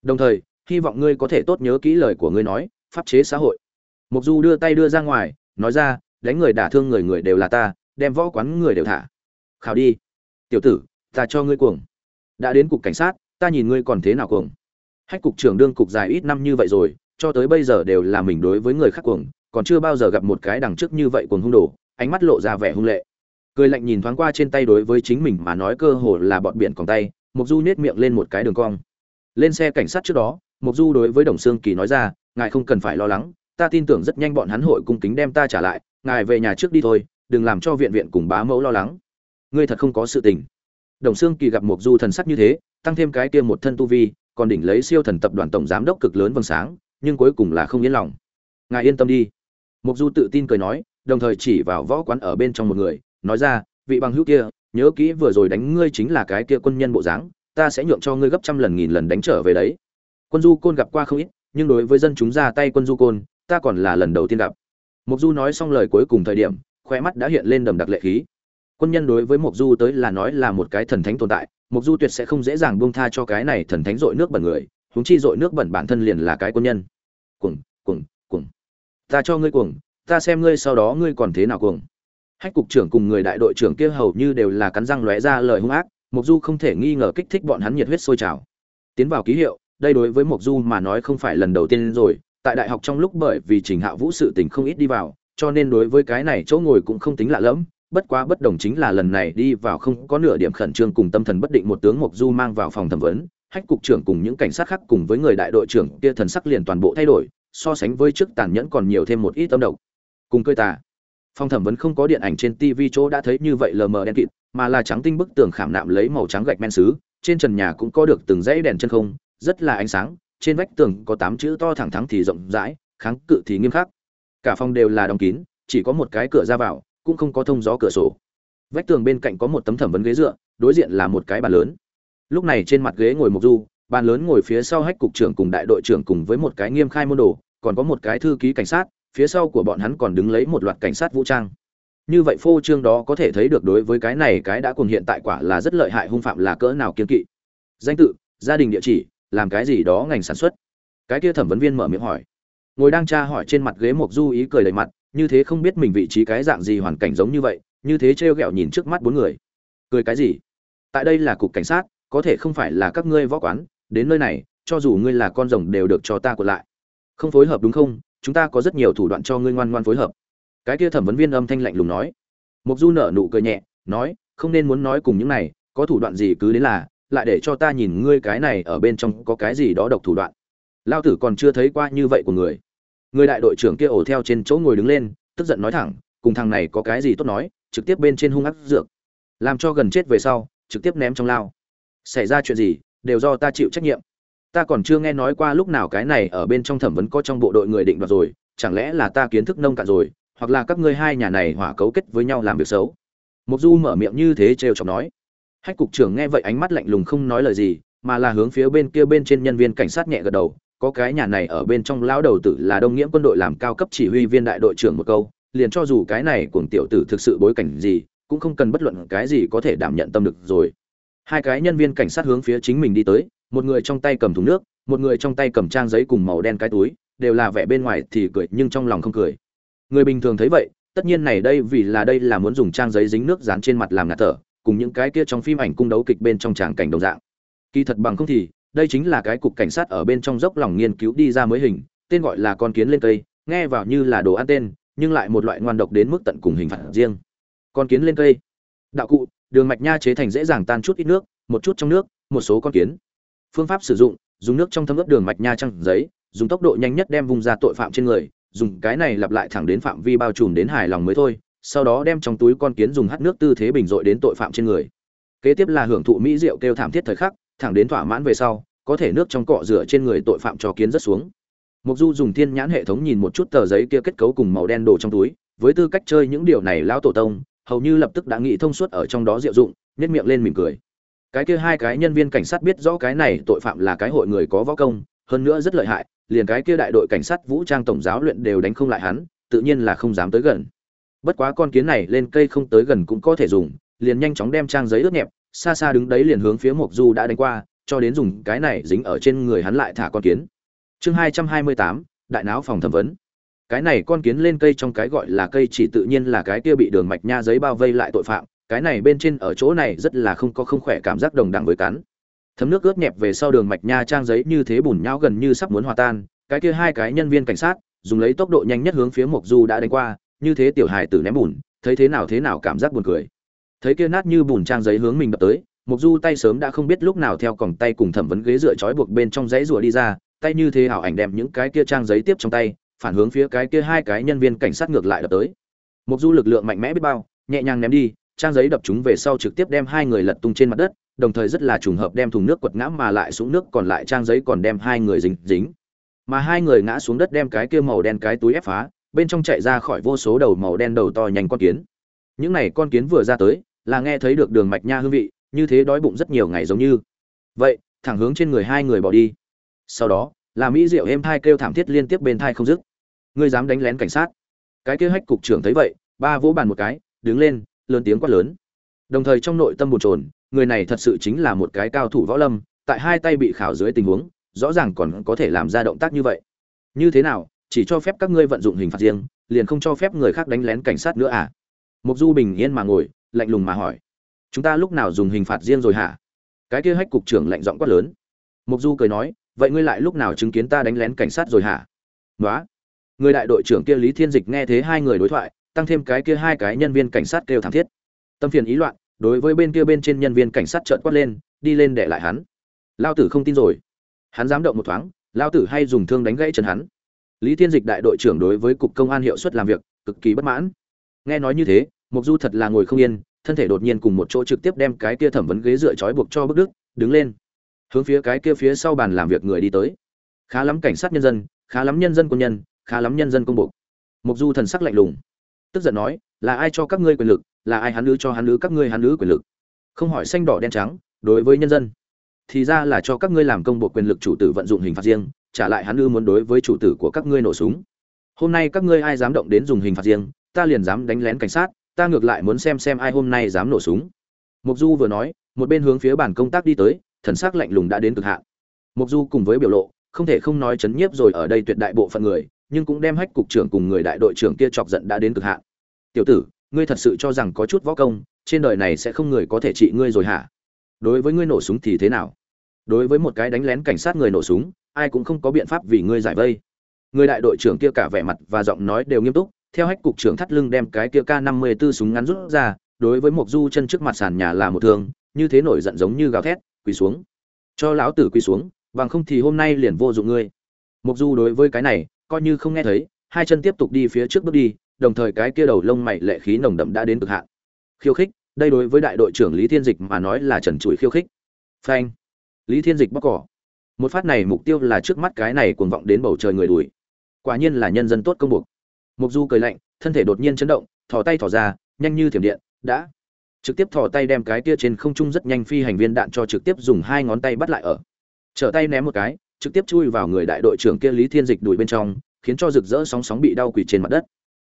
đồng thời, hy vọng ngươi có thể tốt nhớ kỹ lời của ngươi nói, pháp chế xã hội. Mục du đưa tay đưa ra ngoài, nói ra, đánh người đả thương người người đều là ta, đem võ quán người đều thả. Khảo đi. Tiểu tử, ta cho ngươi cuồng. Đã đến cục cảnh sát, ta nhìn ngươi còn thế nào cuồng. Hách cục trưởng đương cục dài ít năm như vậy rồi, cho tới bây giờ đều là mình đối với người khác cuồng, còn chưa bao giờ gặp một cái đằng trước như vậy cuồng hung đồ, ánh mắt lộ ra vẻ hung lệ. Cười lạnh nhìn thoáng qua trên tay đối với chính mình mà nói cơ hồ là bọn biển còn tay, mục du nết miệng lên một cái đường cong lên xe cảnh sát trước đó mục du đối với đồng sương kỳ nói ra, ngài không cần phải lo lắng, ta tin tưởng rất nhanh bọn hắn hội cung kính đem ta trả lại, ngài về nhà trước đi thôi, đừng làm cho viện viện cùng bá mẫu lo lắng. Ngươi thật không có sự tình. Đồng sương kỳ gặp mục du thần sắc như thế, tăng thêm cái kia một thân tu vi, còn đỉnh lấy siêu thần tập đoàn tổng giám đốc cực lớn vầng sáng, nhưng cuối cùng là không yên lòng. Ngài yên tâm đi. Mục du tự tin cười nói, đồng thời chỉ vào võ quán ở bên trong một người, nói ra, vị bằng hữu kia, nhớ kỹ vừa rồi đánh ngươi chính là cái kia quân nhân bộ dáng ta sẽ nhượng cho ngươi gấp trăm lần nghìn lần đánh trở về đấy. Quân du côn gặp qua không ít, nhưng đối với dân chúng ra tay quân du côn, ta còn là lần đầu tiên gặp. Mục du nói xong lời cuối cùng thời điểm khoe mắt đã hiện lên đầm đặc lệ khí. Quân nhân đối với mục du tới là nói là một cái thần thánh tồn tại mục du tuyệt sẽ không dễ dàng buông tha cho cái này thần thánh dội nước bẩn người, huống chi dội nước bẩn bản thân liền là cái quân nhân. Cuồng cuồng cuồng. Ta cho ngươi cuồng, ta xem ngươi sau đó ngươi còn thế nào cuồng. Hách cục trưởng cùng người đại đội trưởng kia hầu như đều là cắn răng lóe ra lời hung ác mục du không thể nghi ngờ kích thích bọn hắn nhiệt huyết sôi trào. Tiến vào ký hiệu, đây đối với mục du mà nói không phải lần đầu tiên rồi, tại đại học trong lúc bởi vì trình hạ vũ sự tình không ít đi vào, cho nên đối với cái này chỗ ngồi cũng không tính lạ lẫm, bất quá bất đồng chính là lần này đi vào không có nửa điểm khẩn trương cùng tâm thần bất định một tướng mục du mang vào phòng thẩm vấn, hách cục trưởng cùng những cảnh sát khác cùng với người đại đội trưởng kia thần sắc liền toàn bộ thay đổi, so sánh với trước tàn nhẫn còn nhiều thêm một ít tâm độc. Cùng cơi tà. Phòng thẩm vấn không có điện ảnh trên tv chỗ đã thấy như vậy lờ mờ đen kịt mà là trắng tinh bức tường khảm nạm lấy màu trắng gạch men xứ, trên trần nhà cũng có được từng dãy đèn chân không, rất là ánh sáng, trên vách tường có tám chữ to thẳng thắn thì rộng rãi, kháng cự thì nghiêm khắc. Cả phòng đều là đóng kín, chỉ có một cái cửa ra vào, cũng không có thông gió cửa sổ. Vách tường bên cạnh có một tấm thẩm vấn ghế dựa, đối diện là một cái bàn lớn. Lúc này trên mặt ghế ngồi mục du, bàn lớn ngồi phía sau hách cục trưởng cùng đại đội trưởng cùng với một cái nghiêm khai môn đồ, còn có một cái thư ký cảnh sát, phía sau của bọn hắn còn đứng lấy một loạt cảnh sát vũ trang như vậy phô trương đó có thể thấy được đối với cái này cái đã cùng hiện tại quả là rất lợi hại hung phạm là cỡ nào kiên kỵ. Danh tự, gia đình địa chỉ, làm cái gì đó ngành sản xuất. Cái kia thẩm vấn viên mở miệng hỏi. Ngồi đang tra hỏi trên mặt ghế mộc du ý cười đầy mặt, như thế không biết mình vị trí cái dạng gì hoàn cảnh giống như vậy, như thế trêu ghẹo nhìn trước mắt bốn người. Cười cái gì? Tại đây là cục cảnh sát, có thể không phải là các ngươi võ quán, đến nơi này, cho dù ngươi là con rồng đều được cho ta quật lại. Không phối hợp đúng không? Chúng ta có rất nhiều thủ đoạn cho ngươi ngoan ngoan phối hợp cái kia thẩm vấn viên âm thanh lạnh lùng nói. Mục du nở nụ cười nhẹ, nói, không nên muốn nói cùng những này, có thủ đoạn gì cứ đến là, lại để cho ta nhìn ngươi cái này ở bên trong có cái gì đó độc thủ đoạn. Lao tử còn chưa thấy qua như vậy của người. Người đại đội trưởng kia ổ theo trên chỗ ngồi đứng lên, tức giận nói thẳng, cùng thằng này có cái gì tốt nói, trực tiếp bên trên hung ác dược. Làm cho gần chết về sau, trực tiếp ném trong lao. Xảy ra chuyện gì, đều do ta chịu trách nhiệm. Ta còn chưa nghe nói qua lúc nào cái này ở bên trong thẩm vấn có trong bộ đội người định đoạt rồi, chẳng lẽ là ta kiến thức nông cạn rồi hoặc là các ngươi hai nhà này hỏa cấu kết với nhau làm việc xấu. Mục du mở miệng như thế trêu chọc nói. Hách cục trưởng nghe vậy ánh mắt lạnh lùng không nói lời gì, mà là hướng phía bên kia bên trên nhân viên cảnh sát nhẹ gật đầu, có cái nhà này ở bên trong lão đầu tử là đông nghĩa quân đội làm cao cấp chỉ huy viên đại đội trưởng một câu, liền cho dù cái này cuồng tiểu tử thực sự bối cảnh gì, cũng không cần bất luận cái gì có thể đảm nhận tâm được rồi. Hai cái nhân viên cảnh sát hướng phía chính mình đi tới, một người trong tay cầm thùng nước, một người trong tay cầm trang giấy cùng màu đen cái túi, đều là vẻ bên ngoài thì cười nhưng trong lòng không cười người bình thường thấy vậy, tất nhiên này đây vì là đây là muốn dùng trang giấy dính nước dán trên mặt làm ngạt thở, cùng những cái kia trong phim ảnh cung đấu kịch bên trong tràng cảnh đồng dạng. Kỳ thật bằng không thì, đây chính là cái cục cảnh sát ở bên trong dốc lòng nghiên cứu đi ra mới hình, tên gọi là con kiến lên cây, nghe vào như là đồ ăn tên, nhưng lại một loại ngoan độc đến mức tận cùng hình phạt riêng. Con kiến lên cây. Đạo cụ, đường mạch nha chế thành dễ dàng tan chút ít nước, một chút trong nước, một số con kiến. Phương pháp sử dụng, dùng nước trong thấm ướp đường mạch nha trăng giấy, dùng tốc độ nhanh nhất đem vùng ra tội phạm trên người dùng cái này lặp lại thẳng đến phạm vi bao trùm đến hài lòng mới thôi, sau đó đem trong túi con kiến dùng hắt nước tư thế bình dội đến tội phạm trên người. Kế tiếp là hưởng thụ mỹ rượu kêu thảm thiết thời khắc, thẳng đến thỏa mãn về sau, có thể nước trong cọ rửa trên người tội phạm cho kiến rất xuống. Mục du dùng thiên nhãn hệ thống nhìn một chút tờ giấy kia kết cấu cùng màu đen đồ trong túi, với tư cách chơi những điều này lão tổ tông, hầu như lập tức đã nghĩ thông suốt ở trong đó diệu dụng, nhếch miệng lên mỉm cười. Cái kia hai cái nhân viên cảnh sát biết rõ cái này tội phạm là cái hội người có võ công, hơn nữa rất lợi hại liền cái kia đại đội cảnh sát vũ trang tổng giáo luyện đều đánh không lại hắn, tự nhiên là không dám tới gần. Bất quá con kiến này lên cây không tới gần cũng có thể dùng, liền nhanh chóng đem trang giấy ướt nhẹp, xa xa đứng đấy liền hướng phía mộc du đã đánh qua, cho đến dùng cái này dính ở trên người hắn lại thả con kiến. Chương hai trăm hai mươi tám, đại não phòng thẩm vấn. Cái này con kiến lên cây trong cái gọi là cây chỉ tự nhiên là cái kia bị đường mạch nha giấy bao vây lại tội phạm, cái này bên trên ở chỗ này rất là không có không khỏe cảm giác đồng đẳng với cắn thấm nước ướt nhẹp về sau đường mạch nha trang giấy như thế bùn nhão gần như sắp muốn hòa tan, cái kia hai cái nhân viên cảnh sát, dùng lấy tốc độ nhanh nhất hướng phía mộc du đã đánh qua, như thế tiểu hài tử ném bùn, thấy thế nào thế nào cảm giác buồn cười. Thấy kia nát như bùn trang giấy hướng mình đập tới, mộc du tay sớm đã không biết lúc nào theo còng tay cùng thẩm vấn ghế dựa trói buộc bên trong giấy rùa đi ra, tay như thế hảo ảnh đem những cái kia trang giấy tiếp trong tay, phản hướng phía cái kia hai cái nhân viên cảnh sát ngược lại đập tới. Mộc du lực lượng mạnh mẽ biết bao, nhẹ nhàng ném đi trang giấy đập chúng về sau trực tiếp đem hai người lật tung trên mặt đất, đồng thời rất là trùng hợp đem thùng nước quật ngã mà lại xuống nước còn lại trang giấy còn đem hai người dính dính. Mà hai người ngã xuống đất đem cái kia màu đen cái túi ép phá, bên trong chạy ra khỏi vô số đầu màu đen đầu to nhanh con kiến. Những này con kiến vừa ra tới, là nghe thấy được đường mạch nha hương vị, như thế đói bụng rất nhiều ngày giống như. Vậy, thẳng hướng trên người hai người bỏ đi. Sau đó, là mỹ diệu êm thai kêu thảm thiết liên tiếp bên thai không dứt. Ngươi dám đánh lén cảnh sát. Cái kia hách cục trưởng thấy vậy, ba vỗ bàn một cái, đứng lên lớn tiếng quát lớn. Đồng thời trong nội tâm bồn chồn, người này thật sự chính là một cái cao thủ võ lâm, tại hai tay bị khảo dưới tình huống, rõ ràng còn có thể làm ra động tác như vậy. Như thế nào, chỉ cho phép các ngươi vận dụng hình phạt riêng, liền không cho phép người khác đánh lén cảnh sát nữa à? Mục du bình yên mà ngồi, lạnh lùng mà hỏi. Chúng ta lúc nào dùng hình phạt riêng rồi hả? Cái kia hách cục trưởng lạnh giọng quát lớn. Mục du cười nói, vậy ngươi lại lúc nào chứng kiến ta đánh lén cảnh sát rồi hả? Nói người đại đội trưởng kia lý thiên dịch nghe thế hai người đối thoại tăng thêm cái kia hai cái nhân viên cảnh sát kêu thảm thiết. Tâm phiền ý loạn, đối với bên kia bên trên nhân viên cảnh sát trợn quát lên, đi lên để lại hắn. Lao tử không tin rồi. Hắn dám động một thoáng, lao tử hay dùng thương đánh gãy chân hắn. Lý thiên dịch đại đội trưởng đối với cục công an hiệu suất làm việc, cực kỳ bất mãn. Nghe nói như thế mục du thật là ngồi không yên, thân thể đột nhiên cùng một chỗ trực tiếp đem cái kia thẩm vấn ghế dựa trói buộc cho bức đức, đứng lên. Hướng phía cái kia phía sau bàn làm việc người đi tới. Khá lắm cảnh sát nhân dân, khá lắm nhân dân quân nhân, khá lắm nhân dân công bộ. Mục du thần sắc lạnh lùng tức giận nói, là ai cho các ngươi quyền lực? Là ai hắn nữ cho hắn nữ các ngươi hắn nữ quyền lực? Không hỏi xanh đỏ đen trắng, đối với nhân dân. Thì ra là cho các ngươi làm công bộ quyền lực chủ tử vận dụng hình phạt riêng, trả lại hắn nữ muốn đối với chủ tử của các ngươi nổ súng. Hôm nay các ngươi ai dám động đến dùng hình phạt riêng, ta liền dám đánh lén cảnh sát, ta ngược lại muốn xem xem ai hôm nay dám nổ súng. Mục du vừa nói, một bên hướng phía bàn công tác đi tới, thần sắc lạnh lùng đã đến cực hạn. Mục du cùng với biểu lộ, không thể không nói chấn nhiếp rồi ở đây tuyệt đại bộ phận người nhưng cũng đem hách cục trưởng cùng người đại đội trưởng kia chọc giận đã đến cực hạn. Tiểu tử, ngươi thật sự cho rằng có chút võ công, trên đời này sẽ không người có thể trị ngươi rồi hả? Đối với ngươi nổ súng thì thế nào? Đối với một cái đánh lén cảnh sát người nổ súng, ai cũng không có biện pháp vì ngươi giải vây. Người đại đội trưởng kia cả vẻ mặt và giọng nói đều nghiêm túc, theo hách cục trưởng thắt lưng đem cái kia k năm mươi b ố súng ngắn rút ra, đối với một du chân trước mặt sàn nhà là một thương, như thế nổi giận giống như gào thét, quỳ xuống. Cho lão tử quỳ xuống, bằng không thì hôm nay liền vô dụng ngươi. Mộc du đối với cái này coi như không nghe thấy, hai chân tiếp tục đi phía trước bước đi, đồng thời cái kia đầu lông mày lệ khí nồng đậm đã đến cực hạn. Khiêu khích, đây đối với đại đội trưởng lý thiên dịch mà nói là trần trụi khiêu khích. Phanh. Lý thiên dịch bóc cỏ. Một phát này mục tiêu là trước mắt cái này cuồng vọng đến bầu trời người đuổi. Quả nhiên là nhân dân tốt công buộc. Mục du cười lạnh, thân thể đột nhiên chấn động, thò tay thò ra, nhanh như thiểm điện, đã. Trực tiếp thò tay đem cái kia trên không trung rất nhanh phi hành viên đạn cho trực tiếp dùng hai ngón tay bắt lại ở. Trở tay ném một cái trực tiếp chui vào người đại đội trưởng kia lý thiên dịch đuổi bên trong, khiến cho rực rỡ sóng sóng bị đau quỳ trên mặt đất.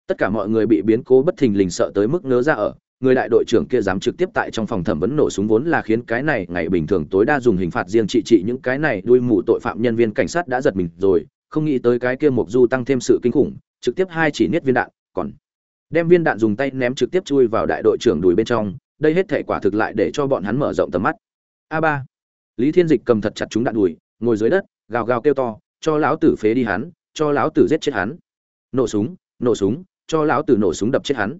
Tất cả mọi người bị biến cố bất thình lình sợ tới mức ngớ ra ở, người đại đội trưởng kia dám trực tiếp tại trong phòng thẩm vấn nổ súng vốn là khiến cái này ngày bình thường tối đa dùng hình phạt riêng trị trị những cái này đuôi mù tội phạm nhân viên cảnh sát đã giật mình rồi, không nghĩ tới cái kia Mộc du tăng thêm sự kinh khủng, trực tiếp hai chỉ niết viên đạn, còn đem viên đạn dùng tay ném trực tiếp chui vào đại đội trưởng đùi bên trong, đây hết thể quả thực lại để cho bọn hắn mở rộng tầm mắt. A ba, lý thiên dịch cầm thật chặt chúng đạn đùi, ngồi dưới đất gào gào kêu to, cho lão tử phế đi hắn, cho lão tử giết chết hắn. Nổ súng nổ súng, cho lão tử nổ súng đập chết hắn.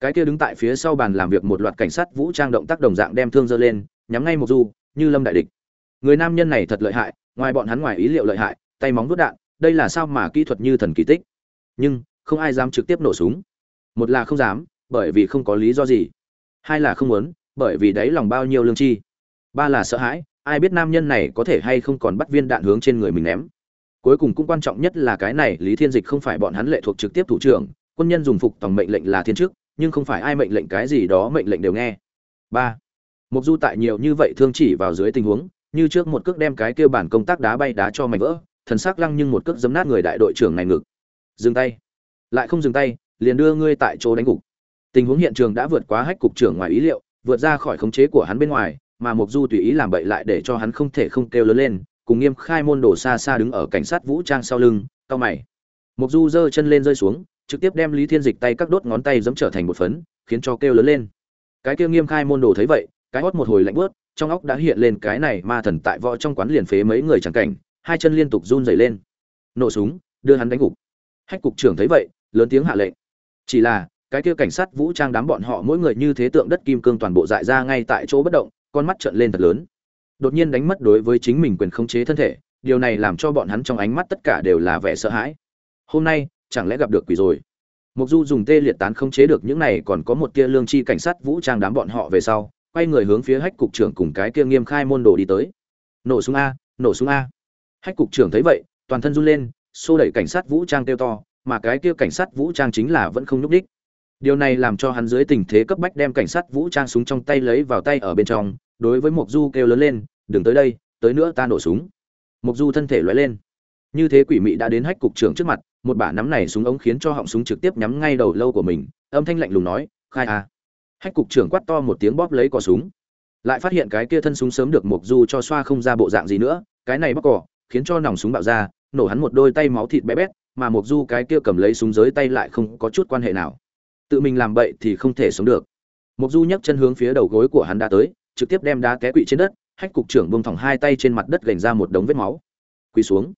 Cái kia đứng tại phía sau bàn làm việc một loạt cảnh sát vũ trang động tác đồng dạng đem thương dơ lên, nhắm ngay một du, như lâm đại địch. Người nam nhân này thật lợi hại, ngoài bọn hắn ngoài ý liệu lợi hại, tay móng vút đạn, đây là sao mà kỹ thuật như thần kỳ tích. Nhưng, không ai dám trực tiếp nổ súng. Một là không dám, bởi vì không có lý do gì. Hai là không muốn, bởi vì đấy lòng bao nhiêu lương chi. Ba là sợ hãi ai biết nam nhân này có thể hay không còn bắt viên đạn hướng trên người mình ném. Cuối cùng cũng quan trọng nhất là cái này, lý thiên dịch không phải bọn hắn lệ thuộc trực tiếp thủ trưởng, quân nhân dùng phục tòng mệnh lệnh là thiên chức, nhưng không phải ai mệnh lệnh cái gì đó mệnh lệnh đều nghe. Ba. Mục du tại nhiều như vậy thương chỉ vào dưới tình huống, như trước một cước đem cái kia bản công tác đá bay đá cho mảnh vỡ, thần sắc lăng nhưng một cước giấm nát người đại đội trưởng này ngực. Dừng tay. Lại không dừng tay, liền đưa ngươi tại chỗ đánh gục. Tình huống hiện trường đã vượt quá hách cục trưởng ngoài ý liệu, vượt ra khỏi khống chế của hắn bên ngoài mà mục du tùy ý làm bậy lại để cho hắn không thể không kêu lớn lên, cùng nghiêm khai môn đồ xa xa đứng ở cảnh sát vũ trang sau lưng cao mày. Mục du giơ chân lên rơi xuống, trực tiếp đem lý thiên dịch tay các đốt ngón tay giẫm trở thành một phấn, khiến cho kêu lớn lên. Cái kia nghiêm khai môn đồ thấy vậy, cái hót một hồi lạnh bớt trong óc đã hiện lên cái này ma thần tại võ trong quán liền phế mấy người chẳng cảnh, hai chân liên tục run rẩy lên. Nổ súng, đưa hắn đánh gục. Hách cục trưởng thấy vậy, lớn tiếng hạ lệnh. Chỉ là, cái kia cảnh sát vũ trang đám bọn họ mỗi người như thế tượng đất kim cương toàn bộ dại ra ngay tại chỗ bất động con mắt trợn lên thật lớn. Đột nhiên đánh mất đối với chính mình quyền khống chế thân thể, điều này làm cho bọn hắn trong ánh mắt tất cả đều là vẻ sợ hãi. Hôm nay, chẳng lẽ gặp được quỷ rồi? Mục du dùng tê liệt tán khống chế được những này còn có một tia lương chi cảnh sát vũ trang đám bọn họ về sau, quay người hướng phía hách cục trưởng cùng cái kia nghiêm khai môn đồ đi tới. Nổ súng a, nổ súng a. Hách cục trưởng thấy vậy, toàn thân run lên, xô đẩy cảnh sát vũ trang kêu to, mà cái kia cảnh sát vũ trang chính là vẫn không nhúc đích điều này làm cho hắn dưới tình thế cấp bách đem cảnh sát vũ trang súng trong tay lấy vào tay ở bên trong đối với Mộc du kêu lớn lên, đừng tới đây, tới nữa ta nổ súng. Mộc du thân thể lóe lên. Như thế quỷ mị đã đến hách cục trưởng trước mặt, một bả nắm này súng ống khiến cho họng súng trực tiếp nhắm ngay đầu lâu của mình, âm thanh lạnh lùng nói, khai a hách cục trưởng quát to một tiếng bóp lấy cò súng. Lại phát hiện cái kia thân súng sớm được Mộc du cho xoa không ra bộ dạng gì nữa, cái này bóc cỏ khiến cho nòng súng bạo ra, nổ hắn một đôi tay máu thịt bé bét, mà Mộc du cái kia cầm lấy súng giới tay lại không có chút quan hệ nào. Tự mình làm bậy thì không thể sống được. Mộc du nhấc chân hướng phía đầu gối của hắn đã tới trực tiếp đem đá té quỵ trên đất hách cục trưởng bông thỏng hai tay trên mặt đất gành ra một đống vết máu. Quỳ xuống.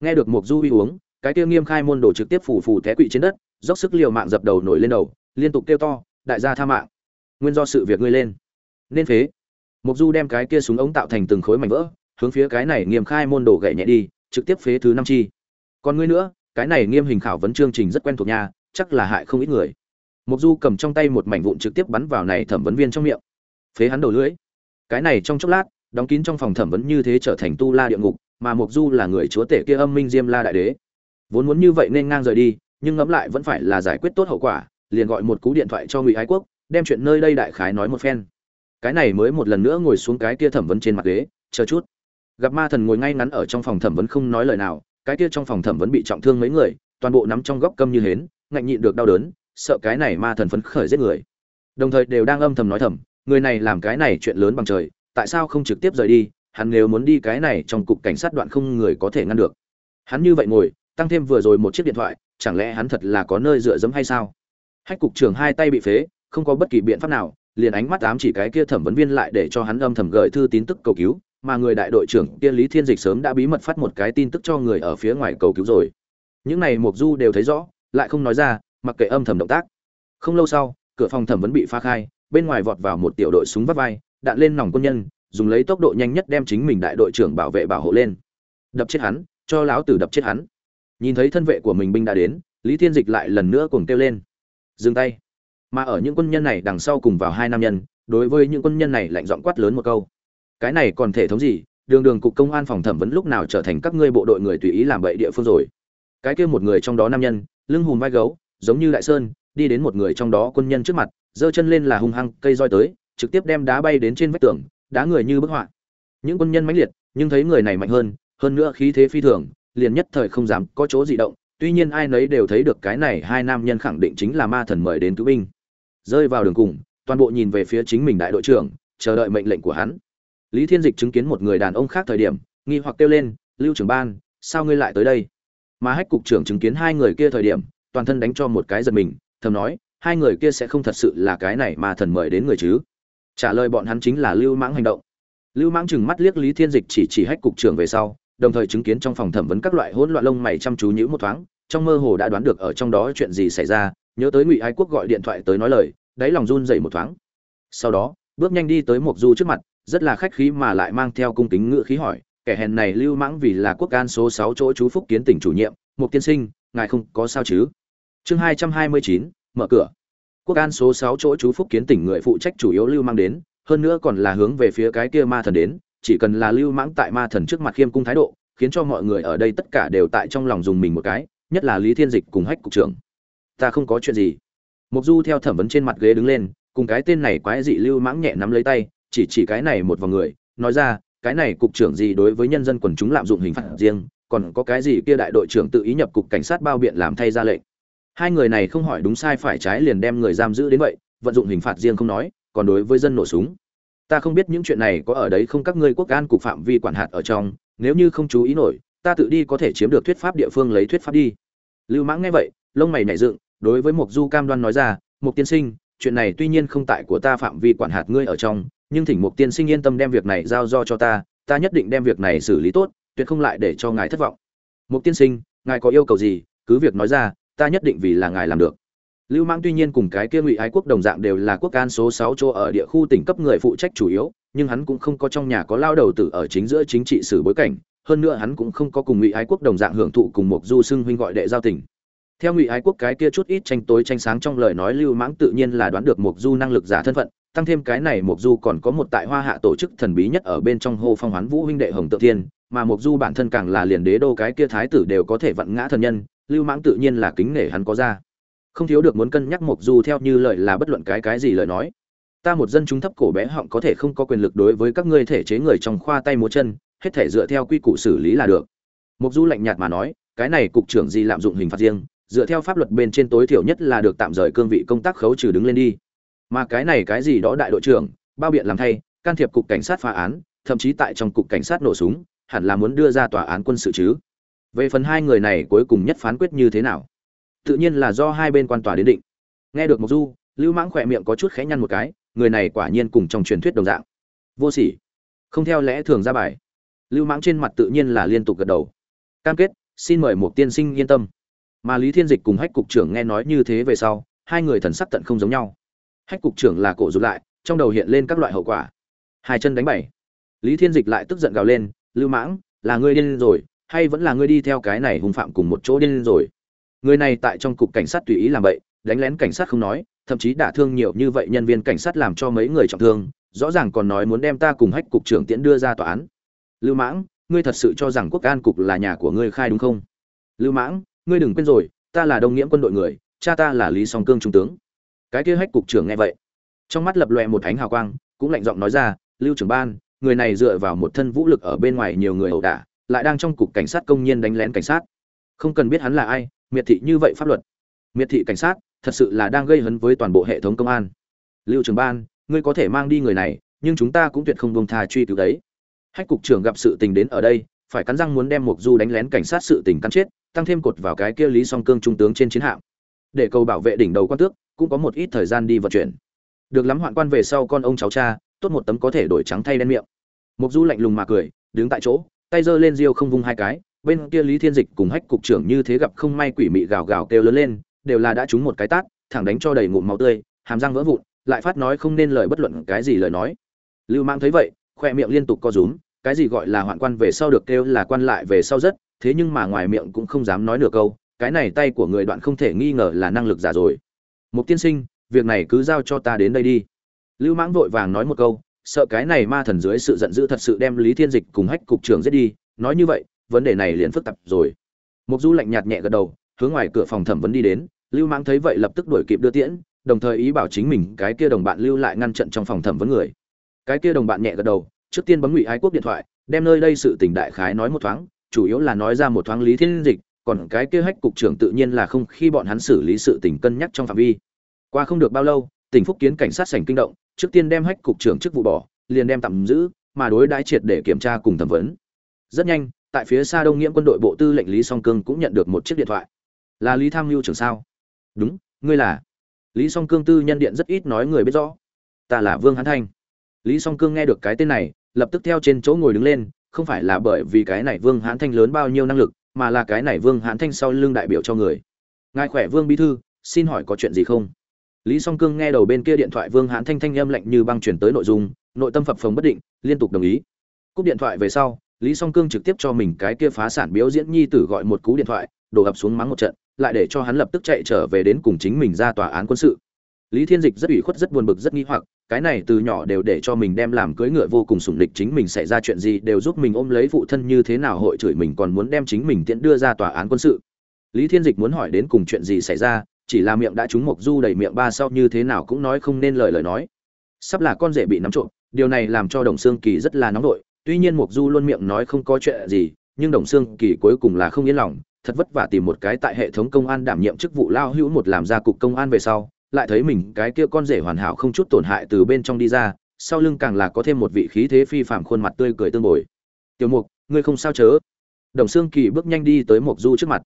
Nghe được mục du uy uống cái kia nghiêm khai môn đồ trực tiếp phủ phủ té quỵ trên đất dốc sức liều mạng dập đầu nổi lên đầu liên tục kêu to đại gia tha mạng. Nguyên do sự việc ngươi lên. Nên phế. Mục du đem cái kia súng ống tạo thành từng khối mảnh vỡ hướng phía cái này nghiêm khai môn đồ gậy nhẹ đi trực tiếp phế thứ năm chi. Còn ngươi nữa cái này nghiêm hình khảo vấn chương trình rất quen thuộc nhà, chắc là hại không ít người. Mục du cầm trong tay một mảnh vụn trực tiếp bắn vào này thẩm vấn viên trong miệng phế hắn đầu lưỡi. Cái này trong chốc lát, đóng kín trong phòng thẩm vấn như thế trở thành tu la địa ngục, mà mục du là người chúa tể kia âm minh diêm la đại đế. Vốn muốn như vậy nên ngang rời đi, nhưng ngẫm lại vẫn phải là giải quyết tốt hậu quả, liền gọi một cú điện thoại cho ngụy ái quốc, đem chuyện nơi đây đại khái nói một phen. Cái này mới một lần nữa ngồi xuống cái kia thẩm vấn trên mặt ghế, chờ chút. Gặp ma thần ngồi ngay ngắn ở trong phòng thẩm vấn không nói lời nào, cái kia trong phòng thẩm vấn bị trọng thương mấy người, toàn bộ nắm trong góc câm như hến, ngạnh nhịn được đau đớn, sợ cái này ma thần phấn khởi giết người. Đồng thời đều đang âm thầm nói thầm người này làm cái này chuyện lớn bằng trời, tại sao không trực tiếp rời đi? Hắn nếu muốn đi cái này trong cục cảnh sát đoạn không người có thể ngăn được. Hắn như vậy ngồi, tăng thêm vừa rồi một chiếc điện thoại, chẳng lẽ hắn thật là có nơi dựa dẫm hay sao? Hách cục trưởng hai tay bị phế, không có bất kỳ biện pháp nào, liền ánh mắt ám chỉ cái kia thẩm vấn viên lại để cho hắn âm thầm gửi thư tin tức cầu cứu, mà người đại đội trưởng kia lý thiên dịch sớm đã bí mật phát một cái tin tức cho người ở phía ngoài cầu cứu rồi. Những này mục du đều thấy rõ, lại không nói ra, mặc kệ âm thầm động tác. Không lâu sau, cửa phòng thẩm vấn bị phá khai bên ngoài vọt vào một tiểu đội súng vắt vai, đạn lên nòng quân nhân, dùng lấy tốc độ nhanh nhất đem chính mình đại đội trưởng bảo vệ bảo hộ lên. Đập chết hắn, cho lão tử đập chết hắn. Nhìn thấy thân vệ của mình binh đã đến, lý thiên dịch lại lần nữa cùng kêu lên. Dừng tay. Mà ở những quân nhân này đằng sau cùng vào hai nam nhân, đối với những quân nhân này lạnh giọng quát lớn một câu. Cái này còn thể thống gì? Đường đường cục công an phòng thẩm vấn lúc nào trở thành các ngươi bộ đội người tùy ý làm bậy địa phương rồi? Cái kia một người trong đó nam nhân, lưng hùm vai gấu, giống như đại sơn, đi đến một người trong đó quân nhân trước mặt giơ chân lên là hung hăng cây roi tới, trực tiếp đem đá bay đến trên vách tường, đá người như bức họa. Những quân nhân mãnh liệt, nhưng thấy người này mạnh hơn hơn nữa khí thế phi thường, liền nhất thời không dám có chỗ gì động, tuy nhiên ai nấy đều thấy được cái này hai nam nhân khẳng định chính là ma thần mời đến cứu binh. Rơi vào đường cùng, toàn bộ nhìn về phía chính mình đại đội trưởng, chờ đợi mệnh lệnh của hắn. Lý thiên dịch chứng kiến một người đàn ông khác thời điểm, nghi hoặc kêu lên, lưu trưởng ban, sao ngươi lại tới đây? Mà hách cục trưởng chứng kiến hai người kia thời điểm, toàn thân đánh cho một cái giật mình, thầm nói hai người kia sẽ không thật sự là cái này mà thần mời đến người chứ. Trả lời bọn hắn chính là lưu mãng hành động. Lưu mãng chừng mắt liếc lý thiên dịch chỉ chỉ hách cục trưởng về sau, đồng thời chứng kiến trong phòng thẩm vấn các loại hỗn loạn lông mày chăm chú nhữ một thoáng, trong mơ hồ đã đoán được ở trong đó chuyện gì xảy ra, nhớ tới ngụy ái quốc gọi điện thoại tới nói lời, đáy lòng run dậy một thoáng. Sau đó, bước nhanh đi tới mộc du trước mặt, rất là khách khí mà lại mang theo cung kính ngự khí hỏi, kẻ hèn này lưu mãng vì là quốc can số sáu chỗ chú phúc kiến tỉnh chủ nhiệm một tiên sinh, ngài không có sao chứ? Chương hai trăm hai mươi chín mở cửa. Quốc an số sáu chỗ chú phúc kiến tỉnh người phụ trách chủ yếu lưu mang đến, hơn nữa còn là hướng về phía cái kia ma thần đến, chỉ cần là lưu mãng tại ma thần trước mặt khiêm cung thái độ, khiến cho mọi người ở đây tất cả đều tại trong lòng dùng mình một cái, nhất là lý thiên dịch cùng hách cục trưởng. Ta không có chuyện gì. Mục du theo thẩm vấn trên mặt ghế đứng lên, cùng cái tên này quái dị lưu mãng nhẹ nắm lấy tay, chỉ chỉ cái này một vào người, nói ra, cái này cục trưởng gì đối với nhân dân quần chúng lạm dụng hình phạt riêng, còn có cái gì kia đại đội trưởng tự ý nhập cục cảnh sát bao biện làm thay ra lệnh hai người này không hỏi đúng sai phải trái liền đem người giam giữ đến vậy, vận dụng hình phạt riêng không nói, còn đối với dân nổ súng. Ta không biết những chuyện này có ở đấy không, các ngươi quốc an cục phạm vi quản hạt ở trong, nếu như không chú ý nổi, ta tự đi có thể chiếm được thuyết pháp địa phương lấy thuyết pháp đi. Lưu mãng nghe vậy, lông mày nhảy dựng, đối với mục du cam đoan nói ra mục tiên sinh, chuyện này tuy nhiên không tại của ta phạm vi quản hạt ngươi ở trong, nhưng thỉnh mục tiên sinh yên tâm đem việc này giao do cho ta ta nhất định đem việc này xử lý tốt, tuyệt không lại để cho ngài thất vọng. Mục tiên sinh, ngài có yêu cầu gì? cứ việc nói ra ta nhất định vì là ngài làm được. Lưu mãng tuy nhiên cùng cái kia ngụy ái quốc đồng dạng đều là quốc can số sáu chỗ ở địa khu tỉnh cấp người phụ trách chủ yếu, nhưng hắn cũng không có trong nhà có lao đầu tử ở chính giữa chính trị sử bối cảnh, hơn nữa hắn cũng không có cùng ngụy ái quốc đồng dạng hưởng thụ cùng một du xưng huynh gọi đệ giao tình. Theo ngụy ái quốc cái kia chút ít tranh tối, tranh sáng trong lời nói, lưu mãng tự nhiên là đoán được một du năng lực giả thân phận tăng thêm cái này mục du còn có một tại hoa hạ tổ chức thần bí nhất ở bên trong hô phong hoán vũ huynh đệ hồng tự thiên, mà mục du bản thân càng là liền đế đô cái kia thái tử đều có thể vặn ngã thần nhân, lưu mãng tự nhiên là kính nể hắn có ra. Không thiếu được muốn cân nhắc mục du theo như lời là bất luận cái cái gì lời nói. Ta một dân chúng thấp cổ bé họng có thể không có quyền lực đối với các ngươi thể chế người trong khoa tay múa chân, hết thể dựa theo quy củ xử lý là được. Mục du lạnh nhạt mà nói, cái này cục trưởng gì lạm dụng hình phạt riêng, dựa theo pháp luật bên trên tối thiểu nhất là được tạm rời cương vị công tác khấu trừ đứng lên đi mà cái này cái gì đó đại đội trưởng, bao biện làm thay, can thiệp cục cảnh sát phá án, thậm chí tại trong cục cảnh sát nổ súng, hẳn là muốn đưa ra tòa án quân sự chứ. Về phần hai người này cuối cùng nhất phán quyết như thế nào? Tự nhiên là do hai bên quan tòa đến định. Nghe được mộc du, lưu mãng khỏe miệng có chút khẽ nhăn một cái, người này quả nhiên cùng trong truyền thuyết đồng dạng. Vô sỉ. Không theo lẽ thường ra bài. Lưu mãng trên mặt tự nhiên là liên tục gật đầu. Cam kết, xin mời một tiên sinh yên tâm. Mà lý thiên dịch cùng hách cục trưởng nghe nói như thế về sau, hai người thần sắc tận không giống nhau hách cục trưởng là cổ rụt lại trong đầu hiện lên các loại hậu quả. Hai chân đánh bảy. Lý thiên dịch lại tức giận gào lên lưu mãng là ngươi điên rồi hay vẫn là ngươi đi theo cái này hung phạm cùng một chỗ điên rồi? Người này tại trong cục cảnh sát tùy ý làm bậy, đánh lén cảnh sát không nói thậm chí đả thương nhiều như vậy nhân viên cảnh sát làm cho mấy người trọng thương rõ ràng còn nói muốn đem ta cùng hách cục trưởng tiễn đưa ra tòa án. Lưu mãng ngươi thật sự cho rằng quốc an cục là nhà của ngươi khai đúng không? Lưu mãng ngươi đừng quên rồi ta là đông nghiễm quân đội người cha ta là lý song cương trung tướng cái kia hách cục trưởng nghe vậy, trong mắt lập lòe một ánh hào quang, cũng lạnh giọng nói ra, lưu trưởng ban, người này dựa vào một thân vũ lực ở bên ngoài nhiều người ẩu đả, lại đang trong cục cảnh sát công nhiên đánh lén cảnh sát. Không cần biết hắn là ai, miệt thị như vậy pháp luật. Miệt thị cảnh sát, thật sự là đang gây hấn với toàn bộ hệ thống công an. Lưu trưởng ban, ngươi có thể mang đi người này, nhưng chúng ta cũng tuyệt không buông tha truy cứu đấy. Hách cục trưởng gặp sự tình đến ở đây, phải cắn răng muốn đem mục du đánh lén cảnh sát sự tình cắn chết, tăng thêm cột vào cái kia lý song cương trung tướng trên chiến hạm. Để cầu bảo vệ đỉnh đầu quan tước cũng có một ít thời gian đi vận chuyển. Được lắm hoạn quan về sau con ông cháu cha, tốt một tấm có thể đổi trắng thay đen miệng. Mục du lạnh lùng mà cười, đứng tại chỗ, tay giơ lên riêu không vung hai cái, bên kia lý thiên dịch cùng hách cục trưởng như thế gặp không may quỷ mị gào gào kêu lớn lên, đều là đã trúng một cái tát, thẳng đánh cho đầy ngụm máu tươi, hàm răng vỡ vụn, lại phát nói không nên lời bất luận cái gì lời nói. Lưu mang thấy vậy, khoe miệng liên tục co rúm, cái gì gọi là hoạn quan về sau được kêu là quan lại về sau rất, thế nhưng mà ngoài miệng cũng không dám nói nửa câu, cái này tay của người đoạn không thể nghi ngờ là năng lực giả rồi một tiên sinh, việc này cứ giao cho ta đến đây đi. Lưu mãng vội vàng nói một câu, sợ cái này ma thần dưới sự giận dữ thật sự đem lý thiên dịch cùng hách cục trưởng giết đi, nói như vậy, vấn đề này liền phức tạp rồi. Mục du lạnh nhạt nhẹ gật đầu, hướng ngoài cửa phòng thẩm vấn đi đến, lưu mãng thấy vậy lập tức đuổi kịp đưa tiễn, đồng thời ý bảo chính mình cái kia đồng bạn lưu lại ngăn trận trong phòng thẩm vấn người. Cái kia đồng bạn nhẹ gật đầu, trước tiên bấm ngụy ái quốc điện thoại, đem nơi đây sự tình đại khái nói một thoáng, chủ yếu là nói ra một thoáng lý thiên dịch còn cái kia hách cục trưởng tự nhiên là không khi bọn hắn xử lý sự tình cân nhắc trong phạm vi. Qua không được bao lâu, tỉnh phúc kiến cảnh sát sảnh kinh động, trước tiên đem hách cục trưởng chức vụ bỏ, liền đem tạm giữ, mà đối đãi triệt để kiểm tra cùng thẩm vấn. Rất nhanh, tại phía xa đông nghiễm quân đội bộ tư lệnh lý song cương cũng nhận được một chiếc điện thoại. Là lý tham Nưu trưởng sao? Đúng, ngươi là. Lý song cương tư nhân điện rất ít nói người biết rõ. Ta là vương hán thanh. Lý song cương nghe được cái tên này, lập tức theo trên chỗ ngồi đứng lên, không phải là bởi vì cái này vương hán thanh lớn bao nhiêu năng lực mà là cái này vương hán thanh sau lưng đại biểu cho người. Ngài khỏe vương bí thư, xin hỏi có chuyện gì không? Lý song cương nghe đầu bên kia điện thoại vương hán thanh thanh âm lạnh như băng chuyển tới nội dung, nội tâm phập phồng bất định, liên tục đồng ý. Cúp điện thoại về sau, lý song cương trực tiếp cho mình cái kia phá sản biểu diễn nhi tử gọi một cú điện thoại, đổ ập xuống mắng một trận, lại để cho hắn lập tức chạy trở về đến cùng chính mình ra tòa án quân sự lý thiên dịch rất ủy khuất, rất buồn bực, rất nghi hoặc, cái này từ nhỏ đều để cho mình đem làm cưới ngựa vô cùng sủng địch chính mình xảy ra chuyện gì đều giúp mình ôm lấy phụ thân như thế nào hội chửi mình, còn muốn đem chính mình tiễn đưa ra tòa án quân sự. Lý thiên dịch muốn hỏi đến cùng chuyện gì xảy ra, chỉ là miệng đã trúng mộc du đầy miệng ba sau như thế nào cũng nói không nên lời lời nói. Sắp là con rể bị nắm trộm, điều này làm cho đồng xương kỳ rất là nóng nổi tuy nhiên mộc du luôn miệng nói không có chuyện gì, nhưng đồng xương kỳ cuối cùng là không yên lòng, thật vất vả tìm một cái tại hệ thống công an đảm nhiệm chức vụ lao hữu một làm ra cục công an về sau lại thấy mình cái kia con rể hoàn hảo không chút tổn hại từ bên trong đi ra, sau lưng càng là có thêm một vị khí thế phi phạm khuôn mặt tươi cười tương bồi. Tiểu mục, ngươi không sao chớ? Đồng xương kỳ bước nhanh đi tới mục du trước mặt.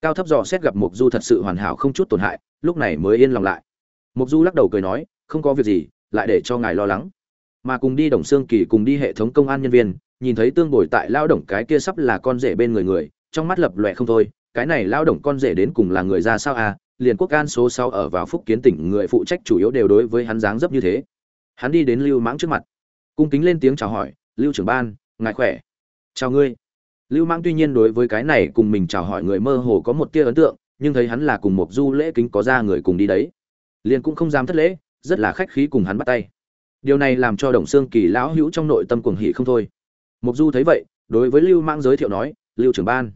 Cao thấp dò xét gặp mục du thật sự hoàn hảo không chút tổn hại, lúc này mới yên lòng lại. Mục du lắc đầu cười nói, không có việc gì, lại để cho ngài lo lắng. Mà cùng đi đồng xương kỳ cùng đi hệ thống công an nhân viên, nhìn thấy tương bồi tại lao động cái kia sắp là con rể bên người người, trong mắt lập lòe không thôi, cái này lao động con rể đến cùng là người ra sao à? Liền quốc an số sau ở vào phúc kiến tỉnh, người phụ trách chủ yếu đều đối với hắn dáng dấp như thế. Hắn đi đến lưu mãng trước mặt, cung kính lên tiếng chào hỏi, lưu trưởng ban, ngài khỏe? Chào ngươi. Lưu mãng tuy nhiên đối với cái này cùng mình chào hỏi người mơ hồ có một tia ấn tượng, nhưng thấy hắn là cùng một du lễ kính có ra người cùng đi đấy, liền cũng không dám thất lễ, rất là khách khí cùng hắn bắt tay. Điều này làm cho đồng xương kỳ lão hữu trong nội tâm cuồng hỉ không thôi. Mục du thấy vậy, đối với lưu mãng giới thiệu nói, lưu trưởng ban,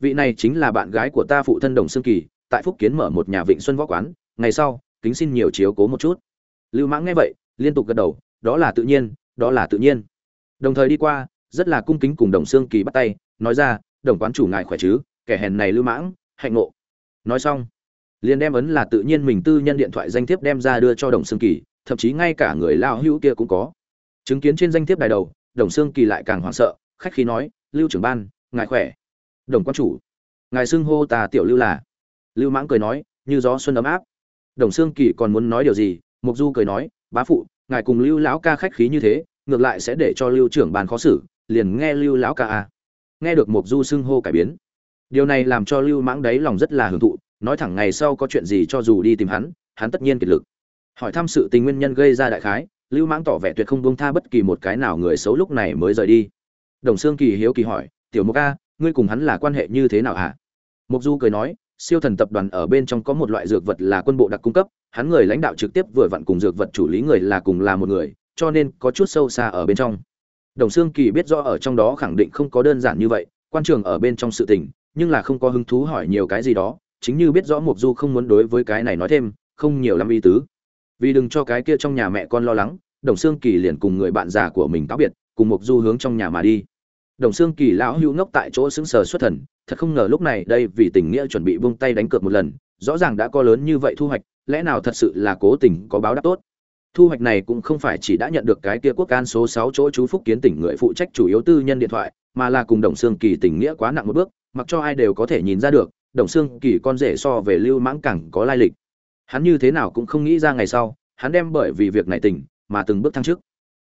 vị này chính là bạn gái của ta phụ thân đồng xương kỳ tại phúc kiến mở một nhà vịnh xuân võ quán, ngày sau, kính xin nhiều chiếu cố một chút. Lưu mãng nghe vậy, liên tục gật đầu, đó là tự nhiên, đó là tự nhiên. Đồng thời đi qua, rất là cung kính cùng đồng xương kỳ bắt tay, nói ra, đồng quán chủ ngài khỏe chứ? Kẻ hèn này lưu mãng, hạnh ngộ. Nói xong, liền đem ấn là tự nhiên mình tư nhân điện thoại danh thiếp đem ra đưa cho đồng xương kỳ, thậm chí ngay cả người lao hữu kia cũng có. Chứng kiến trên danh thiếp đài đầu, đồng xương kỳ lại càng hoảng sợ, khách khí nói, lưu trưởng ban, ngài khỏe. Đồng quan chủ, ngài xưng hô ta tiểu lưu là lưu mãng cười nói như gió xuân ấm áp. Đồng xương kỳ còn muốn nói điều gì mục du cười nói bá phụ ngài cùng lưu lão ca khách khí như thế ngược lại sẽ để cho lưu trưởng bàn khó xử liền nghe lưu lão ca à, nghe được mục du xưng hô cải biến. Điều này làm cho lưu mãng đấy lòng rất là hưởng thụ nói thẳng ngày sau có chuyện gì cho dù đi tìm hắn hắn tất nhiên kiệt lực. Hỏi thăm sự tình nguyên nhân gây ra đại khái lưu mãng tỏ vẻ tuyệt không buông tha bất kỳ một cái nào người xấu lúc này mới rời đi. Đồng xương kỳ hiếu kỳ hỏi tiểu mục a ngươi cùng hắn là quan hệ như thế nào hả? Mục du cười nói siêu thần tập đoàn ở bên trong có một loại dược vật là quân bộ đặc cung cấp, hắn người lãnh đạo trực tiếp vừa vặn cùng dược vật chủ lý người là cùng là một người, cho nên có chút sâu xa ở bên trong. Đồng Sương kỳ biết rõ ở trong đó khẳng định không có đơn giản như vậy, quan trường ở bên trong sự tình, nhưng là không có hứng thú hỏi nhiều cái gì đó, chính như biết rõ mục du không muốn đối với cái này nói thêm, không nhiều lắm ý tứ. Vì đừng cho cái kia trong nhà mẹ con lo lắng, đồng Sương kỳ liền cùng người bạn già của mình cáo biệt, cùng mục du hướng trong nhà mà đi đồng xương kỳ lão hữu ngốc tại chỗ xứng sờ xuất thần, thật không ngờ lúc này đây vì tình nghĩa chuẩn bị buông tay đánh cược một lần, rõ ràng đã có lớn như vậy thu hoạch, lẽ nào thật sự là cố tình có báo đáp tốt thu hoạch này cũng không phải chỉ đã nhận được cái kia quốc can số sáu chỗ chú phúc kiến tỉnh người phụ trách chủ yếu tư nhân điện thoại, mà là cùng đồng xương kỳ tình nghĩa quá nặng một bước, mặc cho ai đều có thể nhìn ra được, đồng xương kỳ con rể so về lưu mãng cẳng có lai lịch hắn như thế nào cũng không nghĩ ra ngày sau, hắn đem bởi vì việc này tỉnh, mà từng bước thăng chức.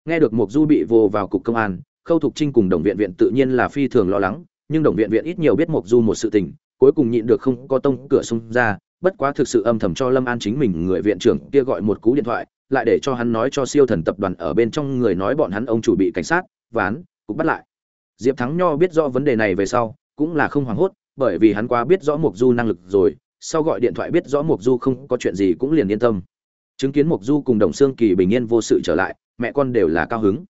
nghe được mục du bị vô vào cục công an khâu thục trinh cùng đồng viện viện tự nhiên là phi thường lo lắng, nhưng đồng viện viện ít nhiều biết mộc du một sự tình, cuối cùng nhịn được không có tông cửa xung ra, bất quá thực sự âm thầm cho lâm an chính mình người viện trưởng kia gọi một cú điện thoại, lại để cho hắn nói cho siêu thần tập đoàn ở bên trong người nói bọn hắn ông chủ bị cảnh sát, ván cũng bắt lại. Diệp thắng nho biết rõ vấn đề này về sau, cũng là không hoảng hốt, bởi vì hắn quá biết rõ mộc du năng lực rồi, sau gọi điện thoại biết rõ mộc du không có chuyện gì cũng liền yên tâm. Chứng kiến mộc du cùng đồng xương kỳ bình yên vô sự trở lại, mẹ con đều là cao hứng.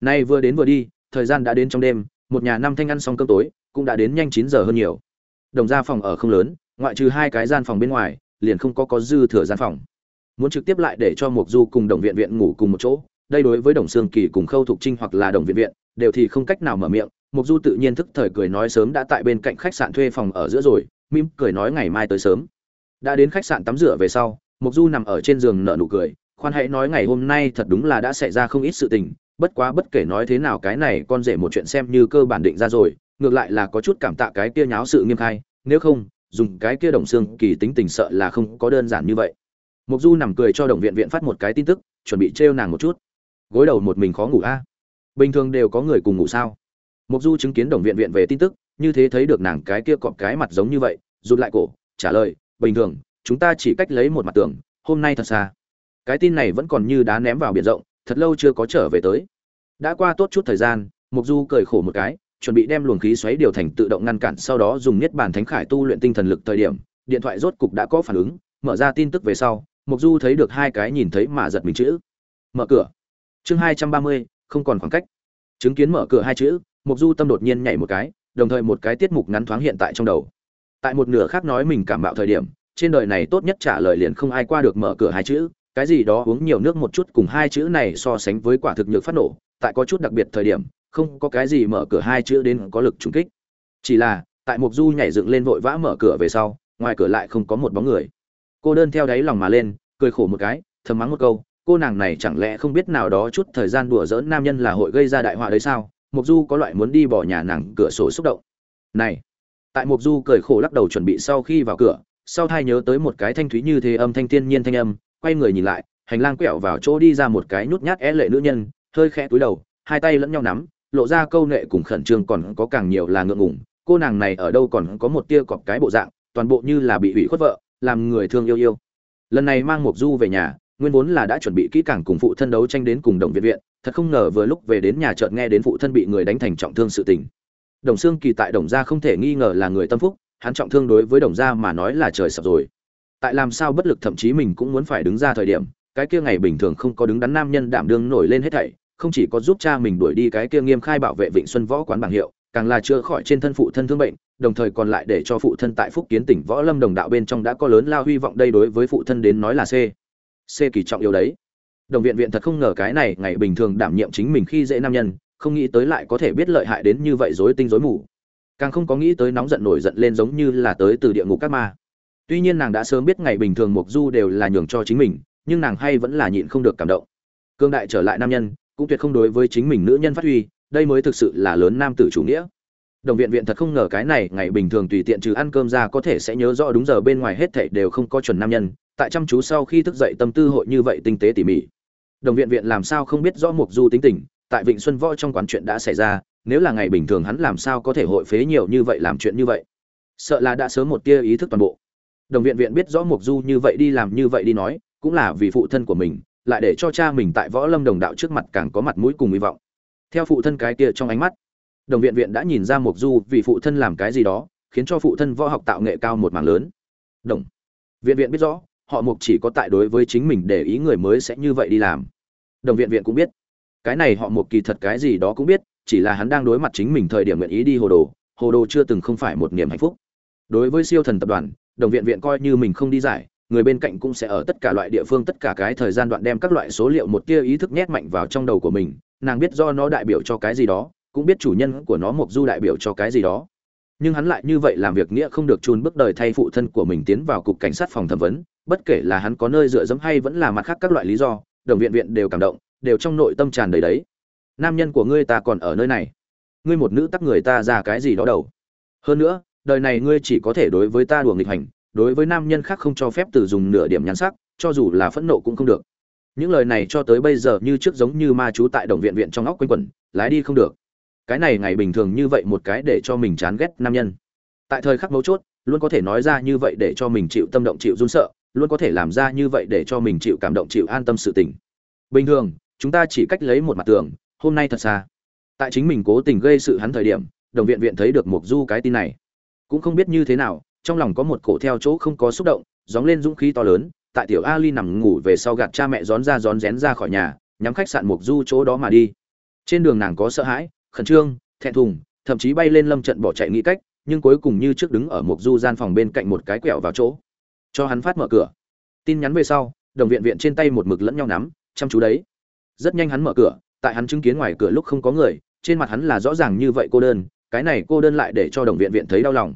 Nay vừa đến vừa đi thời gian đã đến trong đêm, một nhà năm thanh ăn xong cơm tối, cũng đã đến nhanh chín giờ hơn nhiều. Đồng ra phòng ở không lớn, ngoại trừ hai cái gian phòng bên ngoài, liền không có có dư thừa gian phòng. Muốn trực tiếp lại để cho mục du cùng đồng viện viện ngủ cùng một chỗ, đây đối với đồng sương kỳ cùng khâu thục trinh hoặc là đồng viện viện, đều thì không cách nào mở miệng. Mục du tự nhiên thức thời cười nói sớm đã tại bên cạnh khách sạn thuê phòng ở giữa rồi mím cười nói ngày mai tới sớm. Đã đến khách sạn tắm rửa về sau mục du nằm ở trên giường nở nụ cười, khoan hãy nói ngày hôm nay thật đúng là đã xảy ra không ít sự tình bất quá bất kể nói thế nào cái này con rể một chuyện xem như cơ bản định ra rồi, ngược lại là có chút cảm tạ cái kia nháo sự nghiêm khai, nếu không, dùng cái kia đồng xương kỳ tính tình sợ là không có đơn giản như vậy. Mục du nằm cười cho đồng viện viện phát một cái tin tức, chuẩn bị trêu nàng một chút. Gối đầu một mình khó ngủ a. À? Bình thường đều có người cùng ngủ sao? Mục du chứng kiến đồng viện viện về tin tức, như thế thấy được nàng cái kia cọp cái mặt giống như vậy, rụt lại cổ, trả lời, bình thường, chúng ta chỉ cách lấy một mặt tường, hôm nay thật xa. Cái tin này vẫn còn như đá ném vào biển rộng, thật lâu chưa có trở về tới đã qua tốt chút thời gian mục du cười khổ một cái, chuẩn bị đem luồng khí xoáy điều thành tự động ngăn cản, sau đó dùng niết bàn thánh khải tu luyện tinh thần lực thời điểm, điện thoại rốt cục đã có phản ứng, mở ra tin tức về sau mục du thấy được hai cái nhìn thấy mà giật mình chữ. Mở cửa. Chương hai trăm ba mươi, không còn khoảng cách. Chứng kiến mở cửa hai chữ mục du tâm đột nhiên nhảy một cái, đồng thời một cái tiết mục ngắn thoáng hiện tại trong đầu. Tại một nửa khác nói mình cảm bạo thời điểm, trên đời này tốt nhất trả lời liền không ai qua được mở cửa hai chữ, cái gì đó uống nhiều nước một chút cùng hai chữ này so sánh với quả thực nhược phát nổ tại có chút đặc biệt thời điểm, không có cái gì mở cửa hai chữ đến có lực trúng kích. Chỉ là, tại mục du nhảy dựng lên vội vã mở cửa về sau, ngoài cửa lại không có một bóng người. Cô đơn theo đáy lòng mà lên, cười khổ một cái, thầm mắng một câu, cô nàng này chẳng lẽ không biết nào đó chút thời gian đùa giỡn nam nhân là hội gây ra đại họa đấy sao? Mục du có loại muốn đi bỏ nhà nàng cửa sổ xúc động. Này! Tại mục du cười khổ lắc đầu chuẩn bị sau khi vào cửa, sau thai nhớ tới một cái thanh thúy như thế âm thanh thiên nhiên thanh âm, quay người nhìn lại, hành lang quẹo vào chỗ đi ra một cái nhút nhát é lệ nữ nhân hơi khẽ túi đầu, hai tay lẫn nhau nắm, lộ ra câu nệ cùng khẩn trương còn có càng nhiều là ngượng ngùng, cô nàng này ở đâu còn có một tia cọp cái bộ dạng, toàn bộ như là bị hủy khuất vợ, làm người thương yêu yêu. Lần này mang mục du về nhà, nguyên vốn là đã chuẩn bị kỹ càng cùng phụ thân đấu tranh đến cùng đồng viện viện, thật không ngờ vừa lúc về đến nhà chợt nghe đến phụ thân bị người đánh thành trọng thương sự tình. Đồng xương kỳ tại đồng gia không thể nghi ngờ là người tâm phúc, hắn trọng thương đối với đồng gia mà nói là trời sập rồi. Tại làm sao bất lực thậm chí mình cũng muốn phải đứng ra thời điểm, cái kia ngày bình thường không có đứng đắn nam nhân đảm đương nổi lên hết thảy không chỉ có giúp cha mình đuổi đi cái kia nghiêm khai bảo vệ Vịnh Xuân Võ quán bảng hiệu, càng là chữa khỏi trên thân phụ thân thương bệnh, đồng thời còn lại để cho phụ thân tại Phúc Kiến tỉnh Võ Lâm Đồng đạo bên trong đã có lớn lao hy vọng đây đối với phụ thân đến nói là C. C kỳ trọng yếu đấy. Đồng viện viện thật không ngờ cái này ngày bình thường đảm nhiệm chính mình khi dễ nam nhân, không nghĩ tới lại có thể biết lợi hại đến như vậy rối tinh rối mù. Càng không có nghĩ tới nóng giận nổi giận lên giống như là tới từ địa ngục các ma. Tuy nhiên nàng đã sớm biết ngày bình thường Mộc Du đều là nhường cho chính mình, nhưng nàng hay vẫn là nhịn không được cảm động. Cương đại trở lại nam nhân, cũng tuyệt không đối với chính mình nữ nhân phát huy, đây mới thực sự là lớn nam tử chủ nghĩa. Đồng viện viện thật không ngờ cái này ngày bình thường tùy tiện trừ ăn cơm ra có thể sẽ nhớ rõ đúng giờ bên ngoài hết thảy đều không có chuẩn nam nhân, tại chăm chú sau khi thức dậy tâm tư hội như vậy tinh tế tỉ mỉ. Đồng viện viện làm sao không biết rõ mục du tính tình, tại vịnh xuân võ trong quán chuyện đã xảy ra, nếu là ngày bình thường hắn làm sao có thể hội phế nhiều như vậy làm chuyện như vậy? Sợ là đã sớm một tia ý thức toàn bộ. Đồng viện viện biết rõ mục du như vậy đi làm như vậy đi nói, cũng là vì phụ thân của mình lại để cho cha mình tại võ lâm đồng đạo trước mặt càng có mặt mũi cùng hy vọng. Theo phụ thân cái kia trong ánh mắt, đồng viện viện đã nhìn ra mục du vì phụ thân làm cái gì đó, khiến cho phụ thân võ học tạo nghệ cao một mảng lớn. Đồng viện viện biết rõ, họ mục chỉ có tại đối với chính mình để ý người mới sẽ như vậy đi làm. Đồng viện viện cũng biết. Cái này họ mục kỳ thật cái gì đó cũng biết, chỉ là hắn đang đối mặt chính mình thời điểm nguyện ý đi hồ đồ hồ đồ chưa từng không phải một niềm hạnh phúc. Đối với siêu thần tập đoàn, đồng viện viện coi như mình không đi giải người bên cạnh cũng sẽ ở tất cả loại địa phương, tất cả cái thời gian đoạn đem các loại số liệu một tia ý thức nhét mạnh vào trong đầu của mình. Nàng biết do nó đại biểu cho cái gì đó, cũng biết chủ nhân của nó mộc du đại biểu cho cái gì đó. Nhưng hắn lại như vậy làm việc nghĩa không được chôn bước đời thay phụ thân của mình tiến vào cục cảnh sát phòng thẩm vấn, bất kể là hắn có nơi dựa dẫm hay vẫn là mặt khác các loại lý do, đồng viện viện đều cảm động, đều trong nội tâm tràn đầy đấy. Nam nhân của ngươi ta còn ở nơi này. Ngươi một nữ tắc người ta ra cái gì đó đầu. Hơn nữa, đời này ngươi chỉ có thể đối với ta đùa nghịch hành đối với nam nhân khác không cho phép từ dùng nửa điểm nhắn sắc, cho dù là phẫn nộ cũng không được. Những lời này cho tới bây giờ như trước giống như ma chú tại đồng viện viện trong óc quanh quẩn, lái đi không được. Cái này ngày bình thường như vậy một cái để cho mình chán ghét nam nhân. Tại thời khắc mấu chốt, luôn có thể nói ra như vậy để cho mình chịu tâm động chịu run sợ, luôn có thể làm ra như vậy để cho mình chịu cảm động chịu an tâm sự tình. Bình thường, chúng ta chỉ cách lấy một mặt tường, hôm nay thật xa. Tại chính mình cố tình gây sự hắn thời điểm, đồng viện viện thấy được mục du cái tin này. Cũng không biết như thế nào trong lòng có một cổ theo chỗ không có xúc động, gióng lên dũng khí to lớn, tại tiểu ali nằm ngủ về sau gạt cha mẹ rón ra rón rén ra khỏi nhà, nhắm khách sạn mục du chỗ đó mà đi. Trên đường nàng có sợ hãi, khẩn trương, thẹn thùng, thậm chí bay lên lâm trận bỏ chạy nghĩ cách, nhưng cuối cùng như trước đứng ở mục du gian phòng bên cạnh một cái quẹo vào chỗ. Cho hắn phát mở cửa. Tin nhắn về sau, đồng viện viện trên tay một mực lẫn nhau nắm, chăm chú đấy. Rất nhanh hắn mở cửa, tại hắn chứng kiến ngoài cửa lúc không có người, trên mặt hắn là rõ ràng như vậy cô đơn, cái này cô đơn lại để cho đồng viện viện thấy đau lòng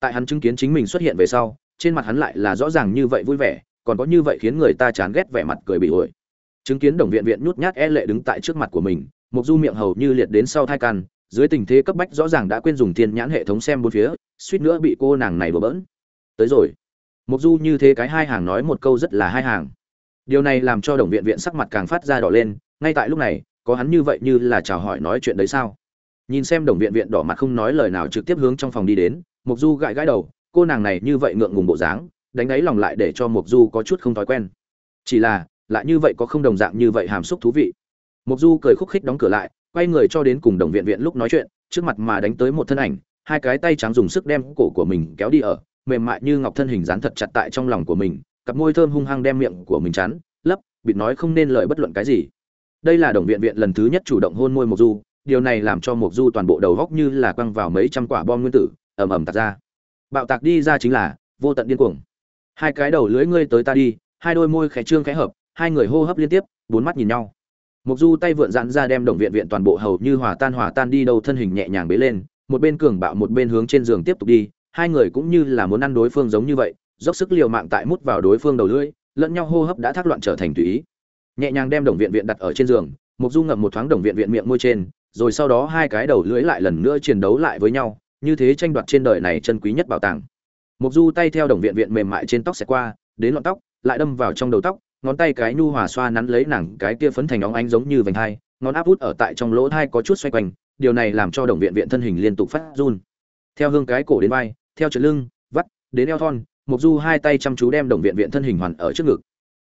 tại hắn chứng kiến chính mình xuất hiện về sau, trên mặt hắn lại là rõ ràng như vậy vui vẻ, còn có như vậy khiến người ta chán ghét vẻ mặt cười bị ổi. Chứng kiến đồng viện viện nhút nhát e lệ đứng tại trước mặt của mình mục du miệng hầu như liệt đến sau thai can, dưới tình thế cấp bách rõ ràng đã quên dùng thiên nhãn hệ thống xem bốn phía, suýt nữa bị cô nàng này bừa bỡn. Tới rồi. Mục du như thế cái hai hàng nói một câu rất là hai hàng. Điều này làm cho đồng viện viện sắc mặt càng phát ra đỏ lên, ngay tại lúc này, có hắn như vậy như là chào hỏi nói chuyện đấy sao? Nhìn xem đồng viện viện đỏ mặt không nói lời nào trực tiếp hướng trong phòng đi đến mục du gãi gãi đầu, cô nàng này như vậy ngượng ngùng bộ dáng, đánh đáy lòng lại để cho mục du có chút không thói quen. Chỉ là, lại như vậy có không đồng dạng như vậy hàm xúc thú vị. Mục du cười khúc khích đóng cửa lại, quay người cho đến cùng đồng viện viện lúc nói chuyện, trước mặt mà đánh tới một thân ảnh, hai cái tay trắng dùng sức đem cổ của mình kéo đi ở, mềm mại như ngọc thân hình dán thật chặt tại trong lòng của mình, cặp môi thơm hung hăng đem miệng của mình chắn, lấp, bịt nói không nên lời bất luận cái gì. Đây là đồng viện viện lần thứ nhất chủ động hôn môi mộc du, điều này làm cho mộc du toàn bộ đầu góc như là quăng vào mấy trăm quả bom nguyên tử ầm ầm tạc ra. Bạo tạc đi ra chính là vô tận điên cuồng. Hai cái đầu lưỡi ngươi tới ta đi, hai đôi môi khẽ trương khẽ hợp, hai người hô hấp liên tiếp, bốn mắt nhìn nhau. Mộc du tay vượn dặn ra đem đồng viện viện toàn bộ hầu như hòa tan hòa tan đi đâu thân hình nhẹ nhàng bế lên, một bên cường bạo một bên hướng trên giường tiếp tục đi, hai người cũng như là muốn ăn đối phương giống như vậy, dốc sức liều mạng tại mút vào đối phương đầu lưỡi, lẫn nhau hô hấp đã thác loạn trở thành tùy ý. Nhẹ nhàng đem đồng viện viện đặt ở trên giường, mục du ngậm một thoáng đồng viện viện miệng môi trên, rồi sau đó hai cái đầu lưỡi lại lần nữa chiến đấu lại với nhau như thế tranh đoạt trên đời này chân quý nhất bảo tàng. Mục du tay theo đồng viện viện mềm mại trên tóc xẹt qua, đến lọn tóc, lại đâm vào trong đầu tóc, ngón tay cái nhu hòa xoa nắn lấy nàng cái kia phấn thành óng ánh giống như vành hai, ngón áp út ở tại trong lỗ thai có chút xoay quanh, điều này làm cho đồng viện viện thân hình liên tục phát run. Theo hương cái cổ đến vai, theo chân lưng, vắt, đến eo thon mục du hai tay chăm chú đem đồng viện viện thân hình hoàn ở trước ngực.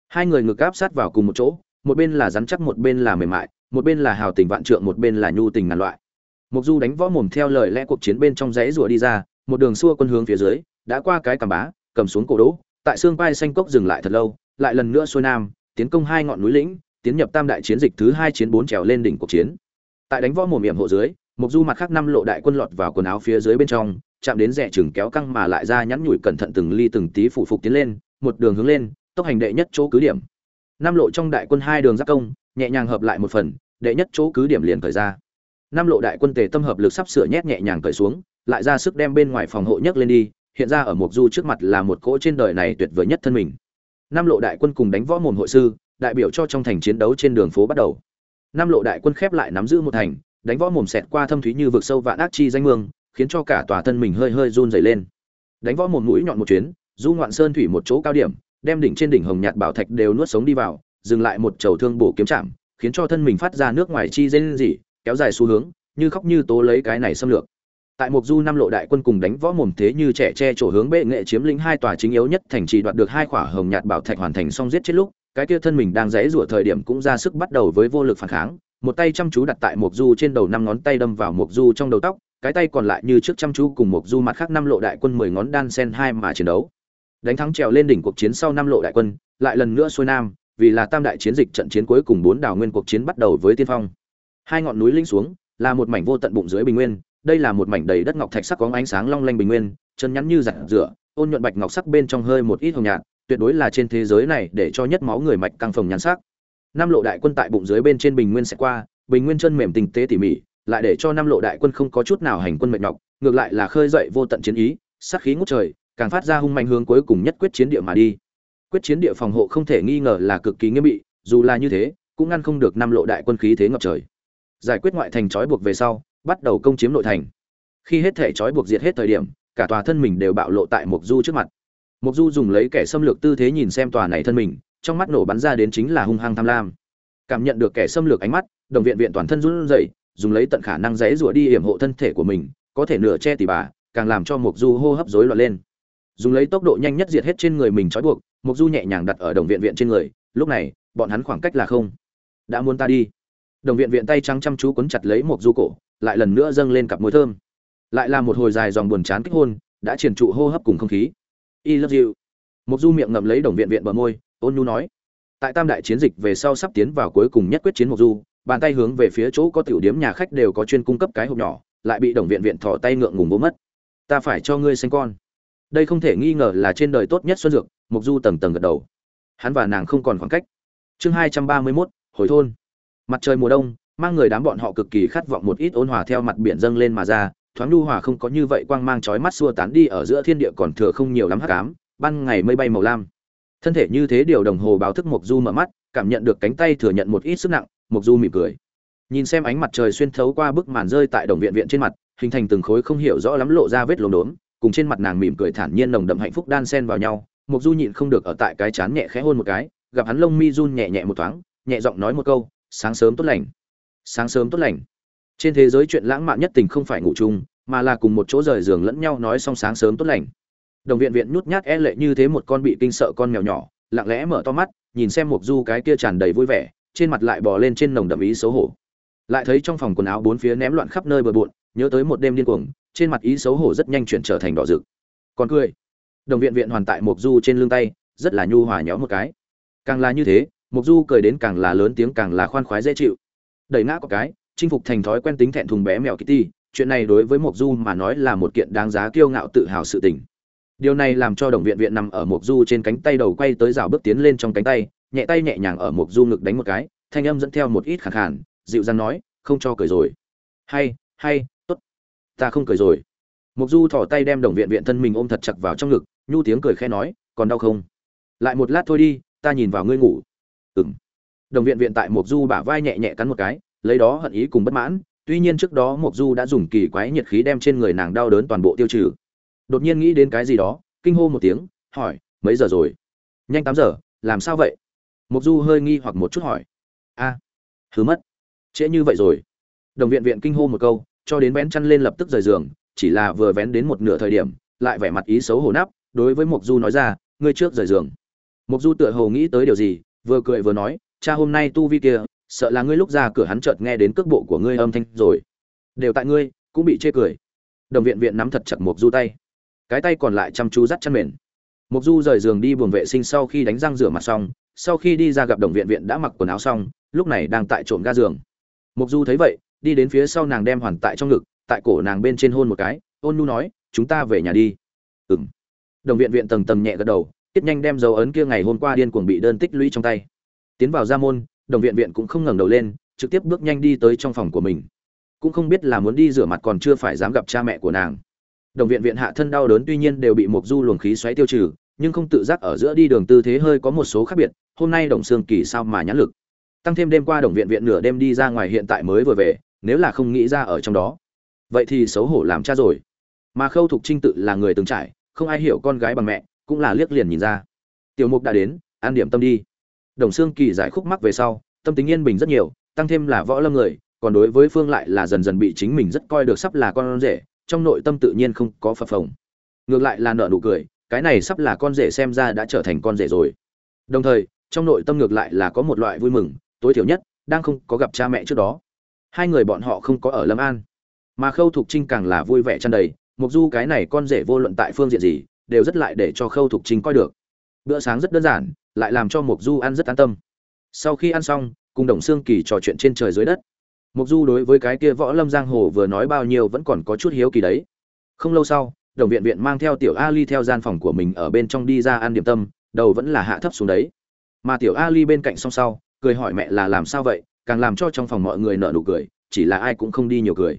Hai người ngực áp sát vào cùng một chỗ, một bên là rắn chắc, một bên là mềm mại, một bên là hào tình vạn trượng, một bên là nhu tình ngàn loại mục du đánh võ mồm theo lời lẽ cuộc chiến bên trong dãy rùa đi ra, một đường xua quân hướng phía dưới, đã qua cái cằm bá, cầm xuống cổ đỗ, tại xương vai xanh cốc dừng lại thật lâu, lại lần nữa xuôi nam, tiến công hai ngọn núi lĩnh, tiến nhập tam đại chiến dịch thứ hai chiến bốn trèo lên đỉnh cuộc chiến. Tại đánh võ mồm miệng hộ dưới, mục du mặt khác năm lộ đại quân lọt vào quần áo phía dưới bên trong, chạm đến rẻ chừng kéo căng mà lại ra nhắn nhủi cẩn thận từng ly từng tí phụ phục tiến lên, một đường hướng lên, tốc hành đệ nhất chỗ cứ điểm. Năm lộ trong đại quân hai đường giáp công, nhẹ nhàng hợp lại một phần, đệ nhất chỗ cứ điểm liền khởi ra năm lộ đại quân tề tâm hợp lực sắp sửa nhét nhẹ nhàng cởi xuống, lại ra sức đem bên ngoài phòng hộ nhấc lên đi, hiện ra ở mục du trước mặt là một cỗ trên đời này tuyệt vời nhất thân mình. Năm lộ đại quân cùng đánh võ mồm hội sư, đại biểu cho trong thành chiến đấu trên đường phố bắt đầu. Năm lộ đại quân khép lại nắm giữ một thành, đánh võ mồm xẹt qua thâm thúy như vực sâu vạn ác chi danh mương, khiến cho cả tòa thân mình hơi hơi run rẩy lên. Đánh võ mồm mũi nhọn một chuyến, du ngoạn sơn thủy một chỗ cao điểm, đem đỉnh trên đỉnh hồng nhạt bảo thạch đều nuốt sống đi vào, dừng lại một chầu thương bổ kiếm chạm khiến cho thân mình phát ra nước ngoài chi dên gì kéo dài xu hướng, như khóc như tố lấy cái này xâm lược. Tại mục du năm lộ đại quân cùng đánh võ mồm thế như trẻ che chỗ hướng bệ nghệ chiếm lĩnh hai tòa chính yếu nhất thành trì đoạt được hai khỏa hồng nhạt bảo thạch hoàn thành xong giết chết lúc, cái kia thân mình đang dãy rủa thời điểm cũng ra sức bắt đầu với vô lực phản kháng, một tay chăm chú đặt tại mục du trên đầu năm ngón tay đâm vào mục du trong đầu tóc, cái tay còn lại như trước chăm chú cùng Mục du mặt khác năm lộ đại quân mười ngón đan sen hai mà chiến đấu. Đánh thắng trèo lên đỉnh cuộc chiến sau năm lộ đại quân, lại lần nữa xuôi nam, vì là tam đại chiến dịch trận chiến cuối cùng bốn đảo nguyên cuộc chiến bắt đầu với tiên phong hai ngọn núi linh xuống, là một mảnh vô tận bụng dưới bình nguyên, đây là một mảnh đầy đất ngọc thạch sắc có ánh sáng long lanh bình nguyên, chân nhắn như giặt rửa, ôn nhuận bạch ngọc sắc bên trong hơi một ít hồng nhạt, tuyệt đối là trên thế giới này để cho nhất máu người mạch căng phồng nhắn sắc. Năm lộ đại quân tại bụng dưới bên trên bình nguyên sẽ qua, bình nguyên chân mềm tinh tế tỉ mỉ, lại để cho năm lộ đại quân không có chút nào hành quân mệt nhọc, ngược lại là khơi dậy vô tận chiến ý, sát khí ngút trời, càng phát ra hung mạnh hướng cuối cùng nhất quyết chiến địa mà đi. Quyết chiến địa phòng hộ không thể nghi ngờ là cực kỳ nghiêm bị, dù là như thế, cũng ngăn không được năm lộ đại quân khí thế ngập trời giải quyết ngoại thành trói buộc về sau, bắt đầu công chiếm nội thành. Khi hết thể trói buộc diệt hết thời điểm, cả tòa thân mình đều bạo lộ tại mục du trước mặt. Mục du dùng lấy kẻ xâm lược tư thế nhìn xem tòa này thân mình, trong mắt nổ bắn ra đến chính là hung hăng tham lam. Cảm nhận được kẻ xâm lược ánh mắt, đồng viện viện toàn thân run rẩy, dùng lấy tận khả năng dễ rủa đi hiểm hộ thân thể của mình, có thể nửa che tỉ bà, càng làm cho mục du hô hấp rối loạn lên. Dùng lấy tốc độ nhanh nhất diệt hết trên người mình trói buộc mục du nhẹ nhàng đặt ở đồng viện viện trên người, lúc này, bọn hắn khoảng cách là không. Đã muốn ta đi đồng viện viện tay trắng chăm chú quấn chặt lấy một du cổ lại lần nữa dâng lên cặp môi thơm. Lại là một hồi dài dòng buồn chán kích hôn đã triển trụ hô hấp cùng không khí. Y love you. Mục du miệng ngậm lấy đồng viện viện bờ môi ôn nhu nói. Tại tam đại chiến dịch về sau sắp tiến vào cuối cùng nhất quyết chiến mục du bàn tay hướng về phía chỗ có tiểu điếm nhà khách đều có chuyên cung cấp cái hộp nhỏ lại bị đồng viện viện thò tay ngượng ngùng bố mất. Ta phải cho ngươi sinh con. Đây không thể nghi ngờ là trên đời tốt nhất xuân dược mục du tầng tầng gật đầu. Hắn và nàng không còn khoảng cách. Chương hai trăm ba mươi 231, hồi thôn mặt trời mùa đông, mang người đám bọn họ cực kỳ khát vọng một ít ôn hòa theo mặt biển dâng lên mà ra, thoáng lưu hòa không có như vậy quang mang chói mắt xua tán đi ở giữa thiên địa còn thừa không nhiều lắm hắc ám, ban ngày mây bay màu lam. Thân thể như thế điều đồng hồ báo thức mộc du mở mắt, cảm nhận được cánh tay thừa nhận một ít sức nặng, mộc du mỉm cười. Nhìn xem ánh mặt trời xuyên thấu qua bức màn rơi tại đồng viện viện trên mặt, hình thành từng khối không hiểu rõ lắm lộ ra vết lốm đốm, cùng trên mặt nàng mỉm cười thản nhiên nồng đậm hạnh phúc đan xen vào nhau, mộc du nhịn không được ở tại cái chán nhẹ khẽ hôn một cái, gặp hắn lông mi run nhẹ nhẹ một thoáng, nhẹ giọng nói một câu sáng sớm tốt lành. Sáng sớm tốt lành. Trên thế giới chuyện lãng mạn nhất tình không phải ngủ chung, mà là cùng một chỗ rời giường lẫn nhau nói xong sáng sớm tốt lành. Đồng viện viện nhút nhát e lệ như thế một con bị kinh sợ con mèo nhỏ, lặng lẽ mở to mắt, nhìn xem mục du cái kia tràn đầy vui vẻ, trên mặt lại bò lên trên nồng đậm ý xấu hổ. Lại thấy trong phòng quần áo bốn phía ném loạn khắp nơi bừa bộn, nhớ tới một đêm điên cuồng, trên mặt ý xấu hổ rất nhanh chuyển trở thành đỏ rực. Còn cười. Đồng viện viện hoàn tại mục du trên lưng tay, rất là nhu hòa nhéo một cái. Càng là như thế mục du cười đến càng là lớn tiếng càng là khoan khoái dễ chịu. Đẩy ngã có cái, chinh phục thành thói quen tính thẹn thùng bé mèo kitty, chuyện này đối với mục du mà nói là một kiện đáng giá kiêu ngạo tự hào sự tình. Điều này làm cho đồng viện viện nằm ở mục du trên cánh tay đầu quay tới rào bước tiến lên trong cánh tay, nhẹ tay nhẹ nhàng ở mục du ngực đánh một cái, thanh âm dẫn theo một ít khàn khàn, dịu dàng nói, không cho cười rồi. Hay hay, tốt. Ta không cười rồi. Mục du thỏ tay đem đồng viện viện thân mình ôm thật chặt vào trong ngực, nhu tiếng cười khẽ nói, còn đau không? Lại một lát thôi đi, ta nhìn vào ngươi ngủ ừng đồng viện viện tại mộc du bả vai nhẹ nhẹ cắn một cái lấy đó hận ý cùng bất mãn tuy nhiên trước đó mộc du đã dùng kỳ quái nhiệt khí đem trên người nàng đau đớn toàn bộ tiêu trừ. Đột nhiên nghĩ đến cái gì đó kinh hô một tiếng hỏi mấy giờ rồi? Nhanh tám giờ làm sao vậy? Mộc du hơi nghi hoặc một chút hỏi. A à, hứa mất. Trễ như vậy rồi. Đồng viện viện kinh hô một câu cho đến vén chăn lên lập tức rời giường chỉ là vừa vén đến một nửa thời điểm lại vẻ mặt ý xấu hổ nắp đối với mộc du nói ra ngươi trước rời giường. Mộc du tựa hồ nghĩ tới điều gì vừa cười vừa nói, cha, hôm nay tu vi kia, sợ là ngươi lúc ra cửa hắn chợt nghe đến cước bộ của ngươi âm thanh rồi. Đều tại ngươi, cũng bị chê cười. Đồng viện viện nắm thật chặt mục du tay. Cái tay còn lại chăm chú dắt chân mền. Mục du rời giường đi buồng vệ sinh sau khi đánh răng rửa mặt xong, sau khi đi ra gặp đồng viện viện đã mặc quần áo xong, lúc này đang tại trộm ga giường. Mục du thấy vậy, đi đến phía sau nàng đem hoàn tại trong ngực, tại cổ nàng bên trên hôn một cái, ôn nu nói, chúng ta về nhà đi. Ừng đồng viện viện tầng tầng nhẹ gật đầu tiết nhanh đem dấu ấn kia ngày hôm qua điên cuồng bị đơn tích lũy trong tay. Tiến vào gia môn, đồng viện viện cũng không ngẩng đầu lên, trực tiếp bước nhanh đi tới trong phòng của mình. Cũng không biết là muốn đi rửa mặt còn chưa phải dám gặp cha mẹ của nàng. Đồng viện viện hạ thân đau đớn tuy nhiên đều bị một du luồng khí xoáy tiêu trừ, nhưng không tự giác ở giữa đi đường tư thế hơi có một số khác biệt, hôm nay đồng xương kỳ sao mà nhãn lực. Tăng thêm đêm qua đồng viện viện nửa đêm đi ra ngoài hiện tại mới vừa về, nếu là không nghĩ ra ở trong đó, vậy thì xấu hổ làm cha rồi. Mà khâu thục trinh tự là người từng trải, không ai hiểu con gái bằng mẹ cũng là liếc liền nhìn ra. Tiểu mục đã đến an điểm tâm đi. Đồng xương kỳ giải khúc mắc về sau, tâm tính yên bình rất nhiều, tăng thêm là võ lâm người, còn đối với phương lại là dần dần bị chính mình rất coi được sắp là con rể, trong nội tâm tự nhiên không có phập phồng. Ngược lại là nợ nụ cười, cái này sắp là con rể xem ra đã trở thành con rể rồi. Đồng thời, trong nội tâm ngược lại là có một loại vui mừng, tối thiểu nhất, đang không có gặp cha mẹ trước đó. Hai người bọn họ không có ở lâm an. Mà khâu thục trinh càng là vui vẻ chăn đầy, mục du, cái này con rể vô luận tại phương diện gì đều rất lại để cho khâu thục trinh coi được. Bữa sáng rất đơn giản, lại làm cho mục du ăn rất an tâm. Sau khi ăn xong, cùng đồng xương kỳ trò chuyện trên trời dưới đất. Mục du đối với cái kia võ lâm giang hồ vừa nói bao nhiêu vẫn còn có chút hiếu kỳ đấy. Không lâu sau, đồng viện viện mang theo tiểu ali theo gian phòng của mình ở bên trong đi ra ăn điểm tâm, đầu vẫn là hạ thấp xuống đấy. Mà tiểu ali bên cạnh song sau, cười hỏi mẹ là làm sao vậy, càng làm cho trong phòng mọi người nở nụ cười, chỉ là ai cũng không đi nhiều cười.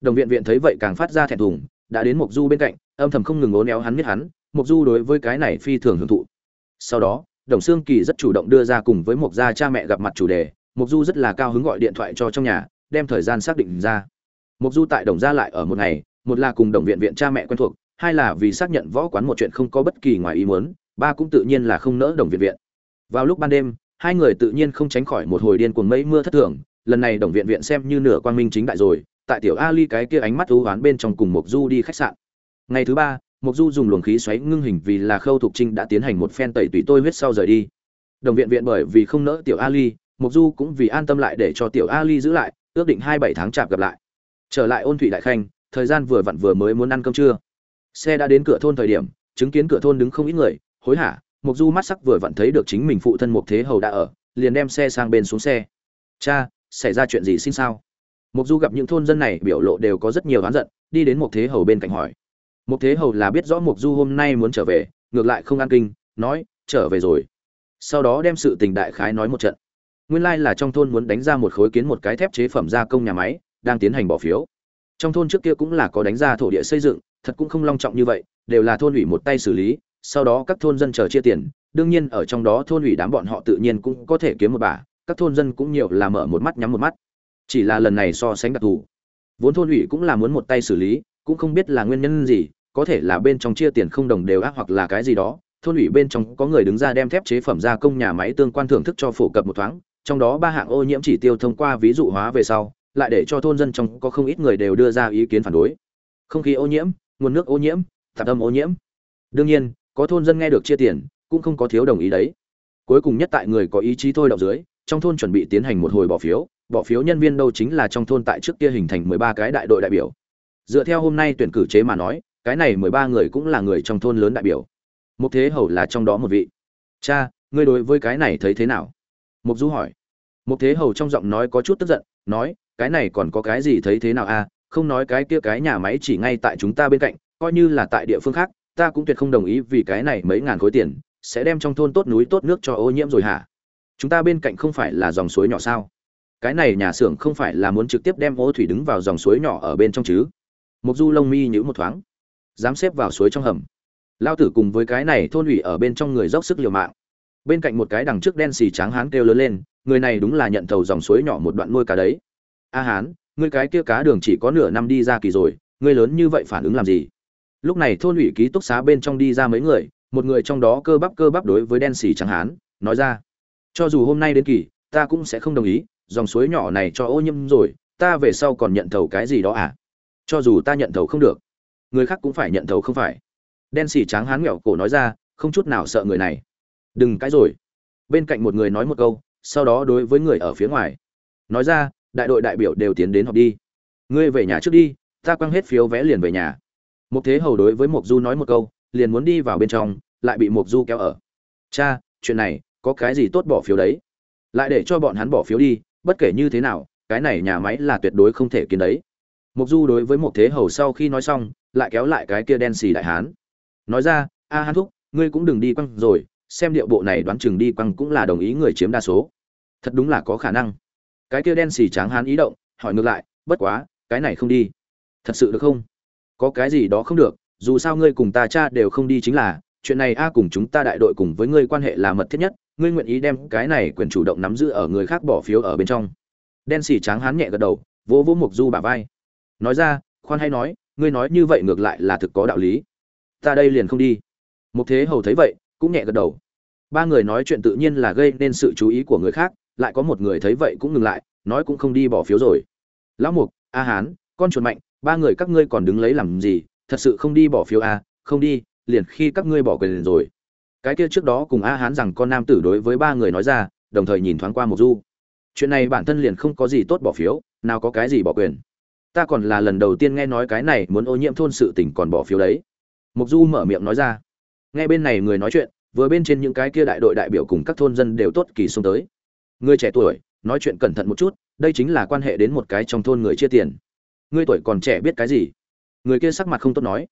Đồng viện viện thấy vậy càng phát ra thẹn thùng đã đến mục du bên cạnh, âm thầm không ngừng ố néo hắn biết hắn mục du đối với cái này phi thường hưởng thụ. Sau đó, đồng xương kỳ rất chủ động đưa ra cùng với mục gia cha mẹ gặp mặt chủ đề mục du rất là cao hứng gọi điện thoại cho trong nhà, đem thời gian xác định ra. Mục du tại đồng gia lại ở một ngày, một là cùng đồng viện viện cha mẹ quen thuộc, hai là vì xác nhận võ quán một chuyện không có bất kỳ ngoài ý muốn, ba cũng tự nhiên là không nỡ đồng viện viện. Vào lúc ban đêm, hai người tự nhiên không tránh khỏi một hồi điên cuồng mây mưa thất thường, lần này đồng viện viện xem như nửa quang minh chính đại rồi tại tiểu ali cái kia ánh mắt thú hoán bên trong cùng mục du đi khách sạn. Ngày thứ ba mục du dùng luồng khí xoáy ngưng hình vì là khâu thục trinh đã tiến hành một phen tẩy tùy tôi huyết sau rời đi. Đồng viện viện bởi vì không nỡ tiểu ali mục du cũng vì an tâm lại để cho tiểu ali giữ lại, ước định hai bảy tháng chạp gặp lại. Trở lại ôn thủy đại khanh, thời gian vừa vặn vừa mới muốn ăn cơm trưa. Xe đã đến cửa thôn thời điểm, chứng kiến cửa thôn đứng không ít người, hối hả mục du mắt sắc vừa vặn thấy được chính mình phụ thân mục thế hầu đã ở, liền đem xe sang bên xuống xe. Cha, xảy ra chuyện gì xin sao? Mục du gặp những thôn dân này biểu lộ đều có rất nhiều oán giận, đi đến mục thế hầu bên cạnh hỏi. Mục thế hầu là biết rõ mục du hôm nay muốn trở về, ngược lại không ăn kinh, nói, trở về rồi. Sau đó đem sự tình đại khái nói một trận. Nguyên lai là trong thôn muốn đánh ra một khối kiến một cái thép chế phẩm gia công nhà máy, đang tiến hành bỏ phiếu. Trong thôn trước kia cũng là có đánh ra thổ địa xây dựng, thật cũng không long trọng như vậy, đều là thôn ủy một tay xử lý, sau đó các thôn dân chờ chia tiền, đương nhiên ở trong đó thôn ủy đám bọn họ tự nhiên cũng có thể kiếm một bà, các thôn dân cũng nhiều là mở một mắt nhắm một mắt chỉ là lần này so sánh đặc thù. Vốn thôn ủy cũng là muốn một tay xử lý, cũng không biết là nguyên nhân gì, có thể là bên trong chia tiền không đồng đều ác hoặc là cái gì đó. Thôn ủy bên trong có người đứng ra đem thép chế phẩm gia công nhà máy tương quan thưởng thức cho phổ cập một thoáng, trong đó ba hạng ô nhiễm chỉ tiêu thông qua ví dụ hóa về sau, lại để cho thôn dân trong có không ít người đều đưa ra ý kiến phản đối. Không khí ô nhiễm, nguồn nước ô nhiễm, tạp âm ô nhiễm. Đương nhiên, có thôn dân nghe được chia tiền, cũng không có thiếu đồng ý đấy. Cuối cùng nhất tại người có ý chí thôi đọc dưới, trong thôn chuẩn bị tiến hành một hồi bỏ phiếu bỏ phiếu nhân viên đâu chính là trong thôn tại trước kia hình thành mười ba cái đại đội đại biểu. Dựa theo hôm nay tuyển cử chế mà nói, cái này mười ba người cũng là người trong thôn lớn đại biểu. Mục thế hầu là trong đó một vị. Cha, ngươi đối với cái này thấy thế nào? Mục du hỏi. Mục thế hầu trong giọng nói có chút tức giận, nói, cái này còn có cái gì thấy thế nào a à? không nói cái kia cái nhà máy chỉ ngay tại chúng ta bên cạnh, coi như là tại địa phương khác, ta cũng tuyệt không đồng ý vì cái này mấy ngàn khối tiền sẽ đem trong thôn tốt núi tốt nước cho ô nhiễm rồi hả? Chúng ta bên cạnh không phải là dòng suối nhỏ sao? Cái này nhà xưởng không phải là muốn trực tiếp đem ô thủy đứng vào dòng suối nhỏ ở bên trong chứ. Mục du lông mi nhữ một thoáng, dám xếp vào suối trong hầm. Lao tử cùng với cái này thôn ủy ở bên trong người dốc sức liều mạng. Bên cạnh một cái đằng trước đen xì trắng hán kêu lớn lên, người này đúng là nhận thầu dòng suối nhỏ một đoạn nuôi cá đấy. A hán, ngươi cái kia cá đường chỉ có nửa năm đi ra kỳ rồi, ngươi lớn như vậy phản ứng làm gì? Lúc này thôn ủy ký túc xá bên trong đi ra mấy người, một người trong đó cơ bắp cơ bắp đối với đen xì trắng hán, nói ra, cho dù hôm nay đến kỳ, ta cũng sẽ không đồng ý dòng suối nhỏ này cho ô nhiễm rồi ta về sau còn nhận thầu cái gì đó à? Cho dù ta nhận thầu không được người khác cũng phải nhận thầu không phải? Đen xì trắng hán nghẹo cổ nói ra không chút nào sợ người này. Đừng cãi rồi. Bên cạnh một người nói một câu sau đó đối với người ở phía ngoài. Nói ra đại đội đại biểu đều tiến đến họp đi. Ngươi về nhà trước đi ta quăng hết phiếu vé liền về nhà. Mục Thế Hầu đối với Mục Du nói một câu, liền muốn đi vào bên trong, lại bị Mục Du kéo ở. "Cha, chuyện này, có cái gì tốt bỏ phiếu đấy? Lại để cho bọn hắn bỏ phiếu đi, bất kể như thế nào, cái này nhà máy là tuyệt đối không thể kiến đấy." Mục Du đối với một Thế Hầu sau khi nói xong, lại kéo lại cái kia đen xì đại hán. Nói ra, "A Hán thúc, ngươi cũng đừng đi quăng rồi, xem điệu bộ này đoán chừng đi quăng cũng là đồng ý người chiếm đa số." Thật đúng là có khả năng. Cái kia đen xì tráng hán ý động, hỏi ngược lại, "Bất quá, cái này không đi." "Thật sự được không?" có cái gì đó không được dù sao ngươi cùng ta cha đều không đi chính là chuyện này a cùng chúng ta đại đội cùng với ngươi quan hệ là mật thiết nhất ngươi nguyện ý đem cái này quyền chủ động nắm giữ ở người khác bỏ phiếu ở bên trong. Đen xì tráng hán nhẹ gật đầu vỗ vỗ mục du bả vai. Nói ra khoan hay nói ngươi nói như vậy ngược lại là thực có đạo lý. Ta đây liền không đi. Mục thế hầu thấy vậy cũng nhẹ gật đầu. Ba người nói chuyện tự nhiên là gây nên sự chú ý của người khác lại có một người thấy vậy cũng ngừng lại nói cũng không đi bỏ phiếu rồi. Lão mục a hán con chuột mạnh ba người các ngươi còn đứng lấy làm gì? Thật sự không đi bỏ phiếu à, không đi liền khi các ngươi bỏ quyền rồi cái kia trước đó cùng a hán rằng con nam tử đối với ba người nói ra, đồng thời nhìn thoáng qua một du. Chuyện này bản thân liền không có gì tốt bỏ phiếu, nào có cái gì bỏ quyền. Ta còn là lần đầu tiên nghe nói cái này muốn ô nhiễm thôn sự tỉnh còn bỏ phiếu đấy. Mục du mở miệng nói ra. Nghe bên này người nói chuyện, vừa bên trên những cái kia đại đội đại biểu cùng các thôn dân đều tốt kỳ xuống tới. Người trẻ tuổi, nói chuyện cẩn thận một chút, đây chính là quan hệ đến một cái trong thôn người chia tiền. Ngươi tuổi còn trẻ biết cái gì? Người kia sắc mặt không tốt nói.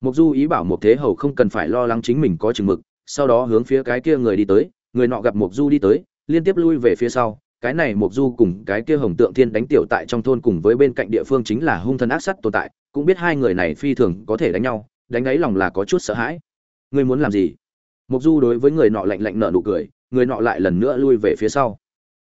Mục du ý bảo một thế hầu không cần phải lo lắng chính mình có chừng mực sau đó hướng phía cái kia người đi tới, người nọ gặp mục du đi tới, liên tiếp lui về phía sau. Cái này mục du cùng cái kia hồng tượng thiên đánh tiểu tại trong thôn cùng với bên cạnh địa phương chính là hung thần ác sắt tồn tại, cũng biết hai người này phi thường có thể đánh nhau, đánh ấy lòng là có chút sợ hãi. Ngươi muốn làm gì? Mục du đối với người nọ lạnh lạnh nở nụ cười, người nọ lại lần nữa lui về phía sau.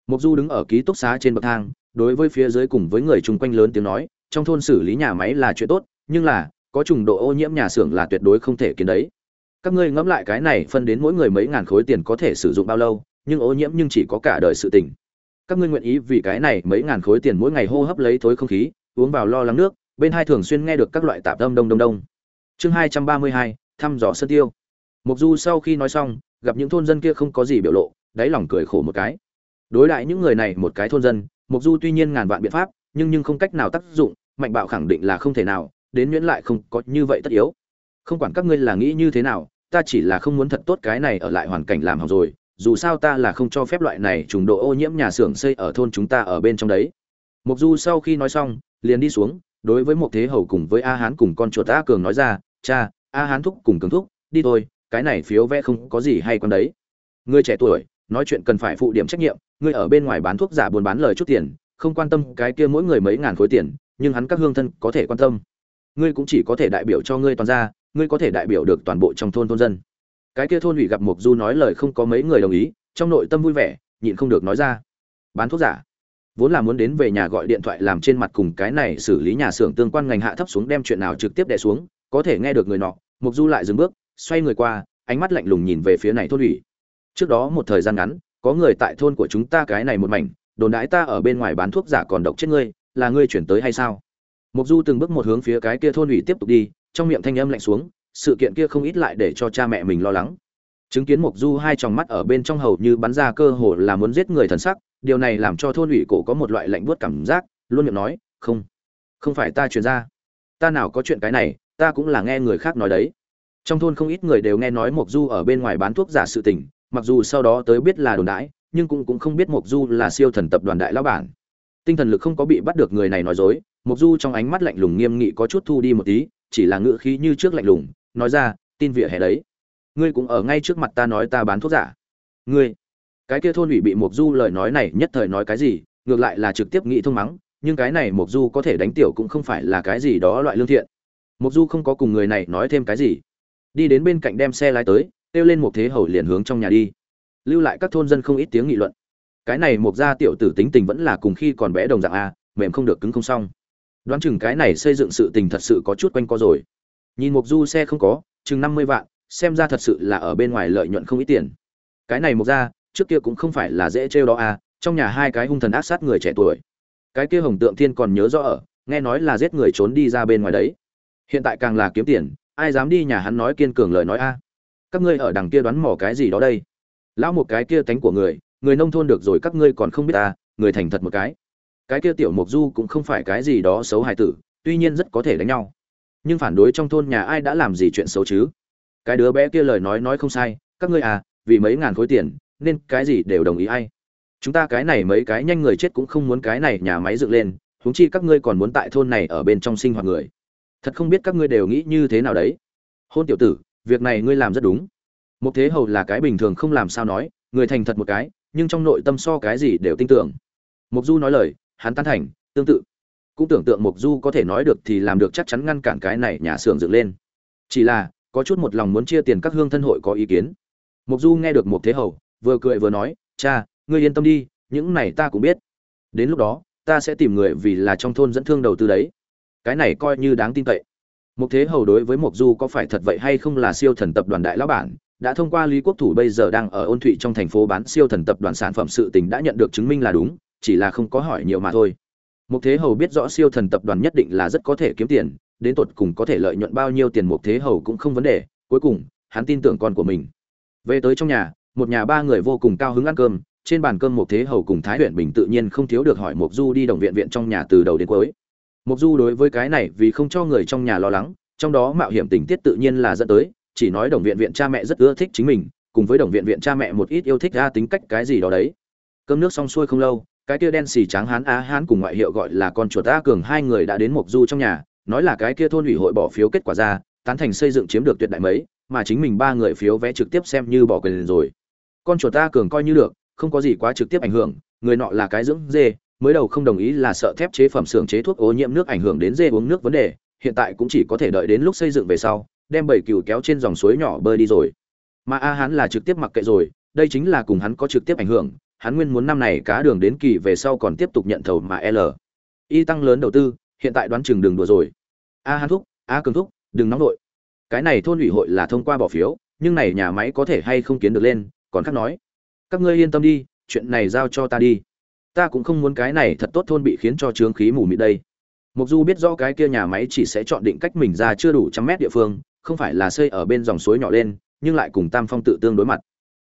Mục du đứng ở ký túc xá trên bậc thang, đối với phía dưới cùng với người chung quanh lớn tiếng nói, trong thôn xử lý nhà máy là chuyện tốt, nhưng là, có trùng độ ô nhiễm nhà xưởng là tuyệt đối không thể kiến đấy các ngươi ngẫm lại cái này phân đến mỗi người mấy ngàn khối tiền có thể sử dụng bao lâu, nhưng ô nhiễm nhưng chỉ có cả đời sự tình. Các ngươi nguyện ý vì cái này mấy ngàn khối tiền mỗi ngày hô hấp lấy thối không khí, uống vào lo lắng nước, bên hai thường xuyên nghe được các loại tạp âm đông đông đông. Chương hai trăm ba mươi hai, thăm dò sân tiêu. Mục du sau khi nói xong, gặp những thôn dân kia không có gì biểu lộ, đáy lòng cười khổ một cái. Đối lại những người này một cái thôn dân, mục du tuy nhiên ngàn vạn biện pháp, nhưng nhưng không cách nào tác dụng, mạnh bạo khẳng định là không thể nào, đến nhuyễn lại không có như vậy tất yếu không quản các ngươi là nghĩ như thế nào, ta chỉ là không muốn thật tốt cái này ở lại hoàn cảnh làm hỏng rồi, dù sao ta là không cho phép loại này trùng độ ô nhiễm nhà xưởng xây ở thôn chúng ta ở bên trong đấy mục du sau khi nói xong, liền đi xuống, đối với một thế hầu cùng với a hán cùng con chuột a cường nói ra, cha, a hán thúc cùng cường thúc, đi thôi, cái này phiếu vẽ không có gì hay con đấy ngươi trẻ tuổi, nói chuyện cần phải phụ điểm trách nhiệm, ngươi ở bên ngoài bán thuốc giả buôn bán lời chút tiền, không quan tâm cái kia mỗi người mấy ngàn khối tiền, nhưng hắn các hương thân có thể quan tâm ngươi cũng chỉ có thể đại biểu cho ngươi toàn ra ngươi có thể đại biểu được toàn bộ trong thôn thôn dân. Cái kia thôn ủy gặp mục du nói lời không có mấy người đồng ý, trong nội tâm vui vẻ, nhịn không được nói ra. Bán thuốc giả. Vốn là muốn đến về nhà gọi điện thoại làm trên mặt cùng cái này xử lý nhà xưởng tương quan ngành hạ thấp xuống đem chuyện nào trực tiếp đè xuống, có thể nghe được người nọ mục du lại dừng bước, xoay người qua, ánh mắt lạnh lùng nhìn về phía này thôn ủy. Trước đó một thời gian ngắn, có người tại thôn của chúng ta cái này một mảnh, đồn đãi ta ở bên ngoài bán thuốc giả còn độc chết ngươi, là ngươi chuyển tới hay sao? Mục du từng bước một hướng phía cái kia thôn ủy tiếp tục đi trong miệng thanh âm lạnh xuống, sự kiện kia không ít lại để cho cha mẹ mình lo lắng. Chứng kiến mộc du hai tròng mắt ở bên trong hầu như bắn ra cơ hồ là muốn giết người thần sắc, điều này làm cho thôn ủy cổ có một loại lạnh buốt cảm giác, luôn miệng nói, không không phải ta truyền ra. Ta nào có chuyện cái này, ta cũng là nghe người khác nói đấy. Trong thôn không ít người đều nghe nói mộc du ở bên ngoài bán thuốc giả sự tình, mặc dù sau đó tới biết là đồn đãi, nhưng cũng cũng không biết mộc du là siêu thần tập đoàn đại lão bản. Tinh thần lực không có bị bắt được người này nói dối, mộc du trong ánh mắt lạnh lùng nghiêm nghị có chút thu đi một tí chỉ là ngữ khí như trước lạnh lùng, nói ra, tin vỉa hè đấy. Ngươi cũng ở ngay trước mặt ta nói ta bán thuốc giả. Ngươi? Cái kia thôn ủy bị mục du lời nói này nhất thời nói cái gì, ngược lại là trực tiếp nghĩ thông mắng, nhưng cái này mục du có thể đánh tiểu cũng không phải là cái gì đó loại lương thiện. Mục du không có cùng người này nói thêm cái gì. Đi đến bên cạnh đem xe lái tới, kêu lên một thế hầu liền hướng trong nhà đi. Lưu lại các thôn dân không ít tiếng nghị luận. Cái này mục gia tiểu tử tính tình vẫn là cùng khi còn bé đồng dạng a, mềm không được cứng không xong đoán chừng cái này xây dựng sự tình thật sự có chút quanh co rồi. Nhìn mục du xe không có, chừng năm mươi vạn, xem ra thật sự là ở bên ngoài lợi nhuận không ít tiền. Cái này mục gia trước kia cũng không phải là dễ trêu đó a trong nhà hai cái hung thần ác sát người trẻ tuổi. Cái kia hồng tượng thiên còn nhớ rõ ở, nghe nói là giết người trốn đi ra bên ngoài đấy. Hiện tại càng là kiếm tiền, ai dám đi nhà hắn nói kiên cường lời nói a? Các ngươi ở đằng kia đoán mò cái gì đó đây? Lão một cái kia tánh của người người nông thôn được rồi các ngươi còn không biết ta người thành thật một cái cái kia tiểu mục du cũng không phải cái gì đó xấu hài tử, tuy nhiên rất có thể đánh nhau. Nhưng phản đối trong thôn nhà ai đã làm gì chuyện xấu chứ? Cái đứa bé kia lời nói nói không sai, các ngươi à vì mấy ngàn khối tiền, nên cái gì đều đồng ý ai? Chúng ta cái này mấy cái nhanh người chết cũng không muốn cái này nhà máy dựng lên, huống chi các ngươi còn muốn tại thôn này ở bên trong sinh hoạt người. Thật không biết các ngươi đều nghĩ như thế nào đấy. Hôn tiểu tử, việc này ngươi làm rất đúng. Một thế hầu là cái bình thường không làm sao nói, người thành thật một cái, nhưng trong nội tâm so cái gì đều tin tưởng. Mục du nói lời hắn tán thành tương tự. Cũng tưởng tượng Mộc du có thể nói được thì làm được chắc chắn ngăn cản cái này nhà xưởng dựng lên. Chỉ là có chút một lòng muốn chia tiền các hương thân hội có ý kiến. Mộc du nghe được một thế hầu vừa cười vừa nói cha ngươi yên tâm đi những này ta cũng biết. Đến lúc đó ta sẽ tìm người vì là trong thôn dẫn thương đầu tư đấy. Cái này coi như đáng tin cậy. Mộc Thế Hầu đối với Mộc Du có phải thật vậy hay không là siêu thần tập đoàn đại lão bản, đã thông qua Lý Quốc Thủ bây giờ đang ở Ôn Thụy trong thành phố bán siêu thần tập đoàn sản phẩm sự tình đã nhận được chứng minh là đúng, chỉ là không có hỏi nhiều mà thôi. Mục Thế Hầu biết rõ siêu thần tập đoàn nhất định là rất có thể kiếm tiền, đến tột cùng có thể lợi nhuận bao nhiêu tiền Mục Thế Hầu cũng không vấn đề, cuối cùng, hắn tin tưởng con của mình. Về tới trong nhà, một nhà ba người vô cùng cao hứng ăn cơm, trên bàn cơm Mục Thế Hầu cùng Thái Huyền Bình tự nhiên không thiếu được hỏi Mục Du đi đồng viện viện trong nhà từ đầu đến cuối. Mục Du đối với cái này vì không cho người trong nhà lo lắng, trong đó mạo hiểm tình tiết tự nhiên là dẫn tới, chỉ nói đồng viện viện cha mẹ rất ưa thích chính mình, cùng với đồng viện viện cha mẹ một ít yêu thích ra tính cách cái gì đó đấy. cơm nước xong xuôi không lâu cái kia đen xì trắng hán á hán cùng ngoại hiệu gọi là con chuột a cường hai người đã đến mộc du trong nhà, nói là cái kia thôn ủy hội bỏ phiếu kết quả ra, tán thành xây dựng chiếm được tuyệt đại mấy, mà chính mình ba người phiếu vé trực tiếp xem như bỏ quyền rồi. Con chuột a cường coi như được, không có gì quá trực tiếp ảnh hưởng, người nọ là cái dưỡng dê, mới đầu không đồng ý là sợ thép chế phẩm xưởng chế thuốc ô nhiễm nước ảnh hưởng đến dê uống nước vấn đề, hiện tại cũng chỉ có thể đợi đến lúc xây dựng về sau, đem bảy cừu kéo trên dòng suối nhỏ bơi đi rồi. Mà a hắn là trực tiếp mặc kệ rồi, đây chính là cùng hắn có trực tiếp ảnh hưởng hắn nguyên muốn năm này cá đường đến kỳ về sau còn tiếp tục nhận thầu mà l. Y tăng lớn đầu tư, hiện tại đoán chừng đường đùa rồi. A Hán thúc, a cường thúc, đừng nóng đội cái này thôn ủy hội là thông qua bỏ phiếu, nhưng này nhà máy có thể hay không kiến được lên, còn khác nói. Các ngươi yên tâm đi, chuyện này giao cho ta đi. Ta cũng không muốn cái này thật tốt thôn bị khiến cho trướng khí mù mịt đây. Mục du biết rõ cái kia nhà máy chỉ sẽ chọn định cách mình ra chưa đủ trăm mét địa phương, không phải là xây ở bên dòng suối nhỏ lên, nhưng lại cùng tam phong tự tương đối mặt.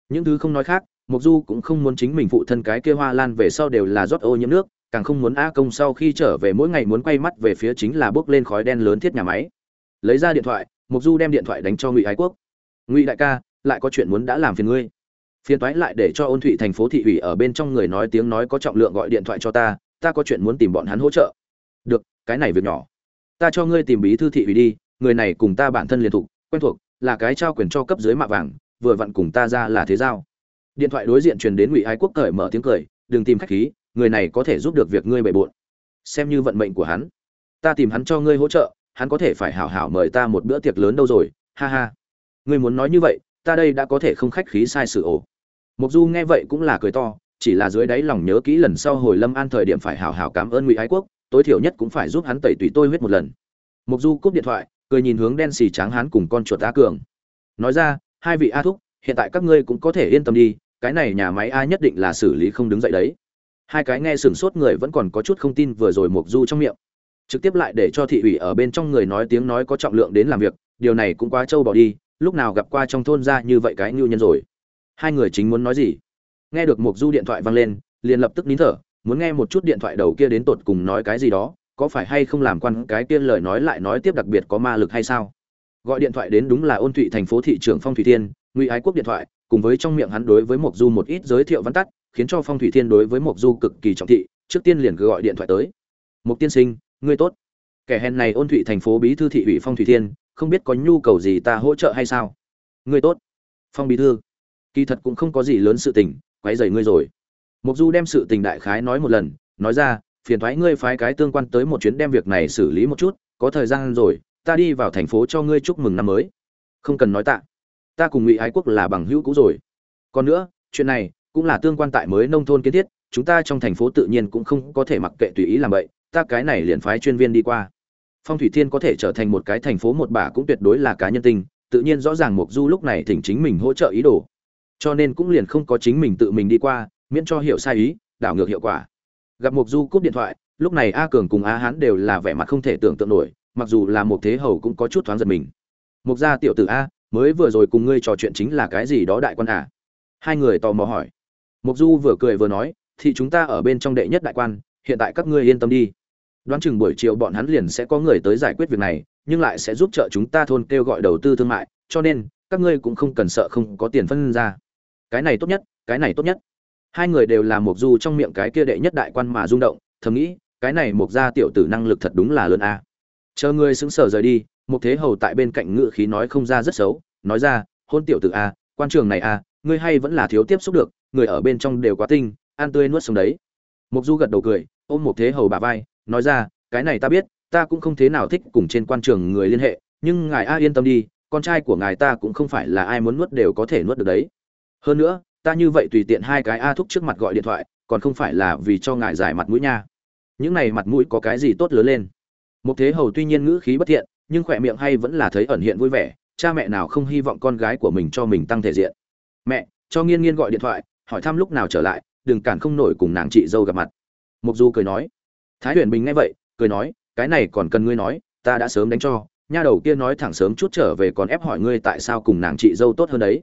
Những thứ không nói khác mục du cũng không muốn chính mình phụ thân cái kia hoa lan về sau đều là rót ô nhiễm nước, càng không muốn a công sau khi trở về mỗi ngày muốn quay mắt về phía chính là bước lên khói đen lớn thiết nhà máy. Lấy ra điện thoại mục du đem điện thoại đánh cho ngụy ái quốc. Ngụy đại ca, lại có chuyện muốn đã làm phiền ngươi. Phiền toái lại để cho ôn thụy thành phố thị ủy ở bên trong người nói tiếng nói có trọng lượng gọi điện thoại cho ta ta có chuyện muốn tìm bọn hắn hỗ trợ. Được, cái này việc nhỏ. Ta cho ngươi tìm bí thư thị ủy đi, người này cùng ta bản thân liên thuộc quen thuộc, là cái trao quyền cho cấp dưới mạ vàng, vừa vặn cùng ta ra là thế giao điện thoại đối diện truyền đến ngụy ái quốc cởi mở tiếng cười, đừng tìm khách khí, người này có thể giúp được việc ngươi bề bộn. Xem như vận mệnh của hắn. Ta tìm hắn cho ngươi hỗ trợ, hắn có thể phải hảo hảo mời ta một bữa tiệc lớn đâu rồi, ha ha. Ngươi muốn nói như vậy, ta đây đã có thể không khách khí sai sự ổ mục du nghe vậy cũng là cười to, chỉ là dưới đáy lòng nhớ kỹ lần sau hồi lâm an thời điểm phải hảo hảo cảm ơn ngụy ái quốc, tối thiểu nhất cũng phải giúp hắn tẩy tùy tôi huyết một lần. Mục du cúp điện thoại, cười nhìn hướng đen xì trắng hắn cùng con chuột a cường. Nói ra, hai vị a thúc, hiện tại các ngươi cũng có thể yên tâm đi cái này nhà máy a nhất định là xử lý không đứng dậy đấy. Hai cái nghe sửng sốt người vẫn còn có chút không tin vừa rồi mục du trong miệng. Trực tiếp lại để cho thị ủy ở bên trong người nói tiếng nói có trọng lượng đến làm việc, điều này cũng quá trâu bỏ đi, lúc nào gặp qua trong thôn ra như vậy cái ngưu nhân rồi. Hai người chính muốn nói gì? Nghe được mục du điện thoại vang lên, liền lập tức nín thở, muốn nghe một chút điện thoại đầu kia đến tột cùng nói cái gì đó, có phải hay không làm quan cái kia lời nói lại nói tiếp đặc biệt có ma lực hay sao? Gọi điện thoại đến đúng là ôn thụy thành phố thị trưởng phong thủy thiên, ngụy ái quốc điện thoại cùng với trong miệng hắn đối với mộc du một ít giới thiệu văn tắt, khiến cho phong thủy thiên đối với mộc du cực kỳ trọng thị, trước tiên liền gọi điện thoại tới. "Mộc tiên sinh, ngươi tốt. Kẻ hèn này ôn thủy thành phố bí thư thị ủy phong thủy thiên, không biết có nhu cầu gì ta hỗ trợ hay sao? Ngươi tốt. Phong bí thư, kỳ thật cũng không có gì lớn sự tình, quấy rầy ngươi rồi. Mộc du đem sự tình đại khái nói một lần, nói ra, phiền thoái ngươi phái cái tương quan tới một chuyến đem việc này xử lý một chút, có thời gian rồi, ta đi vào thành phố cho ngươi chúc mừng năm mới. Không cần nói tạ ta cùng ngụy ái quốc là bằng hữu cũ rồi. Còn nữa, chuyện này cũng là tương quan tại mới nông thôn kiến thiết, chúng ta trong thành phố tự nhiên cũng không có thể mặc kệ tùy ý làm vậy ta cái này liền phái chuyên viên đi qua. Phong thủy thiên có thể trở thành một cái thành phố một bà cũng tuyệt đối là cá nhân tình, tự nhiên rõ ràng mục du lúc này thỉnh chính mình hỗ trợ ý đồ. Cho nên cũng liền không có chính mình tự mình đi qua, miễn cho hiểu sai ý, đảo ngược hiệu quả. Gặp mục du cúp điện thoại, lúc này a cường cùng a hán đều là vẻ mặt không thể tưởng tượng nổi, mặc dù là một thế hầu cũng có chút thoáng giật mình. Mục gia tiểu tử a mới vừa rồi cùng ngươi trò chuyện chính là cái gì đó đại quan à? Hai người tò mò hỏi. Mục du vừa cười vừa nói, thì chúng ta ở bên trong đệ nhất đại quan, hiện tại các ngươi yên tâm đi. Đoán chừng buổi chiều bọn hắn liền sẽ có người tới giải quyết việc này, nhưng lại sẽ giúp trợ chúng ta thôn kêu gọi đầu tư thương mại, cho nên, các ngươi cũng không cần sợ không có tiền phân ra. Cái này tốt nhất, cái này tốt nhất. Hai người đều là mục du trong miệng cái kia đệ nhất đại quan mà rung động, thầm nghĩ, cái này mục gia tiểu tử năng lực thật đúng là lớn a. Chờ ngươi sững sờ rời đi một thế hầu tại bên cạnh ngự khí nói không ra rất xấu, nói ra, hôn tiểu tử a, quan trường này a, ngươi hay vẫn là thiếu tiếp xúc được, người ở bên trong đều quá tinh an tươi nuốt sống đấy. Mục du gật đầu cười, ôm một thế hầu bà vai, nói ra, cái này ta biết, ta cũng không thế nào thích cùng trên quan trường người liên hệ, nhưng ngài a yên tâm đi, con trai của ngài ta cũng không phải là ai muốn nuốt đều có thể nuốt được đấy. Hơn nữa, ta như vậy tùy tiện hai cái a thúc trước mặt gọi điện thoại, còn không phải là vì cho ngài giải mặt mũi nha. Những này mặt mũi có cái gì tốt lớn lên? Một thế hầu tuy nhiên ngữ khí bất thiện nhưng khỏe miệng hay vẫn là thấy ẩn hiện vui vẻ, cha mẹ nào không hy vọng con gái của mình cho mình tăng thể diện. Mẹ, cho nghiên nghiên gọi điện thoại, hỏi thăm lúc nào trở lại, đừng cản không nổi cùng nàng chị dâu gặp mặt. Mục du cười nói. Thái huyền bình nghe vậy, cười nói, cái này còn cần ngươi nói, ta đã sớm đánh cho, nha đầu kia nói thẳng sớm chút trở về còn ép hỏi ngươi tại sao cùng nàng chị dâu tốt hơn đấy.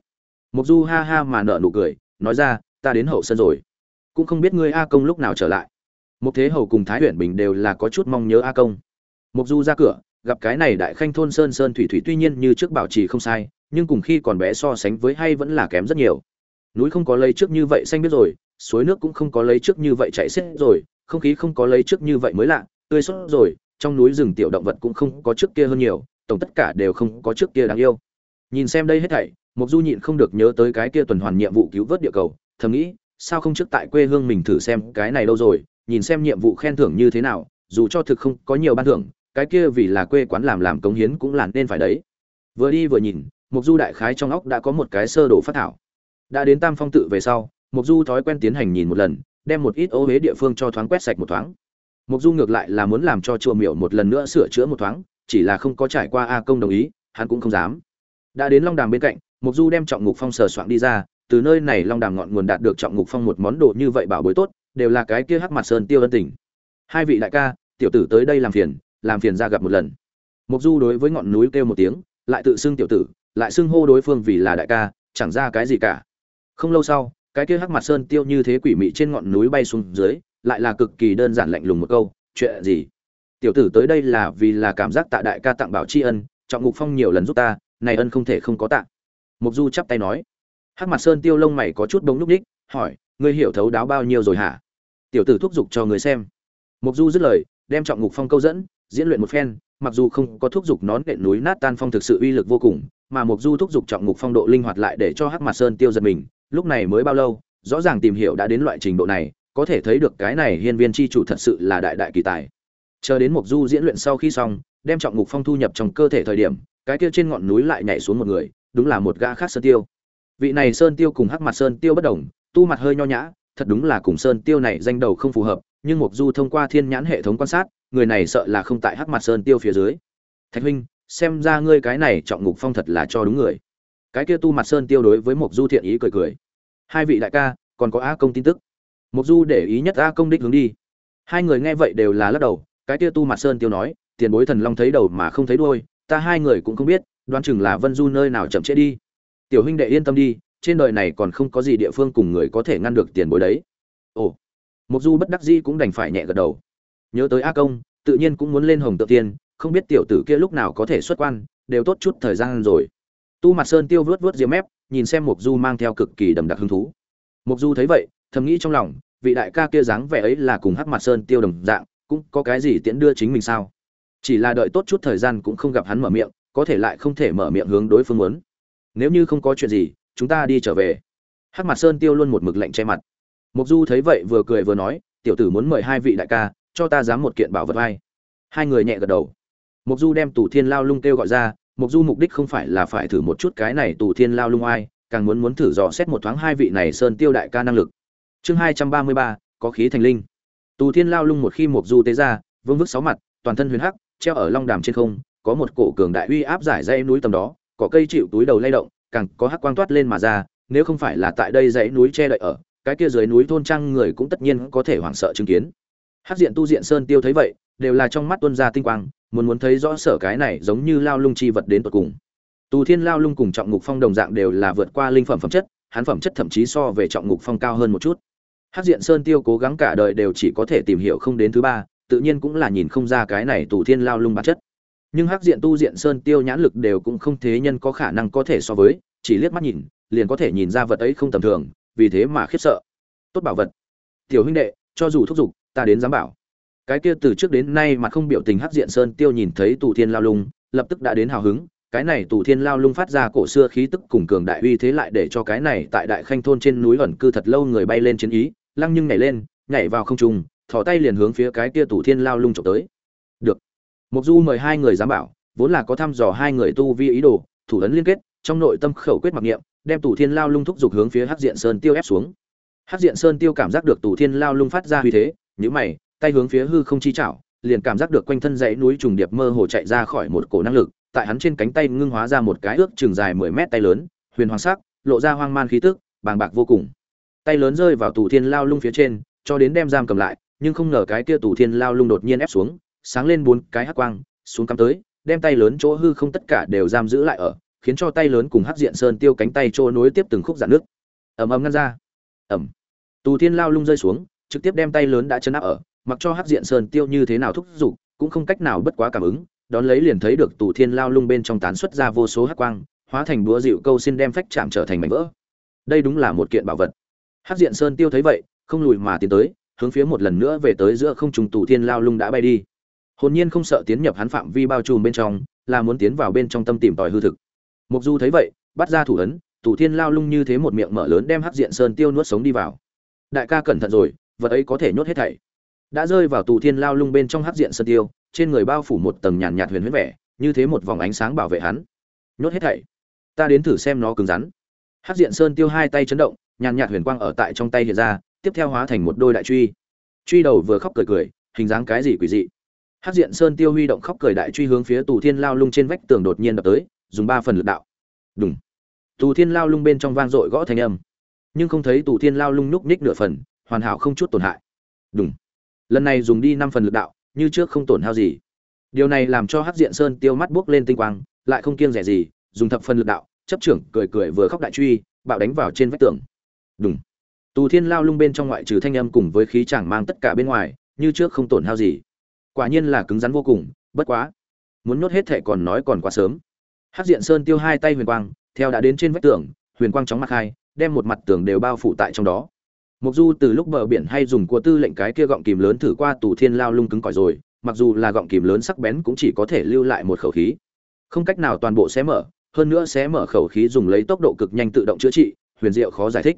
Mục du ha ha mà nở nụ cười, nói ra, ta đến hậu sân rồi. Cũng không biết ngươi a công lúc nào trở lại. Mục thế hầu cùng thái huyền bình đều là có chút mong nhớ a công. Mục du ra cửa gặp cái này đại khanh thôn sơn sơn thủy thủy tuy nhiên như trước bảo trì không sai, nhưng cùng khi còn bé so sánh với hay vẫn là kém rất nhiều. Núi không có lấy trước như vậy xanh biết rồi, suối nước cũng không có lấy trước như vậy chảy xiết rồi, không khí không có lấy trước như vậy mới lạ, tươi sốt rồi, trong núi rừng tiểu động vật cũng không có trước kia hơn nhiều, tổng tất cả đều không có trước kia đáng yêu. Nhìn xem đây hết thảy mục du nhịn không được nhớ tới cái kia tuần hoàn nhiệm vụ cứu vớt địa cầu, thầm nghĩ, sao không trước tại quê hương mình thử xem cái này đâu rồi, nhìn xem nhiệm vụ khen thưởng như thế nào, dù cho thực không có nhiều ban thưởng cái kia vì là quê quán làm làm cống hiến cũng là nên phải đấy. Vừa đi vừa nhìn mục du đại khái trong óc đã có một cái sơ đồ phát thảo. Đã đến tam phong tự về sau mục du thói quen tiến hành nhìn một lần, đem một ít ô hế địa phương cho thoáng quét sạch một thoáng. Mục du ngược lại là muốn làm cho chùa miểu một lần nữa sửa chữa một thoáng, chỉ là không có trải qua a công đồng ý, hắn cũng không dám. Đã đến long đàm bên cạnh mục du đem trọng ngục phong sờ soạn đi ra, từ nơi này long đàm ngọn nguồn đạt được trọng ngục phong một món đồ như vậy bảo bối tốt, đều là cái kia hắc mặt sơn tiêu ân tình. Hai vị đại ca, tiểu tử tới đây làm phiền làm phiền ra gặp một lần. Mục du đối với ngọn núi kêu một tiếng, lại tự xưng tiểu tử, lại xưng hô đối phương vì là đại ca, chẳng ra cái gì cả. Không lâu sau, cái kia hắc mặt sơn tiêu như thế quỷ mị trên ngọn núi bay xuống dưới, lại là cực kỳ đơn giản lạnh lùng một câu, chuyện gì? Tiểu tử tới đây là vì là cảm giác tạ đại ca tặng bảo tri ân, trọng ngục phong nhiều lần giúp ta, này ân không thể không có tạ. Mục du chắp tay nói. Hắc mặt sơn tiêu lông mày có chút bóng lúc ních, hỏi, ngươi hiểu thấu đáo bao nhiêu rồi hả? Tiểu tử thúc giục cho người xem. Mục du dứt lời, đem trọng ngục phong câu dẫn diễn luyện một phen, mặc dù không có thúc giục nón nện núi nát tan phong thực sự uy lực vô cùng, mà mục du thúc giục trọng ngục phong độ linh hoạt lại để cho hắc mặt sơn tiêu giật mình, lúc này mới bao lâu, rõ ràng tìm hiểu đã đến loại trình độ này, có thể thấy được cái này hiên viên chi chủ thật sự là đại đại kỳ tài. Chờ đến mục du diễn luyện sau khi xong, đem trọng ngục phong thu nhập trong cơ thể thời điểm, cái kia trên ngọn núi lại nhảy xuống một người, đúng là một gã khác sơn tiêu. Vị này sơn tiêu cùng hắc mặt sơn tiêu bất đồng, tu mặt hơi nho nhã, thật đúng là cùng sơn tiêu này danh đầu không phù hợp, nhưng mục du thông qua thiên nhãn hệ thống quan sát người này sợ là không tại hắc mặt sơn tiêu phía dưới. Thạch huynh, xem ra ngươi cái này trọng ngục phong thật là cho đúng người. Cái kia tu mặt sơn tiêu đối với mục du thiện ý cười cười. Hai vị đại ca, còn có a công tin tức. Mục du để ý nhất a công đích hướng đi. Hai người nghe vậy đều là lắc đầu, cái kia tu mặt sơn tiêu nói, tiền bối thần long thấy đầu mà không thấy đuôi, ta hai người cũng không biết, đoán chừng là vân du nơi nào chậm trễ đi. Tiểu huynh đệ yên tâm đi, trên đời này còn không có gì địa phương cùng người có thể ngăn được tiền bối đấy. Ồ. Mục du bất đắc dĩ cũng đành phải nhẹ gật đầu nhớ tới a công, tự nhiên cũng muốn lên hồng tự tiên, không biết tiểu tử kia lúc nào có thể xuất quan, đều tốt chút thời gian rồi. Tu mặt sơn tiêu vớt vớt diêm mép, nhìn xem mục du mang theo cực kỳ đầm đặc hứng thú. Mục du thấy vậy, thầm nghĩ trong lòng, vị đại ca kia dáng vẻ ấy là cùng hắc mặt sơn tiêu đồng dạng, cũng có cái gì tiễn đưa chính mình sao? Chỉ là đợi tốt chút thời gian cũng không gặp hắn mở miệng, có thể lại không thể mở miệng hướng đối phương muốn. Nếu như không có chuyện gì, chúng ta đi trở về. Hắc mặt sơn tiêu luôn một mực lạnh che mặt. Mục du thấy vậy vừa cười vừa nói, tiểu tử muốn mời hai vị đại ca cho ta dám một kiện bảo vật vai. Hai người nhẹ gật đầu. Mục du đem tù thiên lao lung kêu gọi ra mục du mục đích không phải là phải thử một chút cái này tù thiên lao lung ai, càng muốn muốn thử dò xét một thoáng hai vị này sơn tiêu đại ca năng lực. Chương hai trăm ba mươi ba, có khí thành linh. Tù thiên lao lung một khi mục du tế ra, vương vức sáu mặt, toàn thân huyền hắc, treo ở long đàm trên không, có một cổ cường đại uy áp giải dãy núi tầm đó có cây chịu túi đầu lay động, càng có hắc quang toát lên mà ra, nếu không phải là tại đây dãy núi che đậy ở, cái kia dưới núi thôn trang người cũng tất nhiên có thể hoảng sợ chứng kiến hắc diện tu diện sơn tiêu thấy vậy, đều là trong mắt tuân ra tinh quang, muốn muốn thấy rõ sở cái này giống như lao lung chi vật đến tột cùng. Tù thiên lao lung cùng trọng ngục phong đồng dạng đều là vượt qua linh phẩm phẩm chất, hắn phẩm chất thậm chí so về trọng ngục phong cao hơn một chút. Hắc diện sơn tiêu cố gắng cả đời đều chỉ có thể tìm hiểu không đến thứ ba, tự nhiên cũng là nhìn không ra cái này tù thiên lao lung bản chất. Nhưng hắc diện tu diện sơn tiêu nhãn lực đều cũng không thế nhân có khả năng có thể so với, chỉ liếc mắt nhìn, liền có thể nhìn ra vật ấy không tầm thường, vì thế mà khiếp sợ. Tốt bảo vật. Tiểu huynh đệ, cho dù thúc giục ta đến giám bảo. Cái kia từ trước đến nay mà không biểu tình hắc diện sơn tiêu nhìn thấy tù thiên lao lung, lập tức đã đến hào hứng, cái này tù thiên lao lung phát ra cổ xưa khí tức cùng cường đại uy thế lại để cho cái này tại đại khanh thôn trên núi ẩn cư thật lâu người bay lên chiến ý, lăng nhưng nhảy lên, nhảy vào không trung, thò tay liền hướng phía cái kia tù thiên lao lung trộm tới. Được. Mục du mời hai người giám bảo, vốn là có thăm dò hai người tu vi ý đồ, thủ ấn liên kết, trong nội tâm khẩu quyết mặc niệm, đem tù thiên lao lung thúc giục hướng phía hắc diện sơn tiêu ép xuống. Hắc diện sơn tiêu cảm giác được tù thiên lao lung phát ra uy thế nhíu mày tay hướng phía hư không chi chảo, liền cảm giác được quanh thân dãy núi trùng điệp mơ hồ chạy ra khỏi một cổ năng lực, tại hắn trên cánh tay ngưng hóa ra một cái ước chừng dài 10 mét tay lớn, huyền hoàng sắc, lộ ra hoang man khí tức, bàng bạc vô cùng. Tay lớn rơi vào tủ thiên lao lung phía trên, cho đến đem giam cầm lại, nhưng không ngờ cái kia tủ thiên lao lung đột nhiên ép xuống, sáng lên bốn cái hắc quang, xuống cắm tới, đem tay lớn chỗ hư không tất cả đều giam giữ lại ở, khiến cho tay lớn cùng hắc diện sơn tiêu cánh tay chỗ nối tiếp từng khúc giạn nước. Ầm ầm ngăn ra. Ầm. Tù thiên lao lung rơi xuống, trực tiếp đem tay lớn đã chấn áp ở, mặc cho hắc diện sơn tiêu như thế nào thúc giục cũng không cách nào bất quá cảm ứng đón lấy liền thấy được tù thiên lao lung bên trong tán xuất ra vô số hắc quang hóa thành búa dịu câu xin đem phách chạm trở thành mảnh vỡ. Đây đúng là một kiện bảo vật. Hắc diện sơn tiêu thấy vậy không lùi mà tiến tới hướng phía một lần nữa về tới giữa không trùng tù thiên lao lung đã bay đi. Hồn nhiên không sợ tiến nhập hắn phạm vi bao trùm bên trong là muốn tiến vào bên trong tâm tìm tòi hư thực. Mục du thấy vậy bắt ra thủ ấn tù thiên lao lung như thế một miệng mở lớn đem hắc diện sơn tiêu nuốt sống đi vào. Đại ca cẩn thận rồi vật ấy có thể nhốt hết thảy. Đã rơi vào tù thiên lao lung bên trong hắc diện sơn tiêu, trên người bao phủ một tầng nhàn nhạt huyền huyết vẻ, như thế một vòng ánh sáng bảo vệ hắn. Nhốt hết thảy. Ta đến thử xem nó cứng rắn. Hắc diện sơn tiêu hai tay chấn động, nhàn nhạt huyền quang ở tại trong tay hiện ra, tiếp theo hóa thành một đôi đại truy. Truy đầu vừa khóc cười cười, hình dáng cái gì quỷ dị. Hắc diện sơn tiêu huy động khóc cười đại truy hướng phía tù thiên lao lung trên vách tường đột nhiên đập tới, dùng ba phần lực đạo. Đúng tù thiên lao lung bên trong vang dội gõ thành âm. Nhưng không thấy tù thiên lao lung núc ních nửa phần hoàn hảo không chút tổn hại. Đúng. Lần này dùng đi năm phần lực đạo, như trước không tổn hao gì. Điều này làm cho Hắc diện sơn tiêu mắt buốc lên tinh quang, lại không kiêng rẻ gì, dùng thập phần lực đạo, chấp trưởng, cười cười vừa khóc đại truy, bạo đánh vào trên vách tường. Đúng. Tù thiên lao lung bên trong ngoại trừ thanh âm cùng với khí chẳng mang tất cả bên ngoài, như trước không tổn hao gì. Quả nhiên là cứng rắn vô cùng, bất quá. Muốn nhốt hết thể còn nói còn quá sớm. Hắc diện sơn tiêu hai tay huyền quang, theo đã đến trên vách tường, huyền quang chóng mặt hai, đem một mặt tường đều bao phủ tại trong đó. Mộc du từ lúc bờ biển hay dùng của tư lệnh cái kia gọng kìm lớn thử qua tù thiên lao lung cứng cỏi rồi mặc dù là gọng kìm lớn sắc bén cũng chỉ có thể lưu lại một khẩu khí. Không cách nào toàn bộ xé mở hơn nữa xé mở khẩu khí dùng lấy tốc độ cực nhanh tự động chữa trị huyền diệu khó giải thích.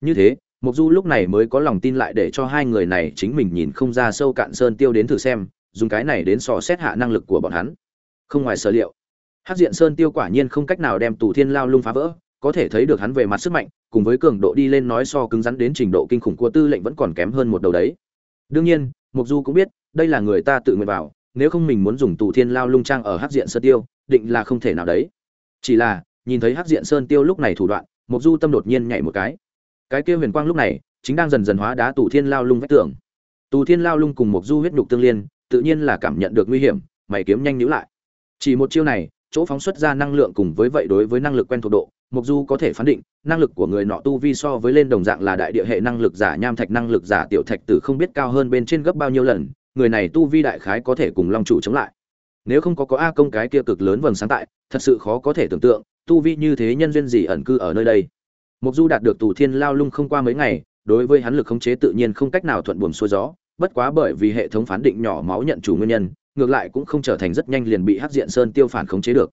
Như thế Mộc Du lúc này mới có lòng tin lại để cho hai người này chính mình nhìn không ra sâu cạn sơn tiêu đến thử xem, dùng cái này đến so xét hạ năng lực của bọn hắn. Không ngoài sở liệu, Hắc Diện Sơn Tiêu quả nhiên không cách nào đem Tù Thiên Lao Lung phá vỡ, có thể thấy được hắn về mặt sức mạnh, cùng với cường độ đi lên nói so cứng rắn đến trình độ kinh khủng của tư lệnh vẫn còn kém hơn một đầu đấy. Đương nhiên, Mục Du cũng biết, đây là người ta tự nguyện vào, nếu không mình muốn dùng Tù Thiên Lao Lung trang ở Hắc Diện Sơn Tiêu, định là không thể nào đấy. Chỉ là, nhìn thấy Hắc Diện Sơn Tiêu lúc này thủ đoạn, Mục Du tâm đột nhiên nhảy một cái cái kia huyền quang lúc này chính đang dần dần hóa đá tù thiên lao lung vách tường tù thiên lao lung cùng Mục du huyết nhục tương liên tự nhiên là cảm nhận được nguy hiểm mày kiếm nhanh nhíu lại chỉ một chiêu này chỗ phóng xuất ra năng lượng cùng với vậy đối với năng lực quen thuộc độ mục du có thể phán định năng lực của người nọ tu vi so với lên đồng dạng là đại địa hệ năng lực giả nham thạch năng lực giả tiểu thạch tử không biết cao hơn bên trên gấp bao nhiêu lần người này tu vi đại khái có thể cùng long chủ chống lại nếu không có có a công cái kia cực lớn vầng sáng tại thật sự khó có thể tưởng tượng tu vi như thế nhân duyên gì ẩn cư ở nơi đây Mục Du đạt được Tù Thiên Lao Lung không qua mấy ngày, đối với hắn lực khống chế tự nhiên không cách nào thuận buồm xuôi gió, bất quá bởi vì hệ thống phán định nhỏ máu nhận chủ nguyên nhân, ngược lại cũng không trở thành rất nhanh liền bị Hắc Diện Sơn tiêu phản khống chế được.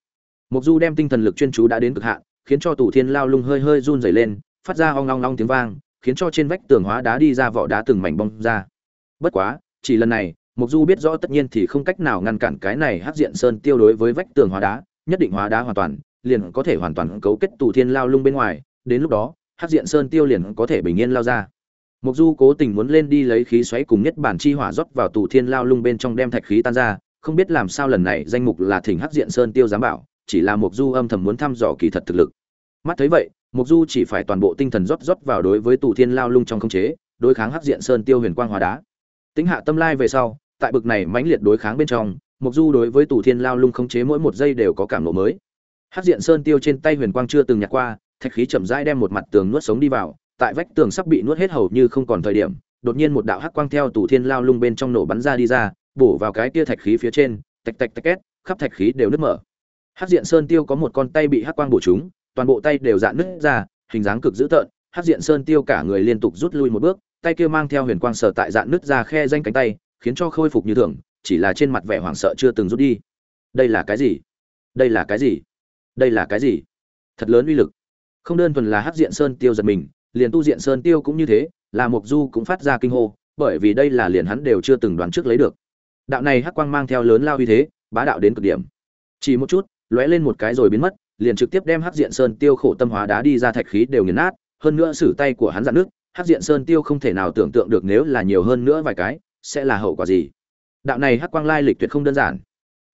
Mục Du đem tinh thần lực chuyên chú đã đến cực hạn, khiến cho Tù Thiên Lao Lung hơi hơi run rẩy lên, phát ra ong long long tiếng vang, khiến cho trên vách tường hóa đá đi ra vỏ đá từng mảnh bong ra. Bất quá, chỉ lần này, mục Du biết rõ tất nhiên thì không cách nào ngăn cản cái này Hắc Diện Sơn tiêu đối với vách tường hóa đá, nhất định hóa đá hoàn toàn, liền có thể hoàn toàn cấu kết Tù Thiên Lao Lung bên ngoài, đến lúc đó, Hắc Diện Sơn Tiêu liền có thể bình yên lao ra. Mục Du cố tình muốn lên đi lấy khí xoáy cùng nhất bản chi hỏa rót vào tù thiên lao lung bên trong đem thạch khí tan ra, không biết làm sao lần này danh mục là Thỉnh Hắc Diện Sơn Tiêu giám bảo, chỉ là Mộc Du âm thầm muốn thăm dò kỳ thật thực lực. Mắt thấy vậy, Mộc Du chỉ phải toàn bộ tinh thần rót rót vào đối với tù thiên lao lung trong khống chế, đối kháng Hắc Diện Sơn Tiêu huyền quang hóa đá. Tính hạ tâm lai về sau, tại bực này mãnh liệt đối kháng bên trong, Mộc Du đối với tù thiên lao lung khống chế mỗi một giây đều có cảm ngộ mới. Hắc Diện Sơn Tiêu trên tay huyền quang chưa từng nhạt qua, thạch khí chậm rãi đem một mặt tường nuốt sống đi vào, tại vách tường sắp bị nuốt hết hầu như không còn thời điểm, đột nhiên một đạo hắc quang theo Tù thiên lao lung bên trong nổ bắn ra đi ra, bổ vào cái kia thạch khí phía trên, tạch tạch tạch két, khắp thạch khí đều nứt mở. Hắc diện sơn tiêu có một con tay bị hắc quang bổ trúng, toàn bộ tay đều dạn nứt ra, hình dáng cực dữ tợn, Hắc diện sơn tiêu cả người liên tục rút lui một bước, tay kia mang theo huyền quang sở tại dạn nứt ra khe danh cánh tay, khiến cho khôi phục như thường, chỉ là trên mặt vẻ hoảng sợ chưa từng rút đi. Đây là cái gì? Đây là cái gì? Đây là cái gì? Thật lớn uy lực không đơn thuần là hắc diện sơn tiêu giật mình liền tu diện sơn tiêu cũng như thế là Mộc du cũng phát ra kinh hô bởi vì đây là liền hắn đều chưa từng đoán trước lấy được đạo này hắc quang mang theo lớn lao uy thế bá đạo đến cực điểm chỉ một chút lóe lên một cái rồi biến mất liền trực tiếp đem hắc diện sơn tiêu khổ tâm hóa đá đi ra thạch khí đều nghiền nát hơn nữa sử tay của hắn dạn nước hắc diện sơn tiêu không thể nào tưởng tượng được nếu là nhiều hơn nữa vài cái sẽ là hậu quả gì. Đạo này hắc quang lai lịch tuyệt không đơn giản.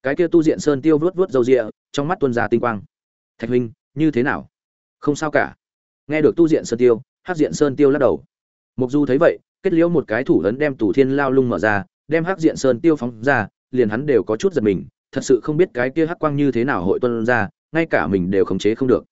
Cái kia tu diện sơn tiêu vuốt vuốt râu ria, trong mắt tuôn ra tinh quang. Thạch huynh như thế nào? Không sao cả. Nghe được tu diện sơn tiêu hắc diện sơn tiêu lắc đầu. Mục du thấy vậy kết liễu một cái thủ ấn đem tủ thiên lao lung mở ra đem hắc diện sơn tiêu phóng ra liền hắn đều có chút giật mình thật sự không biết cái kia hắc quang như thế nào hội tuân ra, ngay cả mình đều khống chế không được.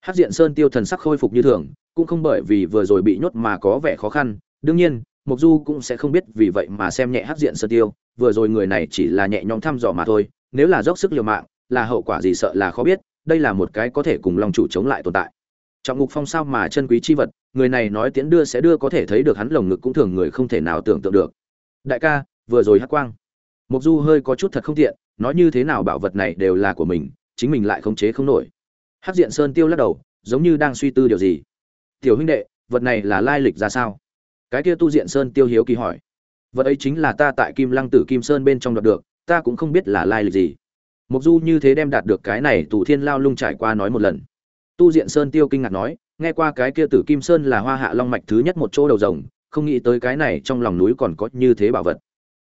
Hắc diện sơn tiêu thần sắc khôi phục như thường, cũng không bởi vì vừa rồi bị nhốt mà có vẻ khó khăn. Đương nhiên mục du cũng sẽ không biết vì vậy mà xem nhẹ hắc diện sơn tiêu. Vừa rồi người này chỉ là nhẹ nhõm thăm dò mà thôi. Nếu là dốc sức liều mạng, là hậu quả gì sợ là khó biết. Đây là một cái có thể cùng long chủ chống lại tồn tại. Trọng ngục phong sao mà chân quý chi vật, người này nói tiễn đưa sẽ đưa có thể thấy được hắn lồng ngực cũng thường người không thể nào tưởng tượng được. Đại ca, vừa rồi hắc quang. Mục du hơi có chút thật không tiện nói như thế nào bảo vật này đều là của mình, chính mình lại khống chế không nổi. Hắc diện sơn tiêu lắc đầu, giống như đang suy tư điều gì. Tiểu huynh đệ, vật này là lai lịch ra sao? Cái kia tu diện sơn tiêu hiếu kỳ hỏi. Vật ấy chính là ta tại kim lăng tử kim sơn bên trong đoạt được, ta cũng không biết là lai lịch gì. Mục du như thế đem đạt được cái này, tù thiên lao lung trải qua nói một lần. Tu diện sơn tiêu kinh ngạc nói, nghe qua cái kia tử kim sơn là hoa hạ long mạch thứ nhất một chỗ đầu rồng, không nghĩ tới cái này trong lòng núi còn có như thế bảo vật.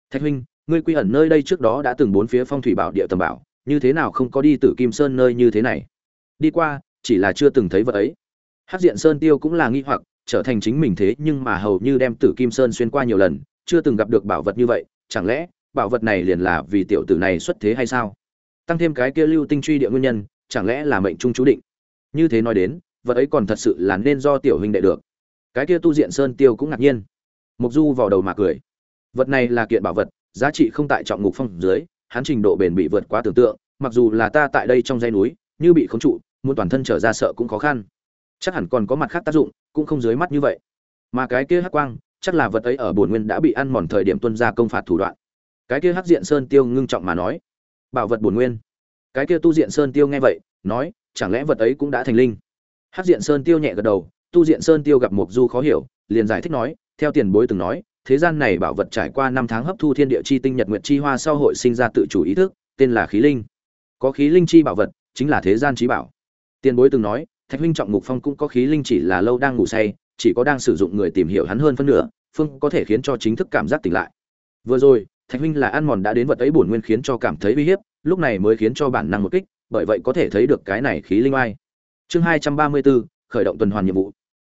Thạch huynh ngươi quy ẩn nơi đây trước đó đã từng bốn phía phong thủy bảo địa tầm bảo, như thế nào không có đi tử kim sơn nơi như thế này? Đi qua, chỉ là chưa từng thấy vật ấy. Hát diện sơn tiêu cũng là nghi hoặc, trở thành chính mình thế nhưng mà hầu như đem tử kim sơn xuyên qua nhiều lần, chưa từng gặp được bảo vật như vậy, chẳng lẽ bảo vật này liền là vì tiểu tử này xuất thế hay sao? Tăng thêm cái kia lưu tinh truy địa nguyên nhân, chẳng lẽ là mệnh trung chú định? Như thế nói đến, vật ấy còn thật sự là nên do tiểu huynh đệ được. Cái kia tu diện sơn tiêu cũng ngạc nhiên. Mục du vào đầu mà cười. Vật này là kiện bảo vật giá trị không tại trọng ngục phong dưới, hắn trình độ bền bị vượt quá tưởng tượng, mặc dù là ta tại đây trong dãy núi, như bị khống trụ, muốn toàn thân trở ra sợ cũng khó khăn. Chắc hẳn còn có mặt khác tác dụng, cũng không dưới mắt như vậy. Mà cái kia hắc quang, chắc là vật ấy ở bổn nguyên đã bị ăn mòn thời điểm tuân ra công phạt thủ đoạn. Cái kia hắc diện sơn tiêu ngưng trọng mà nói, bảo vật bổn nguyên. Cái kia tu diện sơn tiêu nghe vậy, nói, chẳng lẽ vật ấy cũng đã thành linh? Hắc diện sơn tiêu nhẹ gật đầu, tu diện sơn tiêu gặp mục du khó hiểu, liền giải thích nói, theo tiền bối từng nói thế gian này bảo vật trải qua năm tháng hấp thu thiên địa chi tinh nhật nguyệt chi hoa sau hội sinh ra tự chủ ý thức, tên là khí linh. Có khí linh chi bảo vật, chính là thế gian chí bảo. Tiền bối từng nói, thạch huynh trọng ngục phong cũng có khí linh chỉ là lâu đang ngủ say, chỉ có đang sử dụng người tìm hiểu hắn hơn phân nửa, phương có thể khiến cho chính thức cảm giác tỉnh lại. Vừa rồi, thạch huynh là ăn mòn đã đến vật ấy bổn nguyên khiến cho cảm thấy uy hiếp, lúc này mới khiến cho bản năng một kích, bởi vậy có thể thấy được cái này khí linh ai. chương hai trăm ba mươi bốn, khởi động tuần hoàn nhiệm vụ.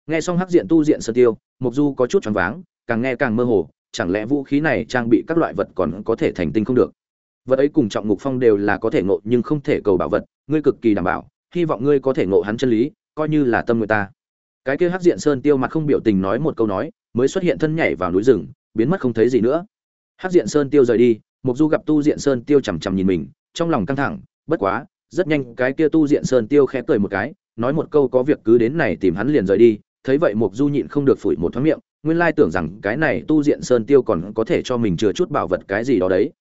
Nghe xong hắc diện tu diện sơn tiêu Mộc du có chút choáng váng càng nghe càng mơ hồ, chẳng lẽ vũ khí này trang bị các loại vật còn có thể thành tinh không được? Vật ấy cùng trọng ngục phong đều là có thể ngộ nhưng không thể cầu bảo vật, ngươi cực kỳ đảm bảo, hy vọng ngươi có thể ngộ hắn chân lý, coi như là tâm người ta. Cái kia hắc diện sơn tiêu mặt không biểu tình nói một câu nói, mới xuất hiện thân nhảy vào núi rừng, biến mất không thấy gì nữa. Hắc diện sơn tiêu rời đi, mục du gặp tu diện sơn tiêu chằm chằm nhìn mình, trong lòng căng thẳng, bất quá, rất nhanh cái kia tu diện sơn tiêu khẽ cười một cái, nói một câu có việc cứ đến này tìm hắn liền rời đi, thấy vậy mục du nhịn không được phủi một thoáng miệng nguyên lai tưởng rằng cái này tu diện sơn tiêu còn có thể cho mình chừa chút bảo vật cái gì đó đấy.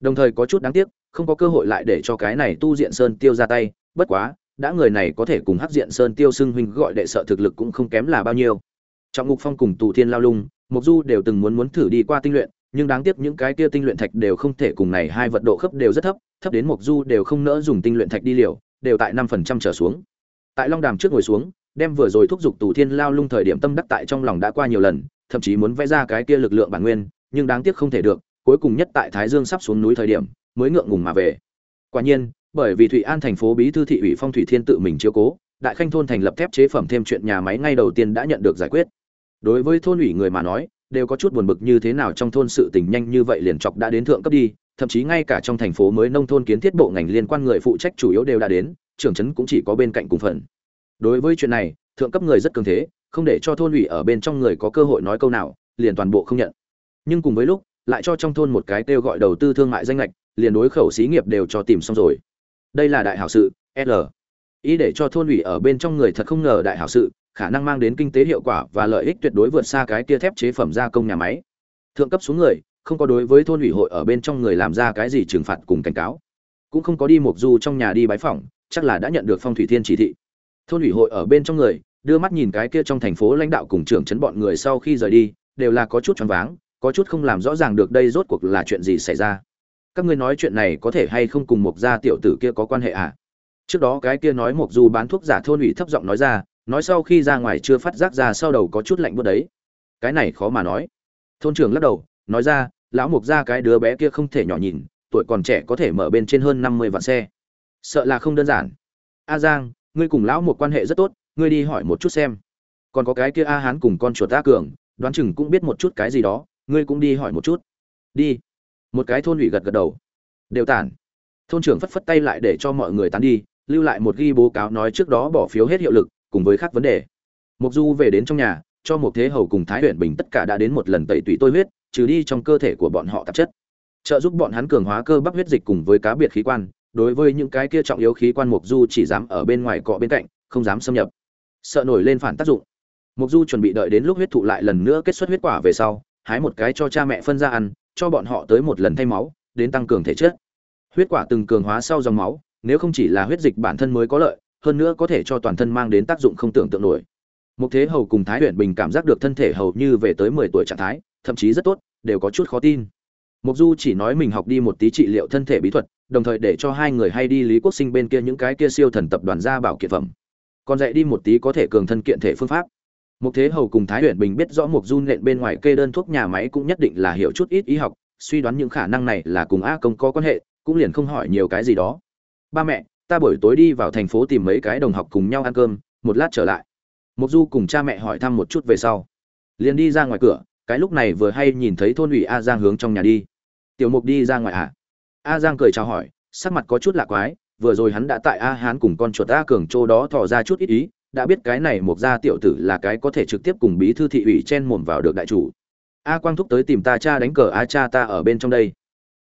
Đồng thời có chút đáng tiếc, không có cơ hội lại để cho cái này tu diện sơn tiêu ra tay, bất quá, đã người này có thể cùng hắc diện sơn tiêu xưng huynh gọi đệ sợ thực lực cũng không kém là bao nhiêu. Trọng ngục phong cùng tù thiên lao lung mục du đều từng muốn muốn thử đi qua tinh luyện, nhưng đáng tiếc những cái kia tinh luyện thạch đều không thể cùng này hai vật độ khớp đều rất thấp thấp đến mục du đều không nỡ dùng tinh luyện thạch đi liều, đều tại năm phần trăm trở xuống. Tại long đàm trước ngồi xuống đem vừa rồi thúc giục tù thiên lao lung thời điểm tâm đắc tại trong lòng đã qua nhiều lần, thậm chí muốn vẽ ra cái kia lực lượng bản nguyên, nhưng đáng tiếc không thể được, cuối cùng nhất tại thái dương sắp xuống núi thời điểm, mới ngượng ngùng mà về. Quả nhiên, bởi vì thụy an thành phố bí thư thị ủy phong thủy thiên tự mình chiếu cố, đại khanh thôn thành lập thép chế phẩm thêm chuyện nhà máy ngay đầu tiên đã nhận được giải quyết. Đối với thôn ủy người mà nói, đều có chút buồn bực như thế nào trong thôn sự tình nhanh như vậy liền chọc đã đến thượng cấp đi, thậm chí ngay cả trong thành phố mới nông thôn kiến thiết bộ ngành liên quan người phụ trách chủ yếu đều đã đến, trưởng trấn cũng chỉ có bên cạnh cùng phần đối với chuyện này, thượng cấp người rất cường thế, không để cho thôn ủy ở bên trong người có cơ hội nói câu nào, liền toàn bộ không nhận. Nhưng cùng với lúc, lại cho trong thôn một cái kêu gọi đầu tư thương mại danh lệch, liền đối khẩu xí nghiệp đều cho tìm xong rồi. Đây là đại hảo sự, l. Ý để cho thôn ủy ở bên trong người thật không ngờ đại hảo sự, khả năng mang đến kinh tế hiệu quả và lợi ích tuyệt đối vượt xa cái kia thép chế phẩm gia công nhà máy. Thượng cấp xuống người, không có đối với thôn ủy hội ở bên trong người làm ra cái gì trừng phạt cùng cảnh cáo. Cũng không có đi mục du trong nhà đi bái phỏng, chắc là đã nhận được phong thủy thiên chỉ thị thôn ủy hội ở bên trong người, đưa mắt nhìn cái kia trong thành phố lãnh đạo cùng trưởng chấn bọn người sau khi rời đi, đều là có chút choáng váng, có chút không làm rõ ràng được đây rốt cuộc là chuyện gì xảy ra. Các ngươi nói chuyện này có thể hay không cùng một gia tiểu tử kia có quan hệ à? Trước đó cái kia nói một du bán thuốc giả thôn ủy thấp giọng nói ra, nói sau khi ra ngoài chưa phát giác ra sau đầu có chút lạnh bớt đấy. Cái này khó mà nói. Thôn trưởng lắc đầu, nói ra, lão mục ra cái đứa bé kia không thể nhỏ nhìn, tuổi còn trẻ có thể mở bên trên hơn năm mươi vạn xe. Sợ là không đơn giản. A giang ngươi cùng lão một quan hệ rất tốt, ngươi đi hỏi một chút xem. Còn có cái kia a hán cùng con chuột Ta cường, đoán chừng cũng biết một chút cái gì đó, ngươi cũng đi hỏi một chút. Đi. Một cái thôn ủy gật gật đầu. Đều tản. Thôn trưởng phất phất tay lại để cho mọi người tán đi, lưu lại một ghi bố cáo nói trước đó bỏ phiếu hết hiệu lực, cùng với khác vấn đề. Mục du về đến trong nhà, cho một thế hầu cùng thái huyện bình tất cả đã đến một lần tẩy tủy tôi huyết, trừ đi trong cơ thể của bọn họ tạp chất. Trợ giúp bọn hắn cường hóa cơ bắp huyết dịch cùng với cá biệt khí quan đối với những cái kia trọng yếu khí quan mục du chỉ dám ở bên ngoài cọ bên cạnh không dám xâm nhập. Sợ nổi lên phản tác dụng. Mục du chuẩn bị đợi đến lúc huyết thụ lại lần nữa kết xuất huyết quả về sau hái một cái cho cha mẹ phân ra ăn cho bọn họ tới một lần thay máu đến tăng cường thể chất. Huyết quả từng cường hóa sau dòng máu nếu không chỉ là huyết dịch bản thân mới có lợi hơn nữa có thể cho toàn thân mang đến tác dụng không tưởng tượng nổi. Mục Thế Hầu cùng Thái Huyền Bình cảm giác được thân thể hầu như về tới 10 tuổi trạng thái, thậm chí rất tốt, đều có chút khó tin. Mục Du chỉ nói mình học đi một tí trị liệu thân thể bí thuật, đồng thời để cho hai người hay đi Lý Quốc Sinh bên kia những cái kia siêu thần tập đoàn ra bảo kiện phẩm. Còn dạy đi một tí có thể cường thân kiện thể phương pháp. Mục Thế Hầu cùng Thái Huyền Bình biết rõ Mục Du nện bên ngoài kê đơn thuốc nhà máy cũng nhất định là hiểu chút ít y học, suy đoán những khả năng này là cùng A công có quan hệ, cũng liền không hỏi nhiều cái gì đó. Ba mẹ, ta buổi tối đi vào thành phố tìm mấy cái đồng học cùng nhau ăn cơm, một lát trở lại. Mục Du cùng cha mẹ hỏi thăm một chút về sau, liền đi ra ngoài cửa, cái lúc này vừa hay nhìn thấy thôn ủy A Giang hướng trong nhà đi. Tiểu Mục đi ra ngoài à? A Giang cười chào hỏi, sắc mặt có chút lạ quái, vừa rồi hắn đã tại A Hán cùng con chuột A Cường châu đó thò ra chút ít ý, đã biết cái này Mục gia tiểu tử là cái có thể trực tiếp cùng bí thư thị ủy chen mồm vào được đại chủ. A Quang thúc tới tìm ta cha đánh cờ A cha ta ở bên trong đây.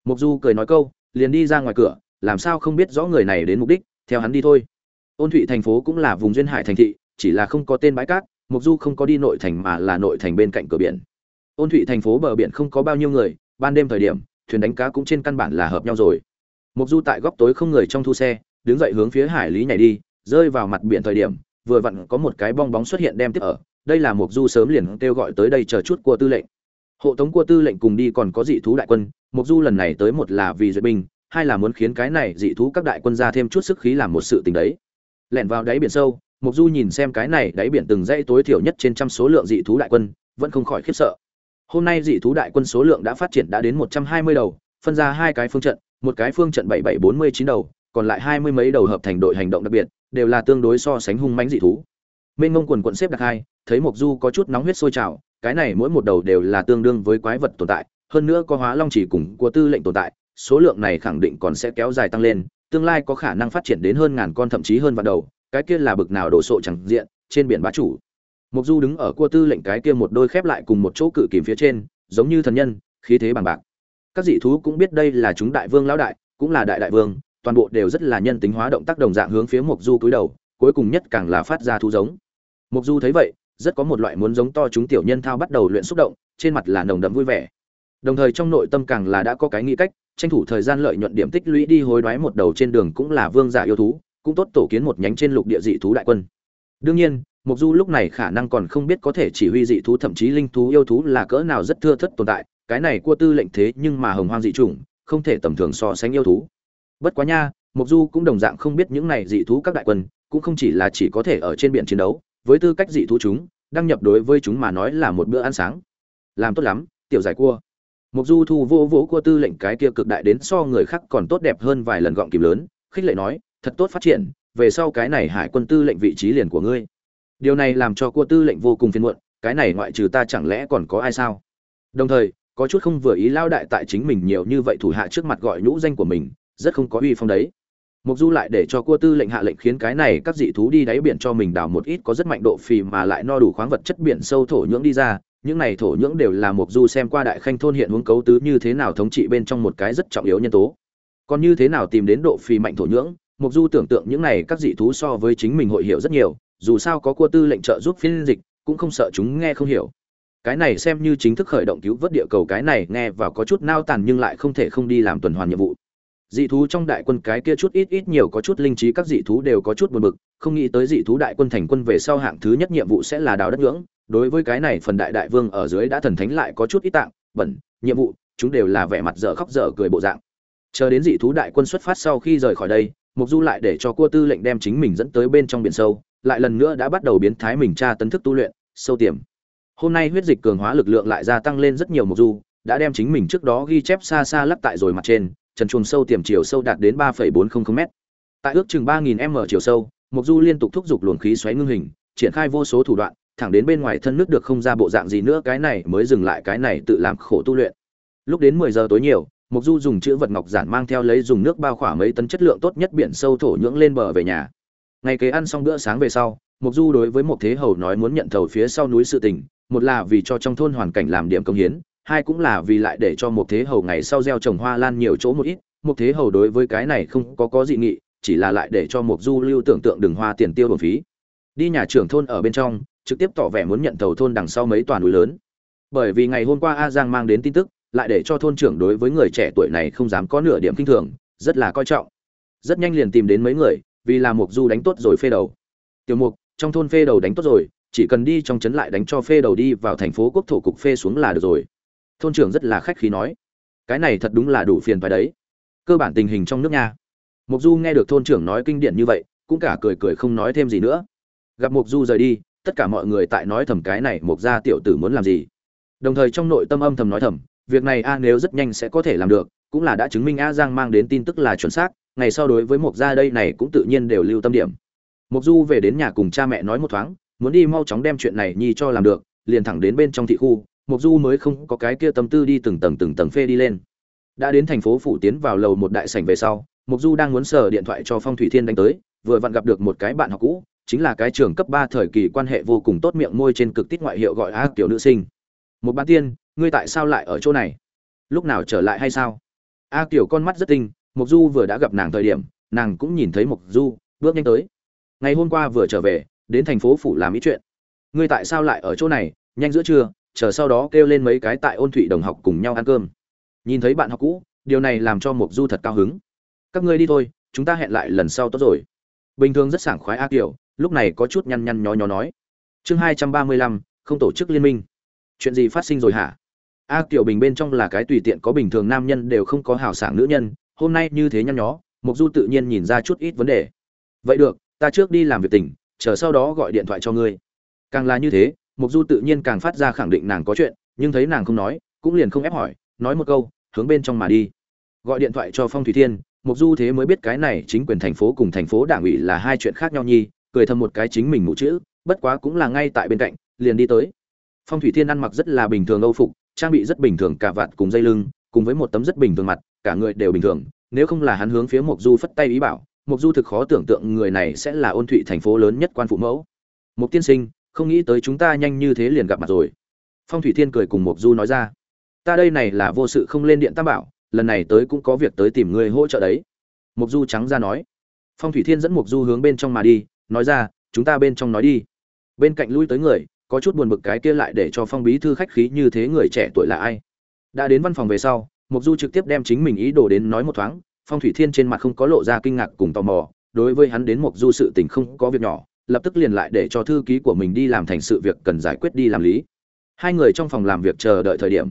Mục Du cười nói câu, liền đi ra ngoài cửa, làm sao không biết rõ người này đến mục đích, theo hắn đi thôi. Ôn Thụy thành phố cũng là vùng duyên hải thành thị, chỉ là không có tên bãi cát mục du không có đi nội thành mà là nội thành bên cạnh cửa biển ôn thụy thành phố bờ biển không có bao nhiêu người ban đêm thời điểm thuyền đánh cá cũng trên căn bản là hợp nhau rồi. Mục du tại góc tối không người trong thu xe đứng dậy hướng phía hải lý nhảy đi rơi vào mặt biển thời điểm vừa vặn có một cái bong bóng xuất hiện đem tiếp ở đây là mục du sớm liền kêu gọi tới đây chờ chút của tư lệnh. Hộ tống của tư lệnh cùng đi còn có dị thú đại quân mục du lần này tới một là vì duyệt binh hai là muốn khiến cái này dị thú các đại quân ra thêm chút sức khí làm một sự tình đấy. Lẻn vào đáy biển sâu Mục Du nhìn xem cái này đáy biển từng dãy tối thiểu nhất trên trăm số lượng dị thú đại quân, vẫn không khỏi khiếp sợ. Hôm nay dị thú đại quân số lượng đã phát triển đã đến 120 đầu, phân ra hai cái phương trận, một cái phương trận 7749 đầu, còn lại hai mươi mấy đầu hợp thành đội hành động đặc biệt, đều là tương đối so sánh hung mãnh dị thú. Mên Ngông quần quần xếp đặt hai, thấy Mộc Du có chút nóng huyết sôi trào, cái này mỗi một đầu đều là tương đương với quái vật tồn tại, hơn nữa có hóa long chỉ cùng của tư lệnh tồn tại, số lượng này khẳng định còn sẽ kéo dài tăng lên, tương lai có khả năng phát triển đến hơn ngàn con thậm chí hơn vạn đầu, cái kia là bực nào đổ sộ chẳng diện trên biển bá chủ mục du đứng ở cua tư lệnh cái kia một đôi khép lại cùng một chỗ cự kìm phía trên, giống như thần nhân, khí thế bằng bạc. Các dị thú cũng biết đây là chúng đại vương lão đại, cũng là đại đại vương, toàn bộ đều rất là nhân tính hóa động tác đồng dạng hướng phía mục du cúi đầu, cuối cùng nhất càng là phát ra thú giống. Mục du thấy vậy, rất có một loại muốn giống to chúng tiểu nhân thao bắt đầu luyện xúc động, trên mặt là nồng đậm vui vẻ. Đồng thời trong nội tâm càng là đã có cái nghĩ cách, tranh thủ thời gian lợi nhuận điểm tích lũy đi hối đoái một đầu trên đường cũng là vương giả yêu thú, cũng tốt tổ kiến một nhánh trên lục địa dị thú đại quân. Đương nhiên mục du lúc này khả năng còn không biết có thể chỉ huy dị thú, thậm chí linh thú yêu thú là cỡ nào rất thưa thất tồn tại. Cái này cua tư lệnh thế nhưng mà hồng hoang dị chủng, không thể tầm thường so sánh yêu thú. Bất quá nha mục du cũng đồng dạng không biết những này dị thú các đại quân, cũng không chỉ là chỉ có thể ở trên biển chiến đấu, với tư cách dị thú chúng, đăng nhập đối với chúng mà nói là một bữa ăn sáng. Làm tốt lắm, tiểu giải cua. Mục du thu vô vỗ cua tư lệnh cái kia cực đại đến so người khác còn tốt đẹp hơn vài lần gọng kìm lớn, khích lệ nói, thật tốt phát triển, về sau cái này hải quân tư lệnh vị trí liền của ngươi điều này làm cho cua tư lệnh vô cùng phiền muộn cái này ngoại trừ ta chẳng lẽ còn có ai sao? Đồng thời có chút không vừa ý lao đại tại chính mình nhiều như vậy thủ hạ trước mặt gọi nhũ danh của mình rất không có uy phong đấy. Mục du lại để cho cua tư lệnh hạ lệnh khiến cái này các dị thú đi đáy biển cho mình đào một ít có rất mạnh độ phì mà lại no đủ khoáng vật chất biển sâu thổ nhưỡng đi ra. Những này thổ nhưỡng đều là mục du xem qua đại khanh thôn hiện hướng cấu tứ như thế nào thống trị bên trong một cái rất trọng yếu nhân tố. Còn như thế nào tìm đến độ phì mạnh thổ nhưỡng Mục Du tưởng tượng những này các dị thú so với chính mình hội hiểu rất nhiều, dù sao có cua tư lệnh trợ giúp phiên dịch, cũng không sợ chúng nghe không hiểu. Cái này xem như chính thức khởi động cứu vớt địa cầu cái này nghe vào có chút nao tàn nhưng lại không thể không đi làm tuần hoàn nhiệm vụ. Dị thú trong đại quân cái kia chút ít ít nhiều có chút linh trí các dị thú đều có chút buồn bực, không nghĩ tới dị thú đại quân thành quân về sau hạng thứ nhất nhiệm vụ sẽ là đào đất ngưỡng, đối với cái này phần đại đại vương ở dưới đã thần thánh lại có chút ít tạng, bẩn, nhiệm vụ, chúng đều là vẻ mặt dở khóc dở cười bộ dạng. Chờ đến dị thú đại quân xuất phát sau khi rời khỏi đây, mục du lại để cho cua tư lệnh đem chính mình dẫn tới bên trong biển sâu lại lần nữa đã bắt đầu biến thái mình tra tấn thức tu luyện, sâu tiềm. Hôm nay huyết dịch cường hóa lực lượng lại gia tăng lên rất nhiều mục du, đã đem chính mình trước đó ghi chép xa xa lắp tại rồi mặt trên, trần chuồng sâu tiềm chiều sâu đạt đến ba bốn trăm linh m tại ước chừng ba nghìn m chiều sâu, mục du liên tục thúc giục luồng khí xoáy ngưng hình, triển khai vô số thủ đoạn, thẳng đến bên ngoài thân nước được không ra bộ dạng gì nữa, cái này mới dừng lại, cái này tự làm khổ tu luyện. Lúc đến mười giờ tối nhiều, mục Du dùng chữ vật ngọc giản mang theo lấy dùng nước bao khỏa mấy tấn chất lượng tốt nhất biển sâu thổ nhưỡng lên bờ về nhà. Ngày kế ăn xong bữa sáng về sau, mục Du đối với một thế hầu nói muốn nhận thầu phía sau núi sự tình, một là vì cho trong thôn hoàn cảnh làm điểm công hiến, hai cũng là vì lại để cho một thế hầu ngày sau gieo trồng hoa lan nhiều chỗ một ít. Một thế hầu đối với cái này không có có dị nghị, chỉ là lại để cho mục Du lưu tưởng tượng đường hoa tiền tiêu bổng phí. đi nhà trưởng thôn ở bên trong trực tiếp tỏ vẻ muốn nhận thầu thôn đằng sau mấy toàn núi lớn bởi vì ngày hôm qua a giang mang đến tin tức lại để cho thôn trưởng đối với người trẻ tuổi này không dám có nửa điểm kinh thường rất là coi trọng rất nhanh liền tìm đến mấy người vì là mục du đánh tốt rồi phê đầu. Tiểu mục trong thôn phê đầu đánh tốt rồi, chỉ cần đi trong trấn lại đánh cho phê đầu đi vào thành phố quốc thổ cục phê xuống là được rồi. Thôn trưởng rất là khách khí nói. Cái này thật đúng là đủ phiền phải đấy. Cơ bản tình hình trong nước nha. Mục du nghe được thôn trưởng nói kinh điển như vậy, cũng cả cười cười không nói thêm gì nữa. Gặp mục du rời đi, tất cả mọi người tại nói thầm cái này mục gia tiểu tử muốn làm gì. Đồng thời trong nội tâm âm thầm nói thầm, việc này a nếu rất nhanh sẽ có thể làm được, cũng là đã chứng minh a giang mang đến tin tức là chuẩn xác ngày sau đối với mục gia đây này cũng tự nhiên đều lưu tâm điểm. Mục du về đến nhà cùng cha mẹ nói một thoáng, muốn đi mau chóng đem chuyện này nhi cho làm được, liền thẳng đến bên trong thị khu mục du mới không có cái kia tâm tư đi từng tầng từng tầng phê đi lên. Đã đến thành phố phủ tiến vào lầu một đại sảnh về sau mục du đang muốn sờ điện thoại cho phong thủy thiên đánh tới, vừa vặn gặp được một cái bạn học cũ, chính là cái trường cấp ba thời kỳ quan hệ vô cùng tốt miệng môi trên cực tít ngoại hiệu gọi a tiểu nữ sinh. Một bán tiên, ngươi tại sao lại ở chỗ này? Lúc nào trở lại hay sao? A tiểu con mắt rất tinh Mộc du vừa đã gặp nàng thời điểm, nàng cũng nhìn thấy Mộc du, bước nhanh tới. Ngày hôm qua vừa trở về, đến thành phố phủ làm ý chuyện. Ngươi tại sao lại ở chỗ này, nhanh giữa trưa, chờ sau đó kêu lên mấy cái tại ôn thụy đồng học cùng nhau ăn cơm. Nhìn thấy bạn học cũ, điều này làm cho Mộc du thật cao hứng. Các ngươi đi thôi, chúng ta hẹn lại lần sau tốt rồi. Bình thường rất sảng khoái a kiều, lúc này có chút nhăn nhăn nhó nhó nói. Chương hai trăm ba mươi lăm, không tổ chức liên minh. Chuyện gì phát sinh rồi hả? A kiều bình bên trong là cái tùy tiện có bình thường nam nhân đều không có hào sảng nữ nhân hôm nay như thế nhăn nhó mục du tự nhiên nhìn ra chút ít vấn đề. Vậy được, ta trước đi làm việc tỉnh, chờ sau đó gọi điện thoại cho ngươi. Càng là như thế mục du tự nhiên càng phát ra khẳng định nàng có chuyện, nhưng thấy nàng không nói, cũng liền không ép hỏi, nói một câu, hướng bên trong mà đi. Gọi điện thoại cho phong thủy thiên mục du thế mới biết cái này chính quyền thành phố cùng thành phố đảng ủy là hai chuyện khác nhau nhi, cười thầm một cái chính mình mụ chữ, bất quá cũng là ngay tại bên cạnh, liền đi tới. Phong thủy thiên ăn mặc rất là bình thường âu phục, trang bị rất bình thường cả vạt cùng dây lưng, cùng với một tấm rất bình thường mặt cả người đều bình thường, nếu không là hắn hướng phía mục du phất tay ý bảo mục du thực khó tưởng tượng người này sẽ là ôn thụy thành phố lớn nhất quan phụ mẫu. Mục tiên sinh, không nghĩ tới chúng ta nhanh như thế liền gặp mặt rồi. Phong thủy thiên cười cùng mục du nói ra. Ta đây này là vô sự không lên điện tam bảo, lần này tới cũng có việc tới tìm người hỗ trợ đấy. Mục du trắng ra nói. Phong thủy thiên dẫn mục du hướng bên trong mà đi, nói ra, chúng ta bên trong nói đi. Bên cạnh lui tới người, có chút buồn bực cái kia lại để cho phong bí thư khách khí như thế người trẻ tuổi là ai. Đã đến văn phòng về sau mục du trực tiếp đem chính mình ý đồ đến nói một thoáng, phong thủy thiên trên mặt không có lộ ra kinh ngạc cùng tò mò, đối với hắn đến mục du sự tình không có việc nhỏ, lập tức liền lại để cho thư ký của mình đi làm thành sự việc cần giải quyết đi làm lý. Hai người trong phòng làm việc chờ đợi thời điểm.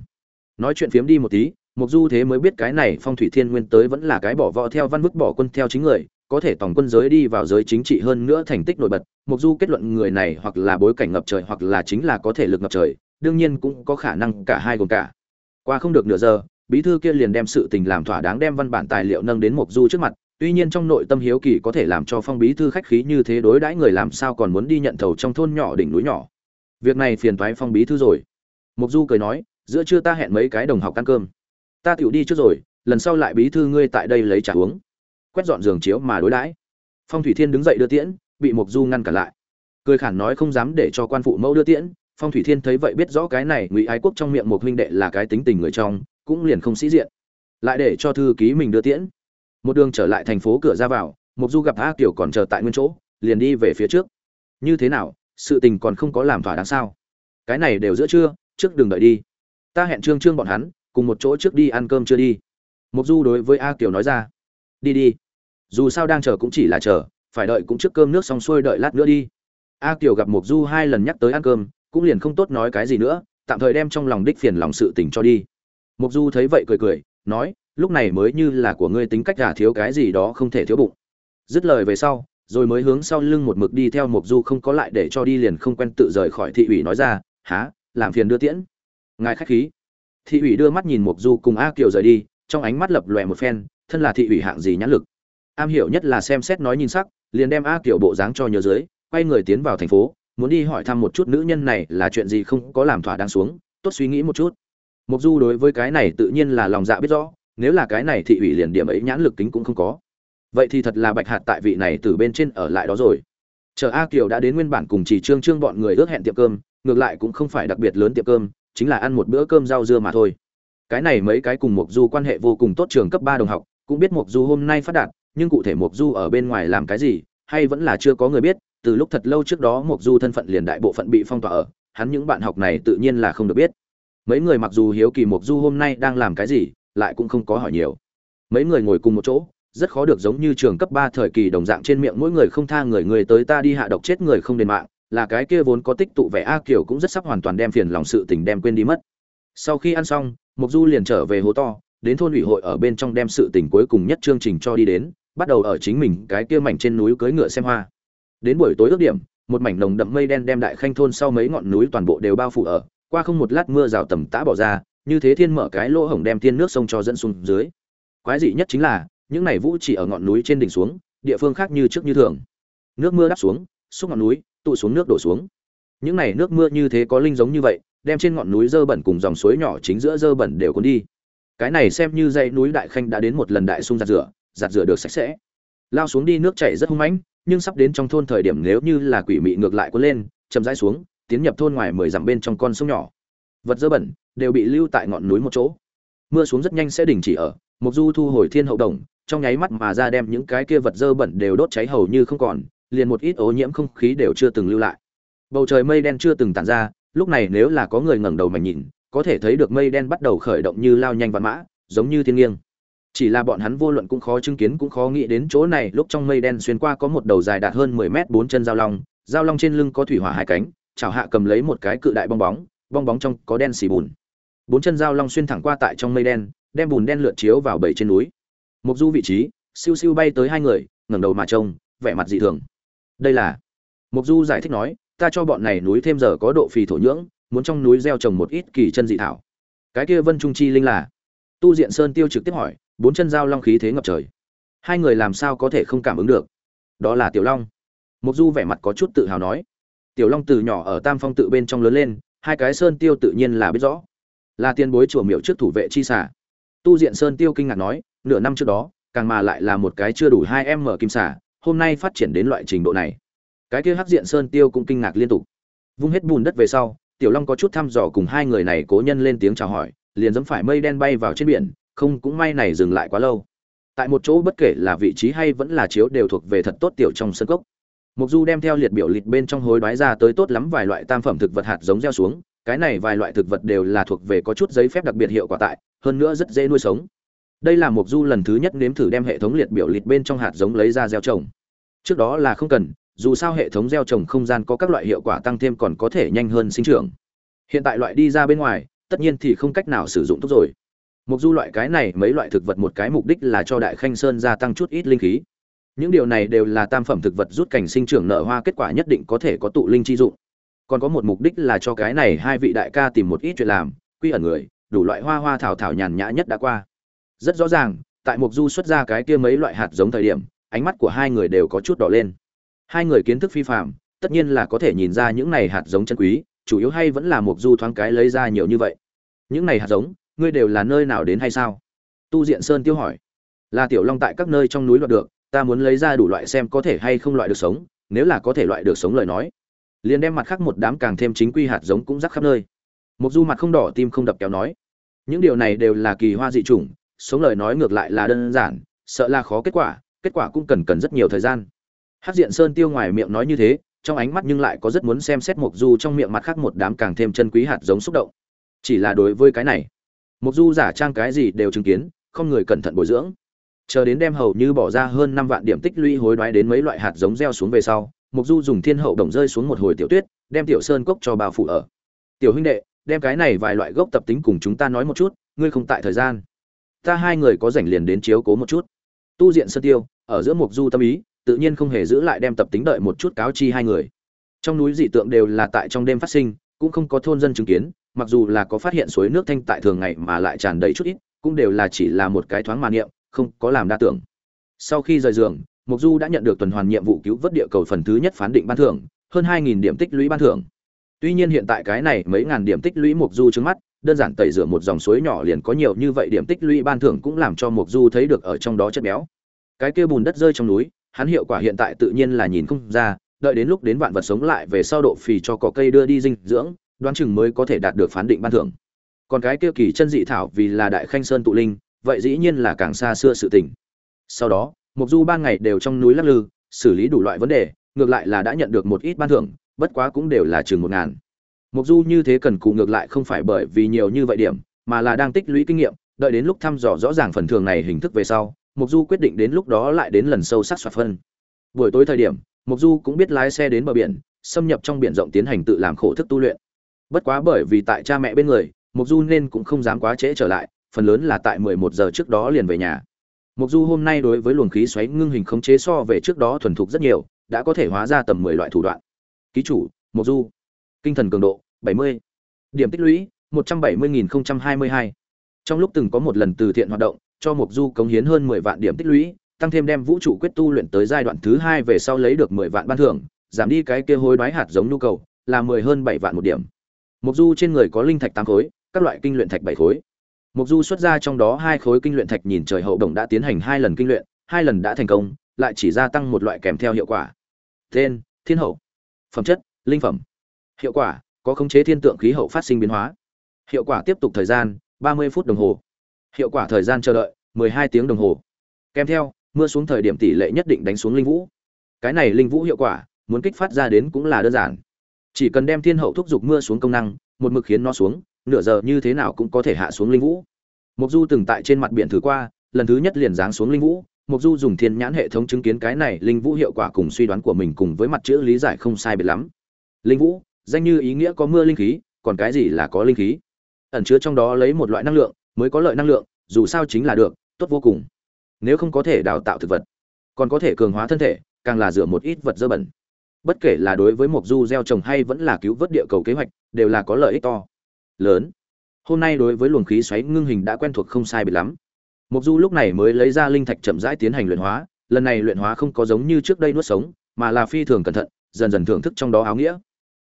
Nói chuyện phiếm đi một tí, mục du thế mới biết cái này phong thủy thiên nguyên tới vẫn là cái bỏ võ theo văn vứt bỏ quân theo chính người, có thể tổng quân giới đi vào giới chính trị hơn nữa thành tích nổi bật. Mục du kết luận người này hoặc là bối cảnh ngập trời hoặc là chính là có thể lực ngập trời, đương nhiên cũng có khả năng cả hai gồm cả. Qua không được nửa giờ bí thư kia liền đem sự tình làm thỏa đáng đem văn bản tài liệu nâng đến mục du trước mặt, tuy nhiên trong nội tâm hiếu kỳ có thể làm cho phong bí thư khách khí như thế đối đãi người làm sao còn muốn đi nhận thầu trong thôn nhỏ đỉnh núi nhỏ. Việc này phiền toái phong bí thư rồi. Mục du cười nói, giữa trưa ta hẹn mấy cái đồng học ăn cơm. Ta tiểu đi trước rồi, lần sau lại bí thư ngươi tại đây lấy trà uống. Quét dọn giường chiếu mà đối đãi. Phong thủy thiên đứng dậy đưa tiễn, bị mục du ngăn cả lại. Cười khản nói không dám để cho quan phụ mẫu đưa tiễn. Phong thủy thiên thấy vậy biết rõ cái này ngụy ái quốc trong miệng một huynh đệ là cái tính tình người trong cũng liền không sĩ diện. Lại để cho thư ký mình đưa tiễn. Một đường trở lại thành phố cửa ra vào mục du gặp a kiểu còn chờ tại nguyên chỗ, liền đi về phía trước. Như thế nào, sự tình còn không có làm thỏa đáng sao? Cái này đều giữa trưa, trước đường đợi đi. Ta hẹn trương trương bọn hắn, cùng một chỗ trước đi ăn cơm chưa đi. Mục du đối với a kiểu nói ra. Đi đi. Dù sao đang chờ cũng chỉ là chờ, phải đợi cũng trước cơm nước xong xuôi đợi lát nữa đi. A kiểu gặp mục du hai lần nhắc tới ăn cơm, cũng liền không tốt nói cái gì nữa, tạm thời đem trong lòng đích phiền lòng sự tình cho đi mục du thấy vậy cười cười, nói, lúc này mới như là của ngươi tính cách giả thiếu cái gì đó không thể thiếu bụng. Dứt lời về sau, rồi mới hướng sau lưng một mực đi theo mục du không có lại để cho đi liền không quen tự rời khỏi thị ủy nói ra há làm phiền đưa tiễn. Ngài khách khí. Thị ủy đưa mắt nhìn mục du cùng a kiều rời đi, trong ánh mắt lập lòe một phen, thân là thị ủy hạng gì nhãn lực? Am hiểu nhất là xem xét nói nhìn sắc, liền đem a kiều bộ dáng cho nhớ dưới, quay người tiến vào thành phố, muốn đi hỏi thăm một chút nữ nhân này là chuyện gì không có làm thỏa đáng xuống, tốt suy nghĩ một chút mục du đối với cái này tự nhiên là lòng dạ biết rõ, nếu là cái này thị ủy liền điểm ấy nhãn lực kính cũng không có. Vậy thì thật là bạch hạt tại vị này từ bên trên ở lại đó rồi. Chờ a kiều đã đến nguyên bản cùng chỉ trương trương bọn người ước hẹn tiệm cơm, ngược lại cũng không phải đặc biệt lớn tiệm cơm, chính là ăn một bữa cơm rau dưa mà thôi. Cái này mấy cái cùng mục du quan hệ vô cùng tốt trường cấp ba đồng học, cũng biết mục du hôm nay phát đạt, nhưng cụ thể mục du ở bên ngoài làm cái gì, hay vẫn là chưa có người biết, từ lúc thật lâu trước đó mộc du thân phận liền đại bộ phận bị phong tỏa ở, hắn những bạn học này tự nhiên là không được biết mấy người mặc dù hiếu kỳ mộc du hôm nay đang làm cái gì, lại cũng không có hỏi nhiều. Mấy người ngồi cùng một chỗ, rất khó được giống như trường cấp ba thời kỳ đồng dạng trên miệng mỗi người không tha người người tới ta đi hạ độc chết người không đền mạng, là cái kia vốn có tích tụ vẻ a kiểu cũng rất sắp hoàn toàn đem phiền lòng sự tình đem quên đi mất. Sau khi ăn xong, mộc du liền trở về hố to, đến thôn ủy hội ở bên trong đem sự tình cuối cùng nhất chương trình cho đi đến, bắt đầu ở chính mình cái kia mảnh trên núi cưỡi ngựa xem hoa. Đến buổi tối ước điểm, một mảnh nồng đậm mây đen đem đại khanh thôn sau mấy ngọn núi toàn bộ đều bao phủ ở qua không một lát mưa rào tầm tã bỏ ra, như thế thiên mở cái lỗ hổng đem thiên nước sông cho dẫn xuống dưới. Quái dị nhất chính là, những này vũ chỉ ở ngọn núi trên đỉnh xuống, địa phương khác như trước như thường. Nước mưa đắp xuống, xúc ngọn núi, tụ xuống nước đổ xuống. Những này nước mưa như thế có linh giống như vậy, đem trên ngọn núi dơ bẩn cùng dòng suối nhỏ chính giữa dơ bẩn đều cuốn đi. Cái này xem như dãy núi đại khanh đã đến một lần đại sung giặt rửa giặt rửa được sạch sẽ. Lao xuống đi nước chảy rất hung mãnh, nhưng sắp đến trong thôn thời điểm nếu như là quỷ mị ngược lại cuốn lên, chậm rãi xuống tiến nhập thôn ngoài mười dặm bên trong con sông nhỏ. Vật dơ bẩn đều bị lưu tại ngọn núi một chỗ. Mưa xuống rất nhanh sẽ đình chỉ ở mục du thu hồi thiên hậu đồng, trong nháy mắt mà ra đem những cái kia vật dơ bẩn đều đốt cháy hầu như không còn, liền một ít ô nhiễm không khí đều chưa từng lưu lại. Bầu trời mây đen chưa từng tàn ra, lúc này nếu là có người ngẩng đầu mà nhìn, có thể thấy được mây đen bắt đầu khởi động như lao nhanh vạn mã, giống như thiên nghiêng. Chỉ là bọn hắn vô luận cũng khó chứng kiến cũng khó nghĩ đến chỗ này, lúc trong mây đen xuyên qua có một đầu dài đạt hơn mười mét bốn chân giao long giao long trên lưng có thủy hỏa hai cánh chảo hạ cầm lấy một cái cự đại bong bóng bong bóng trong có đen xì bùn. Bốn chân dao long xuyên thẳng qua tại trong mây đen, đem bùn đen lượn chiếu vào bảy trên núi. Mục du vị trí, siêu siêu bay tới hai người, ngẩng đầu mà trông, vẻ mặt dị thường. Đây là, mục du giải thích nói, ta cho bọn này núi thêm giờ có độ phì thổ nhưỡng, muốn trong núi gieo trồng một ít kỳ chân dị thảo. Cái kia vân trung chi linh là? Tu diện sơn tiêu trực tiếp hỏi, bốn chân dao long khí thế ngập trời. Hai người làm sao có thể không cảm ứng được? Đó là tiểu long. Mục du vẻ mặt có chút tự hào nói tiểu long từ nhỏ ở tam phong tự bên trong lớn lên, hai cái sơn tiêu tự nhiên là biết rõ. Là tiền bối chùa miệu trước thủ vệ chi xả tu diện sơn tiêu kinh ngạc nói, nửa năm trước đó, càng mà lại là một cái chưa đủ hai em mở kim xả hôm nay phát triển đến loại trình độ này. Cái kia hắc diện sơn tiêu cũng kinh ngạc liên tục. Vung hết bùn đất về sau, tiểu long có chút thăm dò cùng hai người này cố nhân lên tiếng chào hỏi, liền dẫm phải mây đen bay vào trên biển, không cũng may này dừng lại quá lâu. Tại một chỗ bất kể là vị trí hay vẫn là chiếu đều thuộc về thật tốt tiểu trong sân cốc. Mộc du đem theo liệt biểu liệt bên trong hối đoái ra tới tốt lắm vài loại tam phẩm thực vật hạt giống gieo xuống, cái này vài loại thực vật đều là thuộc về có chút giấy phép đặc biệt hiệu quả tại, hơn nữa rất dễ nuôi sống. Đây là Mộc du lần thứ nhất nếm thử đem hệ thống liệt biểu liệt bên trong hạt giống lấy ra gieo trồng. Trước đó là không cần, dù sao hệ thống gieo trồng không gian có các loại hiệu quả tăng thêm còn có thể nhanh hơn sinh trưởng. Hiện tại loại đi ra bên ngoài, tất nhiên thì không cách nào sử dụng tốt rồi. Mộc du loại cái này, mấy loại thực vật một cái mục đích là cho đại khanh sơn gia tăng chút ít linh khí những điều này đều là tam phẩm thực vật rút cảnh sinh trưởng nở hoa kết quả nhất định có thể có tụ linh chi dụng. Còn có một mục đích là cho cái này hai vị đại ca tìm một ít chuyện làm, quy ẩn người, đủ loại hoa hoa thảo thảo nhàn nhã nhất đã qua. Rất rõ ràng, tại mục du xuất ra cái kia mấy loại hạt giống thời điểm, ánh mắt của hai người đều có chút đỏ lên. Hai người kiến thức phi phạm tất nhiên là có thể nhìn ra những này hạt giống chân quý, chủ yếu hay vẫn là mục du thoáng cái lấy ra nhiều như vậy. Những này hạt giống, ngươi đều là nơi nào đến hay sao? Tu diện sơn tiêu hỏi. Là tiểu long tại các nơi trong núi đoạt được ta muốn lấy ra đủ loại xem có thể hay không loại được sống, nếu là có thể loại được sống lời nói. Liền đem mặt khác một đám càng thêm chính quy hạt giống cũng rắc khắp nơi. Mục du mặt không đỏ, tim không đập kéo nói, những điều này đều là kỳ hoa dị chủng, sống lời nói ngược lại là đơn giản, sợ là khó kết quả kết quả cũng cần cần rất nhiều thời gian. Hát diện sơn tiêu ngoài miệng nói như thế, trong ánh mắt nhưng lại có rất muốn xem xét mục du trong miệng mặt khác một đám càng thêm chân quý hạt giống xúc động. Chỉ là đối với cái này mục du giả trang cái gì đều chứng kiến, không người cẩn thận bồi dưỡng chờ đến đem hầu như bỏ ra hơn năm vạn điểm tích lũy hối đoái đến mấy loại hạt giống gieo xuống về sau, mục du dùng thiên hậu đồng rơi xuống một hồi tiểu tuyết, đem tiểu sơn cốc cho bao phủ ở. Tiểu huynh đệ, đem cái này vài loại gốc tập tính cùng chúng ta nói một chút, ngươi không tại thời gian. Ta hai người có rảnh liền đến chiếu cố một chút. Tu diện sơ tiêu, ở giữa mục du tâm ý, tự nhiên không hề giữ lại đem tập tính đợi một chút cáo chi hai người. Trong núi dị tượng đều là tại trong đêm phát sinh, cũng không có thôn dân chứng kiến, mặc dù là có phát hiện suối nước thanh tại thường ngày mà lại tràn đầy chút ít, cũng đều là chỉ là một cái thoáng màn niệm không có làm đa tưởng. Sau khi rời giường mục du đã nhận được tuần hoàn nhiệm vụ cứu vớt địa cầu phần thứ nhất phán định ban thưởng, hơn hai nghìn điểm tích lũy ban thưởng. Tuy nhiên hiện tại cái này mấy ngàn điểm tích lũy mục du trước mắt, đơn giản tẩy rửa một dòng suối nhỏ liền có nhiều như vậy điểm tích lũy ban thưởng cũng làm cho mục du thấy được ở trong đó chất béo. Cái kia bùn đất rơi trong núi, hắn hiệu quả hiện tại tự nhiên là nhìn không ra, đợi đến lúc đến vạn vật sống lại về sau độ phì cho cỏ cây đưa đi dinh dưỡng, đoán chừng mới có thể đạt được phán định ban thưởng. Còn cái kia kỳ chân dị thảo vì là đại khanh sơn tụ linh vậy dĩ nhiên là càng xa xưa sự tình. Sau đó mục du ban ngày đều trong núi lắc lư, xử lý đủ loại vấn đề, ngược lại là đã nhận được một ít ban thưởng, bất quá cũng đều là chừng một ngàn. Mục du như thế cần cù ngược lại không phải bởi vì nhiều như vậy điểm, mà là đang tích lũy kinh nghiệm, đợi đến lúc thăm dò rõ ràng phần thưởng này hình thức về sau mục du quyết định đến lúc đó lại đến lần sâu sắc soạt phân. Buổi tối thời điểm mục du cũng biết lái xe đến bờ biển, xâm nhập trong biển rộng tiến hành tự làm khổ thức tu luyện. Bất quá bởi vì tại cha mẹ bên người mục du nên cũng không dám quá trễ trở lại phần lớn là tại 11 giờ trước đó liền về nhà. Mục du hôm nay đối với luồng khí xoáy ngưng hình khống chế so về trước đó thuần thục rất nhiều, đã có thể hóa ra tầm 10 loại thủ đoạn. Ký chủ, mục du. Kinh thần cường độ 70. điểm tích lũy 170.022. trong lúc từng có một lần từ thiện hoạt động, cho mục du cống hiến hơn 10 vạn điểm tích lũy, tăng thêm đem vũ trụ quyết tu luyện tới giai đoạn thứ hai về sau lấy được 10 vạn ban thưởng, giảm đi cái kia hối đoái hạt giống nhu cầu, là 10 hơn 7 vạn một điểm. Mục du trên người có linh thạch tám khối, các loại kinh luyện thạch bảy khối mục du xuất ra trong đó hai khối kinh luyện thạch nhìn trời hậu đồng đã tiến hành hai lần kinh luyện, hai lần đã thành công, lại chỉ gia tăng một loại kèm theo hiệu quả. Tên, thiên hậu. Phẩm chất, linh phẩm. Hiệu quả, có khống chế thiên tượng khí hậu phát sinh biến hóa. Hiệu quả tiếp tục thời gian 30 phút đồng hồ. Hiệu quả thời gian chờ đợi 12 tiếng đồng hồ. Kèm theo, mưa xuống thời điểm tỷ lệ nhất định đánh xuống linh vũ. Cái này linh vũ hiệu quả, muốn kích phát ra đến cũng là đơn giản. Chỉ cần đem thiên hậu thúc dục mưa xuống công năng, một mực khiến nó xuống nửa giờ như thế nào cũng có thể hạ xuống linh vũ. Mục du từng tại trên mặt biển thử qua, lần thứ nhất liền giáng xuống linh vũ. Mục du dùng thiên nhãn hệ thống chứng kiến cái này linh vũ hiệu quả cùng suy đoán của mình cùng với mặt chữ lý giải không sai biệt lắm. Linh vũ, danh như ý nghĩa có mưa linh khí, còn cái gì là có linh khí? Ẩn chứa trong đó lấy một loại năng lượng, mới có lợi năng lượng, dù sao chính là được, tốt vô cùng. Nếu không có thể đào tạo thực vật, còn có thể cường hóa thân thể, càng là rửa một ít vật dơ bẩn. Bất kể là đối với mục du gieo trồng hay vẫn là cứu vớt địa cầu kế hoạch, đều là có lợi ích to lớn. Hôm nay đối với luồng khí xoáy ngưng hình đã quen thuộc không sai biệt lắm. Mục du lúc này mới lấy ra linh thạch chậm rãi tiến hành luyện hóa. Lần này luyện hóa không có giống như trước đây nuốt sống mà là phi thường cẩn thận dần dần thưởng thức trong đó áo nghĩa.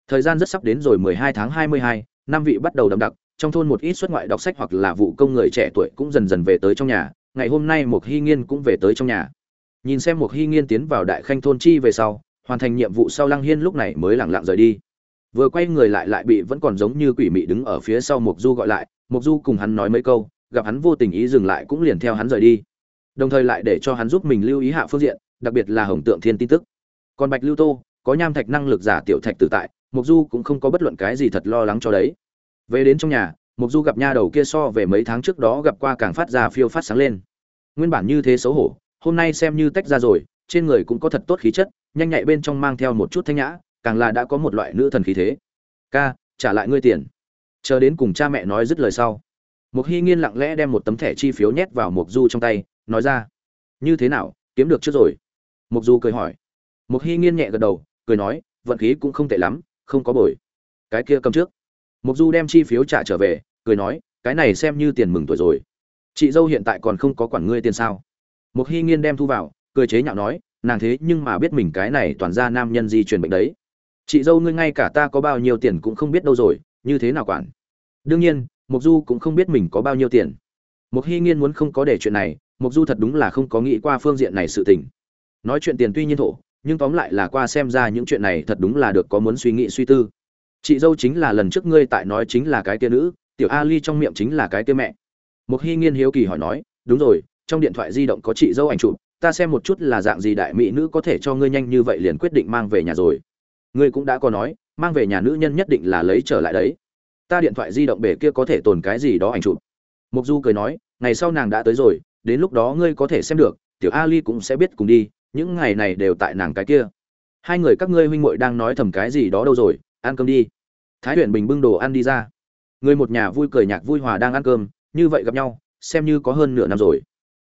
Thời gian rất sắp đến rồi 12 tháng 22, năm vị bắt đầu đậm đặc. Trong thôn một ít xuất ngoại đọc sách hoặc là vụ công người trẻ tuổi cũng dần dần về tới trong nhà. Ngày hôm nay một hy nghiên cũng về tới trong nhà. Nhìn xem một hy nghiên tiến vào đại khanh thôn chi về sau hoàn thành nhiệm vụ sau lăng hiên lúc này mới lẳng lặng rời đi vừa quay người lại lại bị vẫn còn giống như quỷ mị đứng ở phía sau mục du gọi lại mục du cùng hắn nói mấy câu, gặp hắn vô tình ý dừng lại cũng liền theo hắn rời đi. Đồng thời lại để cho hắn giúp mình lưu ý hạ phương diện, đặc biệt là hồng tượng thiên tin tức. Còn bạch lưu tô, có nham thạch năng lực giả tiểu thạch tự tại mục du cũng không có bất luận cái gì thật lo lắng cho đấy. Về đến trong nhà mục du gặp nha đầu kia so về mấy tháng trước đó gặp qua càng phát ra phiêu phát sáng lên. Nguyên bản như thế xấu hổ, hôm nay xem như tách ra rồi, trên người cũng có thật tốt khí chất, nhanh nhạy bên trong mang theo một chút thanh nhã càng là đã có một loại nữ thần khí thế. Ca, trả lại ngươi tiền. Chờ đến cùng cha mẹ nói dứt lời sau mục hy nghiên lặng lẽ đem một tấm thẻ chi phiếu nhét vào mục du trong tay, nói ra, như thế nào, kiếm được trước rồi? Mục du cười hỏi. Mục hy nghiên nhẹ gật đầu, cười nói, vận khí cũng không tệ lắm, không có bồi. Cái kia cầm trước. Mục du đem chi phiếu trả trở về, cười nói, cái này xem như tiền mừng tuổi rồi. Chị dâu hiện tại còn không có quản ngươi tiền sao? Mục hy nghiên đem thu vào, cười chế nhạo nói, nàng thế nhưng mà biết mình cái này toàn ra nam nhân di truyền bệnh đấy chị dâu ngươi ngay cả ta có bao nhiêu tiền cũng không biết đâu rồi, như thế nào quản? Đương nhiên mục du cũng không biết mình có bao nhiêu tiền. Mục hy nghiên muốn không có để chuyện này mục du thật đúng là không có nghĩ qua phương diện này sự tình. Nói chuyện tiền tuy nhiên thổ, nhưng tóm lại là qua xem ra những chuyện này thật đúng là được có muốn suy nghĩ suy tư. Chị dâu chính là lần trước ngươi tại nói chính là cái kia nữ, tiểu ali trong miệng chính là cái kia mẹ. Mục hy nghiên hiếu kỳ hỏi nói, đúng rồi, trong điện thoại di động có chị dâu ảnh chụp, ta xem một chút là dạng gì đại mỹ nữ có thể cho ngươi nhanh như vậy liền quyết định mang về nhà rồi ngươi cũng đã có nói, mang về nhà nữ nhân nhất định là lấy trở lại đấy. Ta điện thoại di động bể kia có thể tồn cái gì đó ảnh chụp. Mục du cười nói, ngày sau nàng đã tới rồi, đến lúc đó ngươi có thể xem được, tiểu ali cũng sẽ biết cùng đi, những ngày này đều tại nàng cái kia. Hai người các ngươi huynh muội đang nói thầm cái gì đó đâu rồi, ăn cơm đi. Thái huyền bình bưng đồ ăn đi ra. Người một nhà vui cười nhạc vui hòa đang ăn cơm, như vậy gặp nhau, xem như có hơn nửa năm rồi.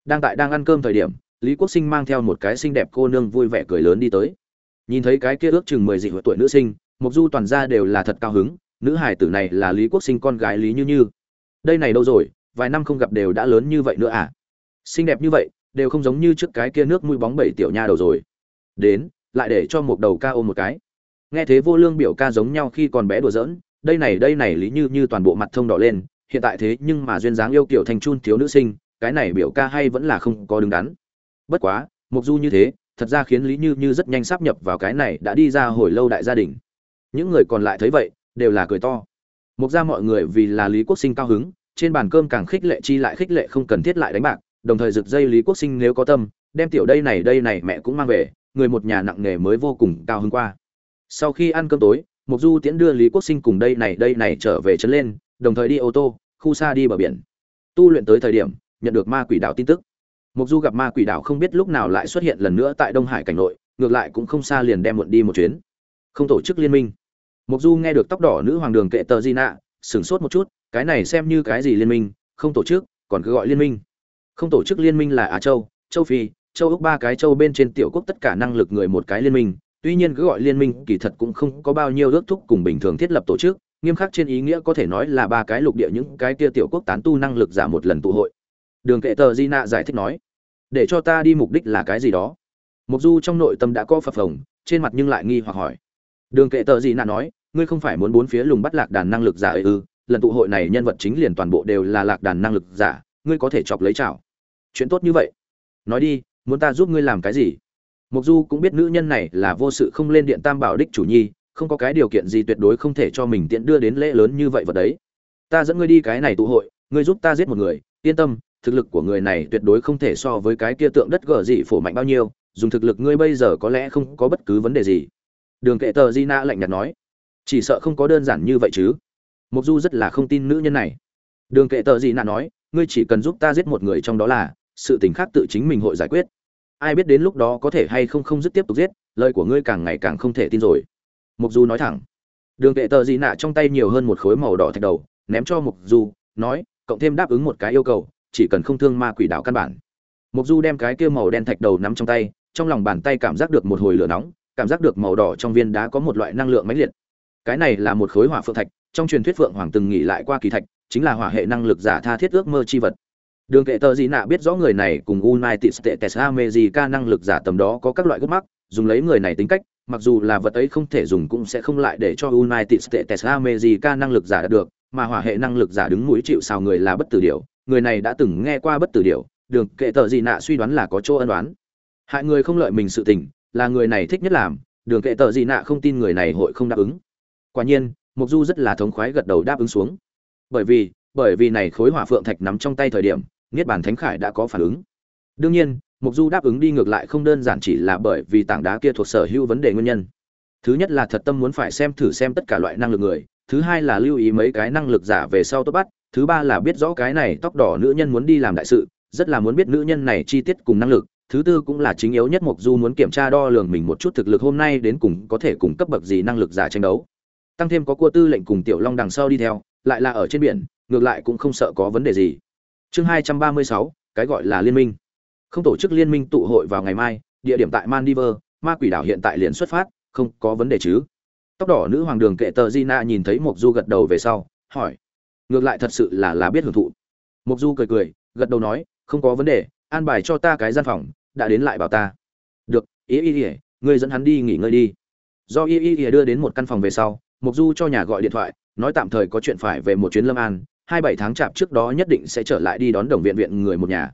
Đang tại đang ăn cơm thời điểm, lý quốc sinh mang theo một cái xinh đẹp cô nương vui vẻ cười lớn đi tới nhìn thấy cái kia ước chừng mười dị hội tuổi nữ sinh mục du toàn ra đều là thật cao hứng, nữ hải tử này là lý quốc sinh con gái lý như như. Đây này đâu rồi, vài năm không gặp đều đã lớn như vậy nữa à? Xinh đẹp như vậy, đều không giống như trước cái kia nước mũi bóng bảy tiểu nha đầu rồi. Đến, lại để cho một đầu ca ôm một cái. Nghe thế vô lương biểu ca giống nhau khi còn bé đùa giỡn, đây này đây này lý như như toàn bộ mặt thông đỏ lên, hiện tại thế nhưng mà duyên dáng yêu kiểu thành chun thiếu nữ sinh, cái này biểu ca hay vẫn là không có đứng đắn. Bất quá mục du như thế thật ra khiến lý như như rất nhanh sắp nhập vào cái này đã đi ra hồi lâu đại gia đình. Những người còn lại thấy vậy, đều là cười to. Mục ra mọi người vì là lý quốc sinh cao hứng, trên bàn cơm càng khích lệ chi lại khích lệ không cần thiết lại đánh bạc, đồng thời rực dây lý quốc sinh nếu có tâm, đem tiểu đây này đây này mẹ cũng mang về, người một nhà nặng nghề mới vô cùng cao hứng qua. Sau khi ăn cơm tối, mục du tiễn đưa lý quốc sinh cùng đây này đây này trở về trấn lên, đồng thời đi ô tô, khu xa đi bờ biển. Tu luyện tới thời điểm, nhận được ma quỷ đảo tin tức mục du gặp ma quỷ đảo không biết lúc nào lại xuất hiện lần nữa tại đông hải cảnh nội, ngược lại cũng không xa liền đem muộn đi một chuyến. Không tổ chức liên minh. Mục du nghe được tóc đỏ nữ hoàng đường kệ tờ Gina, sửng sốt một chút, cái này xem như cái gì liên minh, không tổ chức, còn cứ gọi liên minh. Không tổ chức liên minh là á châu châu phi, châu úc ba cái châu bên trên tiểu quốc tất cả năng lực người một cái liên minh, tuy nhiên cứ gọi liên minh kỳ thật cũng không có bao nhiêu ước thúc cùng bình thường thiết lập tổ chức, nghiêm khắc trên ý nghĩa có thể nói là ba cái lục địa những cái kia tiểu quốc tán tu năng lực giả một lần tụ hội. Đường kệ tờ Gina giải thích nói để cho ta đi mục đích là cái gì đó. Mục du trong nội tâm đã có phập phồng, trên mặt nhưng lại nghi hoặc hỏi. Đường kệ tờ gì nạ nói, ngươi không phải muốn bốn phía lùng bắt lạc đàn năng lực giả ư? Lần tụ hội này nhân vật chính liền toàn bộ đều là lạc đàn năng lực giả, ngươi có thể chọc lấy chảo. Chuyện tốt như vậy. Nói đi, muốn ta giúp ngươi làm cái gì? Mục du cũng biết nữ nhân này là vô sự không lên điện tam bảo đích chủ nhi, không có cái điều kiện gì tuyệt đối không thể cho mình tiện đưa đến lễ lớn như vậy vật đấy. Ta dẫn ngươi đi cái này tụ hội, ngươi giúp ta giết một người, yên tâm thực lực của người này tuyệt đối không thể so với cái kia tượng đất gở dị phổ mạnh bao nhiêu, dùng thực lực ngươi bây giờ có lẽ không có bất cứ vấn đề gì. Đường kệ tờ di na lạnh nhạt nói. Chỉ sợ không có đơn giản như vậy chứ. Mục du rất là không tin nữ nhân này. Đường kệ tờ di na nói. Ngươi chỉ cần giúp ta giết một người trong đó là sự tình khác tự chính mình hội giải quyết. Ai biết đến lúc đó có thể hay không không dứt tiếp tục giết, lời của ngươi càng ngày càng không thể tin rồi. Mục du nói thẳng. Đường kệ tờ di nạ trong tay nhiều hơn một khối màu đỏ thạch đầu, ném cho mục du, nói, cộng thêm đáp ứng một cái yêu cầu chỉ cần không thương ma quỷ đạo căn bản. Mục du đem cái kia màu đen thạch đầu nắm trong tay, trong lòng bàn tay cảm giác được một hồi lửa nóng, cảm giác được màu đỏ trong viên đá có một loại năng lượng mãnh liệt. Cái này là một khối hỏa phượng thạch, trong truyền thuyết phượng hoàng từng nghỉ lại qua kỳ thạch, chính là hỏa hệ năng lực giả tha thiết ước mơ chi vật. Đường kệ tờ gì nạ biết rõ người này cùng united states america năng lực giả tầm đó có các loại gốc mắc, dùng lấy người này tính cách, mặc dù là vật ấy không thể dùng cũng sẽ không lại để cho united states america năng lực giả đạt được, mà hỏa hệ năng lực giả đứng mũi chịu sào người là bất tử điều người này đã từng nghe qua bất tử điều đường kệ tờ gì nạ suy đoán là có chỗ ân đoán hại người không lợi mình sự tình, là người này thích nhất làm, đường kệ tờ gì nạ không tin người này hội không đáp ứng. Quả nhiên mục du rất là thống khoái gật đầu đáp ứng xuống. Bởi vì bởi vì này khối hỏa phượng thạch nắm trong tay thời điểm, niết bàn thánh khải đã có phản ứng. Đương nhiên mục du đáp ứng đi ngược lại không đơn giản chỉ là bởi vì tảng đá kia thuộc sở hữu vấn đề nguyên nhân. Thứ nhất là thật tâm muốn phải xem thử xem tất cả loại năng lực người, thứ hai là lưu ý mấy cái năng lực giả về sau tốt bắt thứ ba là biết rõ cái này tóc đỏ nữ nhân muốn đi làm đại sự, rất là muốn biết nữ nhân này chi tiết cùng năng lực. Thứ tư cũng là chính yếu nhất mục du muốn kiểm tra đo lường mình một chút thực lực hôm nay đến cùng có thể cùng cấp bậc gì năng lực giả tranh đấu. Tăng thêm có cua tư lệnh cùng tiểu long đằng sau đi theo, lại là ở trên biển, ngược lại cũng không sợ có vấn đề gì. Chương hai trăm ba mươi sáu, cái gọi là liên minh. Không tổ chức liên minh tụ hội vào ngày mai, địa điểm tại maldives, ma quỷ đảo hiện tại liền xuất phát, không có vấn đề chứ. Tóc đỏ nữ hoàng đường kệ tờ gina nhìn thấy mộc du gật đầu về sau, hỏi ngược lại thật sự là là biết hưởng thụ. Mộc du cười cười, gật đầu nói, không có vấn đề, an bài cho ta cái gian phòng, đã đến lại bảo ta. Được ý ý ỉa ngươi dẫn hắn đi nghỉ ngơi đi. Do y y ỉa đưa đến một căn phòng về sau, mộc du cho nhà gọi điện thoại, nói tạm thời có chuyện phải về một chuyến lâm an, hai bảy tháng chạp trước đó nhất định sẽ trở lại đi đón đồng viện viện người một nhà.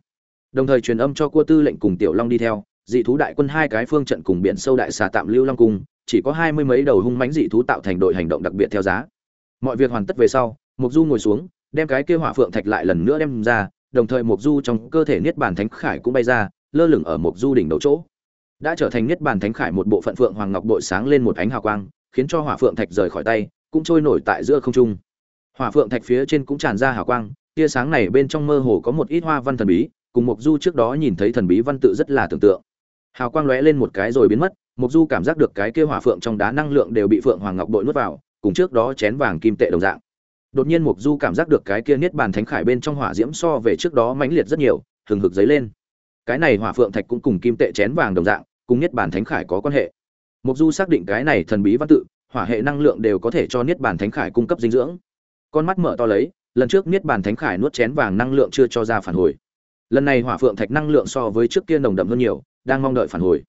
Đồng thời truyền âm cho cua tư lệnh cùng tiểu long đi theo, dị thú đại quân hai cái phương trận cùng biển sâu đại xà tạm lưu long cung, chỉ có hai mươi mấy đầu hung mãnh dị thú tạo thành đội hành động đặc biệt theo giá. Mọi việc hoàn tất về sau mục du ngồi xuống, đem cái kia hỏa phượng thạch lại lần nữa đem ra, đồng thời mục du trong cơ thể niết bàn thánh khải cũng bay ra, lơ lửng ở mục du đỉnh đầu chỗ. Đã trở thành niết bàn thánh khải một bộ phận phượng hoàng ngọc bội sáng lên một ánh hào quang, khiến cho hỏa phượng thạch rời khỏi tay, cũng trôi nổi tại giữa không trung. Hỏa phượng thạch phía trên cũng tràn ra hào quang, tia sáng này bên trong mơ hồ có một ít hoa văn thần bí, cùng mục du trước đó nhìn thấy thần bí văn tự rất là tưởng tượng. Hào quang lóe lên một cái rồi biến mất mục du cảm giác được cái kia hỏa phượng trong đá năng lượng đều bị phượng hoàng ngọc bội nuốt vào, cùng trước đó chén vàng kim tệ đồng dạng đột nhiên mục du cảm giác được cái kia niết bàn thánh khải bên trong hỏa diễm so về trước đó mãnh liệt rất nhiều, hừng hực dấy lên. Cái này hỏa phượng thạch cũng cùng kim tệ chén vàng đồng dạng, cùng niết bàn thánh khải có quan hệ. Mục du xác định cái này thần bí văn tự, hỏa hệ năng lượng đều có thể cho niết bàn thánh khải cung cấp dinh dưỡng. Con mắt mở to lấy, lần trước niết bàn thánh khải nuốt chén vàng năng lượng chưa cho ra phản hồi. Lần này hỏa phượng thạch năng lượng so với trước kia nồng đậm hơn nhiều, đang mong đợi phản hồi.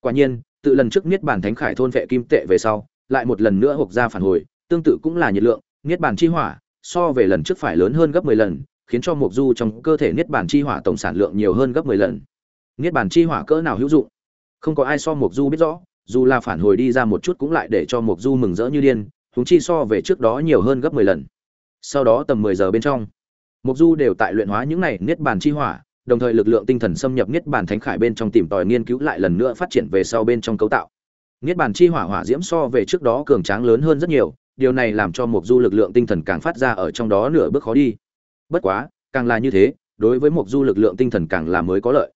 Quả nhiên, tự lần trước niết bàn thánh khải thôn vệ kim tệ về sau, lại một lần nữa hộp ra phản hồi, tương tự cũng là nhiệt lượng niết bàn chi hỏa, so về lần trước phải lớn hơn gấp 10 lần, khiến cho mục du trong cơ thể niết bàn chi hỏa tổng sản lượng nhiều hơn gấp 10 lần. Niết bàn chi hỏa cỡ nào hữu dụng? Không có ai so mục du biết rõ, dù là phản hồi đi ra một chút cũng lại để cho mục du mừng rỡ như điên chúng chi so về trước đó nhiều hơn gấp 10 lần. Sau đó tầm 10 giờ bên trong mục du đều tại luyện hóa những này niết bàn chi hỏa, đồng thời lực lượng tinh thần xâm nhập niết bàn thánh khải bên trong tìm tòi nghiên cứu lại lần nữa phát triển về sau bên trong cấu tạo. Niết bàn chi hỏa hỏa diễm so về trước đó cường tráng lớn hơn rất nhiều điều này làm cho mục du lực lượng tinh thần càng phát ra ở trong đó nửa bước khó đi. Bất quá càng là như thế đối với mục du lực lượng tinh thần càng là mới có lợi.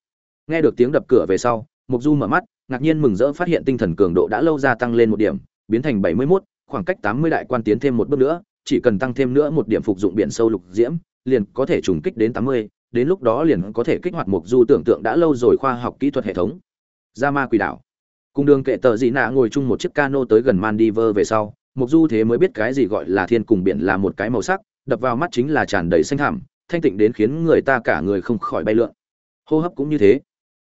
Nghe được tiếng đập cửa về sau mục du mở mắt ngạc nhiên mừng rỡ phát hiện tinh thần cường độ đã lâu gia tăng lên một điểm biến thành bảy mươi 71, khoảng cách tám mươi đại quan tiến thêm một bước nữa chỉ cần tăng thêm nữa một điểm phục dụng biển sâu lục diễm liền có thể trùng kích đến tám mươi đến lúc đó liền có thể kích hoạt mục du tưởng tượng đã lâu rồi khoa học kỹ thuật hệ thống. Ra ma quỷ đảo. Cùng đường kệ tờ dị nạ ngồi chung một chiếc cano tới gần mandiver về sau mục du thế mới biết cái gì gọi là thiên cùng biển là một cái màu sắc, đập vào mắt chính là tràn đầy xanh thảm thanh tịnh đến khiến người ta cả người không khỏi bay lượn. Hô hấp cũng như thế.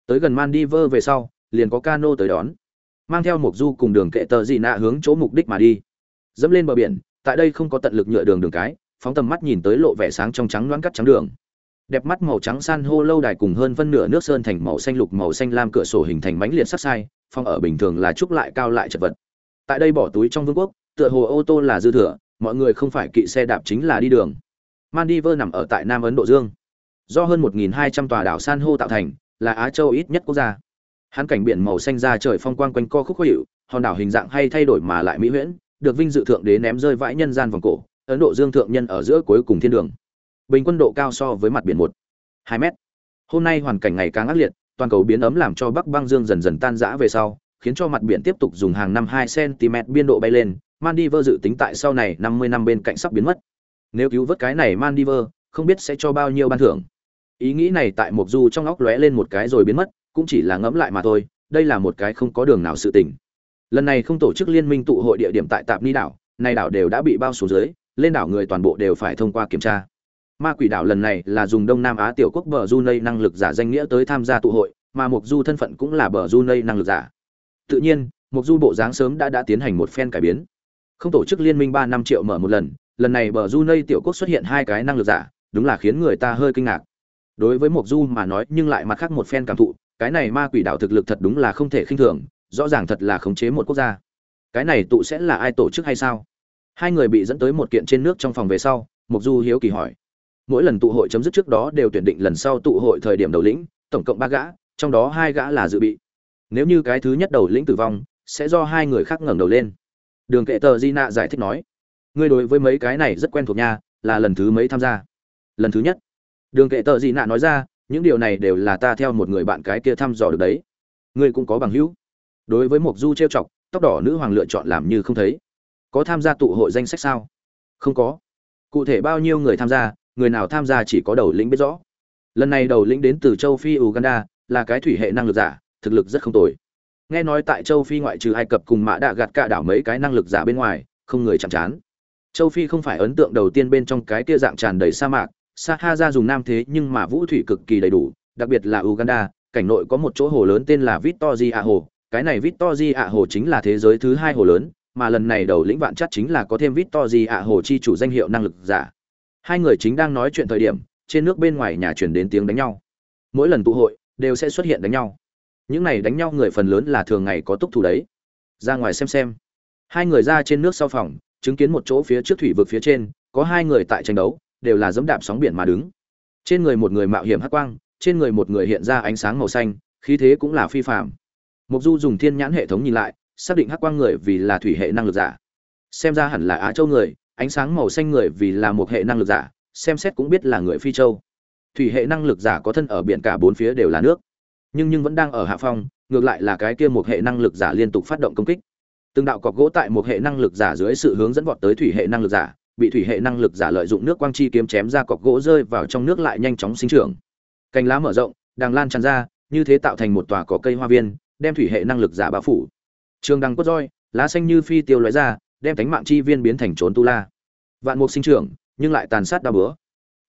Tới gần man điơver về sau, liền có cano tới đón. Mang theo mục du cùng đường kệ tờ dị nạ hướng chỗ mục đích mà đi. Dẫm lên bờ biển, tại đây không có tận lực nhựa đường đường cái, phóng tầm mắt nhìn tới lộ vẻ sáng trong trắng loáng cắt trắng đường. Đẹp mắt màu trắng san hô lâu đài cùng hơn phân nửa nước sơn thành màu xanh lục màu xanh lam cửa sổ hình thành mánh liệt sắc sai, phong ở bình thường là trúc lại cao lại chật vật. Tại đây bỏ túi trong vương quốc tựa hồ ô tô là dư thừa mọi người không phải kỵ xe đạp chính là đi đường. Maldives nằm ở tại nam ấn độ dương. Do hơn 1.200 tòa đảo san hô tạo thành là á châu ít nhất quốc gia. Hắn cảnh biển màu xanh ra trời phong quang quanh co khúc khuỷu, hòn đảo hình dạng hay thay đổi mà lại mỹ huyễn được vinh dự thượng đế ném rơi vãi nhân gian vòng cổ ấn độ dương thượng nhân ở giữa cuối cùng thiên đường. Bình quân độ cao so với mặt biển một hai mét. Hôm nay hoàn cảnh ngày càng ác liệt toàn cầu biến ấm làm cho bắc băng dương dần dần tan rã về sau khiến cho mặt biển tiếp tục dùng hàng năm hai cm biên độ bay lên Maldives dự tính tại sau này 50 năm bên cạnh sắp biến mất. Nếu cứu vớt cái này Maldives, không biết sẽ cho bao nhiêu ban thưởng. Ý nghĩ này tại Mộc Du trong óc lóe lên một cái rồi biến mất, cũng chỉ là ngẫm lại mà thôi, đây là một cái không có đường nào sự tình. Lần này không tổ chức liên minh tụ hội địa điểm tại Tạp Ni đảo, này đảo đều đã bị bao xuống dưới, lên đảo người toàn bộ đều phải thông qua kiểm tra. Ma Quỷ đảo lần này là dùng Đông Nam Á tiểu quốc bờ Junay năng lực giả danh nghĩa tới tham gia tụ hội, mà Mộc Du thân phận cũng là bờ Junay năng lực giả. Tự nhiên, Mộc Du bộ dáng sớm đã đã tiến hành một phen cải biến. Không tổ chức liên minh ba năm triệu mở một lần, lần này bờ du nây tiểu quốc xuất hiện hai cái năng lực giả, đúng là khiến người ta hơi kinh ngạc. Đối với Mộc Du mà nói, nhưng lại mặt khác một phen cảm thụ, cái này ma quỷ đạo thực lực thật đúng là không thể khinh thường, rõ ràng thật là khống chế một quốc gia. Cái này tụ sẽ là ai tổ chức hay sao? Hai người bị dẫn tới một kiện trên nước trong phòng về sau, Mộc Du hiếu kỳ hỏi. Mỗi lần tụ hội chấm dứt trước đó đều tuyển định lần sau tụ hội thời điểm đầu lĩnh, tổng cộng ba gã, trong đó hai gã là dự bị. Nếu như cái thứ nhất đầu lĩnh tử vong, sẽ do hai người khác ngẩng đầu lên đường kệ tờ di nạ giải thích nói, ngươi đối với mấy cái này rất quen thuộc nha, là lần thứ mấy tham gia? Lần thứ nhất. Đường kệ tờ di nạ nói ra, những điều này đều là ta theo một người bạn cái kia thăm dò được đấy. Ngươi cũng có bằng hữu. Đối với mục du trêu chọc, tóc đỏ nữ hoàng lựa chọn làm như không thấy. Có tham gia tụ hội danh sách sao? Không có. Cụ thể bao nhiêu người tham gia, người nào tham gia chỉ có đầu lĩnh biết rõ. Lần này đầu lĩnh đến từ châu phi uganda, là cái thủy hệ năng lực giả, thực lực rất không tồi nghe nói tại châu phi ngoại trừ ai cập cùng mã đạ gạt cả đảo mấy cái năng lực giả bên ngoài, không người chạm chán châu phi không phải ấn tượng đầu tiên bên trong cái kia dạng tràn đầy sa mạc sa ha ra dùng nam thế nhưng mà vũ thủy cực kỳ đầy đủ, đặc biệt là uganda, cảnh nội có một chỗ hồ lớn tên là victoria hồ. Cái này victoria hồ chính là thế giới thứ hai hồ lớn, mà lần này đầu lĩnh vạn chắc chính là có thêm victoria hồ chi chủ danh hiệu năng lực giả. Hai người chính đang nói chuyện thời điểm, trên nước bên ngoài nhà chuyển đến tiếng đánh nhau. Mỗi lần tụ hội, đều sẽ xuất hiện đánh nhau những này đánh nhau người phần lớn là thường ngày có túc thủ đấy. Ra ngoài xem xem. Hai người ra trên nước sau phòng, chứng kiến một chỗ phía trước thủy vực phía trên, có hai người tại tranh đấu, đều là dẫm đạp sóng biển mà đứng. Trên người một người mạo hiểm hắc quang, trên người một người hiện ra ánh sáng màu xanh, khí thế cũng là phi phạm mục du dùng thiên nhãn hệ thống nhìn lại, xác định hắc quang người vì là thủy hệ năng lực giả. Xem ra hẳn là á châu người, ánh sáng màu xanh người vì là một hệ năng lực giả, xem xét cũng biết là người phi châu. Thủy hệ năng lực giả có thân ở biển cả bốn phía đều là nước nhưng nhưng vẫn đang ở hạ phong, ngược lại là cái kia một hệ năng lực giả liên tục phát động công kích. Từng đạo cọc gỗ tại một hệ năng lực giả dưới sự hướng dẫn vọt tới thủy hệ năng lực giả, bị thủy hệ năng lực giả lợi dụng nước quang chi kiếm chém ra cọc gỗ rơi vào trong nước lại nhanh chóng sinh trưởng. Cành lá mở rộng đang lan tràn ra, như thế tạo thành một tòa cỏ cây hoa viên, đem thủy hệ năng lực giả bao phủ. Trường đằng quất roi, lá xanh như phi tiêu lóe ra, đem cánh mạng chi viên biến thành trốn tu la. Vạn mục sinh trưởng, nhưng lại tàn sát đa bữa.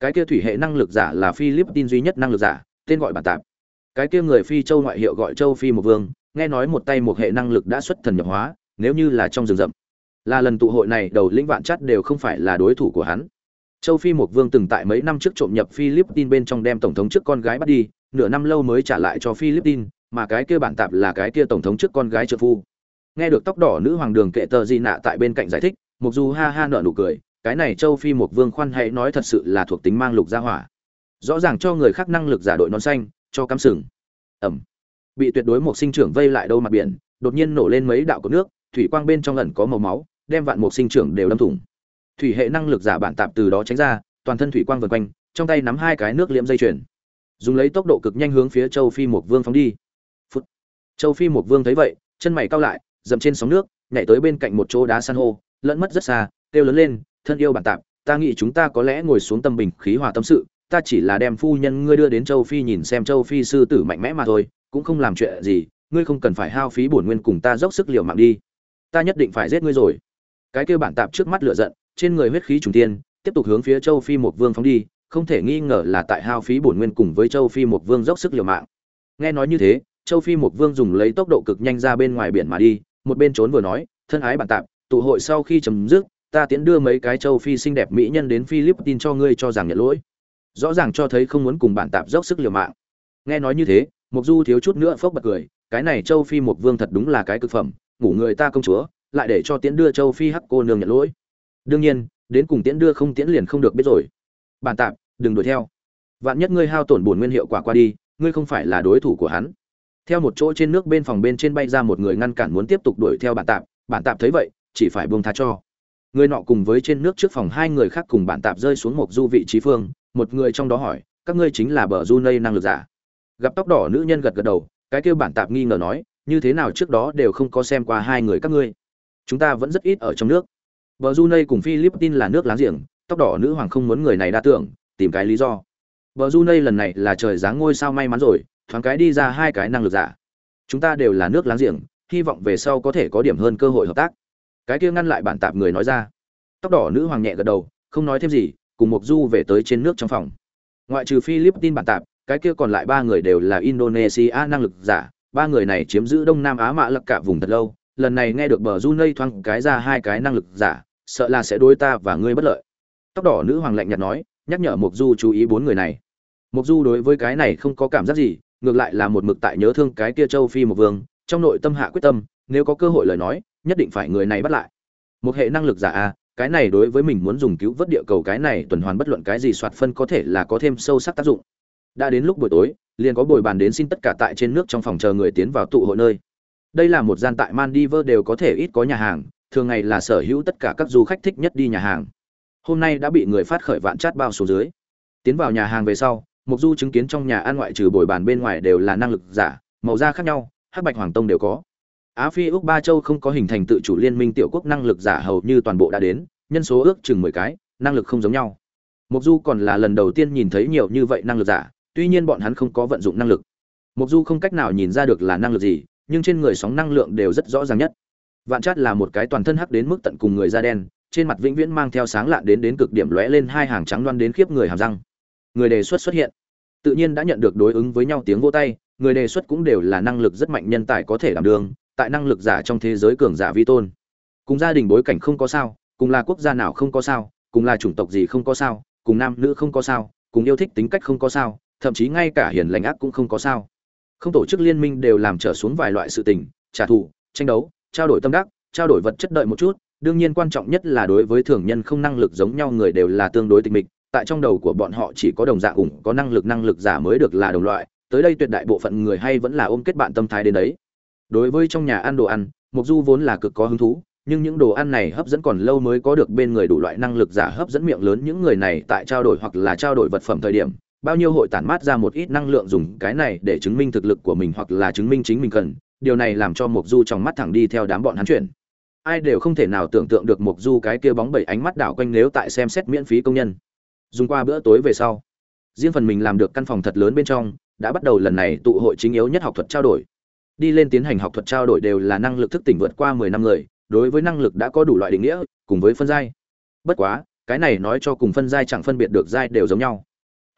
Cái kia thủy hệ năng lực giả là philippines duy nhất năng lực giả, tên gọi bản tạp cái kia người phi châu ngoại hiệu gọi châu phi một vương, nghe nói một tay một hệ năng lực đã xuất thần nhập hóa, nếu như là trong rừng rậm. Là lần tụ hội này, đầu lĩnh vạn chắt đều không phải là đối thủ của hắn. Châu phi một vương từng tại mấy năm trước trộm nhập philippines bên trong đem tổng thống trước con gái bắt đi, nửa năm lâu mới trả lại cho philippines, mà cái kia bản tạp là cái kia tổng thống trước con gái trợ phu. Nghe được tóc đỏ nữ hoàng đường kệ tờ di nạ tại bên cạnh giải thích mục du ha ha nợ nụ cười, cái này châu phi một vương khoan hãy nói thật sự là thuộc tính mang lục gia hỏa. Rõ ràng cho người khác năng lực giả đội nón xanh cho cắm sừng. Ẩm. Bị tuyệt đối một sinh trưởng vây lại đâu mặt biển, đột nhiên nổ lên mấy đạo cột nước, thủy quang bên trong lần có màu máu, đem vạn một sinh trưởng đều đâm thủng. Thủy hệ năng lực giả bản tạp từ đó tránh ra, toàn thân thủy quang vần quanh, trong tay nắm hai cái nước liễm dây chuyền. Dùng lấy tốc độ cực nhanh hướng phía châu phi một vương phóng đi. Phút. châu phi một vương thấy vậy, chân mày cao lại, dậm trên sóng nước, nhảy tới bên cạnh một chỗ đá san hô, lẫn mất rất xa, kêu lớn lên, thân yêu bản tạp, ta nghĩ chúng ta có lẽ ngồi xuống tâm bình khí hòa tâm sự ta chỉ là đem phu nhân ngươi đưa đến châu phi nhìn xem châu phi sư tử mạnh mẽ mà thôi, cũng không làm chuyện gì, ngươi không cần phải hao phí bổn nguyên cùng ta dốc sức liều mạng đi. Ta nhất định phải giết ngươi rồi. Cái kêu bản tạp trước mắt lửa giận, trên người huyết khí trùng tiên tiếp tục hướng phía châu phi một vương phóng đi, không thể nghi ngờ là tại hao phí bổn nguyên cùng với châu phi một vương dốc sức liều mạng. Nghe nói như thế, châu phi một vương dùng lấy tốc độ cực nhanh ra bên ngoài biển mà đi, một bên trốn vừa nói, thân ái bản tạp, tụ hội sau khi chấm dứt, ta tiễn đưa mấy cái châu phi xinh đẹp mỹ nhân đến philippines cho ngươi cho rằng nhận lỗi rõ ràng cho thấy không muốn cùng bản tạp dốc sức liều mạng. Nghe nói như thế mục du thiếu chút nữa phốc bật cười, cái này châu phi một vương thật đúng là cái cực phẩm, ngủ người ta công chúa, lại để cho tiễn đưa châu phi hắc cô nương nhận lỗi. Đương nhiên, đến cùng tiễn đưa không tiễn liền không được biết rồi. Bản tạp, đừng đuổi theo. Vạn nhất ngươi hao tổn bổn nguyên hiệu quả qua đi, ngươi không phải là đối thủ của hắn. Theo một chỗ trên nước bên phòng bên trên bay ra một người ngăn cản muốn tiếp tục đuổi theo bản tạp bản tạp thấy vậy, chỉ phải buông tha cho. Người nọ cùng với trên nước trước phòng hai người khác cùng bản tạp rơi xuống một du vị trí phương một người trong đó hỏi, các ngươi chính là bờ du nây năng lực giả? Gặp tóc đỏ nữ nhân gật gật đầu, cái kêu bản tạp nghi ngờ nói, như thế nào trước đó đều không có xem qua hai người các ngươi. Chúng ta vẫn rất ít ở trong nước. Bờ du nây cùng philippines là nước láng giềng, tóc đỏ nữ hoàng không muốn người này đa tưởng, tìm cái lý do. Bờ du nây lần này là trời dáng ngôi sao may mắn rồi, thoáng cái đi ra hai cái năng lực giả. Chúng ta đều là nước láng giềng, hy vọng về sau có thể có điểm hơn cơ hội hợp tác. Cái kia ngăn lại bản tạp người nói ra. Tóc đỏ nữ hoàng nhẹ gật đầu, không nói thêm gì cùng Mộc du về tới trên nước trong phòng. Ngoại trừ philippines bản tạp, cái kia còn lại ba người đều là indonesia năng lực giả. Ba người này chiếm giữ đông nam á mạ lặc cả vùng thật lâu. Lần này nghe được bờ du nây thoáng cái ra hai cái năng lực giả, sợ là sẽ đối ta và ngươi bất lợi. Tóc đỏ nữ hoàng lạnh nhạt nói, nhắc nhở Mộc du chú ý bốn người này. Mộc du đối với cái này không có cảm giác gì, ngược lại là một mực tại nhớ thương cái kia châu phi một vương, trong nội tâm hạ quyết tâm, nếu có cơ hội lời nói, nhất định phải người này bắt lại. Một hệ năng lực giả a cái này đối với mình muốn dùng cứu vớt địa cầu cái này tuần hoàn bất luận cái gì soạt phân có thể là có thêm sâu sắc tác dụng. Đã đến lúc buổi tối, liền có bồi bàn đến xin tất cả tại trên nước trong phòng chờ người tiến vào tụ hội nơi. Đây là một gian tại maldives đều có thể ít có nhà hàng, thường ngày là sở hữu tất cả các du khách thích nhất đi nhà hàng. Hôm nay đã bị người phát khởi vạn chát bao số dưới. Tiến vào nhà hàng về sau, mục du chứng kiến trong nhà ăn ngoại trừ bồi bàn bên ngoài đều là năng lực giả, màu da khác nhau, hắc bạch hoàng tông đều có á phi úc ba châu không có hình thành tự chủ liên minh tiểu quốc năng lực giả hầu như toàn bộ đã đến, nhân số ước chừng mười cái, năng lực không giống nhau. Mục du còn là lần đầu tiên nhìn thấy nhiều như vậy năng lực giả, tuy nhiên bọn hắn không có vận dụng năng lực. Mục du không cách nào nhìn ra được là năng lực gì, nhưng trên người sóng năng lượng đều rất rõ ràng nhất. Vạn Trát là một cái toàn thân hắc đến mức tận cùng người da đen, trên mặt vĩnh viễn mang theo sáng lạ đến đến cực điểm lóe lên hai hàng trắng loan đến khiếp người hàm răng. Người đề xuất xuất hiện, tự nhiên đã nhận được đối ứng với nhau tiếng vỗ tay, người đề xuất cũng đều là năng lực rất mạnh nhân tài có thể làm đường tại năng lực giả trong thế giới cường giả vi tôn. Cùng gia đình bối cảnh không có sao, cùng là quốc gia nào không có sao, cùng là chủng tộc gì không có sao, cùng nam nữ không có sao, cùng yêu thích tính cách không có sao, thậm chí ngay cả hiền lành ác cũng không có sao. Không tổ chức liên minh đều làm trở xuống vài loại sự tình, trả thù, tranh đấu, trao đổi tâm đắc, trao đổi vật chất đợi một chút, đương nhiên quan trọng nhất là đối với thường nhân không năng lực giống nhau người đều là tương đối tịch mịch, tại trong đầu của bọn họ chỉ có đồng dạng ủng, có năng lực năng lực giả mới được là đồng loại, tới đây tuyệt đại bộ phận người hay vẫn là ôm kết bạn tâm thái đến đấy đối với trong nhà ăn đồ ăn mục du vốn là cực có hứng thú, nhưng những đồ ăn này hấp dẫn còn lâu mới có được bên người đủ loại năng lực giả hấp dẫn miệng lớn. Những người này tại trao đổi hoặc là trao đổi vật phẩm thời điểm, bao nhiêu hội tản mát ra một ít năng lượng dùng cái này để chứng minh thực lực của mình hoặc là chứng minh chính mình cần. Điều này làm cho mục du trong mắt thẳng đi theo đám bọn hắn chuyển. Ai đều không thể nào tưởng tượng được mục du cái kia bóng bẩy ánh mắt đảo quanh nếu tại xem xét miễn phí công nhân. Dùng qua bữa tối về sau, riêng phần mình làm được căn phòng thật lớn bên trong, đã bắt đầu lần này tụ hội chính yếu nhất học thuật trao đổi đi lên tiến hành học thuật trao đổi đều là năng lực thức tỉnh vượt qua mười năm người, đối với năng lực đã có đủ loại định nghĩa, cùng với phân giai. Bất quá, cái này nói cho cùng phân giai chẳng phân biệt được giai đều giống nhau.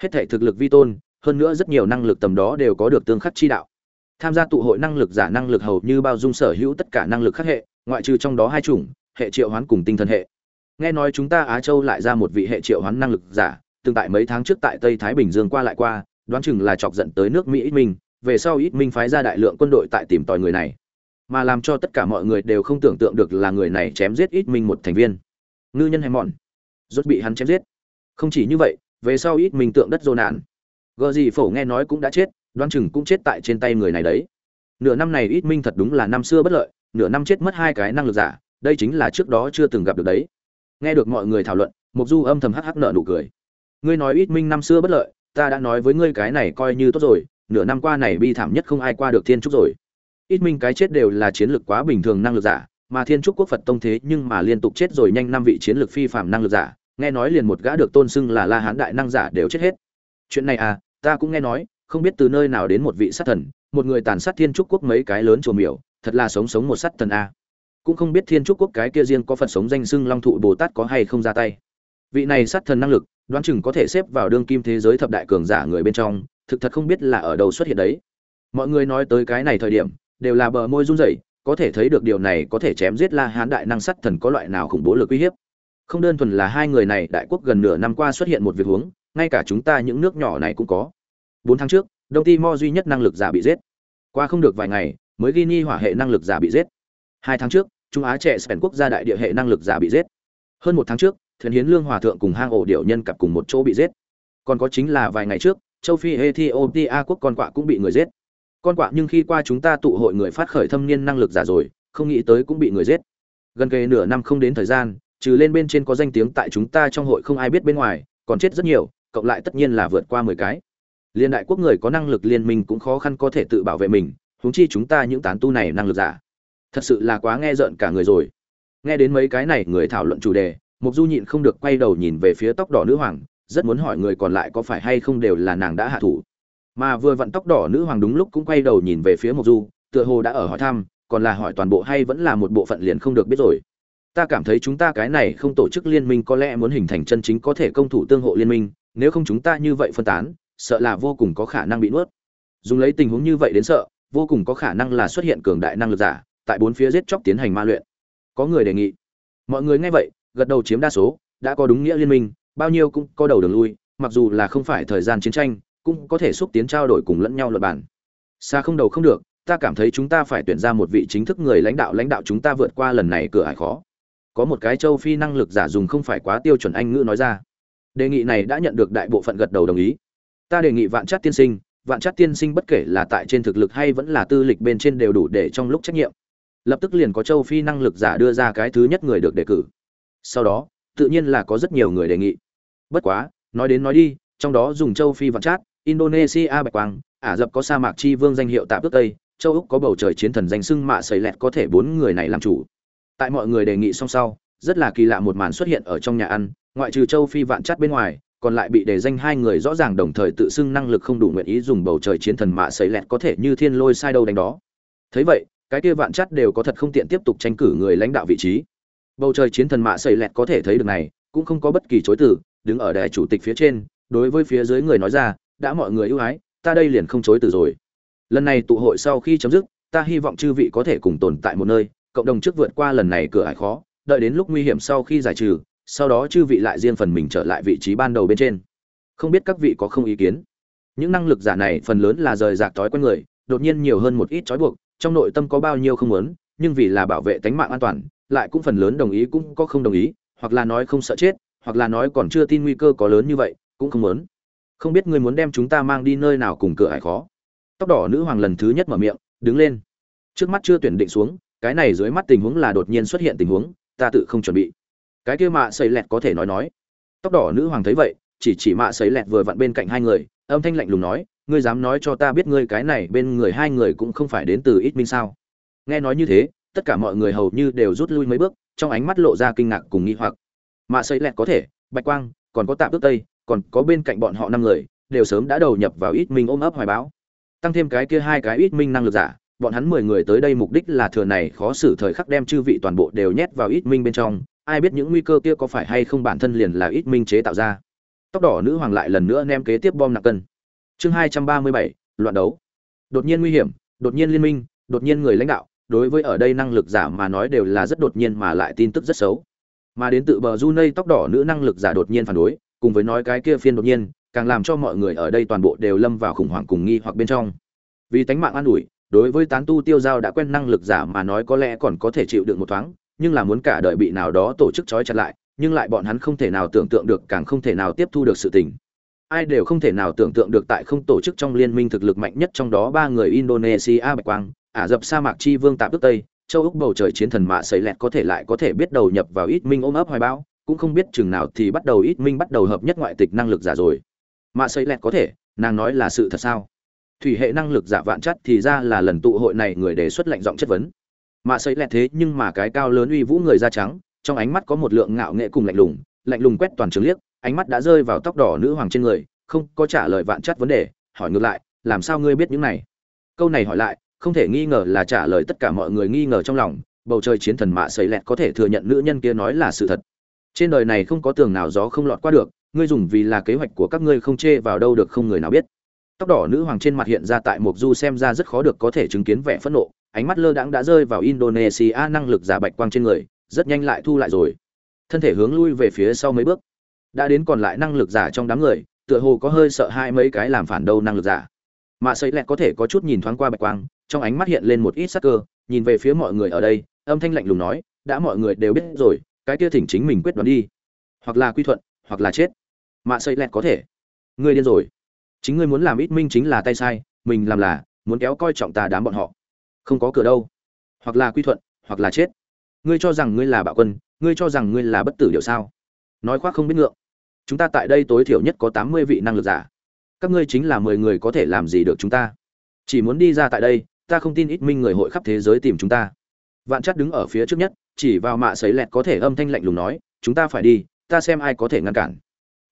Hết thể thực lực vi tôn, hơn nữa rất nhiều năng lực tầm đó đều có được tương khắc chi đạo. Tham gia tụ hội năng lực giả năng lực hầu như bao dung sở hữu tất cả năng lực khác hệ, ngoại trừ trong đó hai chủng, hệ triệu hoán cùng tinh thần hệ. Nghe nói chúng ta á châu lại ra một vị hệ triệu hoán năng lực giả tương tại mấy tháng trước tại tây thái bình dương qua lại qua, đoán chừng là chọc giận tới nước mỹ mình. minh về sau ít minh phái ra đại lượng quân đội tại tìm tòi người này, mà làm cho tất cả mọi người đều không tưởng tượng được là người này chém giết ít minh một thành viên. Ngư nhân hay mòn rốt bị hắn chém giết. Không chỉ như vậy, về sau ít minh tượng đất dô nạn gờ gì phổ nghe nói cũng đã chết đoan chừng cũng chết tại trên tay người này đấy. Nửa năm này ít minh thật đúng là năm xưa bất lợi, nửa năm chết mất hai cái năng lực giả, đây chính là trước đó chưa từng gặp được đấy. Nghe được mọi người thảo luận, mục du âm thầm hắc hắc nợ nụ cười. Ngươi nói ít minh năm xưa bất lợi, ta đã nói với ngươi cái này coi như tốt rồi nửa năm qua này bi thảm nhất không ai qua được thiên trúc rồi. Ít minh cái chết đều là chiến lược quá bình thường năng lực giả, mà thiên trúc quốc phật tông thế nhưng mà liên tục chết rồi nhanh năm vị chiến lược phi phạm năng lực giả, nghe nói liền một gã được tôn xưng là la hán đại năng giả đều chết hết. Chuyện này à ta cũng nghe nói, không biết từ nơi nào đến một vị sát thần, một người tàn sát thiên trúc quốc mấy cái lớn chùa miểu, thật là sống sống một sát thần a cũng không biết thiên trúc quốc cái kia riêng có phật sống danh xưng long thụ bồ tát có hay không ra tay. Vị này sát thần năng lực, đoán chừng có thể xếp vào đương kim thế giới thập đại cường giả người bên trong thực thật không biết là ở đâu xuất hiện đấy. Mọi người nói tới cái này thời điểm, đều là bờ môi run rẩy, có thể thấy được điều này có thể chém giết la hán đại năng sắt thần có loại nào khủng bố lực uy hiếp. Không đơn thuần là hai người này đại quốc gần nửa năm qua xuất hiện một việc huống, ngay cả chúng ta những nước nhỏ này cũng có. Bốn tháng trước, đông timor duy nhất năng lực giả bị giết. Qua không được vài ngày, mới ghi nghi hỏa hệ năng lực giả bị giết. Hai tháng trước, trung á trẻ spen quốc gia đại địa hệ năng lực giả bị giết. Hơn một tháng trước thuyền hiến lương hòa thượng cùng hang ổ điệu nhân cặp cùng một chỗ bị giết. Còn có chính là vài ngày trước châu phi ethiopia quốc con quạ cũng bị người giết. Con quạ nhưng khi qua chúng ta tụ hội người phát khởi thâm niên năng lực giả rồi, không nghĩ tới cũng bị người giết. Gần kề nửa năm không đến thời gian, trừ lên bên trên có danh tiếng tại chúng ta trong hội không ai biết bên ngoài, còn chết rất nhiều, cộng lại tất nhiên là vượt qua mười cái. Liên đại quốc người có năng lực liên minh cũng khó khăn có thể tự bảo vệ mình, huống chi chúng ta những tán tu này năng lực giả. Thật sự là quá nghe rợn cả người rồi. Nghe đến mấy cái này người thảo luận chủ đề mục du nhịn không được quay đầu nhìn về phía tóc đỏ nữ hoàng rất muốn hỏi người còn lại có phải hay không đều là nàng đã hạ thủ. Mà vừa vặn tóc đỏ nữ hoàng đúng lúc cũng quay đầu nhìn về phía mộc du, tựa hồ đã ở hỏi thăm, còn là hỏi toàn bộ hay vẫn là một bộ phận liền không được biết rồi. Ta cảm thấy chúng ta cái này không tổ chức liên minh có lẽ muốn hình thành chân chính có thể công thủ tương hộ liên minh, nếu không chúng ta như vậy phân tán, sợ là vô cùng có khả năng bị nuốt. Dùng lấy tình huống như vậy đến sợ, vô cùng có khả năng là xuất hiện cường đại năng lực giả, tại bốn phía giết chóc tiến hành ma luyện. Có người đề nghị. Mọi người nghe vậy, gật đầu chiếm đa số, đã có đúng nghĩa liên minh bao nhiêu cũng có đầu đường lui, mặc dù là không phải thời gian chiến tranh, cũng có thể xúc tiến trao đổi cùng lẫn nhau luật bản. Xa không đầu không được, ta cảm thấy chúng ta phải tuyển ra một vị chính thức người lãnh đạo lãnh đạo chúng ta vượt qua lần này cửa ải khó. Có một cái châu phi năng lực giả dùng không phải quá tiêu chuẩn anh ngữ nói ra. Đề nghị này đã nhận được đại bộ phận gật đầu đồng ý. Ta đề nghị vạn chắc tiên sinh, vạn chắc tiên sinh bất kể là tại trên thực lực hay vẫn là tư lịch bên trên đều đủ để trong lúc trách nhiệm. Lập tức liền có châu phi năng lực giả đưa ra cái thứ nhất người được đề cử. Sau đó, tự nhiên là có rất nhiều người đề nghị bất quá, nói đến nói đi, trong đó dùng châu phi vạn chát, indonesia bạch quang, ả rập có sa mạc chi vương danh hiệu tạm ước tây, châu úc có bầu trời chiến thần danh sưng mạ sầy lẹt có thể bốn người này làm chủ. Tại mọi người đề nghị song sau, rất là kỳ lạ một màn xuất hiện ở trong nhà ăn, ngoại trừ châu phi vạn chát bên ngoài, còn lại bị đề danh hai người rõ ràng đồng thời tự xưng năng lực không đủ nguyện ý dùng bầu trời chiến thần mạ sấy lẹt có thể như thiên lôi sai đâu đánh đó. Thấy vậy, cái kia vạn chát đều có thật không tiện tiếp tục tranh cử người lãnh đạo vị trí. Bầu trời chiến thần mạ sấy lẹt có thể thấy được này, cũng không có bất kỳ chối từ đứng ở đài chủ tịch phía trên, đối với phía dưới người nói ra, đã mọi người ưu ái, ta đây liền không chối từ rồi. Lần này tụ hội sau khi chấm dứt, ta hy vọng chư vị có thể cùng tồn tại một nơi, cộng đồng trước vượt qua lần này cửa ải khó, đợi đến lúc nguy hiểm sau khi giải trừ, sau đó chư vị lại riêng phần mình trở lại vị trí ban đầu bên trên. Không biết các vị có không ý kiến? Những năng lực giả này phần lớn là rời rạc thói quen người, đột nhiên nhiều hơn một ít trói buộc, trong nội tâm có bao nhiêu không muốn, nhưng vì là bảo vệ tính mạng an toàn, lại cũng phần lớn đồng ý cũng có không đồng ý, hoặc là nói không sợ chết hoặc là nói còn chưa tin nguy cơ có lớn như vậy, cũng không muốn. Không biết ngươi muốn đem chúng ta mang đi nơi nào cùng cửa hải khó. Tóc đỏ nữ hoàng lần thứ nhất mở miệng, đứng lên. Trước mắt chưa tuyển định xuống, cái này dưới mắt tình huống là đột nhiên xuất hiện tình huống, ta tự không chuẩn bị. Cái kia mạ xây lẹt có thể nói nói. Tóc đỏ nữ hoàng thấy vậy, chỉ chỉ mạ xây lẹt vừa vặn bên cạnh hai người, âm thanh lạnh lùng nói, ngươi dám nói cho ta biết ngươi cái này bên người hai người cũng không phải đến từ ít minh sao? Nghe nói như thế, tất cả mọi người hầu như đều rút lui mấy bước, trong ánh mắt lộ ra kinh ngạc cùng nghi hoặc mà xây lẹt có thể, bạch quang, còn có tạm ước tây, còn có bên cạnh bọn họ năm người, đều sớm đã đầu nhập vào ít minh ôm ấp hoài báo. Tăng thêm cái kia hai cái ít minh năng lực giả, bọn hắn mười người tới đây mục đích là thừa này khó xử thời khắc đem chư vị toàn bộ đều nhét vào ít minh bên trong. Ai biết những nguy cơ kia có phải hay không bản thân liền là ít minh chế tạo ra. Tóc đỏ nữ hoàng lại lần nữa ném kế tiếp bom nặng cân. Chương hai trăm ba mươi bảy, loạn đấu. Đột nhiên nguy hiểm, đột nhiên liên minh, đột nhiên người lãnh đạo, đối với ở đây năng lực giả mà nói đều là rất đột nhiên mà lại tin tức rất xấu mà đến tự bờ du nây tóc đỏ nữ năng lực giả đột nhiên phản đối cùng với nói cái kia phiên đột nhiên càng làm cho mọi người ở đây toàn bộ đều lâm vào khủng hoảng cùng nghi hoặc bên trong. Vì tánh mạng an ủi đối với tán tu tiêu giao đã quen năng lực giả mà nói có lẽ còn có thể chịu đựng một thoáng nhưng là muốn cả đời bị nào đó tổ chức trói chặt lại nhưng lại bọn hắn không thể nào tưởng tượng được càng không thể nào tiếp thu được sự tình. Ai đều không thể nào tưởng tượng được tại không tổ chức trong liên minh thực lực mạnh nhất trong đó ba người Indonesia Bạch Quang, Ả Rập sa mạc chi vương tạp đức Tây, châu Úc bầu trời chiến thần mạ sấy lẹt có thể lại có thể biết đầu nhập vào ít minh ôm ấp hoài bão, cũng không biết chừng nào thì bắt đầu ít minh bắt đầu hợp nhất ngoại tịch năng lực giả rồi. Mạ sấy lẹt có thể, nàng nói là sự thật sao? Thủy hệ năng lực giả vạn chất thì ra là lần tụ hội này người đề xuất lệnh giọng chất vấn. Mạ sấy lẹt thế nhưng mà cái cao lớn uy vũ người da trắng, trong ánh mắt có một lượng ngạo nghệ cùng lạnh lùng, lạnh lùng quét toàn trường liếc, ánh mắt đã rơi vào tóc đỏ nữ hoàng trên người, không có trả lời vạn chất vấn đề, hỏi ngược lại, làm sao ngươi biết những này? Câu này hỏi lại, không thể nghi ngờ là trả lời tất cả mọi người nghi ngờ trong lòng, bầu trời chiến thần mạ sấy lẹt có thể thừa nhận nữ nhân kia nói là sự thật. Trên đời này không có tường nào gió không lọt qua được, ngươi dùng vì là kế hoạch của các ngươi không chê vào đâu được không người nào biết. Tóc đỏ nữ hoàng trên mặt hiện ra tại mục Du xem ra rất khó được có thể chứng kiến vẻ phẫn nộ, ánh mắt lơ đãng đã rơi vào Indonesia năng lực giả bạch quang trên người, rất nhanh lại thu lại rồi. Thân thể hướng lui về phía sau mấy bước. Đã đến còn lại năng lực giả trong đám người, tựa hồ có hơi sợ hai mấy cái làm phản đâu năng lực giả. Mạ Sấy Lẹt có thể có chút nhìn thoáng qua bạch quang, trong ánh mắt hiện lên một ít sắc cơ, nhìn về phía mọi người ở đây, âm thanh lạnh lùng nói, đã mọi người đều biết rồi, cái kia thỉnh chính mình quyết đoán đi, hoặc là quy thuận, hoặc là chết. Mạ sợi Lẹt có thể. Ngươi điên rồi. Chính ngươi muốn làm ít minh chính là tay sai, mình làm là muốn kéo coi trọng ta đám bọn họ. Không có cửa đâu. Hoặc là quy thuận, hoặc là chết. Ngươi cho rằng ngươi là bạo quân, ngươi cho rằng ngươi là bất tử điều sao? Nói khoác không biết ngượng. Chúng ta tại đây tối thiểu nhất có tám mươi vị năng lực giả. Các ngươi chính là mười người có thể làm gì được chúng ta? Chỉ muốn đi ra tại đây, ta không tin ít minh người hội khắp thế giới tìm chúng ta. Vạn chắc đứng ở phía trước nhất, chỉ vào mạ sấy lẹt có thể âm thanh lạnh lùng nói, chúng ta phải đi, ta xem ai có thể ngăn cản.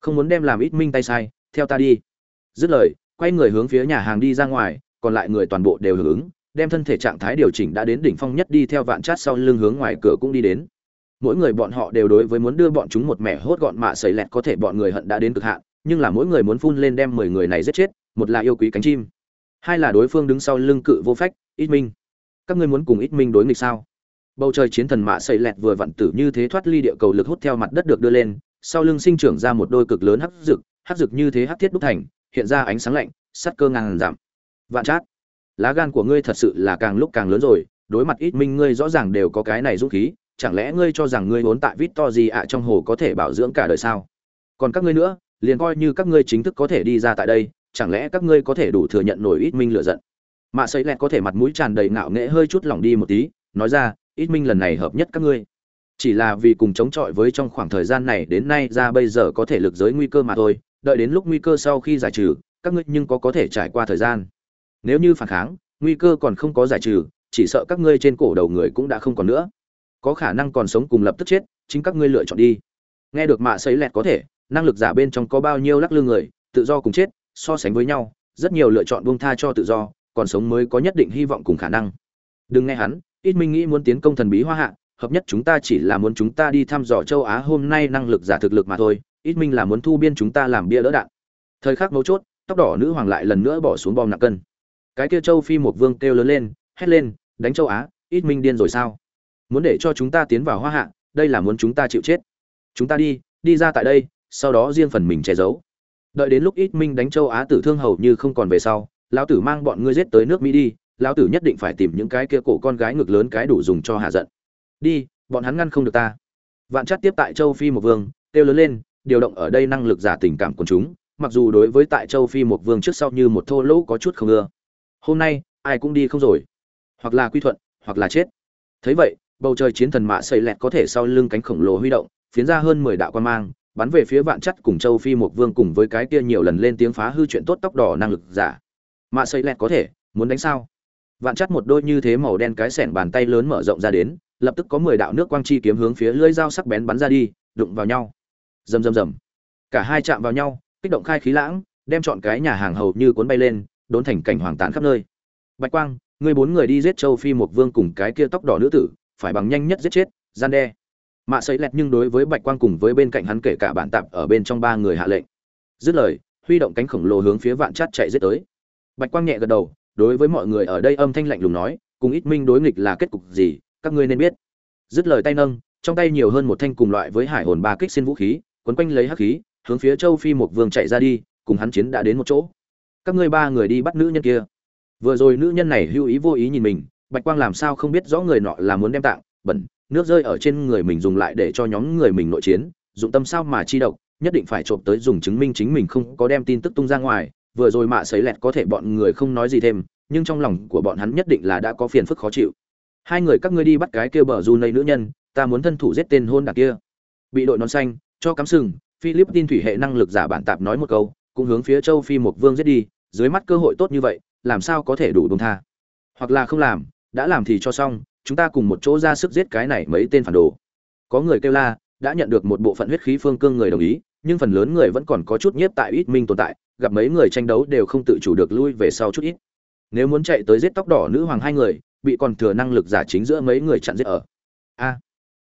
Không muốn đem làm ít minh tay sai, theo ta đi. Dứt lời, quay người hướng phía nhà hàng đi ra ngoài, còn lại người toàn bộ đều hưởng ứng, đem thân thể trạng thái điều chỉnh đã đến đỉnh phong nhất đi theo vạn chát sau lưng hướng ngoài cửa cũng đi đến. Mỗi người bọn họ đều đối với muốn đưa bọn chúng một mẻ hốt gọn mạ sấy lẹt có thể bọn người hận đã đến cực hạn, nhưng là mỗi người muốn phun lên đem mười người này giết chết, một là yêu quý cánh chim hai là đối phương đứng sau lưng cự vô phách ít minh. Các ngươi muốn cùng ít minh đối nghịch sao? Bầu trời chiến thần mạ xây lẹt vừa vặn tử như thế thoát ly địa cầu lực hút theo mặt đất được đưa lên, sau lưng sinh trưởng ra một đôi cực lớn hắc rực hắc rực như thế hắc thiết đúc thành, hiện ra ánh sáng lạnh, sắt cơ ngang giảm. Vạn chát. Lá gan của ngươi thật sự là càng lúc càng lớn rồi, đối mặt ít minh ngươi rõ ràng đều có cái này dũng khí, chẳng lẽ ngươi cho rằng ngươi vốn tại vít to gì ạ trong hồ có thể bảo dưỡng cả đời sao? Còn các ngươi nữa, liền coi như các ngươi chính thức có thể đi ra tại đây chẳng lẽ các ngươi có thể đủ thừa nhận nổi ít minh lựa giận? Mạ sấy lẹt có thể mặt mũi tràn đầy ngạo nghễ hơi chút lỏng đi một tí, nói ra ít minh lần này hợp nhất các ngươi. Chỉ là vì cùng chống chọi với trong khoảng thời gian này đến nay ra bây giờ có thể lực giới nguy cơ mà thôi, đợi đến lúc nguy cơ sau khi giải trừ, các ngươi nhưng có có thể trải qua thời gian. Nếu như phản kháng, nguy cơ còn không có giải trừ, chỉ sợ các ngươi trên cổ đầu người cũng đã không còn nữa. Có khả năng còn sống cùng lập tức chết, chính các ngươi lựa chọn đi. Nghe được mạ sấy lẹt có thể, năng lực giả bên trong có bao nhiêu lắc lư người, tự do cùng chết so sánh với nhau, rất nhiều lựa chọn buông tha cho tự do, còn sống mới có nhất định hy vọng cùng khả năng. Đừng nghe hắn, ít minh nghĩ muốn tiến công thần bí hoa hạ, hợp nhất chúng ta chỉ là muốn chúng ta đi thăm dò châu á, hôm nay năng lực giả thực lực mà thôi, ít minh là muốn thu biên chúng ta làm bia đỡ đạn. Thời khắc mấu chốt, tóc đỏ nữ hoàng lại lần nữa bỏ xuống bom nặng cân. Cái kia châu phi một vương kêu lớn lên, hét lên, đánh châu á, ít minh điên rồi sao? Muốn để cho chúng ta tiến vào hoa hạ, đây là muốn chúng ta chịu chết. Chúng ta đi đi ra tại đây, sau đó riêng phần mình che giấu đợi đến lúc ít minh đánh châu á tử thương hầu như không còn về sau, lão tử mang bọn ngươi giết tới nước mỹ đi, lão tử nhất định phải tìm những cái kia cổ con gái ngực lớn cái đủ dùng cho hạ giận. Đi, bọn hắn ngăn không được ta. Vạn chắc tiếp tại châu phi một vương, kêu lớn lên, điều động ở đây năng lực giả tình cảm của chúng, mặc dù đối với tại châu phi một vương trước sau như một thô lỗ có chút không ưa. Hôm nay, ai cũng đi không rồi. Hoặc là quy thuận, hoặc là chết. Thấy vậy, bầu trời chiến thần mạ xây lẹt có thể sau lưng cánh khổng lồ huy động, phiến ra hơn mười đạo quan mang bắn về phía vạn chất cùng châu phi một vương cùng với cái kia nhiều lần lên tiếng phá hư chuyện tốt tóc đỏ năng lực giả. Mạ xây lẹt có thể, muốn đánh sao? Vạn chất một đôi như thế màu đen cái sẻn bàn tay lớn mở rộng ra đến, lập tức có mười đạo nước quang chi kiếm hướng phía lưỡi dao sắc bén bắn ra đi, đụng vào nhau. Rầm rầm rầm. Cả hai chạm vào nhau, kích động khai khí lãng, đem chọn cái nhà hàng hầu như cuốn bay lên, đốn thành cảnh hoàng tàn khắp nơi. Bạch quang, người bốn người đi giết châu phi một vương cùng cái kia tóc đỏ nữ tử, phải bằng nhanh nhất giết chết, gian đe mạ xấy lẹt nhưng đối với bạch quang cùng với bên cạnh hắn kể cả bản tạp ở bên trong ba người hạ lệnh. Dứt lời, huy động cánh khổng lồ hướng phía vạn chát chạy giết tới. Bạch quang nhẹ gật đầu, đối với mọi người ở đây âm thanh lạnh lùng nói, cùng ít minh đối nghịch là kết cục gì, các ngươi nên biết. Dứt lời tay nâng, trong tay nhiều hơn một thanh cùng loại với hải hồn ba kích xin vũ khí, quấn quanh lấy hắc khí, hướng phía châu phi một vương chạy ra đi, cùng hắn chiến đã đến một chỗ. Các ngươi ba người đi bắt nữ nhân kia. Vừa rồi nữ nhân này hưu ý vô ý nhìn mình, bạch quang làm sao không biết rõ người nọ là muốn đem tạng bẩn nước rơi ở trên người mình dùng lại để cho nhóm người mình nội chiến, dụng tâm sao mà chi độc, nhất định phải trộm tới dùng chứng minh chính mình không có đem tin tức tung ra ngoài, vừa rồi mạ sấy lẹt có thể bọn người không nói gì thêm, nhưng trong lòng của bọn hắn nhất định là đã có phiền phức khó chịu. Hai người các ngươi đi bắt cái kia bờ du nây nữ nhân, ta muốn thân thủ giết tên hôn đặc kia. Bị đội nón xanh, cho cắm sừng, philippines thủy hệ năng lực giả bản tạp nói một câu, cũng hướng phía châu phi một vương giết đi, dưới mắt cơ hội tốt như vậy, làm sao có thể đủ đúng tha? Hoặc là không làm, đã làm thì cho xong chúng ta cùng một chỗ ra sức giết cái này mấy tên phản đồ. Có người kêu la, đã nhận được một bộ phận huyết khí phương cương người đồng ý, nhưng phần lớn người vẫn còn có chút nhiếp tại ít minh tồn tại, gặp mấy người tranh đấu đều không tự chủ được lui về sau chút ít. Nếu muốn chạy tới giết tóc đỏ nữ hoàng hai người, bị còn thừa năng lực giả chính giữa mấy người chặn giết ở. A.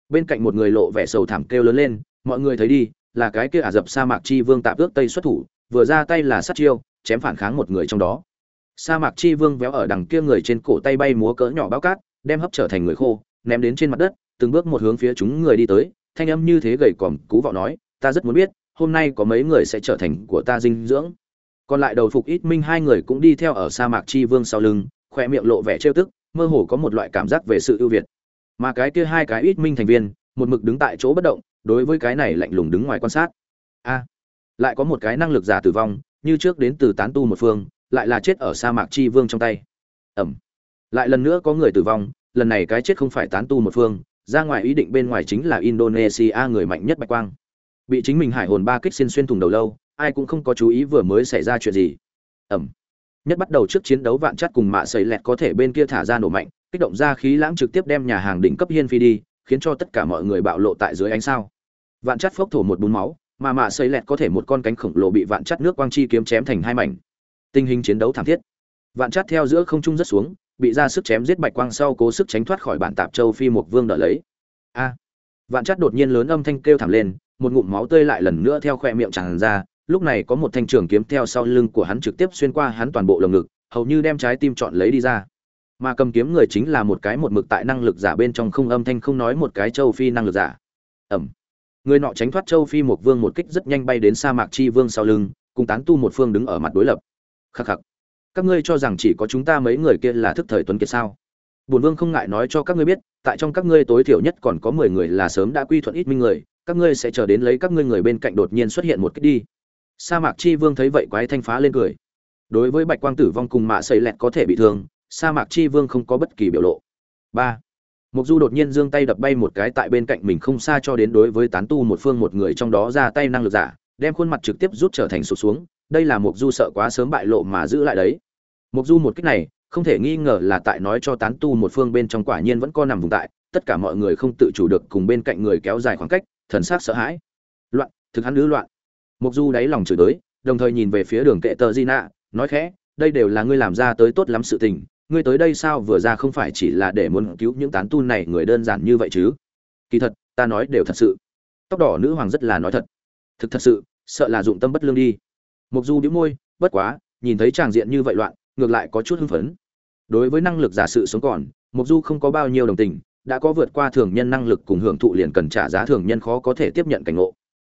Bên cạnh một người lộ vẻ sầu thảm kêu lớn lên, mọi người thấy đi, là cái kia ả dập sa mạc chi vương tạp ước tây xuất thủ, vừa ra tay là sát chiêu, chém phản kháng một người trong đó. Sa mạc chi vương véo ở đằng kia người trên cổ tay bay múa cỡ nhỏ bao cát đem hấp trở thành người khô, ném đến trên mặt đất, từng bước một hướng phía chúng người đi tới, thanh âm như thế gầy còm, cú vọ nói, ta rất muốn biết, hôm nay có mấy người sẽ trở thành của ta dinh dưỡng? Còn lại đầu phục ít minh hai người cũng đi theo ở sa mạc chi vương sau lưng, khoe miệng lộ vẻ trêu tức, mơ hồ có một loại cảm giác về sự ưu việt. Mà cái kia hai cái ít minh thành viên, một mực đứng tại chỗ bất động, đối với cái này lạnh lùng đứng ngoài quan sát. A, lại có một cái năng lực giả tử vong, như trước đến từ tán tu một phương, lại là chết ở sa mạc chi vương trong tay. Ẩm lại lần nữa có người tử vong, lần này cái chết không phải tán tu một phương, ra ngoài ý định bên ngoài chính là indonesia người mạnh nhất bạch quang. Bị chính mình hải hồn ba kích xin xuyên thủng đầu lâu, ai cũng không có chú ý vừa mới xảy ra chuyện gì. Ẩm. Nhất bắt đầu trước chiến đấu vạn chắt cùng mạ sầy lẹt có thể bên kia thả ra nổ mạnh, kích động ra khí lãng trực tiếp đem nhà hàng đỉnh cấp hiên phi đi, khiến cho tất cả mọi người bạo lộ tại dưới ánh sao. Vạn chắt phốc thổ một bún máu, mà mạ sầy lẹt có thể một con cánh khổng lồ bị vạn chắt nước quang chi kiếm chém thành hai mảnh. Tình hình chiến đấu thảm thiết. Vạn chắt theo giữa không trung rất xuống bị ra sức chém giết bạch quang sau cố sức tránh thoát khỏi bản tạp châu phi một vương đỡ lấy. A! Vạn chắt đột nhiên lớn âm thanh kêu thảm lên, một ngụm máu tươi lại lần nữa theo khoe miệng tràn ra, lúc này có một thanh trường kiếm theo sau lưng của hắn trực tiếp xuyên qua hắn toàn bộ lồng ngực, hầu như đem trái tim chọn lấy đi ra. Mà cầm kiếm người chính là một cái một mực tại năng lực giả bên trong không âm thanh không nói một cái châu phi năng lực giả. Ẩm! Người nọ tránh thoát châu phi một vương một kích rất nhanh bay đến sa mạc chi vương sau lưng, cùng tán tu một phương đứng ở mặt đối lập. Khắc khắc các ngươi cho rằng chỉ có chúng ta mấy người kia là thức thời tuấn kiệt sao? Bổn vương không ngại nói cho các ngươi biết, tại trong các ngươi tối thiểu nhất còn có mười người là sớm đã quy thuận ít minh người, các ngươi sẽ chờ đến lấy các ngươi người bên cạnh đột nhiên xuất hiện một cách đi. Sa mạc chi vương thấy vậy quái thanh phá lên cười. Đối với bạch quang tử vong cùng mạ xây lẹt có thể bị thương, sa mạc chi vương không có bất kỳ biểu lộ. Ba. Mục du đột nhiên giương tay đập bay một cái tại bên cạnh mình không xa cho đến đối với tán tu một phương một người trong đó ra tay năng lực giả, đem khuôn mặt trực tiếp rút trở thành sụp xuống đây là mục du sợ quá sớm bại lộ mà giữ lại đấy. Mục du một cách này, không thể nghi ngờ là tại nói cho tán tu một phương bên trong quả nhiên vẫn còn nằm vùng tại, tất cả mọi người không tự chủ được cùng bên cạnh người kéo dài khoảng cách, thần sắc sợ hãi. Loạn, thực hắn lữ loạn. Mục du đáy lòng chửi tới, đồng thời nhìn về phía đường kệ tờ di nạ nói khẽ, đây đều là ngươi làm ra tới tốt lắm sự tình, ngươi tới đây sao vừa ra không phải chỉ là để muốn cứu những tán tu này người đơn giản như vậy chứ? Kỳ thật, ta nói đều thật sự. Tóc đỏ nữ hoàng rất là nói thật. Thực thật sự, sợ là dụng tâm bất lương đi. Mộc du bĩu môi, bất quá, nhìn thấy tràng diện như vậy loạn, ngược lại có chút hưng phấn. Đối với năng lực giả sự sống còn, Mộc du không có bao nhiêu đồng tình, đã có vượt qua thường nhân năng lực cùng hưởng thụ liền cần trả giá thường nhân khó có thể tiếp nhận cảnh ngộ.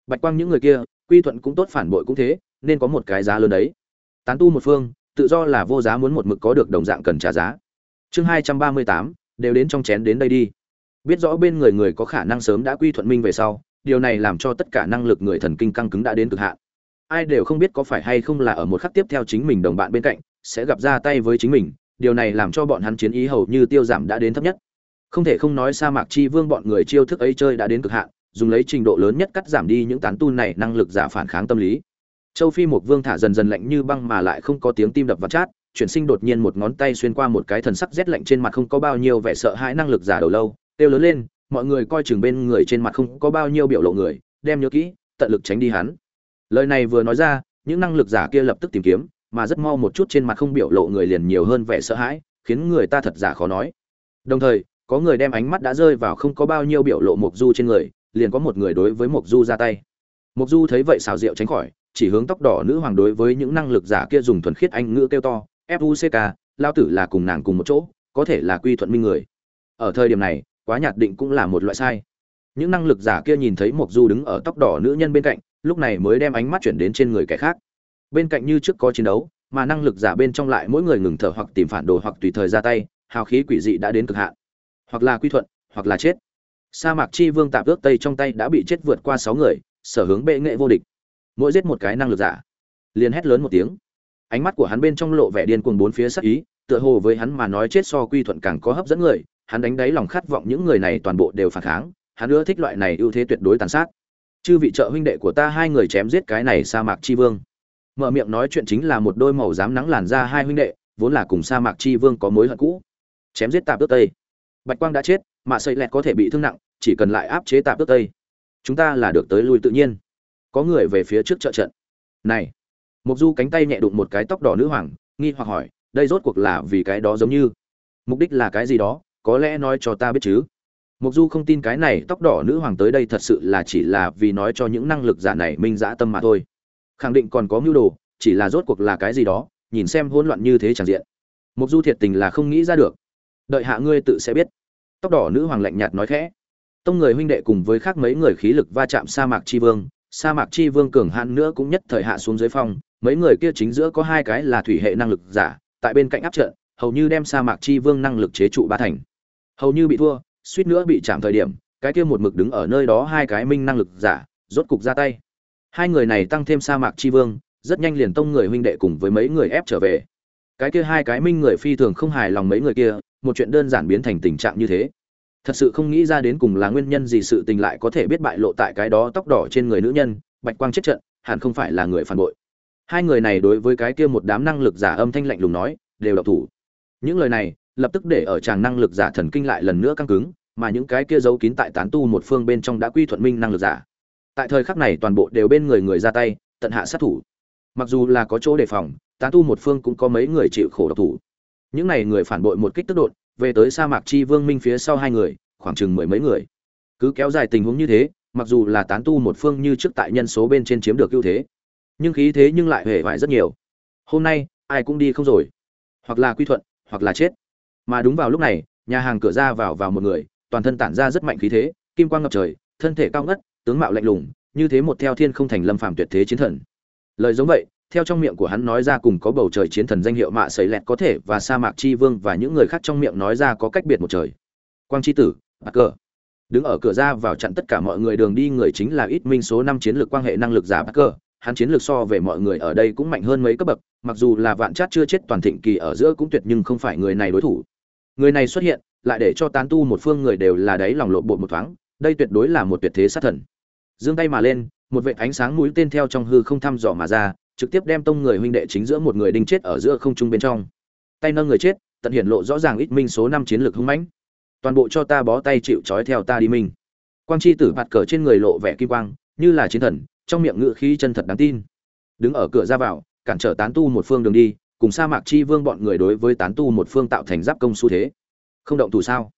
Bạch quang những người kia, quy thuận cũng tốt phản bội cũng thế, nên có một cái giá lớn đấy. Tán tu một phương, tự do là vô giá muốn một mực có được đồng dạng cần trả giá. Chương hai trăm ba mươi tám, đều đến trong chén đến đây đi. Biết rõ bên người người có khả năng sớm đã quy thuận minh về sau, điều này làm cho tất cả năng lực người thần kinh căng cứng đã đến cực hạn ai đều không biết có phải hay không là ở một khắc tiếp theo chính mình đồng bạn bên cạnh, sẽ gặp ra tay với chính mình, điều này làm cho bọn hắn chiến ý hầu như tiêu giảm đã đến thấp nhất. Không thể không nói sa mạc chi vương bọn người chiêu thức ấy chơi đã đến cực hạn, dùng lấy trình độ lớn nhất cắt giảm đi những tán tu này năng lực giả phản kháng tâm lý. Châu phi một vương thả dần dần lạnh như băng mà lại không có tiếng tim đập vào chát, chuyển sinh đột nhiên một ngón tay xuyên qua một cái thần sắc rét lạnh trên mặt không có bao nhiêu vẻ sợ hãi năng lực giả đầu lâu, kêu lớn lên, mọi người coi chừng bên người trên mặt không có bao nhiêu biểu lộ người, đem nhớ kỹ, tận lực tránh đi hắn lời này vừa nói ra, những năng lực giả kia lập tức tìm kiếm, mà rất mau một chút trên mặt không biểu lộ người liền nhiều hơn vẻ sợ hãi, khiến người ta thật giả khó nói. Đồng thời, có người đem ánh mắt đã rơi vào không có bao nhiêu biểu lộ mộc du trên người, liền có một người đối với mộc du ra tay. Mộc du thấy vậy xào rượu tránh khỏi, chỉ hướng tóc đỏ nữ hoàng đối với những năng lực giả kia dùng thuần khiết anh ngữ kêu to fuck lao tử là cùng nàng cùng một chỗ, có thể là quy thuận minh người. Ở thời điểm này, quá nhạt định cũng là một loại sai. Những năng lực giả kia nhìn thấy mộc du đứng ở tóc đỏ nữ nhân bên cạnh lúc này mới đem ánh mắt chuyển đến trên người kẻ khác. Bên cạnh như trước có chiến đấu, mà năng lực giả bên trong lại mỗi người ngừng thở hoặc tìm phản đồ hoặc tùy thời ra tay, hào khí quỷ dị đã đến cực hạn. Hoặc là quy thuận, hoặc là chết. Sa mạc chi vương tạp ước tây trong tay đã bị chết vượt qua sáu người, sở hướng bệ nghệ vô địch. Mỗi giết một cái năng lực giả, liền hét lớn một tiếng. Ánh mắt của hắn bên trong lộ vẻ điên cuồng bốn phía sắc ý, tựa hồ với hắn mà nói chết so quy thuận càng có hấp dẫn người, hắn đánh đáy lòng khát vọng những người này toàn bộ đều phản kháng, hắn ưa thích loại này ưu thế tuyệt đối tàn sát chư vị trợ huynh đệ của ta hai người chém giết cái này sa mạc chi vương. Mở miệng nói chuyện chính là một đôi màu dám nắng làn ra hai huynh đệ, vốn là cùng sa mạc chi vương có mối hận cũ. Chém giết tạp tước tây. Bạch quang đã chết, mà xây lẹt có thể bị thương nặng, chỉ cần lại áp chế tạp tước tây, chúng ta là được tới lui tự nhiên. Có người về phía trước trợ trận. Này, mục du cánh tay nhẹ đụng một cái tóc đỏ nữ hoàng, nghi hoặc hỏi, đây rốt cuộc là vì cái đó giống như? Mục đích là cái gì đó, có lẽ nói cho ta biết chứ? Mục du không tin cái này tóc đỏ nữ hoàng tới đây thật sự là chỉ là vì nói cho những năng lực giả này minh dã tâm mà thôi. Khẳng định còn có mưu đồ, chỉ là rốt cuộc là cái gì đó, nhìn xem hỗn loạn như thế chẳng diện. Mục du thiệt tình là không nghĩ ra được. Đợi hạ ngươi tự sẽ biết. Tóc đỏ nữ hoàng lạnh nhạt nói khẽ. Tông người huynh đệ cùng với khác mấy người khí lực va chạm sa mạc chi vương, sa mạc chi vương cường hạn nữa cũng nhất thời hạ xuống dưới phong, mấy người kia chính giữa có hai cái là thủy hệ năng lực giả, tại bên cạnh áp trận, hầu như đem sa mạc chi vương năng lực chế trụ ba thành. Hầu như bị thua suýt nữa bị chạm thời điểm, cái kia một mực đứng ở nơi đó hai cái minh năng lực giả, rốt cục ra tay. Hai người này tăng thêm sa mạc chi vương, rất nhanh liền tông người huynh đệ cùng với mấy người ép trở về. Cái kia hai cái minh người phi thường không hài lòng mấy người kia, một chuyện đơn giản biến thành tình trạng như thế. Thật sự không nghĩ ra đến cùng là nguyên nhân gì sự tình lại có thể biết bại lộ tại cái đó tóc đỏ trên người nữ nhân, bạch quang chết trận, hẳn không phải là người phản bội. Hai người này đối với cái kia một đám năng lực giả âm thanh lạnh lùng nói, đều độc thủ. Những lời này lập tức để ở chàng năng lực giả thần kinh lại lần nữa căng cứng, mà những cái kia giấu kín tại tán tu một phương bên trong đã quy thuận minh năng lực giả. Tại thời khắc này toàn bộ đều bên người người ra tay, tận hạ sát thủ. Mặc dù là có chỗ đề phòng, tán tu một phương cũng có mấy người chịu khổ độc thủ. Những này người phản bội một kích tức đột, về tới sa mạc chi vương minh phía sau hai người, khoảng chừng mười mấy người. Cứ kéo dài tình huống như thế, mặc dù là tán tu một phương như trước tại nhân số bên trên chiếm được ưu thế, nhưng khí thế nhưng lại hề hoại rất nhiều. Hôm nay, ai cũng đi không rồi. Hoặc là quy thuận, hoặc là chết mà đúng vào lúc này, nhà hàng cửa ra vào vào một người, toàn thân tản ra rất mạnh khí thế, kim quang ngập trời, thân thể cao ngất, tướng mạo lạnh lùng, như thế một theo thiên không thành lâm phàm tuyệt thế chiến thần. Lời giống vậy, theo trong miệng của hắn nói ra cùng có bầu trời chiến thần danh hiệu mạ sấy lẹt có thể và sa mạc chi vương và những người khác trong miệng nói ra có cách biệt một trời. Quang chi tử, bạc cờ. Đứng ở cửa ra vào chặn tất cả mọi người đường đi người chính là ít minh số năm chiến lược quan hệ năng lực giả bạc cờ. Hắn chiến lược so về mọi người ở đây cũng mạnh hơn mấy cấp bậc, mặc dù là vạn chát chưa chết toàn thịnh kỳ ở giữa cũng tuyệt nhưng không phải người này đối thủ người này xuất hiện, lại để cho tán tu một phương người đều là đáy lòng lộn bột một thoáng, đây tuyệt đối là một tuyệt thế sát thần. Giương tay mà lên, một vệ ánh sáng mũi tên theo trong hư không thăm dò mà ra, trực tiếp đem tông người huynh đệ chính giữa một người đinh chết ở giữa không trung bên trong. Tay nâng người chết, tận hiển lộ rõ ràng ít minh số năm chiến lược hung mãnh. Toàn bộ cho ta bó tay chịu trói theo ta đi minh. Quang chi tử bạt cờ trên người lộ vẻ kim quang, như là chiến thần, trong miệng ngự khí chân thật đáng tin. Đứng ở cửa ra vào, cản trở tán tu một phương đường đi cùng sa mạc chi vương bọn người đối với tán tu một phương tạo thành giáp công xu thế. Không động thủ sao?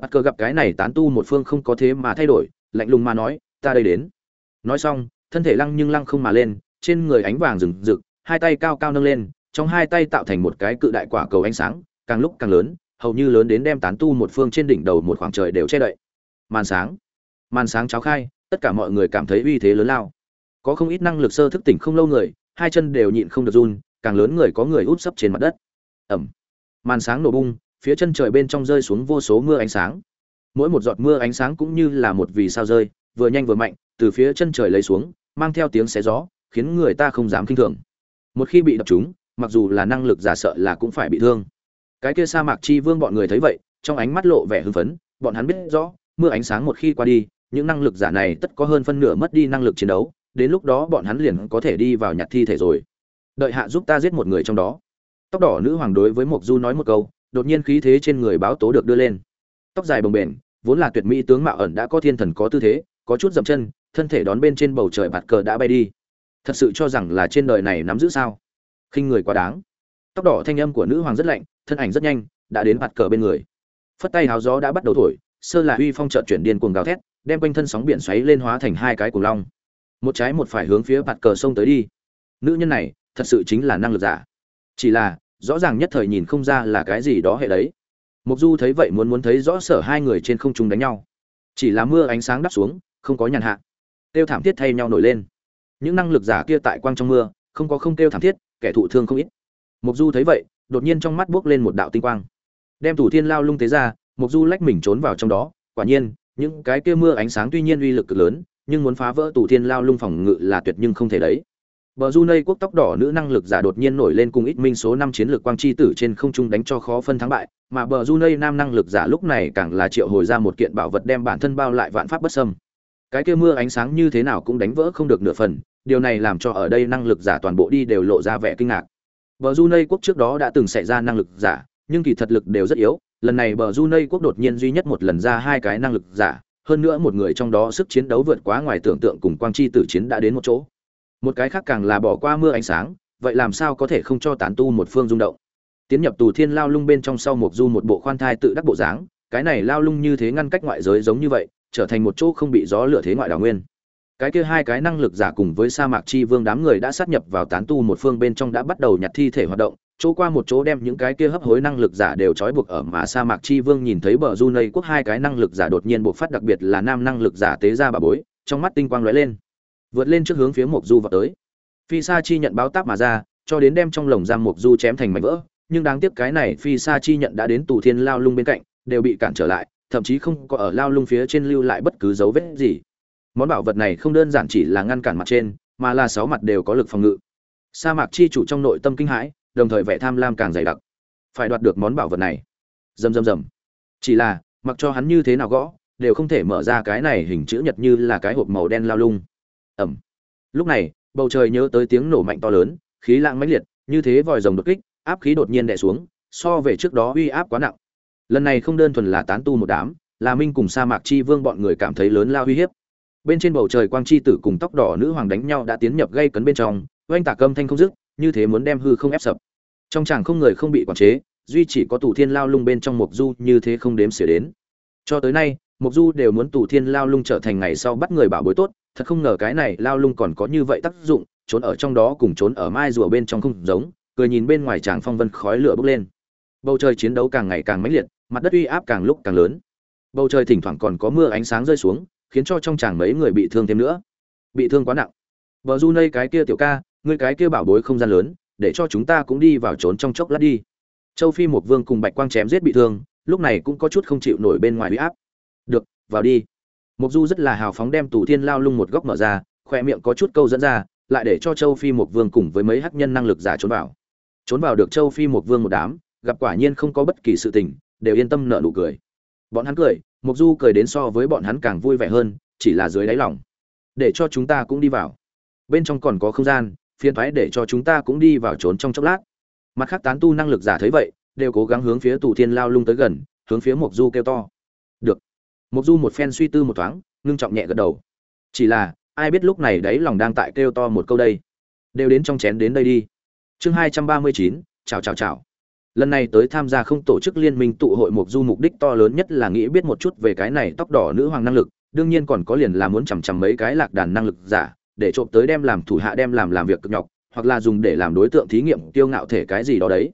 Bắt cờ gặp cái này tán tu một phương không có thế mà thay đổi, lạnh lùng mà nói, ta đây đến. Nói xong, thân thể lăng nhưng lăng không mà lên, trên người ánh vàng rừng rực, hai tay cao cao nâng lên, trong hai tay tạo thành một cái cự đại quả cầu ánh sáng, càng lúc càng lớn, hầu như lớn đến đem tán tu một phương trên đỉnh đầu một khoảng trời đều che đậy. Màn sáng. Màn sáng cháo khai, tất cả mọi người cảm thấy uy thế lớn lao. Có không ít năng lực sơ thức tỉnh không lâu người, hai chân đều nhịn không được run càng lớn người có người út sấp trên mặt đất. Ẩm. Màn sáng nổ bung, phía chân trời bên trong rơi xuống vô số mưa ánh sáng. Mỗi một giọt mưa ánh sáng cũng như là một vì sao rơi, vừa nhanh vừa mạnh, từ phía chân trời lấy xuống, mang theo tiếng xé gió, khiến người ta không dám kinh thường. Một khi bị đập chúng mặc dù là năng lực giả sợ là cũng phải bị thương. Cái kia sa mạc chi vương bọn người thấy vậy, trong ánh mắt lộ vẻ hưng phấn, bọn hắn biết rõ, mưa ánh sáng một khi qua đi, những năng lực giả này tất có hơn phân nửa mất đi năng lực chiến đấu, đến lúc đó bọn hắn liền có thể đi vào nhặt thi thể rồi đợi hạ giúp ta giết một người trong đó. Tóc đỏ nữ hoàng đối với mộc du nói một câu, đột nhiên khí thế trên người báo tố được đưa lên. Tóc dài bồng bềnh, vốn là tuyệt mỹ tướng mạo ẩn đã có thiên thần có tư thế, có chút dậm chân, thân thể đón bên trên bầu trời bạt cờ đã bay đi. Thật sự cho rằng là trên đời này nắm giữ sao? Khinh người quá đáng. Tóc đỏ thanh âm của nữ hoàng rất lạnh, thân ảnh rất nhanh, đã đến bạt cờ bên người. Phất tay háo gió đã bắt đầu thổi, sơ là uy phong trợn chuyển điên cuồng gào thét, đem quanh thân sóng biển xoáy lên hóa thành hai cái cuồng long. Một trái một phải hướng phía bạt cờ sông tới đi. Nữ nhân này thật sự chính là năng lực giả. Chỉ là, rõ ràng nhất thời nhìn không ra là cái gì đó hệ đấy. Mục du thấy vậy muốn muốn thấy rõ sở hai người trên không trung đánh nhau. Chỉ là mưa ánh sáng đắp xuống, không có nhàn hạ. Tiêu thảm thiết thay nhau nổi lên. Những năng lực giả kia tại quang trong mưa, không có không tiêu thảm thiết, kẻ thụ thương không ít. Mục du thấy vậy, đột nhiên trong mắt buốc lên một đạo tinh quang. Đem thủ thiên lao lung tế ra mục du lách mình trốn vào trong đó. Quả nhiên, những cái kia mưa ánh sáng tuy nhiên uy lực cực lớn, nhưng muốn phá vỡ tù thiên lao lung phòng ngự là tuyệt nhưng không thể đấy. Bờ Junei quốc tóc đỏ nữ năng lực giả đột nhiên nổi lên cùng ít minh số 5 chiến lược quang chi tử trên không trung đánh cho khó phân thắng bại, mà bờ Junei nam năng lực giả lúc này càng là triệu hồi ra một kiện bảo vật đem bản thân bao lại vạn pháp bất xâm. Cái kia mưa ánh sáng như thế nào cũng đánh vỡ không được nửa phần, điều này làm cho ở đây năng lực giả toàn bộ đi đều lộ ra vẻ kinh ngạc. Bờ Junei quốc trước đó đã từng xảy ra năng lực giả, nhưng kỳ thật lực đều rất yếu, lần này bờ Junei quốc đột nhiên duy nhất một lần ra hai cái năng lực giả, hơn nữa một người trong đó sức chiến đấu vượt quá ngoài tưởng tượng cùng quang chi tử chiến đã đến một chỗ một cái khác càng là bỏ qua mưa ánh sáng, vậy làm sao có thể không cho tán tu một phương rung động? Tiến nhập tù thiên lao lung bên trong sau một du một bộ khoan thai tự đắc bộ dáng, cái này lao lung như thế ngăn cách ngoại giới giống như vậy, trở thành một chỗ không bị gió lửa thế ngoại đảo nguyên. Cái kia hai cái năng lực giả cùng với sa mạc chi vương đám người đã sát nhập vào tán tu một phương bên trong đã bắt đầu nhặt thi thể hoạt động, chỗ qua một chỗ đem những cái kia hấp hối năng lực giả đều trói buộc ở mà sa mạc chi vương nhìn thấy bờ du nây quốc hai cái năng lực giả đột nhiên buộc phát đặc biệt là nam năng lực giả tế ra bà bối, trong mắt tinh quang lóe lên vượt lên trước hướng phía mộc du vào tới. Phi sa chi nhận báo táp mà ra, cho đến đem trong lồng giam mộc du chém thành mảnh vỡ, nhưng đáng tiếc cái này phi sa chi nhận đã đến tù thiên lao lung bên cạnh, đều bị cản trở lại, thậm chí không có ở lao lung phía trên lưu lại bất cứ dấu vết gì. Món bảo vật này không đơn giản chỉ là ngăn cản mặt trên, mà là sáu mặt đều có lực phòng ngự. Sa mạc chi chủ trong nội tâm kinh hãi, đồng thời vẻ tham lam càng dày đặc. Phải đoạt được món bảo vật này. Rầm rầm rầm. Chỉ là, mặc cho hắn như thế nào gõ, đều không thể mở ra cái này hình chữ nhật như là cái hộp màu đen lao lung ẩm. Lúc này, bầu trời nhớ tới tiếng nổ mạnh to lớn, khí lãng mãnh liệt, như thế vòi rồng đột kích, áp khí đột nhiên đè xuống, so về trước đó uy áp quá nặng. Lần này không đơn thuần là tán tu một đám, là minh cùng sa mạc chi vương bọn người cảm thấy lớn lao uy hiếp. Bên trên bầu trời quang chi tử cùng tóc đỏ nữ hoàng đánh nhau đã tiến nhập gây cấn bên trong, oanh tạc âm thanh không dứt, như thế muốn đem hư không ép sập. Trong chàng không người không bị quản chế, duy chỉ có tù thiên lao lung bên trong mục du như thế không đếm xỉa đến. Cho tới nay mục du đều muốn tù thiên lao lung trở thành ngày sau bắt người bảo bối tốt, thật không ngờ cái này lao lung còn có như vậy tác dụng, trốn ở trong đó cùng trốn ở mai rùa bên trong không giống, cười nhìn bên ngoài tràng phong vân khói lửa bốc lên. Bầu trời chiến đấu càng ngày càng mãnh liệt, mặt đất uy áp càng lúc càng lớn. Bầu trời thỉnh thoảng còn có mưa ánh sáng rơi xuống, khiến cho trong chàng mấy người bị thương thêm nữa. Bị thương quá nặng. Vợ du nây cái kia tiểu ca, ngươi cái kia bảo bối không gian lớn, để cho chúng ta cũng đi vào trốn trong chốc lát đi. Châu phi một vương cùng bạch quang chém giết bị thương, lúc này cũng có chút không chịu nổi bên ngoài uy áp vào đi. Mục du rất là hào phóng đem tù thiên lao lung một góc mở ra khoe miệng có chút câu dẫn ra, lại để cho châu phi một vương cùng với mấy hắc nhân năng lực giả trốn vào. Trốn vào được châu phi một vương một đám, gặp quả nhiên không có bất kỳ sự tình, đều yên tâm nợ nụ cười. Bọn hắn cười mục du cười đến so với bọn hắn càng vui vẻ hơn, chỉ là dưới đáy lòng. Để cho chúng ta cũng đi vào. Bên trong còn có không gian phiên thoái để cho chúng ta cũng đi vào trốn trong chốc lát. Mặt khác tán tu năng lực giả thấy vậy, đều cố gắng hướng phía tù thiên lao lung tới gần, hướng phía Mục du kêu to mộc du một phen suy tư một thoáng, ngưng trọng nhẹ gật đầu. Chỉ là, ai biết lúc này đấy lòng đang tại kêu to một câu đây. Đều đến trong chén đến đây đi. Chương hai trăm ba mươi chín, chào chào chào. Lần này tới tham gia không tổ chức liên minh tụ hội mộc du mục đích to lớn nhất là nghĩ biết một chút về cái này tóc đỏ nữ hoàng năng lực, đương nhiên còn có liền là muốn chằm chằm mấy cái lạc đàn năng lực giả, để trộm tới đem làm thủ hạ đem làm làm việc cực nhọc, hoặc là dùng để làm đối tượng thí nghiệm tiêu ngạo thể cái gì đó đấy.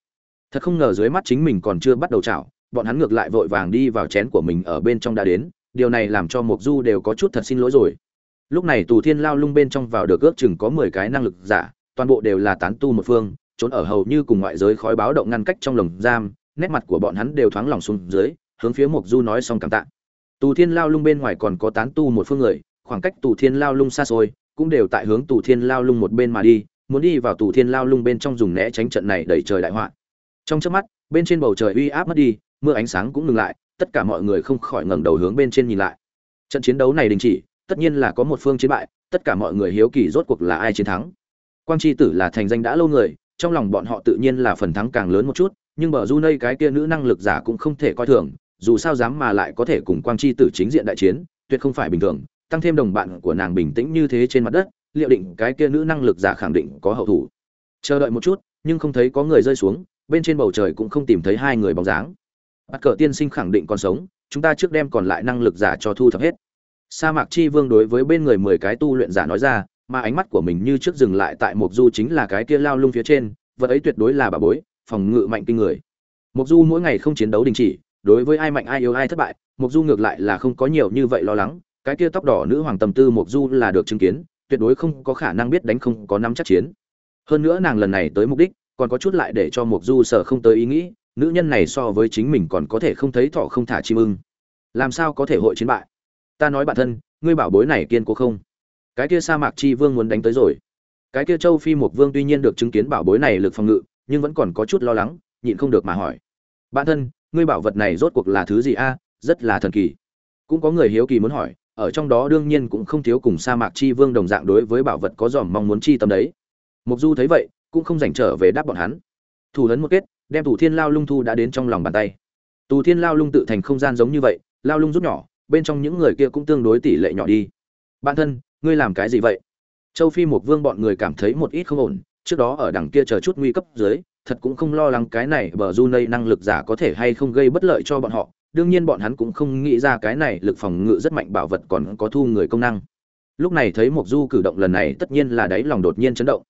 Thật không ngờ dưới mắt chính mình còn chưa bắt đầu chảo bọn hắn ngược lại vội vàng đi vào chén của mình ở bên trong đã đến, điều này làm cho mục du đều có chút thật xin lỗi rồi. Lúc này tù thiên lao lung bên trong vào được ước chừng có mười cái năng lực giả, toàn bộ đều là tán tu một phương, trốn ở hầu như cùng ngoại giới khói báo động ngăn cách trong lồng giam, nét mặt của bọn hắn đều thoáng lòng xuống dưới, hướng phía mục du nói xong cảm tạ. Tù thiên lao lung bên ngoài còn có tán tu một phương người, khoảng cách tù thiên lao lung xa xôi, cũng đều tại hướng tù thiên lao lung một bên mà đi, muốn đi vào tù thiên lao lung bên trong dùng né tránh trận này đẩy trời đại họa. Trong chớp mắt, bên trên bầu trời uy áp mất đi mưa ánh sáng cũng ngừng lại, tất cả mọi người không khỏi ngẩng đầu hướng bên trên nhìn lại. Trận chiến đấu này đình chỉ, tất nhiên là có một phương chiến bại, tất cả mọi người hiếu kỳ rốt cuộc là ai chiến thắng. Quang chi tử là thành danh đã lâu người, trong lòng bọn họ tự nhiên là phần thắng càng lớn một chút, nhưng bờ du nây cái kia nữ năng lực giả cũng không thể coi thường, dù sao dám mà lại có thể cùng quang chi tử chính diện đại chiến, tuyệt không phải bình thường, tăng thêm đồng bạn của nàng bình tĩnh như thế trên mặt đất, liệu định cái kia nữ năng lực giả khẳng định có hậu thủ. Chờ đợi một chút, nhưng không thấy có người rơi xuống, bên trên bầu trời cũng không tìm thấy hai người bóng dáng bắt cờ tiên sinh khẳng định còn sống, chúng ta trước đem còn lại năng lực giả cho thu thập hết. Sa mạc chi vương đối với bên người mười cái tu luyện giả nói ra, mà ánh mắt của mình như trước dừng lại tại mục du chính là cái kia lao lung phía trên, vật ấy tuyệt đối là bà bối, phòng ngự mạnh kinh người. Mục du mỗi ngày không chiến đấu đình chỉ, đối với ai mạnh ai yếu ai thất bại mục du ngược lại là không có nhiều như vậy lo lắng, cái kia tóc đỏ nữ hoàng tầm tư mục du là được chứng kiến, tuyệt đối không có khả năng biết đánh không có nắm chắc chiến. Hơn nữa nàng lần này tới mục đích, còn có chút lại để cho mục du sợ không tới ý nghĩ nữ nhân này so với chính mình còn có thể không thấy thọ không thả chim ưng. Làm sao có thể hội chiến bại? Ta nói bản thân, ngươi bảo bối này kiên cố không? Cái kia sa mạc chi vương muốn đánh tới rồi. Cái kia châu phi một vương tuy nhiên được chứng kiến bảo bối này lực phòng ngự, nhưng vẫn còn có chút lo lắng, nhịn không được mà hỏi. Bạn thân, ngươi bảo vật này rốt cuộc là thứ gì a? Rất là thần kỳ. Cũng có người hiếu kỳ muốn hỏi, ở trong đó đương nhiên cũng không thiếu cùng sa mạc chi vương đồng dạng đối với bảo vật có dòm mong muốn chi tâm đấy. Mục du thấy vậy, cũng không dành trở về đáp bọn hắn. Thủ lấn một kết đem tù thiên lao lung thu đã đến trong lòng bàn tay. Tù thiên lao lung tự thành không gian giống như vậy, lao lung rút nhỏ, bên trong những người kia cũng tương đối tỷ lệ nhỏ đi. Bản thân, ngươi làm cái gì vậy? Châu phi một vương bọn người cảm thấy một ít không ổn, trước đó ở đằng kia chờ chút nguy cấp dưới, thật cũng không lo lắng cái này bờ du nây năng lực giả có thể hay không gây bất lợi cho bọn họ. Đương nhiên bọn hắn cũng không nghĩ ra cái này lực phòng ngự rất mạnh bảo vật còn có thu người công năng. Lúc này thấy mộc du cử động lần này tất nhiên là đáy lòng đột nhiên chấn động.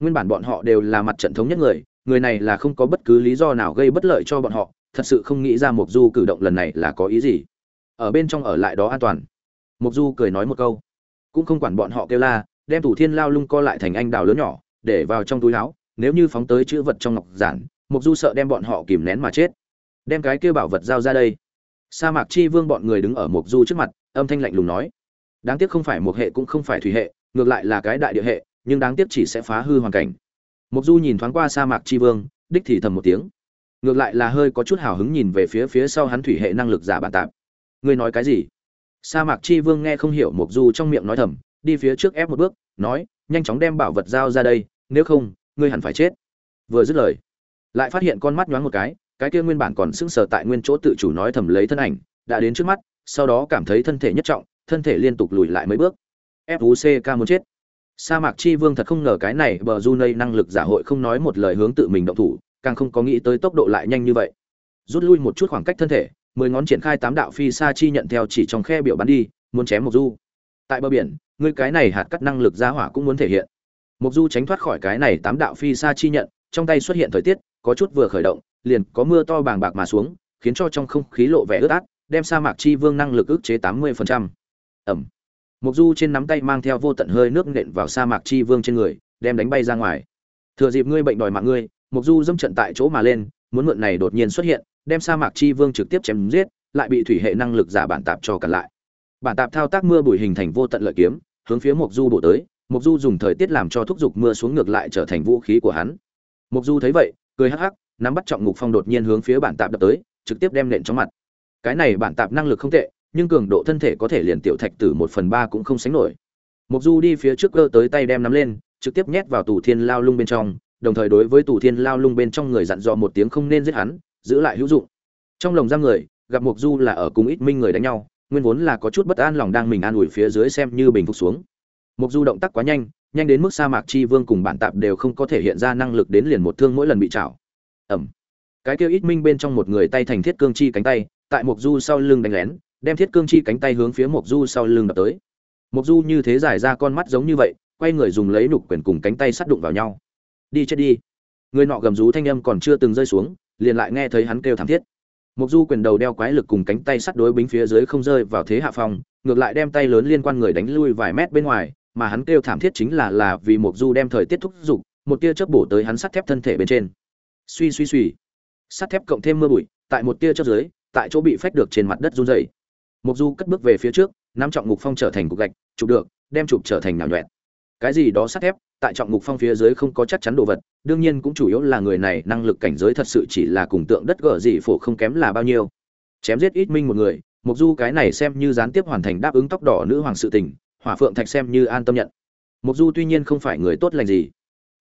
Nguyên bản bọn họ đều là mặt trận thống nhất người người này là không có bất cứ lý do nào gây bất lợi cho bọn họ, thật sự không nghĩ ra mục du cử động lần này là có ý gì. Ở bên trong ở lại đó an toàn. Mục du cười nói một câu. Cũng không quản bọn họ kêu la, đem thủ thiên lao lung co lại thành anh đào lớn nhỏ, để vào trong túi áo, nếu như phóng tới chữ vật trong ngọc giản mục du sợ đem bọn họ kìm nén mà chết. Đem cái kia bảo vật giao ra đây. Sa mạc chi vương bọn người đứng ở mục du trước mặt, âm thanh lạnh lùng nói. Đáng tiếc không phải một hệ cũng không phải thủy hệ, ngược lại là cái đại địa hệ, nhưng đáng tiếc chỉ sẽ phá hư hoàn cảnh mộc du nhìn thoáng qua sa mạc chi vương, đích thì thầm một tiếng. Ngược lại là hơi có chút hào hứng nhìn về phía phía sau hắn thủy hệ năng lực giả bản tạp. Ngươi nói cái gì? Sa mạc chi vương nghe không hiểu mộc du trong miệng nói thầm, đi phía trước ép một bước, nói, nhanh chóng đem bảo vật giao ra đây, nếu không, ngươi hẳn phải chết. Vừa dứt lời, lại phát hiện con mắt nhoáng một cái cái kia nguyên bản còn sững sờ tại nguyên chỗ tự chủ nói thầm lấy thân ảnh, đã đến trước mắt, sau đó cảm thấy thân thể nhất trọng, thân thể liên tục lùi lại mấy bước. Fuck muốn chết sa mạc chi vương thật không ngờ cái này bờ du nây năng lực giả hội không nói một lời hướng tự mình động thủ, càng không có nghĩ tới tốc độ lại nhanh như vậy. Rút lui một chút khoảng cách thân thể, mười ngón triển khai tám đạo phi sa chi nhận theo chỉ trong khe biểu bắn đi, muốn chém một du. Tại bờ biển, ngươi cái này hạt cắt năng lực ra hỏa cũng muốn thể hiện. Mộc du tránh thoát khỏi cái này tám đạo phi sa chi nhận, trong tay xuất hiện thời tiết, có chút vừa khởi động, liền có mưa to bàng bạc mà xuống, khiến cho trong không khí lộ vẻ ướt át, đem sa mạc chi vương năng lực ức chế tám mươi ẩm. Mộc du trên nắm tay mang theo vô tận hơi nước nện vào sa mạc chi vương trên người, đem đánh bay ra ngoài. Thừa dịp ngươi bệnh đòi mạng ngươi, Mộc du dẫm trận tại chỗ mà lên, muốn mượn này đột nhiên xuất hiện, đem sa mạc chi vương trực tiếp chém giết, lại bị thủy hệ năng lực giả bản tạp cho cản lại. Bản tạp thao tác mưa bụi hình thành vô tận lợi kiếm, hướng phía Mộc du bổ tới, Mộc du dùng thời tiết làm cho thúc dục mưa xuống ngược lại trở thành vũ khí của hắn. Mộc du thấy vậy, cười hắc hắc, nắm bắt trọng ngục phong đột nhiên hướng phía bản tạp đập tới, trực tiếp đem nện trong mặt. Cái này bản tạp năng lực không tệ nhưng cường độ thân thể có thể liền tiểu thạch tử một phần ba cũng không sánh nổi. Mục du đi phía trước cơ tới tay đem nắm lên, trực tiếp nhét vào tù thiên lao lung bên trong, đồng thời đối với tù thiên lao lung bên trong người dặn dò một tiếng không nên giết hắn, giữ lại hữu dụng. Trong lồng giam người, gặp mục du là ở cùng ít minh người đánh nhau, nguyên vốn là có chút bất an lòng đang mình an ủi phía dưới xem như bình phục xuống. Mục du động tác quá nhanh nhanh đến mức sa mạc chi vương cùng bản tạp đều không có thể hiện ra năng lực đến liền một thương mỗi lần bị chảo ẩm cái kia ít minh bên trong một người tay thành thiết cương chi cánh tay, tại mục du sau lưng đánh lén đem thiết cương chi cánh tay hướng phía Mộc du sau lưng đập tới. Mộc du như thế giải ra con mắt giống như vậy quay người dùng lấy nục quyền cùng cánh tay sát đụng vào nhau. Đi chết đi. Người nọ gầm rú thanh âm còn chưa từng rơi xuống liền lại nghe thấy hắn kêu thảm thiết. Mộc du quyền đầu đeo quái lực cùng cánh tay sắt đối bính phía dưới không rơi vào thế hạ phòng, ngược lại đem tay lớn liên quan người đánh lui vài mét bên ngoài mà hắn kêu thảm thiết chính là là vì Mộc du đem thời tiết thúc giục một tia chớp bổ tới hắn sắt thép thân thể bên trên. Suy suy suy. Sắt thép cộng thêm mưa bụi tại một tia chớp dưới tại chỗ bị phách được trên mặt đất run rẩy mục du cất bước về phía trước, nắm trọng ngục phong trở thành cục gạch, chụp được, đem chụp trở thành nào nhuẹn cái gì đó sắt thép, tại trọng ngục phong phía dưới không có chắc chắn đồ vật, đương nhiên cũng chủ yếu là người này năng lực cảnh giới thật sự chỉ là cùng tượng đất gở gì phổ không kém là bao nhiêu. Chém giết ít minh một người mục du cái này xem như gián tiếp hoàn thành đáp ứng tóc đỏ nữ hoàng sự tình, hỏa phượng thạch xem như an tâm nhận. Mục du tuy nhiên không phải người tốt lành gì,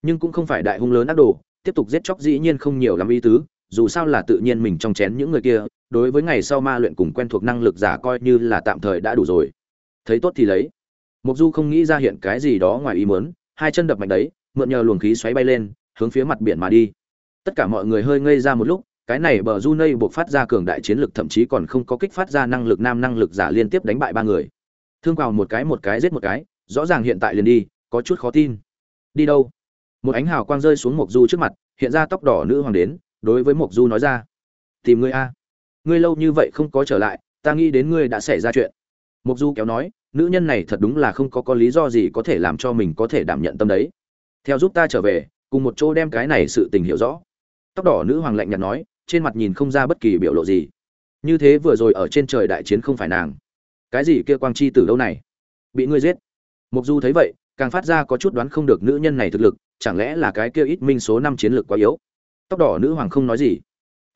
nhưng cũng không phải đại hung lớn ác đồ, tiếp tục giết chóc dĩ nhiên không nhiều lắm ý tứ, dù sao là tự nhiên mình trong chén những người kia đối với ngày sau ma luyện cùng quen thuộc năng lực giả coi như là tạm thời đã đủ rồi. Thấy tốt thì lấy. Mục du không nghĩ ra hiện cái gì đó ngoài ý muốn, hai chân đập mạnh đấy, mượn nhờ luồng khí xoáy bay lên, hướng phía mặt biển mà đi. Tất cả mọi người hơi ngây ra một lúc, cái này bờ du nây buộc phát ra cường đại chiến lực thậm chí còn không có kích phát ra năng lực nam năng lực giả liên tiếp đánh bại ba người. Thương vào một cái một cái giết một cái, rõ ràng hiện tại liền đi, có chút khó tin. Đi đâu? Một ánh hào quang rơi xuống mộc du trước mặt, hiện ra tóc đỏ nữ hoàng đến, đối với mộc du nói ra. Tìm ngươi a ngươi lâu như vậy không có trở lại ta nghĩ đến ngươi đã xảy ra chuyện. Mục du kéo nói nữ nhân này thật đúng là không có có lý do gì có thể làm cho mình có thể đảm nhận tâm đấy. Theo giúp ta trở về cùng một chỗ đem cái này sự tình hiểu rõ. Tóc đỏ nữ hoàng lạnh nhạt nói trên mặt nhìn không ra bất kỳ biểu lộ gì. Như thế vừa rồi ở trên trời đại chiến không phải nàng. Cái gì kia quang chi từ đâu này? Bị ngươi giết. Mục Du thấy vậy, càng phát ra có chút đoán không được nữ nhân này thực lực, chẳng lẽ là cái kia ít minh số năm chiến lược quá yếu. Tóc đỏ nữ hoàng không nói gì,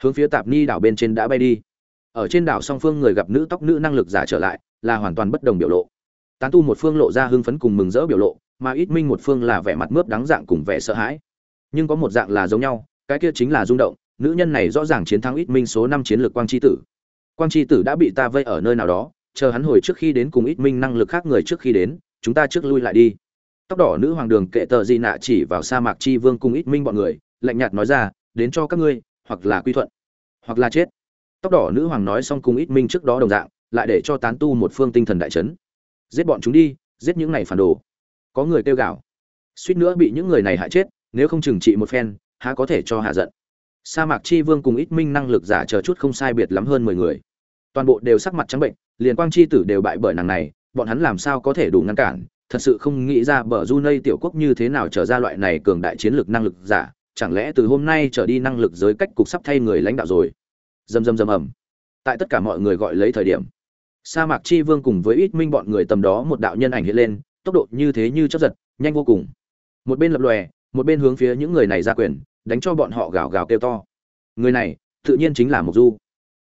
hướng phía Tạp Ni đảo bên trên đã bay đi. Ở trên đảo song phương người gặp nữ tóc nữ năng lực giả trở lại, là hoàn toàn bất đồng biểu lộ. Tán tu một phương lộ ra hưng phấn cùng mừng rỡ biểu lộ, mà ít minh một phương là vẻ mặt mướp đáng dạng cùng vẻ sợ hãi. Nhưng có một dạng là giống nhau, cái kia chính là rung động, nữ nhân này rõ ràng chiến thắng ít minh số năm chiến lược quang chi tử. Quang chi tử đã bị ta vây ở nơi nào đó, chờ hắn hồi trước khi đến cùng ít minh năng lực khác người trước khi đến, chúng ta trước lui lại đi tóc đỏ nữ hoàng đường kệ tờ di nạ chỉ vào sa mạc chi vương cùng ít minh bọn người lạnh nhạt nói ra đến cho các ngươi hoặc là quy thuận, hoặc là chết. Tóc đỏ nữ hoàng nói xong cùng ít minh trước đó đồng dạng, lại để cho tán tu một phương tinh thần đại chấn. Giết bọn chúng đi, giết những này phản đồ. Có người kêu gào. Suýt nữa bị những người này hại chết, nếu không trừng trị một phen, há có thể cho hạ giận. Sa mạc chi vương cùng ít minh năng lực giả chờ chút không sai biệt lắm hơn mười người. Toàn bộ đều sắc mặt trắng bệnh, liền quang chi tử đều bại bởi nàng này, bọn hắn làm sao có thể đủ ngăn cản? Thật sự không nghĩ ra bờ du nây tiểu quốc như thế nào trở ra loại này cường đại chiến lược năng lực giả chẳng lẽ từ hôm nay trở đi năng lực giới cách cục sắp thay người lãnh đạo rồi? Dầm dầm dầm ầm. Tại tất cả mọi người gọi lấy thời điểm, sa mạc chi vương cùng với ít minh bọn người tầm đó một đạo nhân ảnh hiện lên, tốc độ như thế như chấp giật, nhanh vô cùng. Một bên lập lòe, một bên hướng phía những người này ra quyền, đánh cho bọn họ gào gào kêu to. Người này, tự nhiên chính là mục du.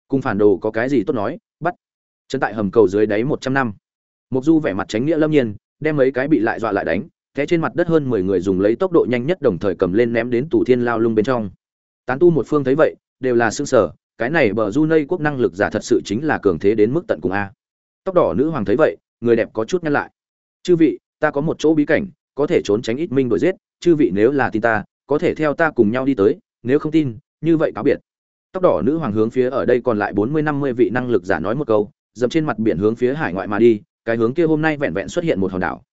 Cùng phản đồ có cái gì tốt nói, bắt. Chân tại hầm cầu dưới đáy một trăm năm. Mục du vẻ mặt tránh nghĩa lâm nhiên, đem mấy cái bị lại dọa lại đánh thế trên mặt đất hơn mười người dùng lấy tốc độ nhanh nhất đồng thời cầm lên ném đến tủ thiên lao lung bên trong. Tán tu một phương thấy vậy, đều là xương sở cái này bờ du nây quốc năng lực giả thật sự chính là cường thế đến mức tận cùng a. Tóc đỏ nữ hoàng thấy vậy, người đẹp có chút nhăn lại. Chư vị, ta có một chỗ bí cảnh, có thể trốn tránh ít minh đuổi giết, chư vị nếu là tin ta, có thể theo ta cùng nhau đi tới, nếu không tin, như vậy cáo biệt. Tóc đỏ nữ hoàng hướng phía ở đây còn lại bốn mươi năm mươi vị năng lực giả nói một câu dẫm trên mặt biển hướng phía hải ngoại mà đi, cái hướng kia hôm nay vẹn vẹn xuất hiện một hòn đảo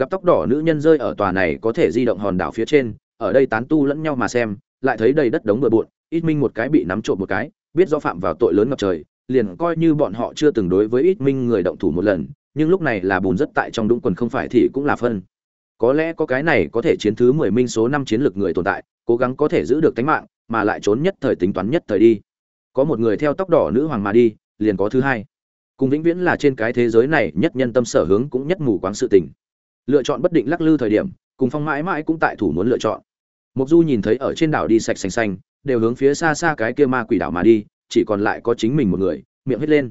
gặp tóc đỏ nữ nhân rơi ở tòa này có thể di động hòn đảo phía trên, ở đây tán tu lẫn nhau mà xem, lại thấy đầy đất đống bừa bộn, ít minh một cái bị nắm trộm một cái, biết do phạm vào tội lớn ngập trời, liền coi như bọn họ chưa từng đối với ít minh người động thủ một lần, nhưng lúc này là bùn rất tại trong đúng quần không phải thì cũng là phân. Có lẽ có cái này có thể chiến thứ mười minh số năm chiến lược người tồn tại, cố gắng có thể giữ được tính mạng, mà lại trốn nhất thời tính toán nhất thời đi. Có một người theo tóc đỏ nữ hoàng mà đi, liền có thứ hai. Cùng vĩnh viễn là trên cái thế giới này nhất nhân tâm sở hướng cũng nhất mù quáng sự tình lựa chọn bất định lắc lư thời điểm, cùng phong mãi mãi cũng tại thủ muốn lựa chọn. Mục du nhìn thấy ở trên đảo đi sạch xanh xanh, đều hướng phía xa xa cái kia ma quỷ đảo mà đi, chỉ còn lại có chính mình một người, miệng hết lên.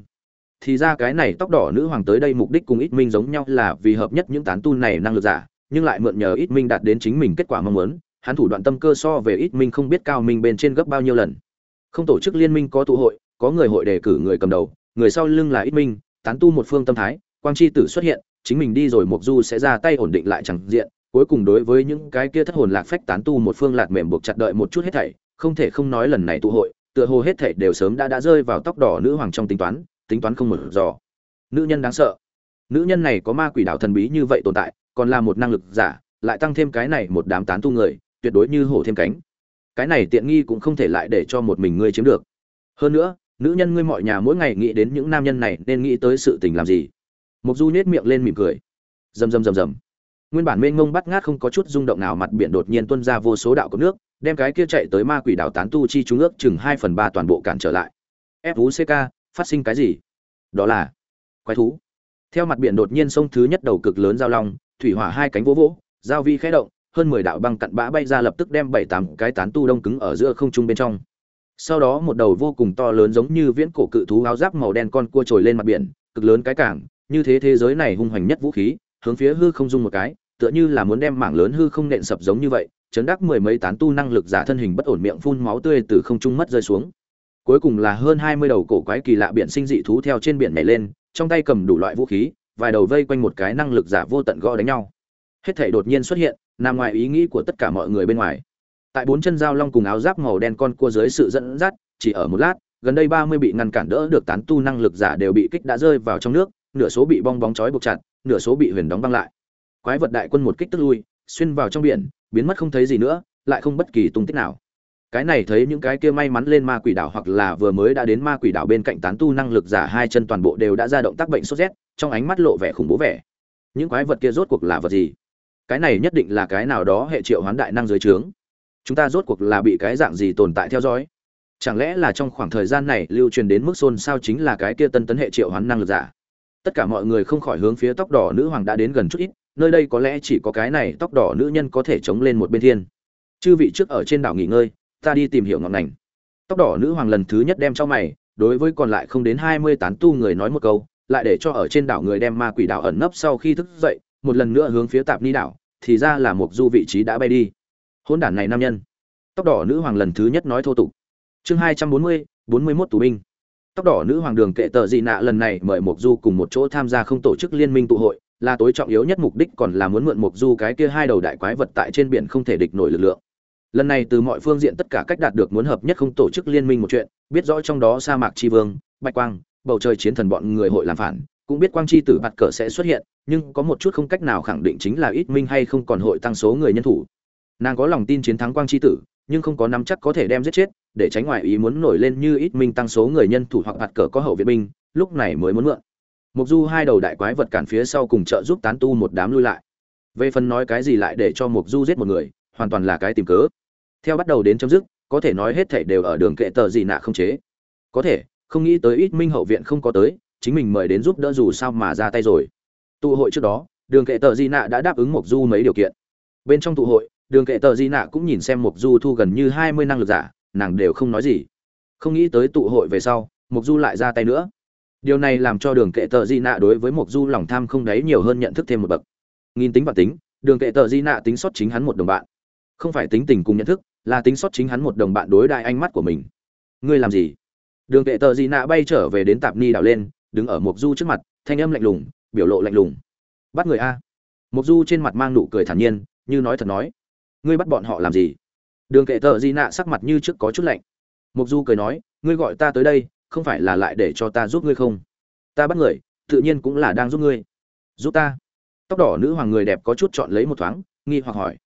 Thì ra cái này tóc đỏ nữ hoàng tới đây mục đích cùng ít minh giống nhau là vì hợp nhất những tán tu này năng lực giả, nhưng lại mượn nhờ ít minh đạt đến chính mình kết quả mong muốn, hắn thủ đoạn tâm cơ so về ít minh không biết cao minh bên trên gấp bao nhiêu lần. Không tổ chức liên minh có tụ hội, có người hội đề cử người cầm đầu, người sau lưng là ít minh, tán tu một phương tâm thái quang chi tử xuất hiện, chính mình đi rồi Mộc du sẽ ra tay ổn định lại chẳng diện, cuối cùng đối với những cái kia thất hồn lạc phách tán tu một phương lạc mềm buộc chặt đợi một chút hết thảy, không thể không nói lần này tụ hội, tựa hồ hết thảy đều sớm đã đã rơi vào tóc đỏ nữ hoàng trong tính toán tính toán không mở dò nữ nhân đáng sợ. Nữ nhân này có ma quỷ đạo thần bí như vậy tồn tại, còn là một năng lực giả, lại tăng thêm cái này một đám tán tu người, tuyệt đối như hổ thêm cánh. Cái này tiện nghi cũng không thể lại để cho một mình ngươi chiếm được. Hơn nữa, nữ nhân ngươi mọi nhà mỗi ngày nghĩ đến những nam nhân này, nên nghĩ tới sự tình làm gì? Mục du nhếch miệng lên mỉm cười. Rầm rầm rầm rầm. Nguyên bản mênh mông bắt ngát không có chút rung động nào, mặt biển đột nhiên tuôn ra vô số đạo của nước, đem cái kia chạy tới ma quỷ đảo tán tu chi chúng ước chừng hai phần ba toàn bộ cản trở lại. Fuck phát sinh cái gì? Đó là quái thú. Theo mặt biển đột nhiên sông thứ nhất đầu cực lớn giao long, thủy hỏa hai cánh vỗ vỗ, giao vi khẽ động, hơn mười đạo băng cặn bã bay ra lập tức đem bảy tám cái tán tu đông cứng ở giữa không trung bên trong. Sau đó một đầu vô cùng to lớn giống như viễn cổ cự thú áo giáp màu đen con cua trồi lên mặt biển, cực lớn cái cảng như thế thế giới này hung hoành nhất vũ khí, hướng phía hư không dung một cái, tựa như là muốn đem mảng lớn hư không nện sập giống như vậy, chấn đắc mười mấy tán tu năng lực giả thân hình bất ổn miệng phun máu tươi từ không trung mất rơi xuống. Cuối cùng là hơn hai mươi đầu cổ quái kỳ lạ biển sinh dị thú theo trên biển nhảy lên, trong tay cầm đủ loại vũ khí, vài đầu vây quanh một cái năng lực giả vô tận gõ đánh nhau. Hết thảy đột nhiên xuất hiện, nằm ngoài ý nghĩ của tất cả mọi người bên ngoài. Tại bốn chân dao long cùng áo giáp màu đen con cua dưới sự dẫn dắt, chỉ ở một lát, gần đây ba mươi bị ngăn cản đỡ được tán tu năng lực giả đều bị kích đã rơi vào trong nước nửa số bị bong bóng chói buộc chặt, nửa số bị huyền đóng băng lại. Quái vật đại quân một kích tức lui, xuyên vào trong biển, biến mất không thấy gì nữa, lại không bất kỳ tung tích nào. Cái này thấy những cái kia may mắn lên ma quỷ đảo hoặc là vừa mới đã đến ma quỷ đảo bên cạnh tán tu năng lực giả hai chân toàn bộ đều đã ra động tác bệnh sốt rét, trong ánh mắt lộ vẻ khủng bố vẻ. Những quái vật kia rốt cuộc là vật gì? Cái này nhất định là cái nào đó hệ triệu hoán đại năng dưới trướng. Chúng ta rốt cuộc là bị cái dạng gì tồn tại theo dõi? Chẳng lẽ là trong khoảng thời gian này lưu truyền đến mức xôn xao chính là cái kia tân tấn hệ triệu hoán năng lực giả? Tất cả mọi người không khỏi hướng phía tóc đỏ nữ hoàng đã đến gần chút ít, nơi đây có lẽ chỉ có cái này tóc đỏ nữ nhân có thể chống lên một bên thiên. Chư vị trước ở trên đảo nghỉ ngơi, ta đi tìm hiểu ngọn ngành. Tóc đỏ nữ hoàng lần thứ nhất đem cho mày, đối với còn lại không đến hai mươi tán tu người nói một câu, lại để cho ở trên đảo người đem ma quỷ đảo ẩn nấp sau khi thức dậy, một lần nữa hướng phía tạp ni đảo, thì ra là một du vị trí đã bay đi. Hôn đản này nam nhân. Tóc đỏ nữ hoàng lần thứ nhất nói thô tục. Chương hai trăm bốn mươi bốn mươi mốt tù binh tóc đỏ nữ hoàng đường kệ tờ dị nạ lần này mời mộc du cùng một chỗ tham gia không tổ chức liên minh tụ hội, là tối trọng yếu nhất mục đích còn là muốn mượn mộc du cái kia hai đầu đại quái vật tại trên biển không thể địch nổi lực lượng. Lần này từ mọi phương diện tất cả cách đạt được muốn hợp nhất không tổ chức liên minh một chuyện, biết rõ trong đó sa mạc tri vương, bạch quang, bầu trời chiến thần bọn người hội làm phản, cũng biết quang chi tử bạt cờ sẽ xuất hiện, nhưng có một chút không cách nào khẳng định chính là ít minh hay không còn hội tăng số người nhân thủ. Nàng có lòng tin chiến thắng quang chi tử nhưng không có nắm chắc có thể đem giết chết, để tránh ngoại ý muốn nổi lên như ít minh tăng số người nhân thủ hoặc hạt cờ có hậu viện binh, lúc này mới muốn mượn. Mục du hai đầu đại quái vật cản phía sau cùng trợ giúp tán tu một đám lui lại. Về phần nói cái gì lại để cho mục du giết một người, hoàn toàn là cái tìm cớ. Theo bắt đầu đến chấm dứt, có thể nói hết thảy đều ở đường kệ tờ gì nạ không chế. Có thể, không nghĩ tới ít minh hậu viện không có tới, chính mình mời đến giúp đỡ dù sao mà ra tay rồi. Tụ hội trước đó, đường kệ tờ di nạ đã đáp ứng mộc du mấy điều kiện. Bên trong tụ hội đường kệ tờ di nạ cũng nhìn xem mục du thu gần như hai mươi năng lực giả, nàng đều không nói gì. Không nghĩ tới tụ hội về sau mục du lại ra tay nữa. Điều này làm cho đường kệ tờ di nạ đối với mục du lòng tham không đáy nhiều hơn nhận thức thêm một bậc. Nghìn tính và tính, đường kệ tờ di nạ tính sót chính hắn một đồng bạn. Không phải tính tình cùng nhận thức, là tính sót chính hắn một đồng bạn đối đại ánh mắt của mình. Ngươi làm gì? Đường kệ tờ di nạ bay trở về đến tạp ni đảo lên, đứng ở mục du trước mặt, thanh âm lạnh lùng, biểu lộ lạnh lùng. Bắt người a. Mục du trên mặt mang nụ cười thản nhiên, như nói thật nói ngươi bắt bọn họ làm gì? Đường kệ thợ di nạ sắc mặt như trước có chút lạnh. Mục du cười nói, ngươi gọi ta tới đây, không phải là lại để cho ta giúp ngươi không? Ta bắt người, tự nhiên cũng là đang giúp ngươi. Giúp ta. Tóc đỏ nữ hoàng người đẹp có chút chọn lấy một thoáng, nghi hoặc hỏi.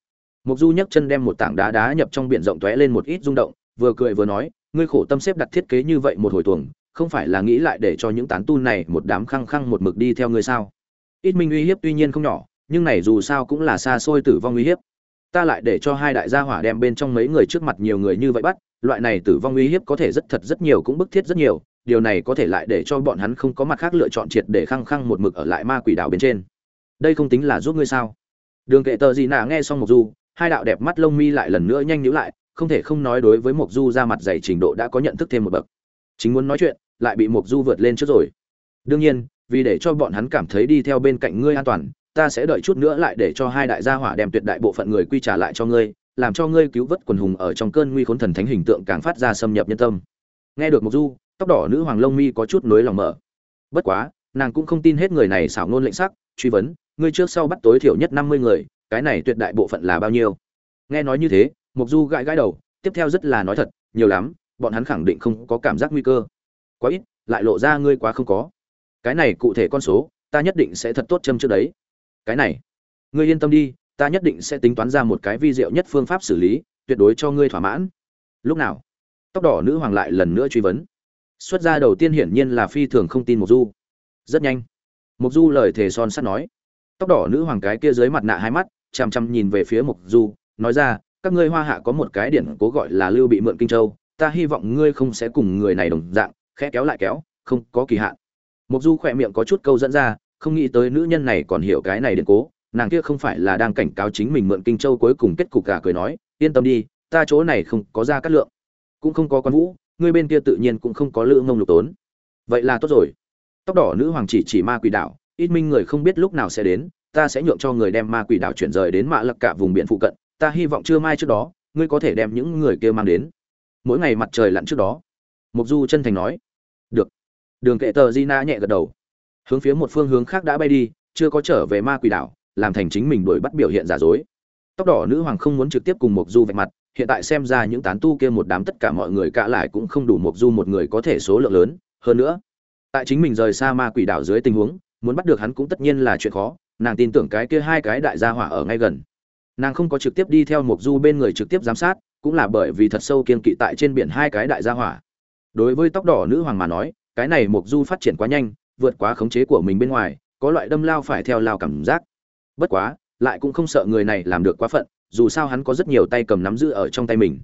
Mục du nhấc chân đem một tảng đá đá nhập trong biển rộng tóe lên một ít rung động, vừa cười vừa nói, ngươi khổ tâm xếp đặt thiết kế như vậy một hồi tuồng, không phải là nghĩ lại để cho những tán tu này một đám khăng khăng một mực đi theo ngươi sao? Ít minh uy hiếp tuy nhiên không nhỏ, nhưng này dù sao cũng là xa xôi tử vong uy hiếp ta lại để cho hai đại gia hỏa đem bên trong mấy người trước mặt nhiều người như vậy bắt, loại này tử vong uy hiếp có thể rất thật rất nhiều cũng bức thiết rất nhiều, điều này có thể lại để cho bọn hắn không có mặt khác lựa chọn triệt để khăng khăng một mực ở lại ma quỷ đảo bên trên. Đây không tính là giúp ngươi sao? Đường kệ tờ gì nà nghe xong một du, hai đạo đẹp mắt lông mi lại lần nữa nhanh nhíu lại, không thể không nói đối với mộc du ra mặt dày trình độ đã có nhận thức thêm một bậc. Chính muốn nói chuyện, lại bị mộc du vượt lên trước rồi. Đương nhiên, vì để cho bọn hắn cảm thấy đi theo bên cạnh ngươi an toàn ta sẽ đợi chút nữa lại để cho hai đại gia hỏa đem tuyệt đại bộ phận người quy trả lại cho ngươi, làm cho ngươi cứu vớt quần hùng ở trong cơn nguy khốn thần thánh hình tượng càng phát ra xâm nhập nhân tâm. Nghe được Mục du, tóc đỏ nữ hoàng lông mi có chút nối lòng mở. Bất quá, nàng cũng không tin hết người này xảo ngôn lệnh sắc, truy vấn, ngươi trước sau bắt tối thiểu nhất năm mươi người, cái này tuyệt đại bộ phận là bao nhiêu? Nghe nói như thế Mục du gãi gãi đầu, tiếp theo rất là nói thật, nhiều lắm, bọn hắn khẳng định không có cảm giác nguy cơ. Quá ít, lại lộ ra ngươi quá không có. Cái này cụ thể con số, ta nhất định sẽ thật tốt châm trước đấy cái này, ngươi yên tâm đi, ta nhất định sẽ tính toán ra một cái vi diệu nhất phương pháp xử lý, tuyệt đối cho ngươi thỏa mãn. Lúc nào, tóc đỏ nữ hoàng lại lần nữa truy vấn. Xuất gia đầu tiên hiển nhiên là phi thường không tin mục du. Rất nhanh mục du lời thề son sắt nói. Tóc đỏ nữ hoàng cái kia dưới mặt nạ hai mắt, chằm chằm nhìn về phía mục du, nói ra, các ngươi hoa hạ có một cái điển cố gọi là lưu bị mượn kinh châu, ta hy vọng ngươi không sẽ cùng người này đồng dạng, khẽ kéo lại kéo, không có kỳ hạn. Mục du khỏe miệng có chút câu dẫn ra không nghĩ tới nữ nhân này còn hiểu cái này điển cố, nàng kia không phải là đang cảnh cáo chính mình mượn kinh châu cuối cùng kết cục cả cười nói, yên tâm đi, ta chỗ này không có ra cát lượng, cũng không có quan vũ ngươi bên kia tự nhiên cũng không có lữ ngông lục tốn. Vậy là tốt rồi. Tóc đỏ nữ hoàng chỉ chỉ ma quỷ đảo, ít minh người không biết lúc nào sẽ đến, ta sẽ nhượng cho người đem ma quỷ đảo chuyển rời đến mạ lập cả vùng biển phụ cận, ta hy vọng trưa mai trước đó, ngươi có thể đem những người kia mang đến. Mỗi ngày mặt trời lặn trước đó. Mục du chân thành nói. Được. Đường kệ tờ di na nhẹ gật đầu hướng phía một phương hướng khác đã bay đi, chưa có trở về ma quỷ đảo, làm thành chính mình đuổi bắt biểu hiện giả dối. Tóc đỏ nữ hoàng không muốn trực tiếp cùng mục du vạch mặt, hiện tại xem ra những tán tu kia một đám tất cả mọi người cả lại cũng không đủ mục du một người có thể số lượng lớn. Hơn nữa, tại chính mình rời xa ma quỷ đảo dưới tình huống, muốn bắt được hắn cũng tất nhiên là chuyện khó, nàng tin tưởng cái kia hai cái đại gia hỏa ở ngay gần. Nàng không có trực tiếp đi theo mục du bên người trực tiếp giám sát, cũng là bởi vì thật sâu kiên kỵ tại trên biển hai cái đại gia hỏa. Đối với tóc đỏ nữ hoàng mà nói, cái này mục du phát triển quá nhanh vượt quá khống chế của mình bên ngoài, có loại đâm lao phải theo lao cảm giác. Bất quá, lại cũng không sợ người này làm được quá phận, dù sao hắn có rất nhiều tay cầm nắm giữ ở trong tay mình.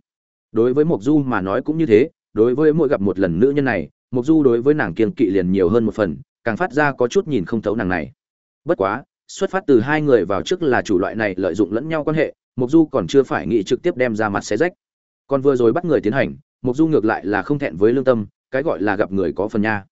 Đối với mộc du mà nói cũng như thế, đối với mỗi gặp một lần nữ nhân này, mộc du đối với nàng kiên kỵ liền nhiều hơn một phần, càng phát ra có chút nhìn không thấu nàng này. Bất quá, xuất phát từ hai người vào trước là chủ loại này lợi dụng lẫn nhau quan hệ, mộc du còn chưa phải nghĩ trực tiếp đem ra mặt xé rách. Còn vừa rồi bắt người tiến hành, mộc du ngược lại là không thẹn với lương tâm, cái gọi là gặp người có phần nha.